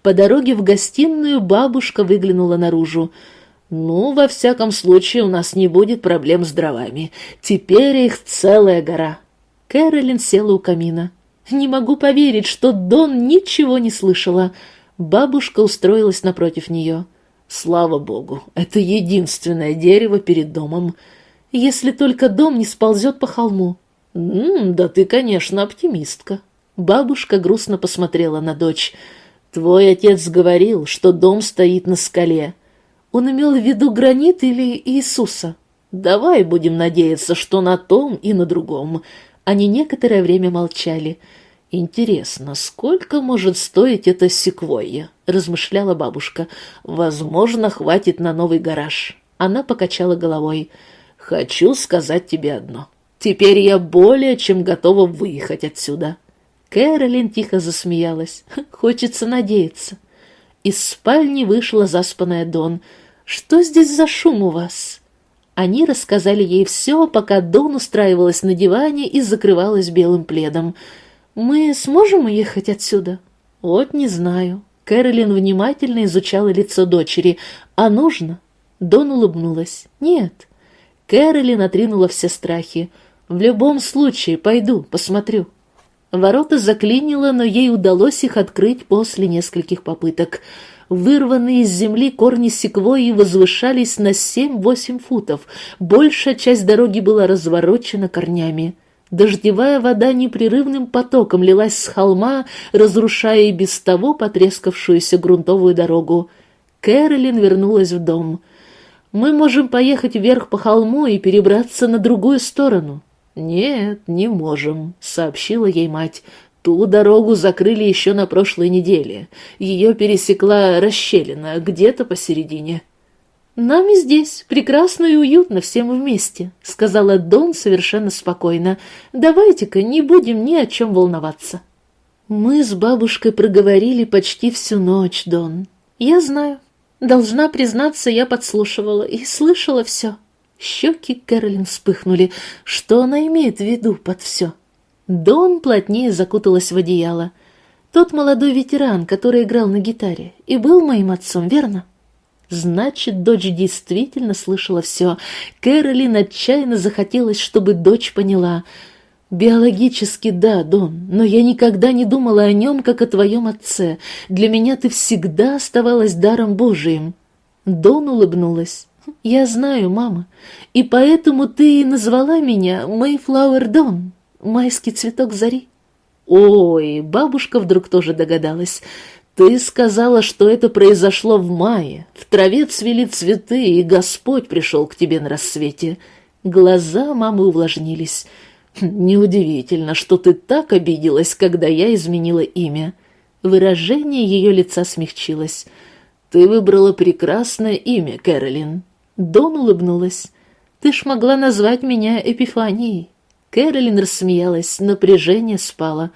По дороге в гостиную бабушка выглянула наружу. «Ну, во всяком случае, у нас не будет проблем с дровами. Теперь их целая гора». Кэролин села у камина. «Не могу поверить, что Дон ничего не слышала». Бабушка устроилась напротив нее. «Слава богу, это единственное дерево перед домом. Если только дом не сползет по холму». «М -м, «Да ты, конечно, оптимистка». Бабушка грустно посмотрела на дочь. Твой отец говорил, что дом стоит на скале. Он имел в виду гранит или Иисуса? Давай будем надеяться, что на том и на другом. Они некоторое время молчали. Интересно, сколько может стоить эта секвойя? размышляла бабушка. Возможно, хватит на новый гараж. Она покачала головой. Хочу сказать тебе одно. Теперь я более чем готова выехать отсюда. Кэролин тихо засмеялась. Хочется надеяться. Из спальни вышла заспанная Дон. «Что здесь за шум у вас?» Они рассказали ей все, пока Дон устраивалась на диване и закрывалась белым пледом. «Мы сможем уехать отсюда?» «Вот не знаю». Кэролин внимательно изучала лицо дочери. «А нужно?» Дон улыбнулась. «Нет». Кэролин отринула все страхи. «В любом случае, пойду, посмотрю». Ворота заклинило, но ей удалось их открыть после нескольких попыток. Вырванные из земли корни секвойи возвышались на семь-восемь футов. Большая часть дороги была разворочена корнями. Дождевая вода непрерывным потоком лилась с холма, разрушая и без того потрескавшуюся грунтовую дорогу. Кэролин вернулась в дом. «Мы можем поехать вверх по холму и перебраться на другую сторону», «Нет, не можем», — сообщила ей мать. «Ту дорогу закрыли еще на прошлой неделе. Ее пересекла расщелина где-то посередине». «Нам и здесь прекрасно и уютно всем вместе», — сказала Дон совершенно спокойно. «Давайте-ка не будем ни о чем волноваться». «Мы с бабушкой проговорили почти всю ночь, Дон. Я знаю. Должна признаться, я подслушивала и слышала все». Щеки Кэролин вспыхнули. Что она имеет в виду под все? Дон плотнее закуталась в одеяло. Тот молодой ветеран, который играл на гитаре, и был моим отцом, верно? Значит, дочь действительно слышала все. Кэролин отчаянно захотелось, чтобы дочь поняла. «Биологически да, Дон, но я никогда не думала о нем, как о твоем отце. Для меня ты всегда оставалась даром Божиим». Дон улыбнулась. «Я знаю, мама, и поэтому ты и назвала меня Мэйфлауэр Дон, майский цветок зари». «Ой!» — бабушка вдруг тоже догадалась. «Ты сказала, что это произошло в мае. В траве цвели цветы, и Господь пришел к тебе на рассвете». Глаза мамы увлажнились. «Неудивительно, что ты так обиделась, когда я изменила имя». Выражение ее лица смягчилось. «Ты выбрала прекрасное имя, Кэролин. Дон улыбнулась. «Ты ж могла назвать меня Эпифанией». Кэролин рассмеялась, напряжение спало.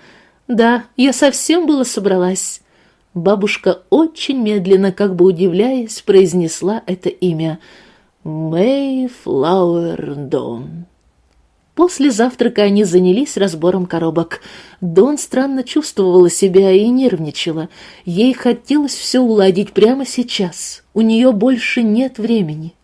«Да, я совсем было собралась». Бабушка очень медленно, как бы удивляясь, произнесла это имя. «Мэйфлауэр Дон». После завтрака они занялись разбором коробок. Дон странно чувствовала себя и нервничала. Ей хотелось все уладить прямо сейчас. У нее больше нет времени.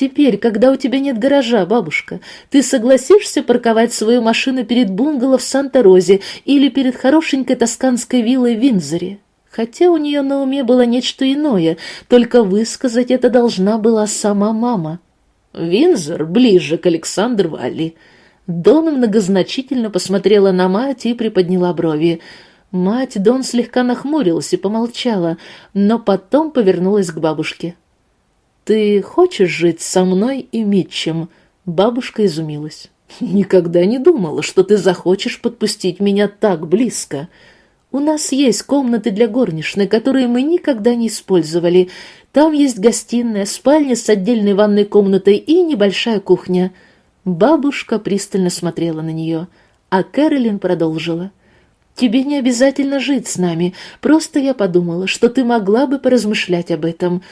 Теперь, когда у тебя нет гаража, бабушка, ты согласишься парковать свою машину перед бунгало в Санта-Розе или перед хорошенькой тосканской виллой в Винзоре? Хотя у нее на уме было нечто иное, только высказать это должна была сама мама. Винзор ближе к Александр Валли. Дон многозначительно посмотрела на мать и приподняла брови. Мать Дон слегка нахмурилась и помолчала, но потом повернулась к бабушке. «Ты хочешь жить со мной и Митчем?» Бабушка изумилась. «Никогда не думала, что ты захочешь подпустить меня так близко. У нас есть комнаты для горничной, которые мы никогда не использовали. Там есть гостиная, спальня с отдельной ванной комнатой и небольшая кухня». Бабушка пристально смотрела на нее, а Кэролин продолжила. «Тебе не обязательно жить с нами, просто я подумала, что ты могла бы поразмышлять об этом.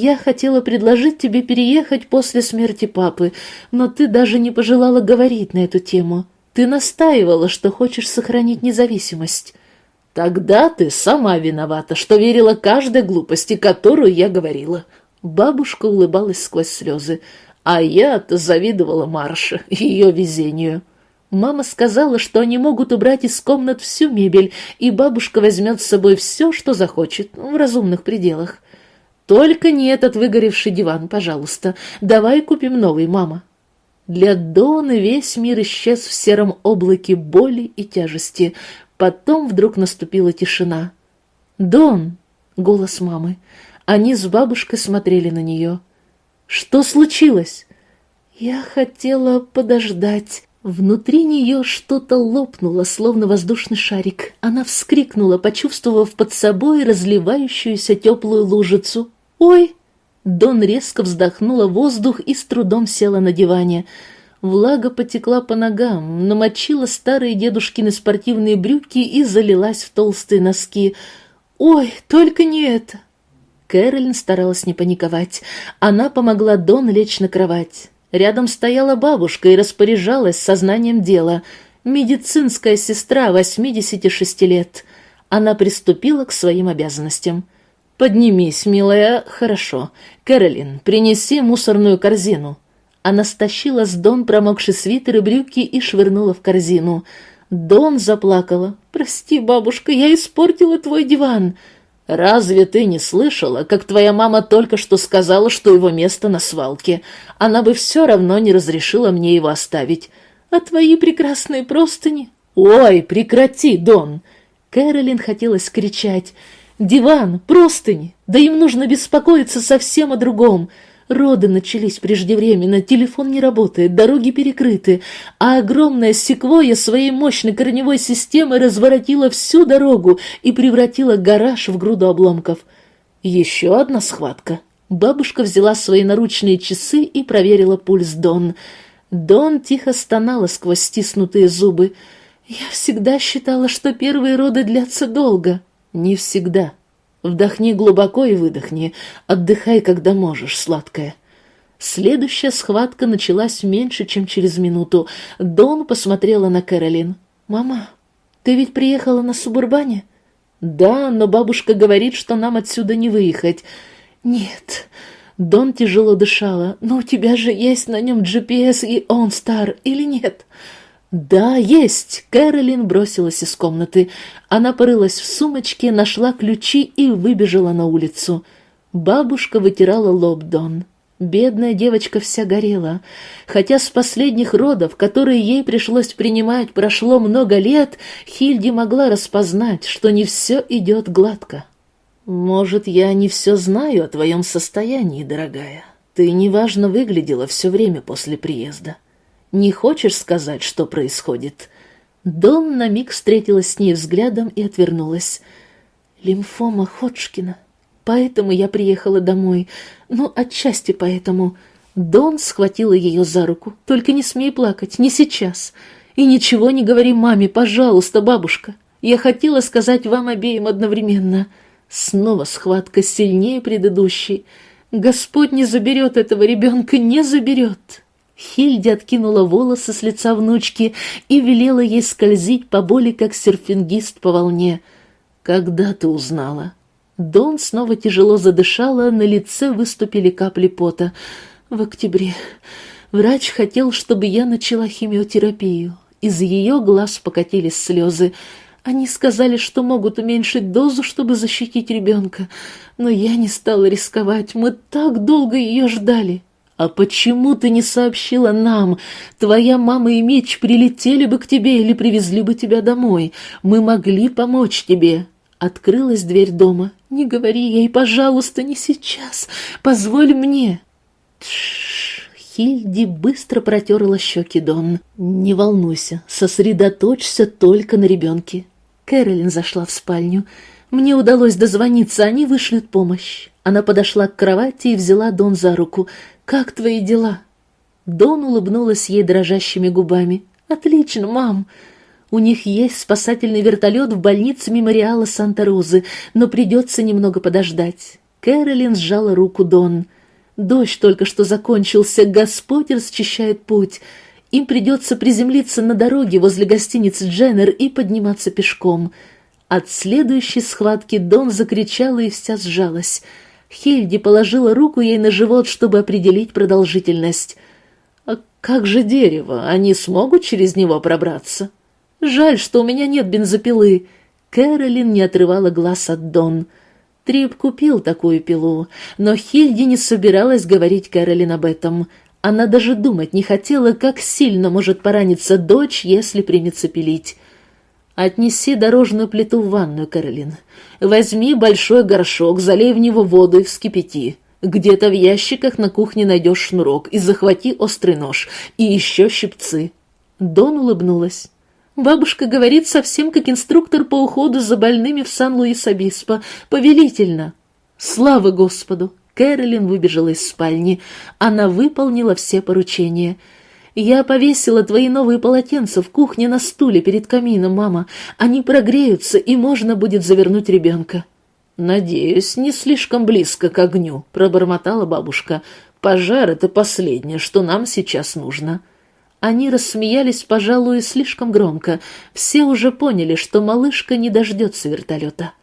Я хотела предложить тебе переехать после смерти папы, но ты даже не пожелала говорить на эту тему. Ты настаивала, что хочешь сохранить независимость. Тогда ты сама виновата, что верила каждой глупости, которую я говорила. Бабушка улыбалась сквозь слезы, а я-то завидовала Марше, ее везению. Мама сказала, что они могут убрать из комнат всю мебель, и бабушка возьмет с собой все, что захочет, в разумных пределах. Только не этот выгоревший диван, пожалуйста. Давай купим новый, мама. Для Доны весь мир исчез в сером облаке боли и тяжести. Потом вдруг наступила тишина. «Дон!» — голос мамы. Они с бабушкой смотрели на нее. «Что случилось?» «Я хотела подождать». Внутри нее что-то лопнуло, словно воздушный шарик. Она вскрикнула, почувствовав под собой разливающуюся теплую лужицу. «Ой!» Дон резко вздохнула воздух и с трудом села на диване. Влага потекла по ногам, намочила старые дедушкины спортивные брюки и залилась в толстые носки. «Ой, только не это!» Кэролин старалась не паниковать. Она помогла Дон лечь на кровать. Рядом стояла бабушка и распоряжалась сознанием дела. Медицинская сестра 86 лет. Она приступила к своим обязанностям. «Поднимись, милая, хорошо. Кэролин, принеси мусорную корзину». Она стащила с Дон промокший свитер и брюки и швырнула в корзину. Дон заплакала. «Прости, бабушка, я испортила твой диван». «Разве ты не слышала, как твоя мама только что сказала, что его место на свалке? Она бы все равно не разрешила мне его оставить. А твои прекрасные простыни?» «Ой, прекрати, Дон!» Кэролин хотелось кричать. Диван, простыни, да им нужно беспокоиться совсем о другом. Роды начались преждевременно, телефон не работает, дороги перекрыты, а огромная секвойя своей мощной корневой системой разворотила всю дорогу и превратила гараж в груду обломков. Еще одна схватка. Бабушка взяла свои наручные часы и проверила пульс Дон. Дон тихо стонала сквозь стиснутые зубы. «Я всегда считала, что первые роды длятся долго». Не всегда. Вдохни глубоко и выдохни. Отдыхай, когда можешь, сладкая. Следующая схватка началась меньше, чем через минуту. Дон посмотрела на Кэролин. «Мама, ты ведь приехала на Субурбане?» «Да, но бабушка говорит, что нам отсюда не выехать». «Нет». Дон тяжело дышала. «Но у тебя же есть на нем GPS и OnStar, или нет?» «Да, есть!» — Кэролин бросилась из комнаты. Она порылась в сумочке, нашла ключи и выбежала на улицу. Бабушка вытирала лоб Дон. Бедная девочка вся горела. Хотя с последних родов, которые ей пришлось принимать, прошло много лет, Хильди могла распознать, что не все идет гладко. «Может, я не все знаю о твоем состоянии, дорогая. Ты неважно выглядела все время после приезда». Не хочешь сказать, что происходит?» Дон на миг встретилась с ней взглядом и отвернулась. «Лимфома Ходжкина. Поэтому я приехала домой. Ну, отчасти поэтому». Дон схватила ее за руку. «Только не смей плакать, не сейчас. И ничего не говори маме, пожалуйста, бабушка. Я хотела сказать вам обеим одновременно». Снова схватка сильнее предыдущей. «Господь не заберет этого ребенка, не заберет». Хильди откинула волосы с лица внучки и велела ей скользить по боли, как серфингист по волне. «Когда ты узнала?» Дон снова тяжело задышала, на лице выступили капли пота. «В октябре. Врач хотел, чтобы я начала химиотерапию. Из ее глаз покатились слезы. Они сказали, что могут уменьшить дозу, чтобы защитить ребенка. Но я не стала рисковать. Мы так долго ее ждали. «А почему ты не сообщила нам? Твоя мама и меч прилетели бы к тебе или привезли бы тебя домой. Мы могли помочь тебе». Открылась дверь дома. «Не говори ей, пожалуйста, не сейчас. Позволь мне». Тш, Хильди быстро протерла щеки Дон. «Не волнуйся, сосредоточься только на ребенке». Кэролин зашла в спальню. Мне удалось дозвониться, они вышлют помощь. Она подошла к кровати и взяла Дон за руку. «Как твои дела?» Дон улыбнулась ей дрожащими губами. «Отлично, мам!» У них есть спасательный вертолет в больнице мемориала Санта-Розы, но придется немного подождать. Кэролин сжала руку Дон. Дождь только что закончился, Господь расчищает путь. Им придется приземлиться на дороге возле гостиницы Дженнер и подниматься пешком. От следующей схватки Дон закричала и вся сжалась. Хильди положила руку ей на живот, чтобы определить продолжительность. «А как же дерево? Они смогут через него пробраться?» «Жаль, что у меня нет бензопилы». Кэролин не отрывала глаз от Дон. Трип купил такую пилу, но Хильди не собиралась говорить Кэролин об этом. Она даже думать не хотела, как сильно может пораниться дочь, если примется пилить. «Отнеси дорожную плиту в ванную, Кэролин. Возьми большой горшок, залей в него воду и вскипяти. Где-то в ящиках на кухне найдешь шнурок и захвати острый нож, и еще щипцы». Дон улыбнулась. Бабушка говорит совсем как инструктор по уходу за больными в Сан-Луис-Обиспо. Повелительно. Слава Господу! Кэролин выбежала из спальни. Она выполнила все поручения. «Я повесила твои новые полотенца в кухне на стуле перед камином, мама. Они прогреются, и можно будет завернуть ребенка». «Надеюсь, не слишком близко к огню», — пробормотала бабушка. «Пожар — это последнее, что нам сейчас нужно». Они рассмеялись, пожалуй, слишком громко. Все уже поняли, что малышка не дождется вертолета.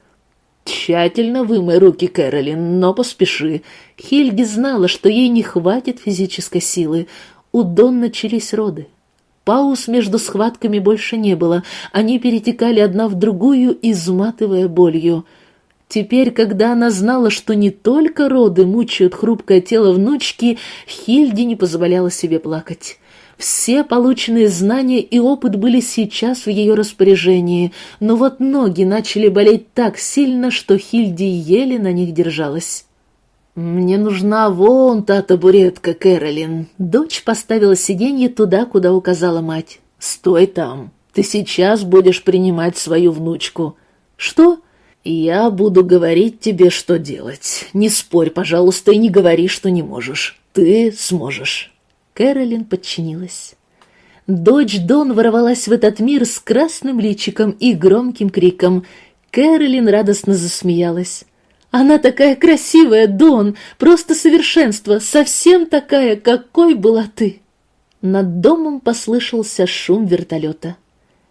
«Тщательно вымой руки, Кэролин, но поспеши». Хильди знала, что ей не хватит физической силы. У Дон начались роды. Пауз между схватками больше не было. Они перетекали одна в другую, изматывая болью. Теперь, когда она знала, что не только роды мучают хрупкое тело внучки, Хильди не позволяла себе плакать. Все полученные знания и опыт были сейчас в ее распоряжении, но вот ноги начали болеть так сильно, что Хильди еле на них держалась. «Мне нужна вон та табуретка, Кэролин». Дочь поставила сиденье туда, куда указала мать. «Стой там. Ты сейчас будешь принимать свою внучку». «Что?» «Я буду говорить тебе, что делать. Не спорь, пожалуйста, и не говори, что не можешь. Ты сможешь». Кэролин подчинилась. Дочь Дон ворвалась в этот мир с красным личиком и громким криком. Кэролин радостно засмеялась. «Она такая красивая, Дон! Просто совершенство! Совсем такая, какой была ты!» Над домом послышался шум вертолета.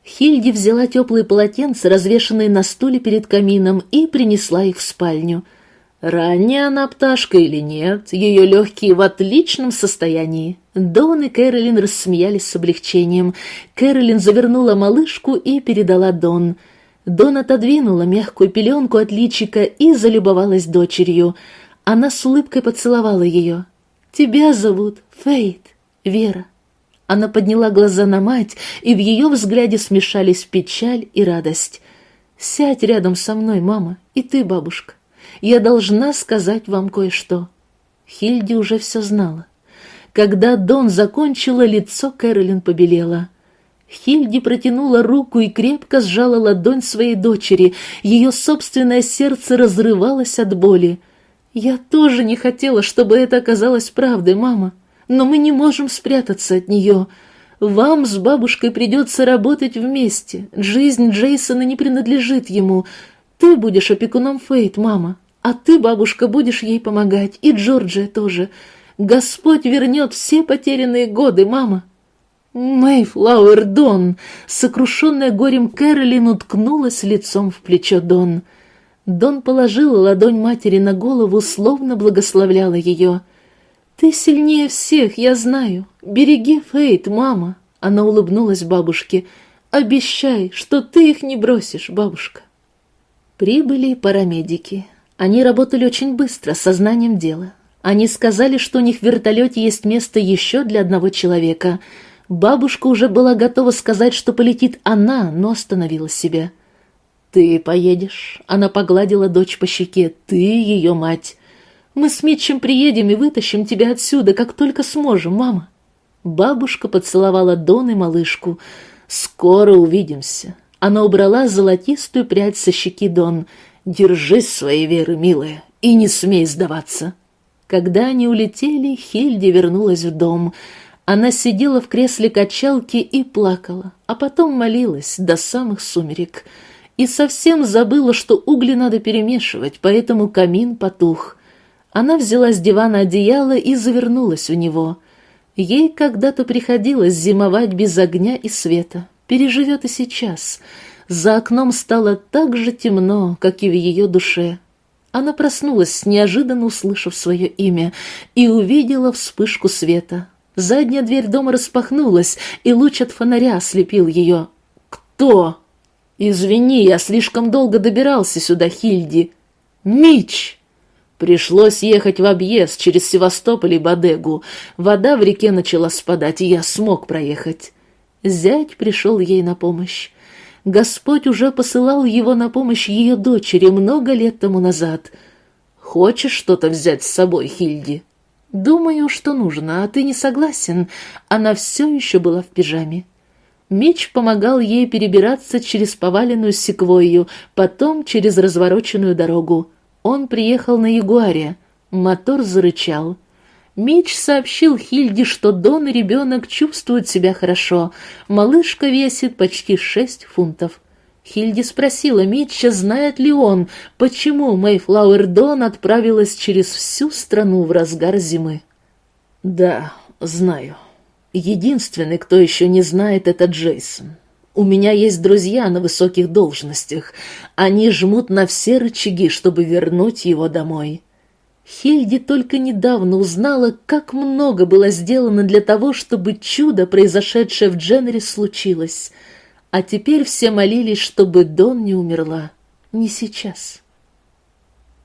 Хильди взяла теплые полотенца, развешанные на стуле перед камином, и принесла их в спальню. Ранняя она пташка или нет, ее легкие в отличном состоянии. Дон и Кэролин рассмеялись с облегчением. Кэролин завернула малышку и передала Дон. Дон отодвинула мягкую пеленку от личика и залюбовалась дочерью. Она с улыбкой поцеловала ее. «Тебя зовут Фейт, Вера». Она подняла глаза на мать, и в ее взгляде смешались печаль и радость. «Сядь рядом со мной, мама, и ты, бабушка я должна сказать вам кое-что». Хильди уже все знала. Когда Дон закончила, лицо Кэролин побелело. Хильди протянула руку и крепко сжала ладонь своей дочери. Ее собственное сердце разрывалось от боли. «Я тоже не хотела, чтобы это оказалось правдой, мама, но мы не можем спрятаться от нее. Вам с бабушкой придется работать вместе. Жизнь Джейсона не принадлежит ему. Ты будешь опекуном Фейт, мама. А ты, бабушка, будешь ей помогать, и Джорджия тоже. Господь вернет все потерянные годы, мама». Мэйфлауэр Дон, сокрушенная горем Кэролин, уткнулась лицом в плечо Дон. Дон положила ладонь матери на голову, словно благословляла ее. «Ты сильнее всех, я знаю. Береги Фейт, мама!» Она улыбнулась бабушке. «Обещай, что ты их не бросишь, бабушка». Прибыли парамедики. Они работали очень быстро, сознанием дела. Они сказали, что у них в вертолете есть место еще для одного человека. Бабушка уже была готова сказать, что полетит она, но остановила себя. «Ты поедешь?» — она погладила дочь по щеке. «Ты ее мать. Мы с Митчем приедем и вытащим тебя отсюда, как только сможем, мама». Бабушка поцеловала Дон и малышку. «Скоро увидимся». Она убрала золотистую прядь со щеки Дон. «Держись своей веры, милая, и не смей сдаваться». Когда они улетели, Хельди вернулась в дом. Она сидела в кресле качалки и плакала, а потом молилась до самых сумерек. И совсем забыла, что угли надо перемешивать, поэтому камин потух. Она взяла с дивана одеяло и завернулась в него. Ей когда-то приходилось зимовать без огня и света. Переживет и сейчас. За окном стало так же темно, как и в ее душе. Она проснулась, неожиданно услышав свое имя, и увидела вспышку света. Задняя дверь дома распахнулась, и луч от фонаря ослепил ее. «Кто?» «Извини, я слишком долго добирался сюда, Хильди». «Мич!» Пришлось ехать в объезд через Севастополь и Бадегу. Вода в реке начала спадать, и я смог проехать. Зять пришел ей на помощь. Господь уже посылал его на помощь ее дочери много лет тому назад. Хочешь что-то взять с собой, Хильди? Думаю, что нужно, а ты не согласен. Она все еще была в пижаме. Меч помогал ей перебираться через поваленную секвойю, потом через развороченную дорогу. Он приехал на Ягуаре. Мотор зарычал. Меч сообщил Хильде, что Дон и ребенок чувствуют себя хорошо. Малышка весит почти шесть фунтов. Хильди спросила Митча, знает ли он, почему Мэйфлауэр Дон отправилась через всю страну в разгар зимы. «Да, знаю. Единственный, кто еще не знает, это Джейсон. У меня есть друзья на высоких должностях. Они жмут на все рычаги, чтобы вернуть его домой. Хельди только недавно узнала, как много было сделано для того, чтобы чудо, произошедшее в Дженнере, случилось. А теперь все молились, чтобы Дон не умерла. Не сейчас.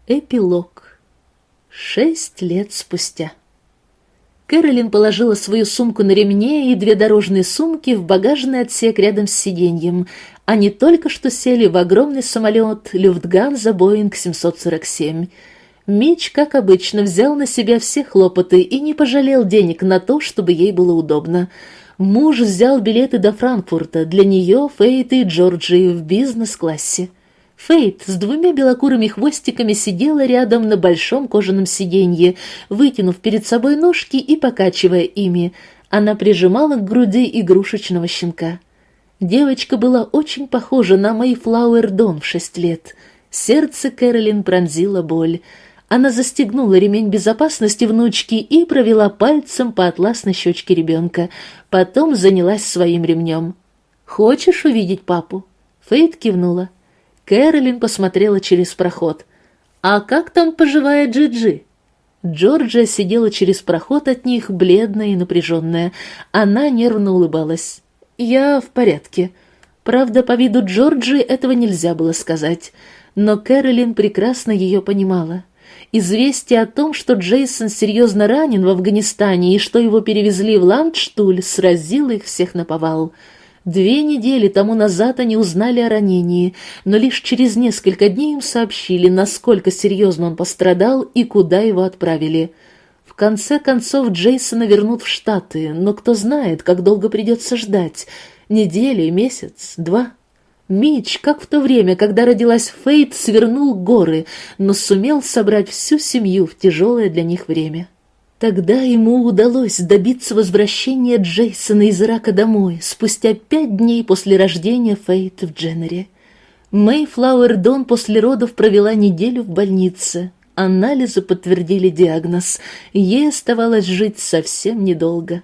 Эпилог. Шесть лет спустя. Кэролин положила свою сумку на ремне и две дорожные сумки в багажный отсек рядом с сиденьем. Они только что сели в огромный самолет Люфтганза Боинг 747. Мич, как обычно, взял на себя все хлопоты и не пожалел денег на то, чтобы ей было удобно. Муж взял билеты до Франкфурта для нее, Фейт и Джорджии в бизнес-классе. Фейт с двумя белокурыми хвостиками сидела рядом на большом кожаном сиденье, вытянув перед собой ножки и покачивая ими. Она прижимала к груди игрушечного щенка. Девочка была очень похожа на Мэйфлауэр Дон в шесть лет. Сердце Кэролин пронзила боль. Она застегнула ремень безопасности внучки и провела пальцем по атласной щечке ребенка. Потом занялась своим ремнем. «Хочешь увидеть папу?» Фейт кивнула. Кэролин посмотрела через проход. «А как там поживает Джиджи?» Джорджия сидела через проход от них, бледная и напряженная. Она нервно улыбалась. «Я в порядке». Правда, по виду Джорджи этого нельзя было сказать, но Кэролин прекрасно ее понимала. Известие о том, что Джейсон серьезно ранен в Афганистане и что его перевезли в Ландштуль, сразило их всех на повал. Две недели тому назад они узнали о ранении, но лишь через несколько дней им сообщили, насколько серьезно он пострадал и куда его отправили. В конце концов Джейсона вернут в Штаты, но кто знает, как долго придется ждать. Недели, месяц, два. Мич, как в то время, когда родилась Фейт, свернул горы, но сумел собрать всю семью в тяжелое для них время. Тогда ему удалось добиться возвращения Джейсона из Ирака домой, спустя пять дней после рождения Фейт в Дженнере. Мэй Флауэр Дон после родов провела неделю в больнице. Анализы подтвердили диагноз. Ей оставалось жить совсем недолго.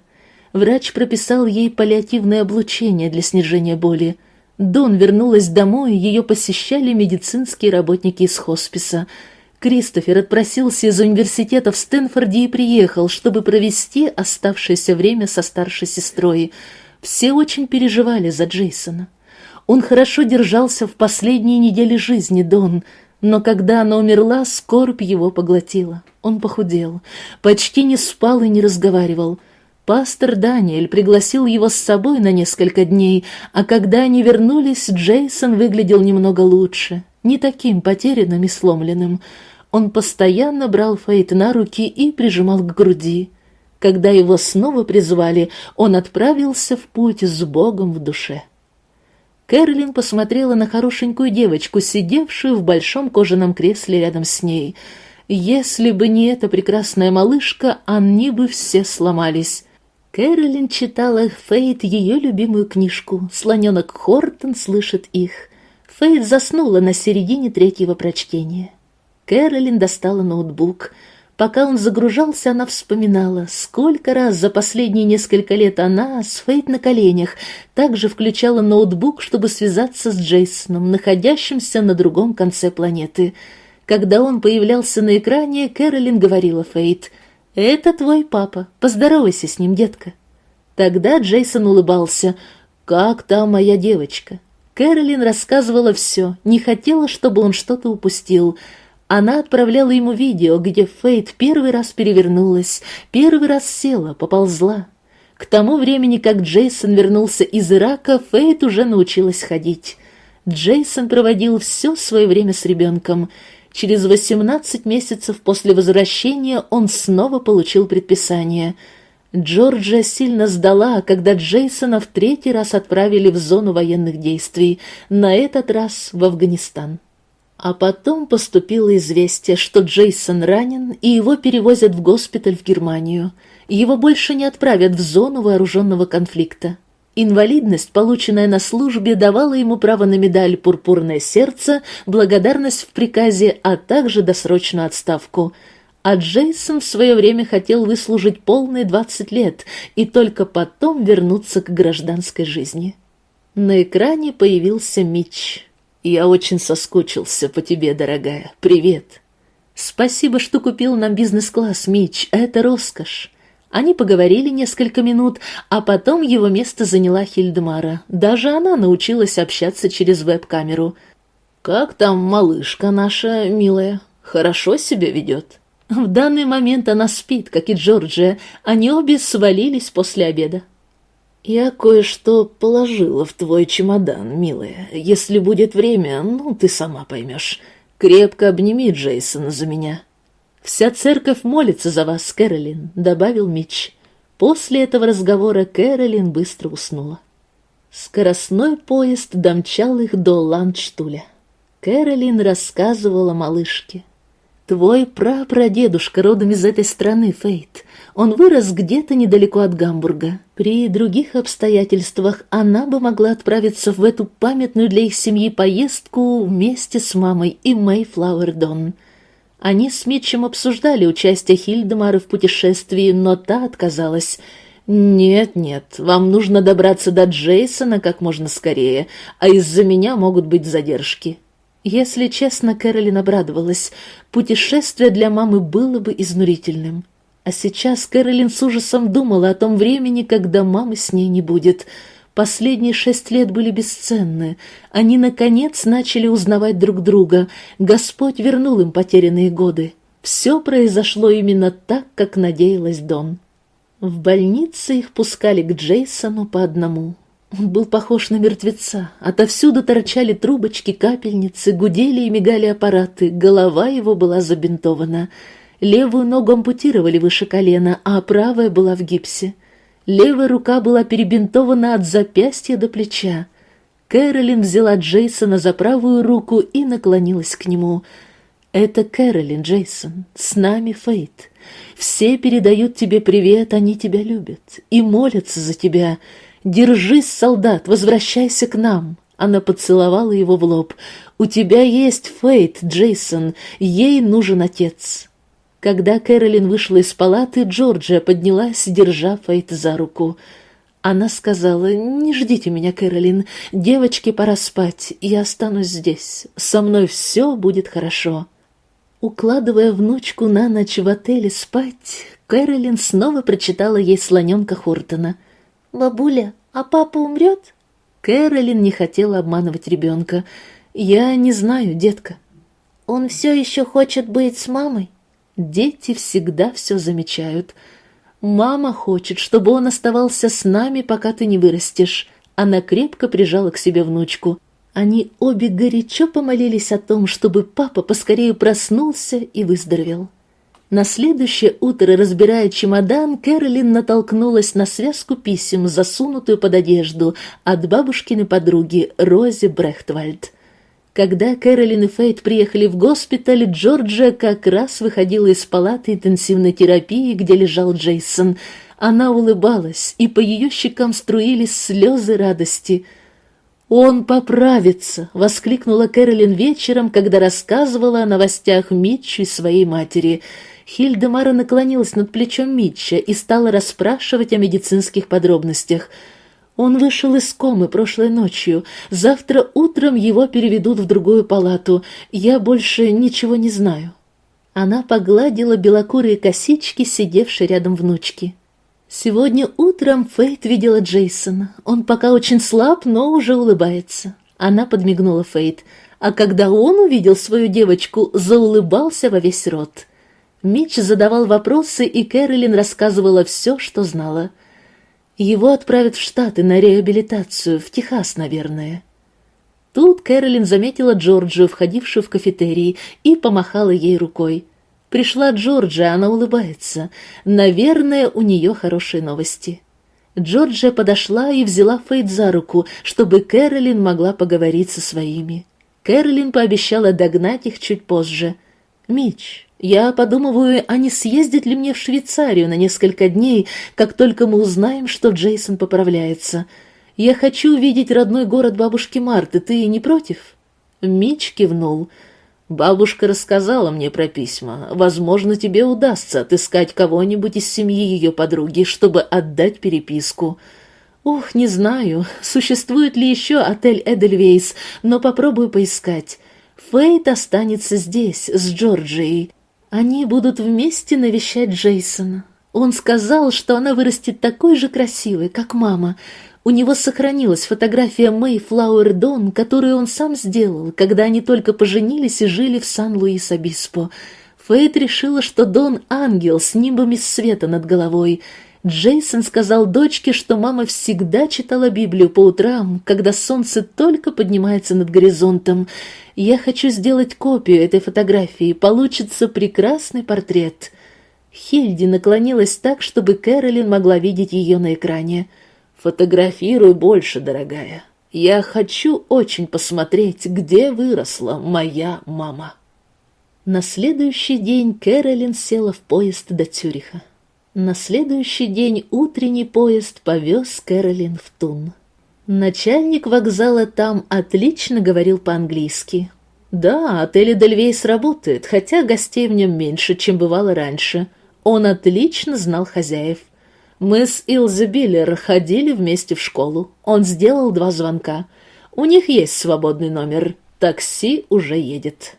Врач прописал ей паллиативное облучение для снижения боли. Дон вернулась домой, ее посещали медицинские работники из хосписа. Кристофер отпросился из университета в Стэнфорде и приехал, чтобы провести оставшееся время со старшей сестрой. Все очень переживали за Джейсона. Он хорошо держался в последние недели жизни Дон. Но когда она умерла, скорбь его поглотила. Он похудел, почти не спал и не разговаривал. Пастор Даниэль пригласил его с собой на несколько дней, а когда они вернулись, Джейсон выглядел немного лучше, не таким потерянным и сломленным. Он постоянно брал Фейт на руки и прижимал к груди. Когда его снова призвали, он отправился в путь с Богом в душе. Кэролин посмотрела на хорошенькую девочку, сидевшую в большом кожаном кресле рядом с ней. Если бы не эта прекрасная малышка, они бы все сломались. Кэролин читала Фейт ее любимую книжку «Слоненок Хортон слышит их». Фейт заснула на середине третьего прочтения. Кэролин достала ноутбук — Пока он загружался, она вспоминала, сколько раз за последние несколько лет она, с Фейт на коленях, также включала ноутбук, чтобы связаться с Джейсоном, находящимся на другом конце планеты. Когда он появлялся на экране, Кэролин говорила Фейт, «Это твой папа, поздоровайся с ним, детка». Тогда Джейсон улыбался, «Как там моя девочка?» Кэролин рассказывала все, не хотела, чтобы он что-то упустил — она отправляла ему видео, где Фейт первый раз перевернулась, первый раз села, поползла. К тому времени, как Джейсон вернулся из Ирака, Фейт уже научилась ходить. Джейсон проводил все свое время с ребенком. Через 18 месяцев после возвращения он снова получил предписание. Джорджия сильно сдала, когда Джейсона в третий раз отправили в зону военных действий, на этот раз в Афганистан. А потом поступило известие, что Джейсон ранен, и его перевозят в госпиталь в Германию. Его больше не отправят в зону вооруженного конфликта. Инвалидность, полученная на службе, давала ему право на медаль «Пурпурное сердце», благодарность в приказе, а также досрочную отставку. А Джейсон в свое время хотел выслужить полные 20 лет и только потом вернуться к гражданской жизни. На экране появился Митч. «Я очень соскучился по тебе, дорогая. Привет!» «Спасибо, что купил нам бизнес-класс, Мич. Это роскошь!» Они поговорили несколько минут, а потом его место заняла Хильдмара. Даже она научилась общаться через веб-камеру. «Как там малышка наша, милая? Хорошо себя ведет?» В данный момент она спит, как и Джорджия. Они обе свалились после обеда. «Я кое-что положила в твой чемодан, милая. Если будет время, ну, ты сама поймешь. Крепко обними Джейсона за меня». «Вся церковь молится за вас, Кэролин», — добавил Митч. После этого разговора Кэролин быстро уснула. Скоростной поезд домчал их до Ландштуля. Кэролин рассказывала малышке. «Твой прапрадедушка родом из этой страны, Фейт. Он вырос где-то недалеко от Гамбурга. При других обстоятельствах она бы могла отправиться в эту памятную для их семьи поездку вместе с мамой и Мэй Флауэрдон. Они с Митчем обсуждали участие Хильдемара в путешествии, но та отказалась. «Нет, нет, вам нужно добраться до Джейсона как можно скорее, а из-за меня могут быть задержки». Если честно, Кэролин обрадовалась. Путешествие для мамы было бы изнурительным. А сейчас Кэролин с ужасом думала о том времени, когда мамы с ней не будет. Последние шесть лет были бесценны. Они, наконец, начали узнавать друг друга. Господь вернул им потерянные годы. Все произошло именно так, как надеялась Дон. В больнице их пускали к Джейсону по одному. Он был похож на мертвеца. Отовсюду торчали трубочки, капельницы, гудели и мигали аппараты. Голова его была забинтована. Левую ногу ампутировали выше колена, а правая была в гипсе. Левая рука была перебинтована от запястья до плеча. Кэролин взяла Джейсона за правую руку и наклонилась к нему. «Это Кэролин, Джейсон. С нами Фейт. Все передают тебе привет, они тебя любят и молятся за тебя. Держись, солдат, возвращайся к нам». Она поцеловала его в лоб. «У тебя есть Фейт, Джейсон. Ей нужен отец». Когда Кэролин вышла из палаты, Джорджия поднялась, держа Фейт за руку. Она сказала, «Не ждите меня, Кэролин, девочке пора спать, я останусь здесь, со мной все будет хорошо». Укладывая внучку на ночь в отеле спать, Кэролин снова прочитала ей слоненка Хортона. «Бабуля, а папа умрет?» Кэролин не хотела обманывать ребенка. «Я не знаю, детка». Он все еще хочет быть с мамой? Дети всегда все замечают. Мама хочет, чтобы он оставался с нами, пока ты не вырастешь. Она крепко прижала к себе внучку. Они обе горячо помолились о том, чтобы папа поскорее проснулся и выздоровел. На следующее утро, разбирая чемодан, Кэролин натолкнулась на связку писем, засунутую под одежду, от бабушкиной подруги Рози Брехтвальд. Когда Кэролин и Фейт приехали в госпиталь, Джорджия как раз выходила из палаты интенсивной терапии, где лежал Джейсон. Она улыбалась, и по ее щекам струились слезы радости — «Он поправится!» — воскликнула Кэролин вечером, когда рассказывала о новостях Митчу и своей матери. Хильдемара наклонилась над плечом Митча и стала расспрашивать о медицинских подробностях. Он вышел из комы прошлой ночью. Завтра утром его переведут в другую палату. Я больше ничего не знаю. Она погладила белокурые косички, сидевшей рядом внучки. Сегодня утром Фейт видела Джейсона. Он пока очень слаб, но уже улыбается. Она подмигнула Фейт, а когда он увидел свою девочку, заулыбался во весь рот. Митч задавал вопросы, и Кэролин рассказывала все, что знала. Его отправят в Штаты на реабилитацию, в Техас, наверное. Тут Кэролин заметила Джорджию, входившую в кафетерий, и помахала ей рукой. Пришла Джорджия, она улыбается. Наверное, у нее хорошие новости. Джорджия подошла и взяла Фейт за руку, чтобы Кэролин могла поговорить со своими. Кэролин пообещала догнать их чуть позже. «Мич, я подумываю, а не съездить ли мне в Швейцарию на несколько дней, как только мы узнаем, что Джейсон поправляется. Я хочу увидеть родной город бабушки Марты, ты не против?» Мич кивнул. Бабушка рассказала мне про письма. Возможно, тебе удастся отыскать кого-нибудь из семьи ее подруги, чтобы отдать переписку. Ух, не знаю, существует ли еще отель Эдельвейс, но попробую поискать. Фейт останется здесь, с Джорджией. Они будут вместе навещать Джейсона. Он сказал, что она вырастет такой же красивой, как мама, у него сохранилась фотография Мэй Флауэр Дон, которую он сам сделал, когда они только поженились и жили в Сан-Луис-Обиспо. Фейт решила, что Дон — ангел с нимбами света над головой. Джейсон сказал дочке, что мама всегда читала Библию по утрам, когда солнце только поднимается над горизонтом. Я хочу сделать копию этой фотографии, получится прекрасный портрет. Хильди наклонилась так, чтобы Кэролин могла видеть ее на экране. Фотографируй больше, дорогая. Я хочу очень посмотреть, где выросла моя мама. На следующий день Кэролин села в поезд до Цюриха. На следующий день утренний поезд повез Кэролин в Тун. Начальник вокзала там отлично говорил по-английски. Да, отель Эдельвейс работает, хотя гостей в нем меньше, чем бывало раньше. Он отлично знал хозяев. Мы с Илзи Биллер ходили вместе в школу. Он сделал два звонка. У них есть свободный номер. Такси уже едет.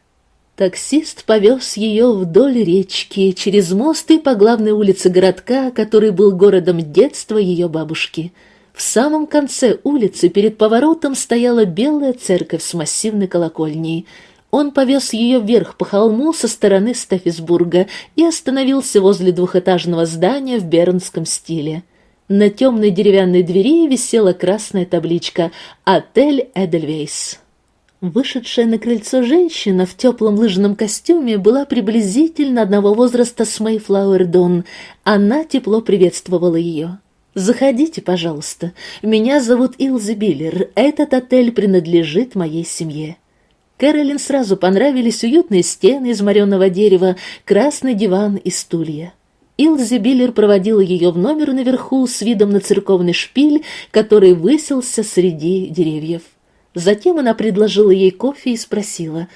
Таксист повез ее вдоль речки, через мост и по главной улице городка, который был городом детства ее бабушки. В самом конце улицы перед поворотом стояла белая церковь с массивной колокольней — он повез ее вверх по холму со стороны Стафисбурга и остановился возле двухэтажного здания в бернском стиле. На темной деревянной двери висела красная табличка «Отель Эдельвейс». Вышедшая на крыльцо женщина в теплом лыжном костюме была приблизительно одного возраста с Мэйфлауэр Дон. Она тепло приветствовала ее. «Заходите, пожалуйста. Меня зовут Илзи Биллер. Этот отель принадлежит моей семье». Кэролин сразу понравились уютные стены из мореного дерева, красный диван и стулья. Илзи Биллер проводила ее в номер наверху с видом на церковный шпиль, который высился среди деревьев. Затем она предложила ей кофе и спросила,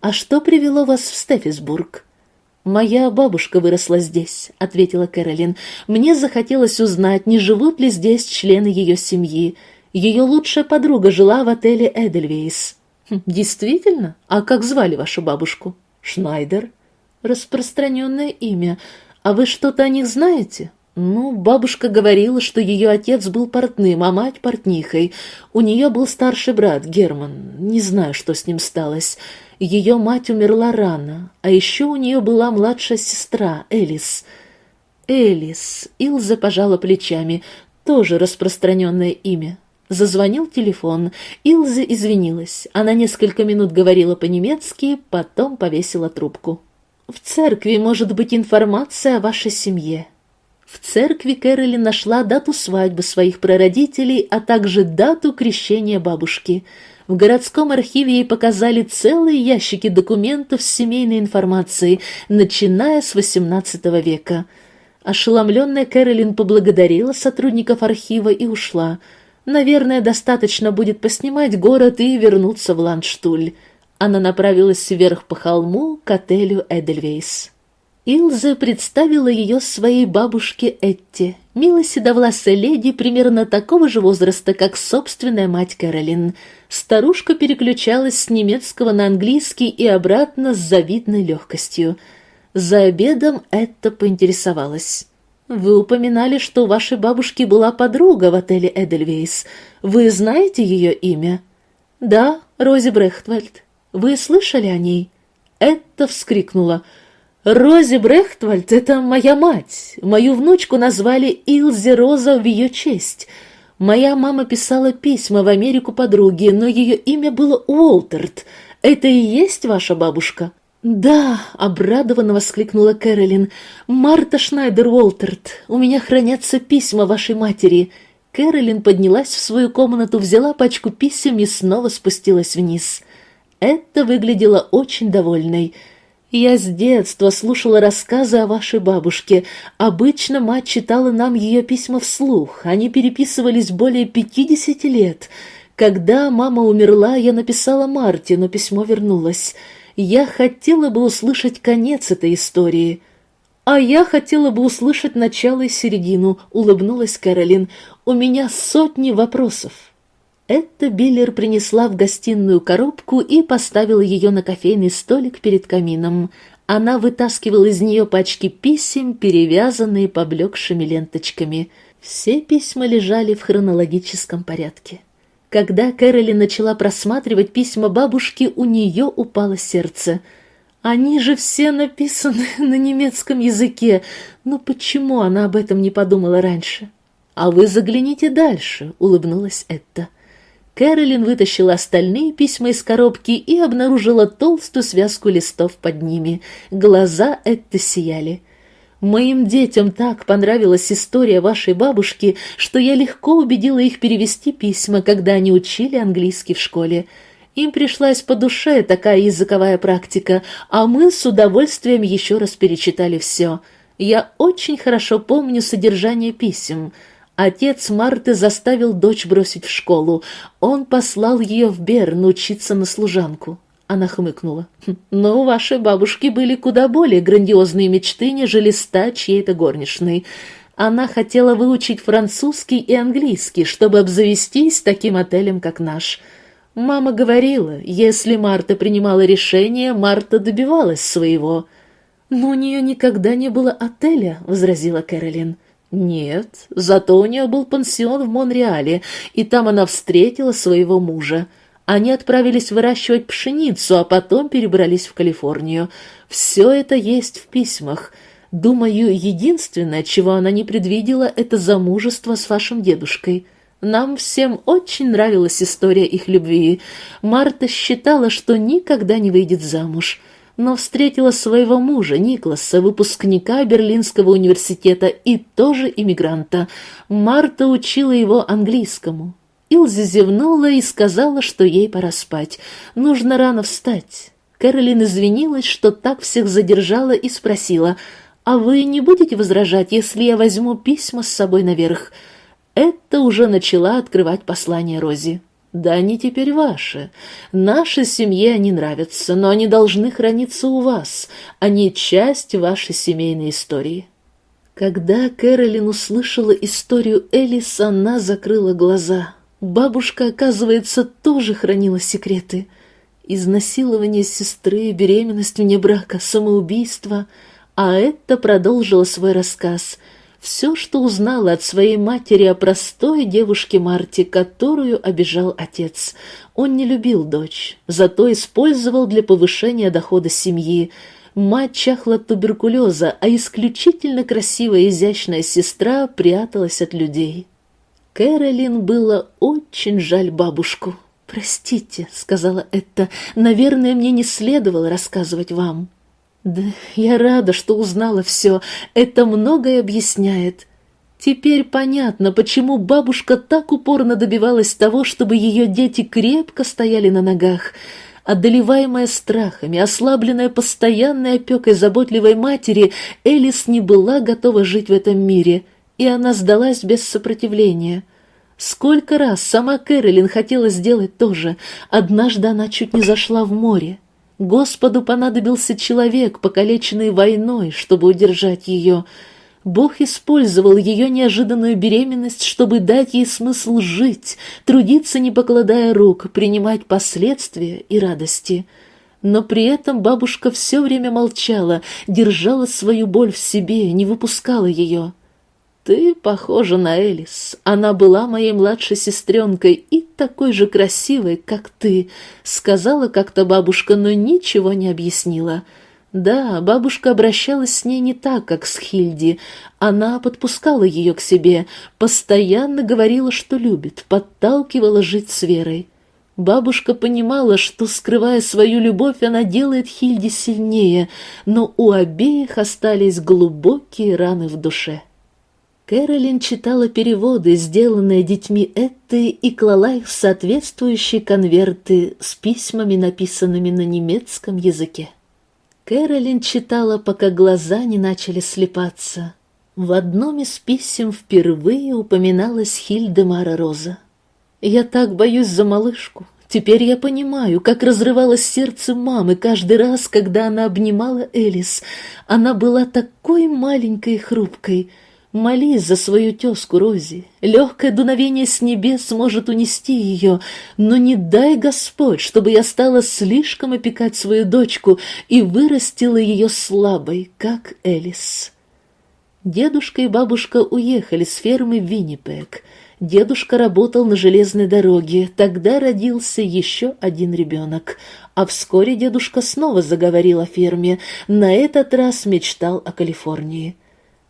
«А что привело вас в Стефисбург?» «Моя бабушка выросла здесь», — ответила Кэролин. «Мне захотелось узнать, не живут ли здесь члены ее семьи. Ее лучшая подруга жила в отеле «Эдельвейс». Хм, «Действительно? А как звали вашу бабушку?» «Шнайдер». «Распространенное имя. А вы что-то о них знаете?» Ну, бабушка говорила, что ее отец был портным, а мать портнихой. У нее был старший брат, Герман. Не знаю, что с ним сталось. Ее мать умерла рано, а еще у нее была младшая сестра, Элис. Элис. Илза пожала плечами. Тоже распространенное имя. Зазвонил телефон. Илза извинилась. Она несколько минут говорила по-немецки, потом повесила трубку. «В церкви может быть информация о вашей семье». В церкви Кэролин нашла дату свадьбы своих прародителей, а также дату крещения бабушки. В городском архиве ей показали целые ящики документов с семейной информацией, начиная с XVIII века. Ошеломленная Кэролин поблагодарила сотрудников архива и ушла. Наверное, достаточно будет поснимать город и вернуться в Ландштуль. Она направилась вверх по холму к отелю Эдельвейс. Илза представила ее своей бабушке Этти, милой седовласой леди примерно такого же возраста, как собственная мать Кэролин. Старушка переключалась с немецкого на английский и обратно с завидной легкостью. За обедом Этта поинтересовалась. «Вы упоминали, что у вашей бабушки была подруга в отеле Эдельвейс. Вы знаете ее имя?» «Да, Рози Брехтвальд. Вы слышали о ней?» Этта вскрикнула. «Рози Брехтвальд — это моя мать. Мою внучку назвали Илзи Роза в ее честь. Моя мама писала письма в Америку подруге, но ее имя было Уолтерт. Это и есть ваша бабушка?» «Да», — обрадованно воскликнула Кэролин. «Марта Шнайдер Уолтерт, у меня хранятся письма вашей матери». Кэролин поднялась в свою комнату, взяла пачку писем и снова спустилась вниз. Это выглядело очень довольной. Я с детства слушала рассказы о вашей бабушке. Обычно мать читала нам ее письма вслух. Они переписывались более пятидесяти лет. Когда мама умерла, я написала Марте, но письмо вернулось. Я хотела бы услышать конец этой истории. А я хотела бы услышать начало и середину, улыбнулась Кэролин. У меня сотни вопросов. Это Биллер принесла в гостиную коробку и поставила ее на кофейный столик перед камином. Она вытаскивала из нее пачки писем, перевязанные поблекшими ленточками. Все письма лежали в хронологическом порядке. Когда Кэроли начала просматривать письма бабушки, у нее упало сердце. Они же все написаны на немецком языке, но почему она об этом не подумала раньше? «А вы загляните дальше», — улыбнулась Этта. Кэролин вытащила остальные письма из коробки и обнаружила толстую связку листов под ними. Глаза это сияли. «Моим детям так понравилась история вашей бабушки, что я легко убедила их перевести письма, когда они учили английский в школе. Им пришлась по душе такая языковая практика, а мы с удовольствием еще раз перечитали все. Я очень хорошо помню содержание писем». Отец Марты заставил дочь бросить в школу. Он послал ее в Берн учиться на служанку. Она хмыкнула. «Хм, «Но у вашей бабушки были куда более грандиозные мечты, нежели стать чьей-то горничной. Она хотела выучить французский и английский, чтобы обзавестись таким отелем, как наш. Мама говорила, если Марта принимала решение, Марта добивалась своего». «Но у нее никогда не было отеля», — возразила Кэролин. Нет, зато у нее был пансион в Монреале, и там она встретила своего мужа. Они отправились выращивать пшеницу, а потом перебрались в Калифорнию. Все это есть в письмах. Думаю, единственное, чего она не предвидела, это замужество с вашим дедушкой. Нам всем очень нравилась история их любви. Марта считала, что никогда не выйдет замуж но встретила своего мужа, Никласа, выпускника Берлинского университета и тоже иммигранта. Марта учила его английскому. Илзи зевнула и сказала, что ей пора спать. Нужно рано встать. Кэролин извинилась, что так всех задержала и спросила, «А вы не будете возражать, если я возьму письма с собой наверх?» Это уже начала открывать послание Рози. Да они теперь ваши. Нашей семье они нравятся, но они должны храниться у вас. Они часть вашей семейной истории. Когда Кэролин услышала историю Элис, она закрыла глаза. Бабушка, оказывается, тоже хранила секреты. Изнасилование сестры, беременность вне брака, самоубийство. А это продолжила свой рассказ — все, что узнала от своей матери о простой девушке Марте, которую обижал отец. Он не любил дочь, зато использовал для повышения дохода семьи. Мать чахла от туберкулеза, а исключительно красивая и изящная сестра пряталась от людей. Кэролин было очень жаль бабушку. «Простите», — сказала это, — «наверное, мне не следовало рассказывать вам». «Да я рада, что узнала все. Это многое объясняет». Теперь понятно, почему бабушка так упорно добивалась того, чтобы ее дети крепко стояли на ногах. Одолеваемая страхами, ослабленная постоянной опекой заботливой матери, Элис не была готова жить в этом мире, и она сдалась без сопротивления. Сколько раз сама Кэролин хотела сделать то же, однажды она чуть не зашла в море. Господу понадобился человек, покалеченный войной, чтобы удержать ее — Бог использовал ее неожиданную беременность, чтобы дать ей смысл жить, трудиться, не покладая рук, принимать последствия и радости. Но при этом бабушка все время молчала, держала свою боль в себе, не выпускала ее. «Ты похожа на Элис. Она была моей младшей сестренкой и такой же красивой, как ты», — сказала как-то бабушка, но ничего не объяснила. Да, бабушка обращалась с ней не так, как с Хильди. Она подпускала ее к себе, постоянно говорила, что любит, подталкивала жить с Верой. Бабушка понимала, что, скрывая свою любовь, она делает Хильди сильнее, но у обеих остались глубокие раны в душе. Кэролин читала переводы, сделанные детьми Этты, и клала их в соответствующие конверты с письмами, написанными на немецком языке. Кэролин читала, пока глаза не начали слепаться. В одном из писем впервые упоминалась Хильдемара Роза. «Я так боюсь за малышку. Теперь я понимаю, как разрывалось сердце мамы каждый раз, когда она обнимала Элис. Она была такой маленькой и хрупкой». Молись за свою тезку Рози. Легкое дуновение с небес может унести ее, но не дай Господь, чтобы я стала слишком опекать свою дочку и вырастила ее слабой, как Элис. Дедушка и бабушка уехали с фермы Виннипек. Дедушка работал на железной дороге, тогда родился еще один ребенок. А вскоре дедушка снова заговорил о ферме, на этот раз мечтал о Калифорнии.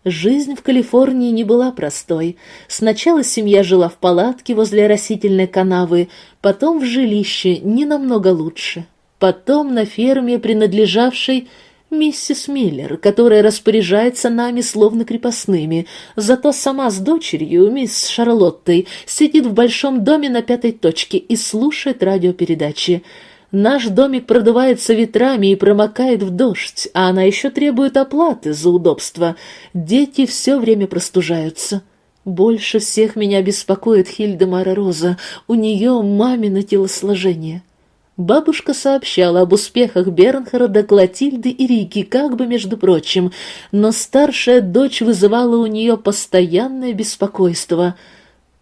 Жизнь в Калифорнии не была простой. Сначала семья жила в палатке возле растительной канавы, потом в жилище, не намного лучше. Потом на ферме, принадлежавшей миссис Миллер, которая распоряжается нами словно крепостными, зато сама с дочерью, мисс Шарлоттой, сидит в большом доме на пятой точке и слушает радиопередачи. Наш домик продувается ветрами и промокает в дождь, а она еще требует оплаты за удобство. Дети все время простужаются. Больше всех меня беспокоит Хильдемара Роза. У нее мамино телосложение. Бабушка сообщала об успехах Бернхарда, Клотильды и Рики, как бы между прочим, но старшая дочь вызывала у нее постоянное беспокойство —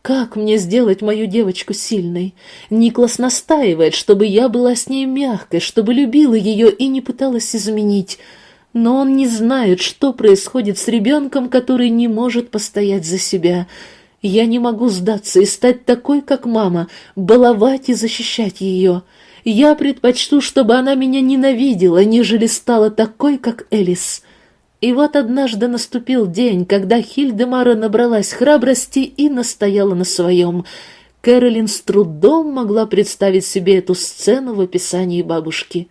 как мне сделать мою девочку сильной? Никлас настаивает, чтобы я была с ней мягкой, чтобы любила ее и не пыталась изменить. Но он не знает, что происходит с ребенком, который не может постоять за себя. Я не могу сдаться и стать такой, как мама, баловать и защищать ее. Я предпочту, чтобы она меня ненавидела, нежели стала такой, как Элис. И вот однажды наступил день, когда Хильдемара набралась храбрости и настояла на своем. Кэролин с трудом могла представить себе эту сцену в описании бабушки.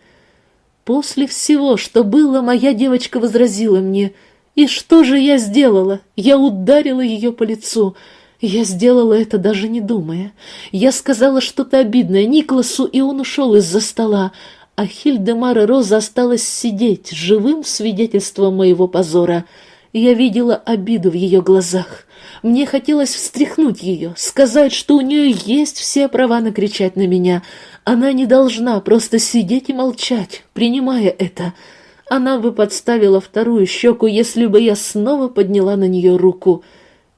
«После всего, что было, моя девочка возразила мне. И что же я сделала? Я ударила ее по лицу». Я сделала это, даже не думая. Я сказала что-то обидное Никласу, и он ушел из-за стола, а Хильдемара Роза осталась сидеть, живым свидетельством моего позора. Я видела обиду в ее глазах. Мне хотелось встряхнуть ее, сказать, что у нее есть все права накричать на меня. Она не должна просто сидеть и молчать, принимая это. Она бы подставила вторую щеку, если бы я снова подняла на нее руку.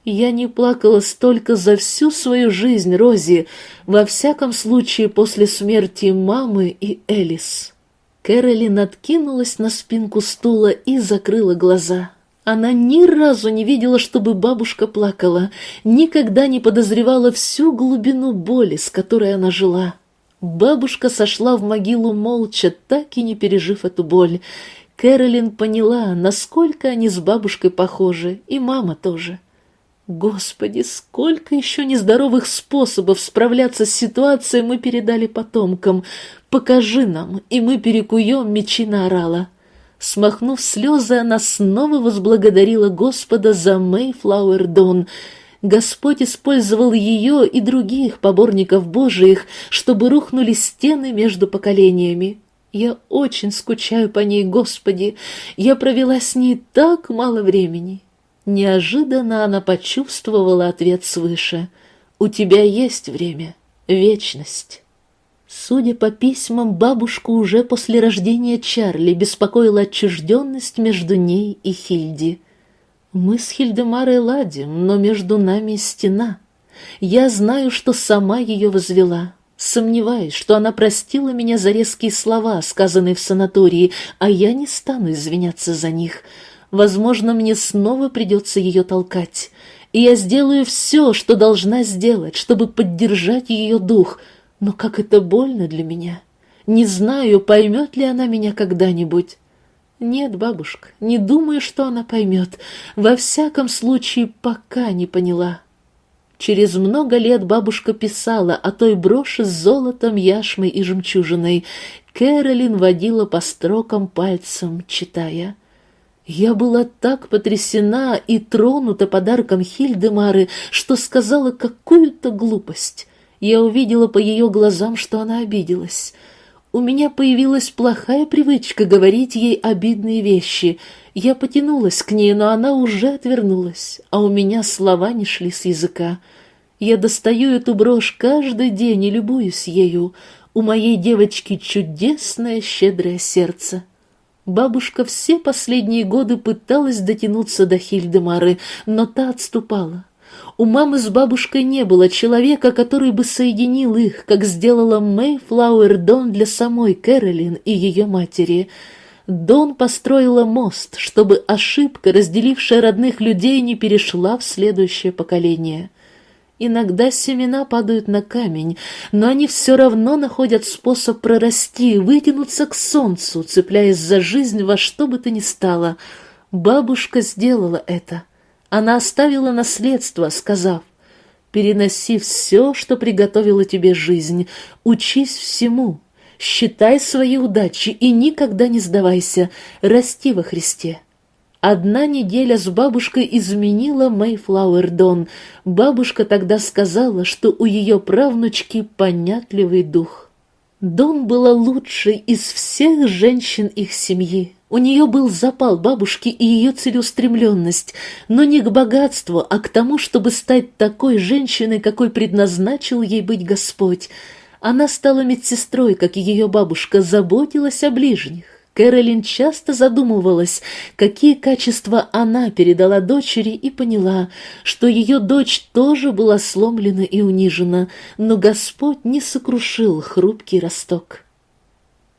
Я не плакала столько за всю свою жизнь, Рози, во всяком случае после смерти мамы и Элис. Кэролин откинулась на спинку стула и закрыла глаза. Она ни разу не видела, чтобы бабушка плакала, никогда не подозревала всю глубину боли, с которой она жила. Бабушка сошла в могилу молча, так и не пережив эту боль. Кэролин поняла, насколько они с бабушкой похожи, и мама тоже. Господи, сколько еще нездоровых способов справляться с ситуацией мы передали потомкам. Покажи нам, и мы перекуем, мечина орала. Смахнув слезы, она снова возблагодарила Господа за Мэйфлауэр Дон. Господь использовал ее и других поборников Божиих, чтобы рухнули стены между поколениями. Я очень скучаю по ней, Господи. Я провела с ней так мало времени. Неожиданно она почувствовала ответ свыше. «У тебя есть время, вечность». Судя по письмам, бабушку уже после рождения Чарли беспокоила отчужденность между ней и Хильди. Мы с Хильдемарой ладим, но между нами стена. Я знаю, что сама ее возвела. Сомневаюсь, что она простила меня за резкие слова, сказанные в санатории, а я не стану извиняться за них. Возможно, мне снова придется ее толкать. И я сделаю все, что должна сделать, чтобы поддержать ее дух — но как это больно для меня. Не знаю, поймет ли она меня когда-нибудь. Нет, бабушка, не думаю, что она поймет. Во всяком случае, пока не поняла. Через много лет бабушка писала о той броши с золотом, яшмой и жемчужиной. Кэролин водила по строкам пальцем, читая. Я была так потрясена и тронута подарком Хильдемары, что сказала какую-то глупость. Я увидела по ее глазам, что она обиделась. У меня появилась плохая привычка говорить ей обидные вещи. Я потянулась к ней, но она уже отвернулась, а у меня слова не шли с языка. Я достаю эту брошь каждый день и любуюсь ею. У моей девочки чудесное щедрое сердце. Бабушка все последние годы пыталась дотянуться до Хильдемары, но та отступала. У мамы с бабушкой не было человека, который бы соединил их, как сделала Мэй Флауэр Дон для самой Кэролин и ее матери. Дон построила мост, чтобы ошибка, разделившая родных людей, не перешла в следующее поколение. Иногда семена падают на камень, но они все равно находят способ прорасти, вытянуться к солнцу, цепляясь за жизнь во что бы то ни стало. Бабушка сделала это — она оставила наследство, сказав, «Переноси все, что приготовила тебе жизнь, учись всему, считай свои удачи и никогда не сдавайся, расти во Христе». Одна неделя с бабушкой изменила Мэйфлауэр Дон. Бабушка тогда сказала, что у ее правнучки понятливый дух. Дон была лучшей из всех женщин их семьи. У нее был запал бабушки и ее целеустремленность, но не к богатству, а к тому, чтобы стать такой женщиной, какой предназначил ей быть Господь. Она стала медсестрой, как и ее бабушка, заботилась о ближних. Кэролин часто задумывалась, какие качества она передала дочери, и поняла, что ее дочь тоже была сломлена и унижена, но Господь не сокрушил хрупкий росток.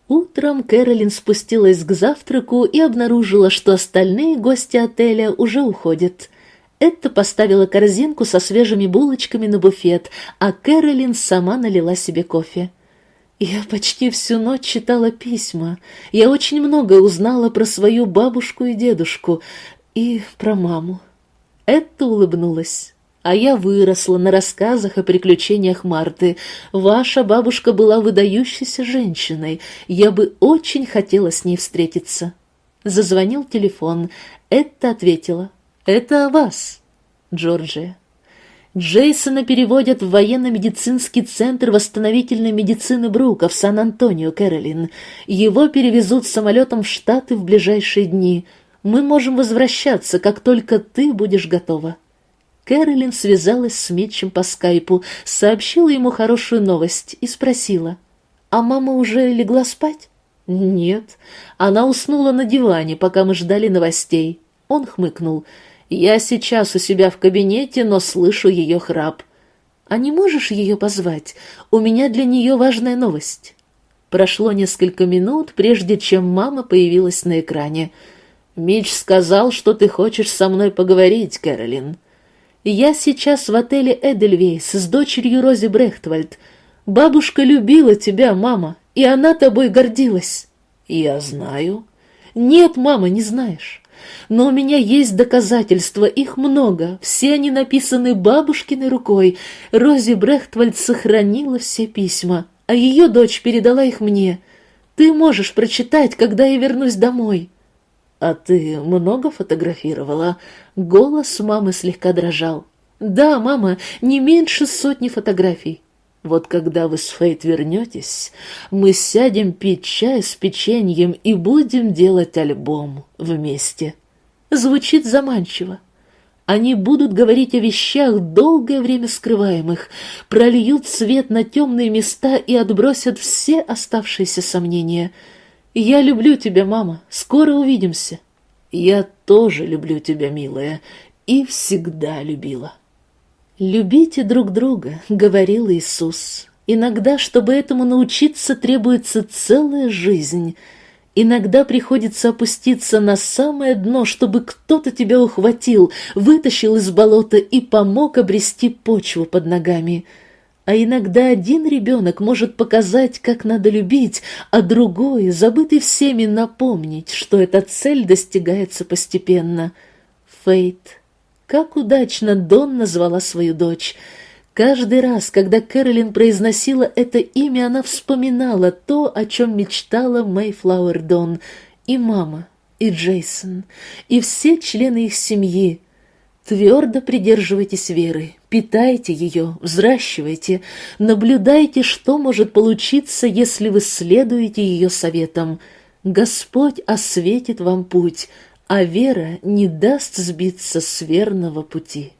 Утром Кэролин спустилась к завтраку и обнаружила, что остальные гости отеля уже уходят. Этта поставила корзинку со свежими булочками на буфет, а Кэролин сама налила себе кофе. Я почти всю ночь читала письма. Я очень много узнала про свою бабушку и дедушку, и про маму. Этта улыбнулась а я выросла на рассказах о приключениях Марты. Ваша бабушка была выдающейся женщиной. Я бы очень хотела с ней встретиться». Зазвонил телефон. Это ответила. «Это о вас, Джорджия». Джейсона переводят в военно-медицинский центр восстановительной медицины Брука в Сан-Антонио, Кэролин. Его перевезут самолетом в Штаты в ближайшие дни. Мы можем возвращаться, как только ты будешь готова. Кэролин связалась с Митчем по скайпу, сообщила ему хорошую новость и спросила, «А мама уже легла спать?» «Нет, она уснула на диване, пока мы ждали новостей». Он хмыкнул, «Я сейчас у себя в кабинете, но слышу ее храп». «А не можешь ее позвать? У меня для нее важная новость». Прошло несколько минут, прежде чем мама появилась на экране. Мич сказал, что ты хочешь со мной поговорить, Кэролин. Я сейчас в отеле Эдельвейс с дочерью Рози Брехтвальд. Бабушка любила тебя, мама, и она тобой гордилась. Я знаю. Нет, мама, не знаешь. Но у меня есть доказательства, их много. Все они написаны бабушкиной рукой. Рози Брехтвальд сохранила все письма, а ее дочь передала их мне. Ты можешь прочитать, когда я вернусь домой. «А ты много фотографировала?» Голос мамы слегка дрожал. «Да, мама, не меньше сотни фотографий. Вот когда вы с Фейт вернетесь, мы сядем пить чай с печеньем и будем делать альбом вместе». Звучит заманчиво. Они будут говорить о вещах, долгое время скрываемых, прольют свет на темные места и отбросят все оставшиеся сомнения — «Я люблю тебя, мама. Скоро увидимся». «Я тоже люблю тебя, милая, и всегда любила». «Любите друг друга», — говорил Иисус. «Иногда, чтобы этому научиться, требуется целая жизнь. Иногда приходится опуститься на самое дно, чтобы кто-то тебя ухватил, вытащил из болота и помог обрести почву под ногами». А иногда один ребенок может показать, как надо любить, а другой, забытый всеми, напомнить, что эта цель достигается постепенно. Фейт. Как удачно Дон назвала свою дочь. Каждый раз, когда Кэролин произносила это имя, она вспоминала то, о чем мечтала Мэйфлауэр Дон, и мама, и Джейсон, и все члены их семьи, Твердо придерживайтесь веры, питайте ее, взращивайте, наблюдайте, что может получиться, если вы следуете ее советам. Господь осветит вам путь, а вера не даст сбиться с верного пути.